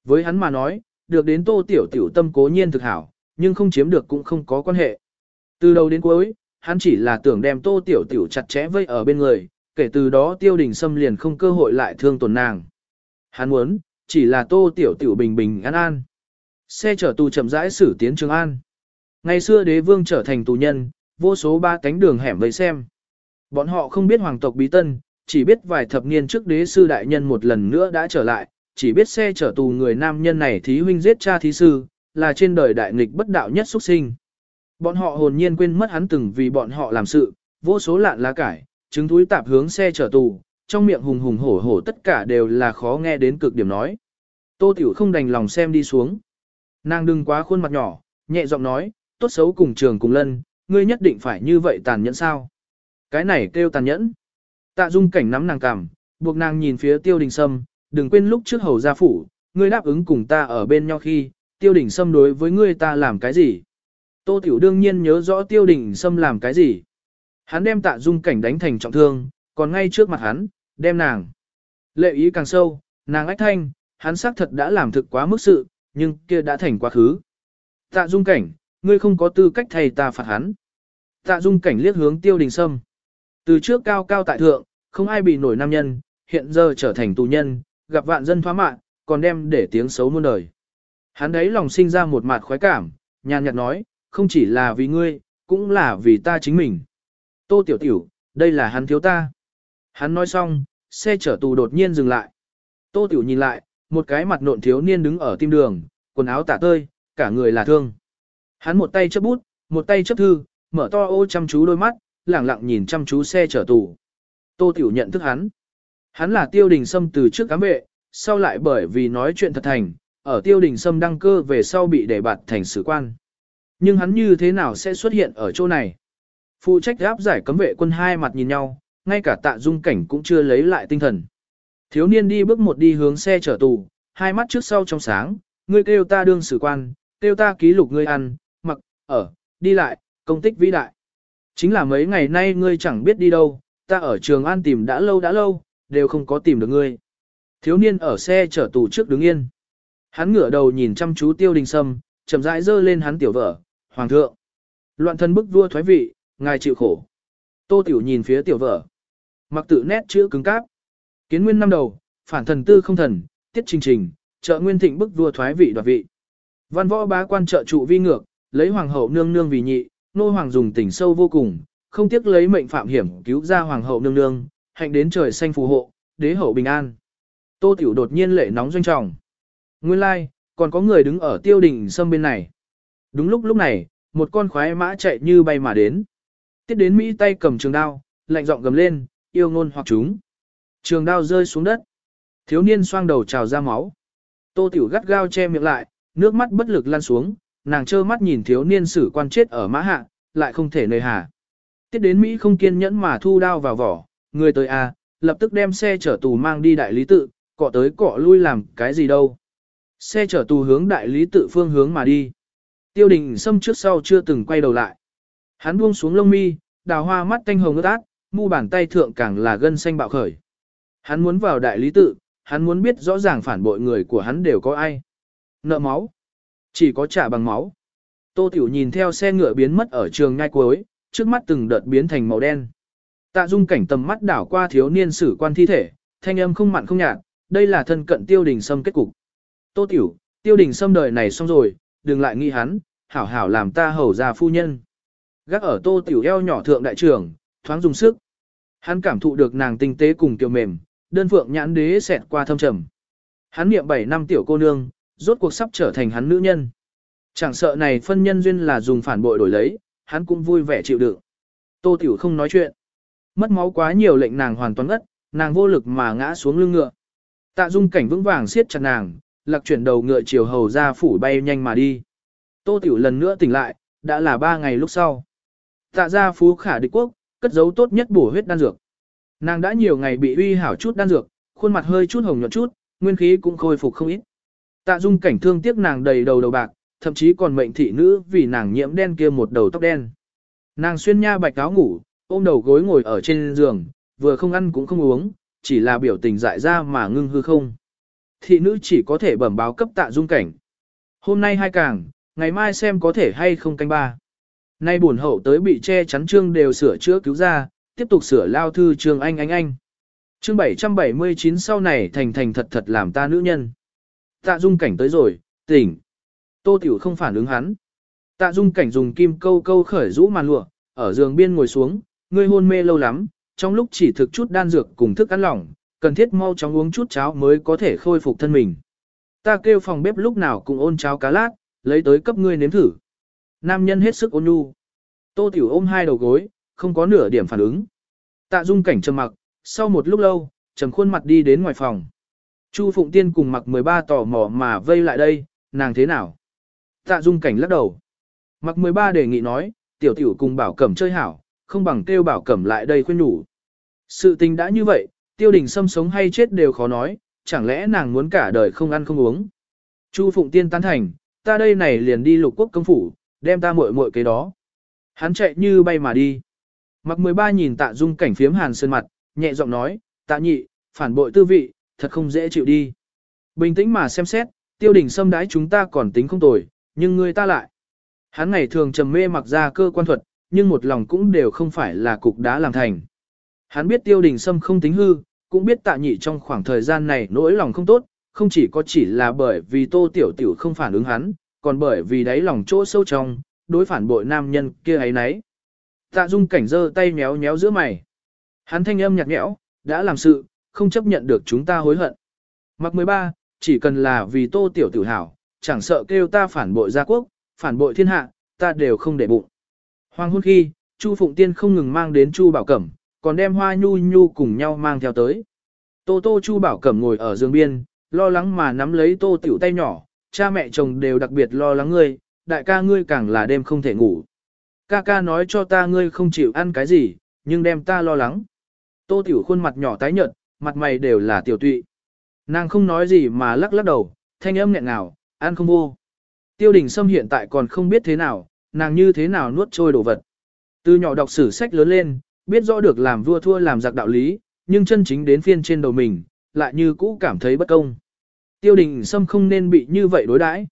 Với hắn mà nói, được đến Tô Tiểu Tiểu tâm cố nhiên thực hảo, nhưng không chiếm được cũng không có quan hệ. Từ đầu đến cuối, hắn chỉ là tưởng đem Tô Tiểu Tiểu chặt chẽ vây ở bên người, kể từ đó tiêu đình xâm liền không cơ hội lại thương tổn nàng. Hắn muốn, chỉ là Tô Tiểu Tiểu bình bình an an. Xe chở tù chậm rãi xử tiến Trường An. Ngày xưa đế vương trở thành tù nhân, vô số ba cánh đường hẻm vây xem. Bọn họ không biết hoàng tộc bí tân, chỉ biết vài thập niên trước đế sư đại nhân một lần nữa đã trở lại, chỉ biết xe chở tù người nam nhân này thí huynh giết cha thí sư, là trên đời đại nghịch bất đạo nhất xuất sinh. Bọn họ hồn nhiên quên mất hắn từng vì bọn họ làm sự, vô số lạn lá cải, chứng túi tạp hướng xe chở tù, trong miệng hùng hùng hổ hổ tất cả đều là khó nghe đến cực điểm nói. Tô Tiểu không đành lòng xem đi xuống. Nàng đừng quá khuôn mặt nhỏ, nhẹ giọng nói, tốt xấu cùng trường cùng lân, ngươi nhất định phải như vậy tàn nhẫn sao? Cái này kêu tàn nhẫn. Tạ dung cảnh nắm nàng cằm, buộc nàng nhìn phía tiêu đình sâm, đừng quên lúc trước hầu gia phủ, ngươi đáp ứng cùng ta ở bên nhau khi, tiêu đình sâm đối với ngươi ta làm cái gì? Tô Tiểu đương nhiên nhớ rõ tiêu đình sâm làm cái gì. Hắn đem tạ dung cảnh đánh thành trọng thương, còn ngay trước mặt hắn, đem nàng. Lệ ý càng sâu, nàng ách thanh, hắn xác thật đã làm thực quá mức sự, nhưng kia đã thành quá khứ. Tạ dung cảnh, ngươi không có tư cách thầy ta phạt hắn. Tạ dung cảnh liếc hướng tiêu đình sâm. Từ trước cao cao tại thượng, không ai bị nổi nam nhân, hiện giờ trở thành tù nhân, gặp vạn dân thoá mạng, còn đem để tiếng xấu muôn đời. Hắn đấy lòng sinh ra một mặt khoái cảm, nhàn nhạt nói, không chỉ là vì ngươi, cũng là vì ta chính mình. Tô tiểu tiểu, đây là hắn thiếu ta. Hắn nói xong, xe chở tù đột nhiên dừng lại. Tô tiểu nhìn lại, một cái mặt nộn thiếu niên đứng ở tim đường, quần áo tả tơi, cả người là thương. Hắn một tay chấp bút, một tay chấp thư, mở to ô chăm chú đôi mắt, lẳng lặng nhìn chăm chú xe chở tù. Tô Tiểu nhận thức hắn. Hắn là tiêu đình sâm từ trước cám vệ, sau lại bởi vì nói chuyện thật thành, ở tiêu đình sâm đăng cơ về sau bị đề bạt thành sử quan. Nhưng hắn như thế nào sẽ xuất hiện ở chỗ này? Phụ trách áp giải cấm vệ quân hai mặt nhìn nhau, ngay cả tạ dung cảnh cũng chưa lấy lại tinh thần. Thiếu niên đi bước một đi hướng xe chở tù, hai mắt trước sau trong sáng, ngươi kêu ta đương sử quan, kêu ta ký lục ngươi ăn, mặc, ở, đi lại, công tích vĩ đại. Chính là mấy ngày nay ngươi chẳng biết đi đâu, ta ở trường an tìm đã lâu đã lâu, đều không có tìm được ngươi. Thiếu niên ở xe chở tù trước đứng yên. Hắn ngửa đầu nhìn chăm chú tiêu đình sâm, chậm rãi dơ lên hắn tiểu vợ, hoàng thượng. Loạn thân bức vua thoái vị, ngài chịu khổ. Tô tiểu nhìn phía tiểu vợ. Mặc tự nét chữ cứng cáp. Kiến nguyên năm đầu, phản thần tư không thần, tiết trình trình, trợ nguyên thịnh bức vua thoái vị đoạt vị. Văn võ bá quan trợ trụ vi ngược, lấy hoàng hậu nương nương vì nhị, nô hoàng dùng tình sâu vô cùng, không tiếc lấy mệnh phạm hiểm cứu ra hoàng hậu nương nương, hạnh đến trời xanh phù hộ, đế hậu bình an. Tô Tiểu đột nhiên lệ nóng doanh trọng. Nguyên lai, like, còn có người đứng ở tiêu đình sâm bên này. Đúng lúc lúc này, một con khoái mã chạy như bay mà đến. tiết đến Mỹ tay cầm trường đao, lạnh giọng gầm lên, yêu ngôn hoặc chúng. Trường đao rơi xuống đất. Thiếu niên xoang đầu trào ra máu. Tô Tiểu gắt gao che miệng lại, nước mắt bất lực lan xuống, nàng trơ mắt nhìn thiếu niên sử quan chết ở mã hạ, lại không thể nơi hà. Tiết đến Mỹ không kiên nhẫn mà thu đao vào vỏ, người tới à? lập tức đem xe chở tù mang đi đại lý tự, cọ tới cọ lui làm cái gì đâu. Xe chở tù hướng đại lý tự phương hướng mà đi. Tiêu đình xâm trước sau chưa từng quay đầu lại. Hắn buông xuống lông mi, đào hoa mắt tanh hồng ướt át, mu bàn tay thượng càng là gân xanh bạo khởi. Hắn muốn vào đại lý tự, hắn muốn biết rõ ràng phản bội người của hắn đều có ai. Nợ máu. Chỉ có trả bằng máu. Tô Tiểu nhìn theo xe ngựa biến mất ở trường ngay cuối, trước mắt từng đợt biến thành màu đen. Tạ dung cảnh tầm mắt đảo qua thiếu niên sử quan thi thể, thanh âm không mặn không nhạt, đây là thân cận tiêu đình sâm kết cục. Tô Tiểu, tiêu đình sâm đời này xong rồi, đừng lại nghĩ hắn, hảo hảo làm ta hầu ra phu nhân. Gác ở tô tiểu eo nhỏ thượng đại trưởng, thoáng dùng sức. Hắn cảm thụ được nàng tinh tế cùng kiều mềm, đơn phượng nhãn đế xẹt qua thâm trầm. Hắn niệm 7 năm tiểu cô nương, rốt cuộc sắp trở thành hắn nữ nhân. Chẳng sợ này phân nhân duyên là dùng phản bội đổi lấy, hắn cũng vui vẻ chịu đựng. Tô Tiểu không nói chuyện. Mất máu quá nhiều lệnh nàng hoàn toàn ngất, nàng vô lực mà ngã xuống lưng ngựa. Tạ Dung cảnh vững vàng siết chặt nàng, lạc chuyển đầu ngựa chiều hầu ra phủ bay nhanh mà đi. Tô Tiểu lần nữa tỉnh lại, đã là ba ngày lúc sau. Tạ gia phú khả địch quốc, cất giấu tốt nhất bổ huyết đan dược. Nàng đã nhiều ngày bị uy hảo chút đan dược, khuôn mặt hơi chút hồng nhuận chút, nguyên khí cũng khôi phục không ít. Tạ Dung cảnh thương tiếc nàng đầy đầu đầu bạc, thậm chí còn mệnh thị nữ vì nàng nhiễm đen kia một đầu tóc đen. Nàng xuyên nha bạch áo ngủ, ôm đầu gối ngồi ở trên giường, vừa không ăn cũng không uống, chỉ là biểu tình dại ra mà ngưng hư không. Thị nữ chỉ có thể bẩm báo cấp tạ dung cảnh. Hôm nay hai càng, ngày mai xem có thể hay không canh ba. Nay buồn hậu tới bị che chắn trương đều sửa chữa cứu ra, tiếp tục sửa lao thư trương anh anh anh. Chương 779 sau này thành thành thật thật làm ta nữ nhân. Tạ dung cảnh tới rồi, tỉnh. Tô Tiểu không phản ứng hắn. Tạ dung cảnh dùng kim câu câu khởi rũ màn lụa, ở giường biên ngồi xuống, ngươi hôn mê lâu lắm, trong lúc chỉ thực chút đan dược cùng thức ăn lỏng, cần thiết mau chóng uống chút cháo mới có thể khôi phục thân mình. Ta kêu phòng bếp lúc nào cũng ôn cháo cá lát, lấy tới cấp ngươi nếm thử. Nam nhân hết sức ôn nhu. Tô Tiểu ôm hai đầu gối, không có nửa điểm phản ứng. Tạ dung cảnh trầm mặc, sau một lúc lâu, trầm khuôn mặt đi đến ngoài phòng. Chu Phụng Tiên cùng mặc 13 tò mò mà vây lại đây, nàng thế nào? Tạ dung cảnh lắc đầu. Mặc 13 đề nghị nói, tiểu tiểu cùng bảo cẩm chơi hảo, không bằng kêu bảo cẩm lại đây khuyên nhủ. Sự tình đã như vậy, tiêu đình xâm sống hay chết đều khó nói, chẳng lẽ nàng muốn cả đời không ăn không uống. Chu Phụng Tiên tán thành, ta đây này liền đi lục quốc công phủ, đem ta muội muội cái đó. Hắn chạy như bay mà đi. Mặc 13 nhìn tạ dung cảnh phiếm hàn sơn mặt, nhẹ giọng nói, tạ nhị, phản bội tư vị, thật không dễ chịu đi. Bình tĩnh mà xem xét, tiêu đình xâm đái chúng ta còn tính không tồi, nhưng ngươi ta lại. Hắn ngày thường trầm mê mặc ra cơ quan thuật, nhưng một lòng cũng đều không phải là cục đá làm thành. Hắn biết tiêu đình sâm không tính hư, cũng biết tạ nhị trong khoảng thời gian này nỗi lòng không tốt, không chỉ có chỉ là bởi vì tô tiểu tiểu không phản ứng hắn, còn bởi vì đáy lòng chỗ sâu trong, đối phản bội nam nhân kia ấy nấy. Tạ dung cảnh giơ tay méo méo giữa mày. Hắn thanh âm nhạt nhẽo, đã làm sự, không chấp nhận được chúng ta hối hận. Mặc 13, chỉ cần là vì tô tiểu tiểu hảo, chẳng sợ kêu ta phản bội gia quốc, phản bội thiên hạ, ta đều không để bụng. Hoàng hôn khi, Chu Phụng Tiên không ngừng mang đến Chu Bảo Cẩm, còn đem Hoa Nhu Nhu cùng nhau mang theo tới. Tô Tô Chu Bảo Cẩm ngồi ở giường biên, lo lắng mà nắm lấy Tô Tiểu tay nhỏ, cha mẹ chồng đều đặc biệt lo lắng ngươi, đại ca ngươi càng là đêm không thể ngủ. Ca ca nói cho ta ngươi không chịu ăn cái gì, nhưng đem ta lo lắng. Tô Tiểu khuôn mặt nhỏ tái nhợt, mặt mày đều là tiểu tụy. Nàng không nói gì mà lắc lắc đầu, thanh âm nghẹn ngào, ăn không vô. Tiêu đình Sâm hiện tại còn không biết thế nào, nàng như thế nào nuốt trôi đồ vật. Từ nhỏ đọc sử sách lớn lên, biết rõ được làm vua thua làm giặc đạo lý, nhưng chân chính đến phiên trên đầu mình, lại như cũ cảm thấy bất công. Tiêu đình Sâm không nên bị như vậy đối đãi.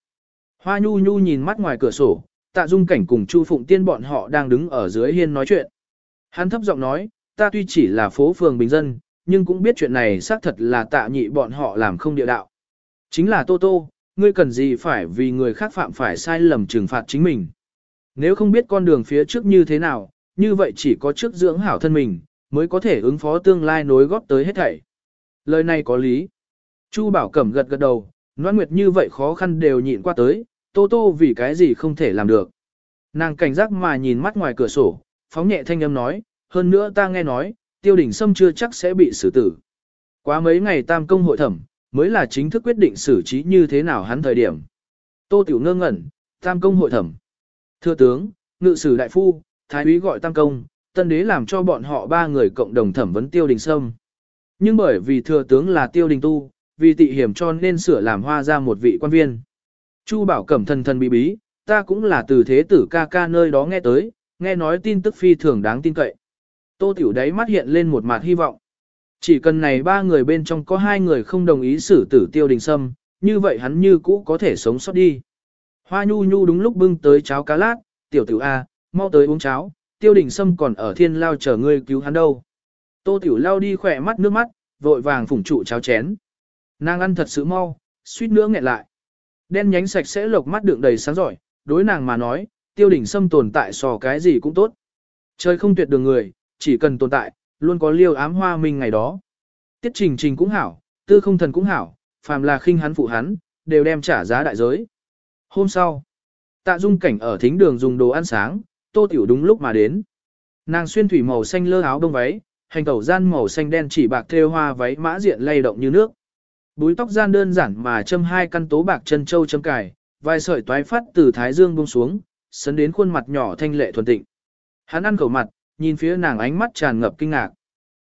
Hoa nhu nhu nhìn mắt ngoài cửa sổ, tạ dung cảnh cùng Chu Phụng Tiên bọn họ đang đứng ở dưới hiên nói chuyện. Hắn thấp giọng nói, ta tuy chỉ là phố phường bình dân, nhưng cũng biết chuyện này xác thật là tạ nhị bọn họ làm không địa đạo. Chính là Tô Tô, ngươi cần gì phải vì người khác phạm phải sai lầm trừng phạt chính mình. Nếu không biết con đường phía trước như thế nào, như vậy chỉ có trước dưỡng hảo thân mình, mới có thể ứng phó tương lai nối góp tới hết thảy. Lời này có lý. Chu Bảo Cẩm gật gật đầu, Noãn Nguyệt như vậy khó khăn đều nhịn qua tới, Tô Tô vì cái gì không thể làm được. Nàng cảnh giác mà nhìn mắt ngoài cửa sổ, phóng nhẹ thanh âm nói, hơn nữa ta nghe nói, tiêu đỉnh sâm chưa chắc sẽ bị xử tử. Quá mấy ngày tam công hội thẩm, mới là chính thức quyết định xử trí như thế nào hắn thời điểm. Tô Tiểu ngơ ngẩn, tam công hội thẩm. Thưa tướng, ngự sử đại phu, thái úy gọi tam công, tân đế làm cho bọn họ ba người cộng đồng thẩm vấn tiêu đình sâm. Nhưng bởi vì thừa tướng là tiêu đình tu, vì tị hiểm cho nên sửa làm hoa ra một vị quan viên. Chu bảo cẩm thần thần bí bí, ta cũng là từ thế tử ca ca nơi đó nghe tới, nghe nói tin tức phi thường đáng tin cậy. Tô tiểu đáy mắt hiện lên một mặt hy vọng. Chỉ cần này ba người bên trong có hai người không đồng ý xử tử tiêu đình sâm, như vậy hắn như cũ có thể sống sót đi. Hoa nhu nhu đúng lúc bưng tới cháo cá lát, tiểu tiểu A, mau tới uống cháo, tiêu đình sâm còn ở thiên lao chờ ngươi cứu hắn đâu. Tô tiểu lao đi khỏe mắt nước mắt, vội vàng phủng trụ cháo chén. Nàng ăn thật sự mau, suýt nữa nghẹn lại. Đen nhánh sạch sẽ lộc mắt đựng đầy sáng giỏi, đối nàng mà nói, tiêu đình đỉnh sâm tồn tại so cái gì cũng tốt. Trời không tuyệt đường người, chỉ cần tồn tại, luôn có liêu ám hoa minh ngày đó. Tiết trình trình cũng hảo, tư không thần cũng hảo, phàm là khinh hắn phụ hắn, đều đem trả giá đại giới. Hôm sau, tạ dung cảnh ở thính đường dùng đồ ăn sáng, tô tiểu đúng lúc mà đến. Nàng xuyên thủy màu xanh lơ áo đông váy, hành tẩu gian màu xanh đen chỉ bạc thêu hoa váy mã diện lay động như nước. Búi tóc gian đơn giản mà châm hai căn tố bạc chân châu châm cài, vài sợi toái phát từ thái dương buông xuống, sấn đến khuôn mặt nhỏ thanh lệ thuần tịnh. Hắn ăn khẩu mặt, nhìn phía nàng ánh mắt tràn ngập kinh ngạc.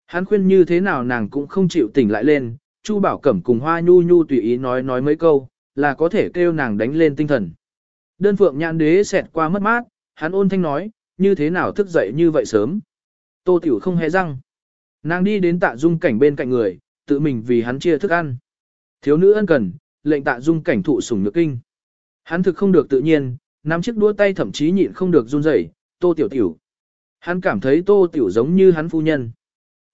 Hắn khuyên như thế nào nàng cũng không chịu tỉnh lại lên, Chu Bảo Cẩm cùng Hoa Nhu Nhu tùy ý nói nói mấy câu, là có thể kêu nàng đánh lên tinh thần. Đơn phượng nhãn đế xẹt qua mất mát, hắn ôn thanh nói, như thế nào thức dậy như vậy sớm. Tô Tiểu không hề răng. Nàng đi đến tạ dung cảnh bên cạnh người, tự mình vì hắn chia thức ăn. Thiếu nữ ân cần, lệnh tạ dung cảnh thụ sủng nhược kinh. Hắn thực không được tự nhiên, nắm chiếc đũa tay thậm chí nhịn không được run rẩy. Tô Tiểu Tiểu. Hắn cảm thấy Tô Tiểu giống như hắn phu nhân.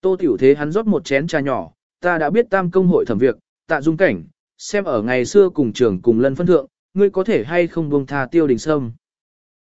Tô Tiểu thế hắn rót một chén trà nhỏ, ta đã biết tam công hội thẩm việc, tạ dung cảnh, xem ở ngày xưa cùng trường cùng lân phân thượng, ngươi có thể hay không buông tha tiêu đình sâm.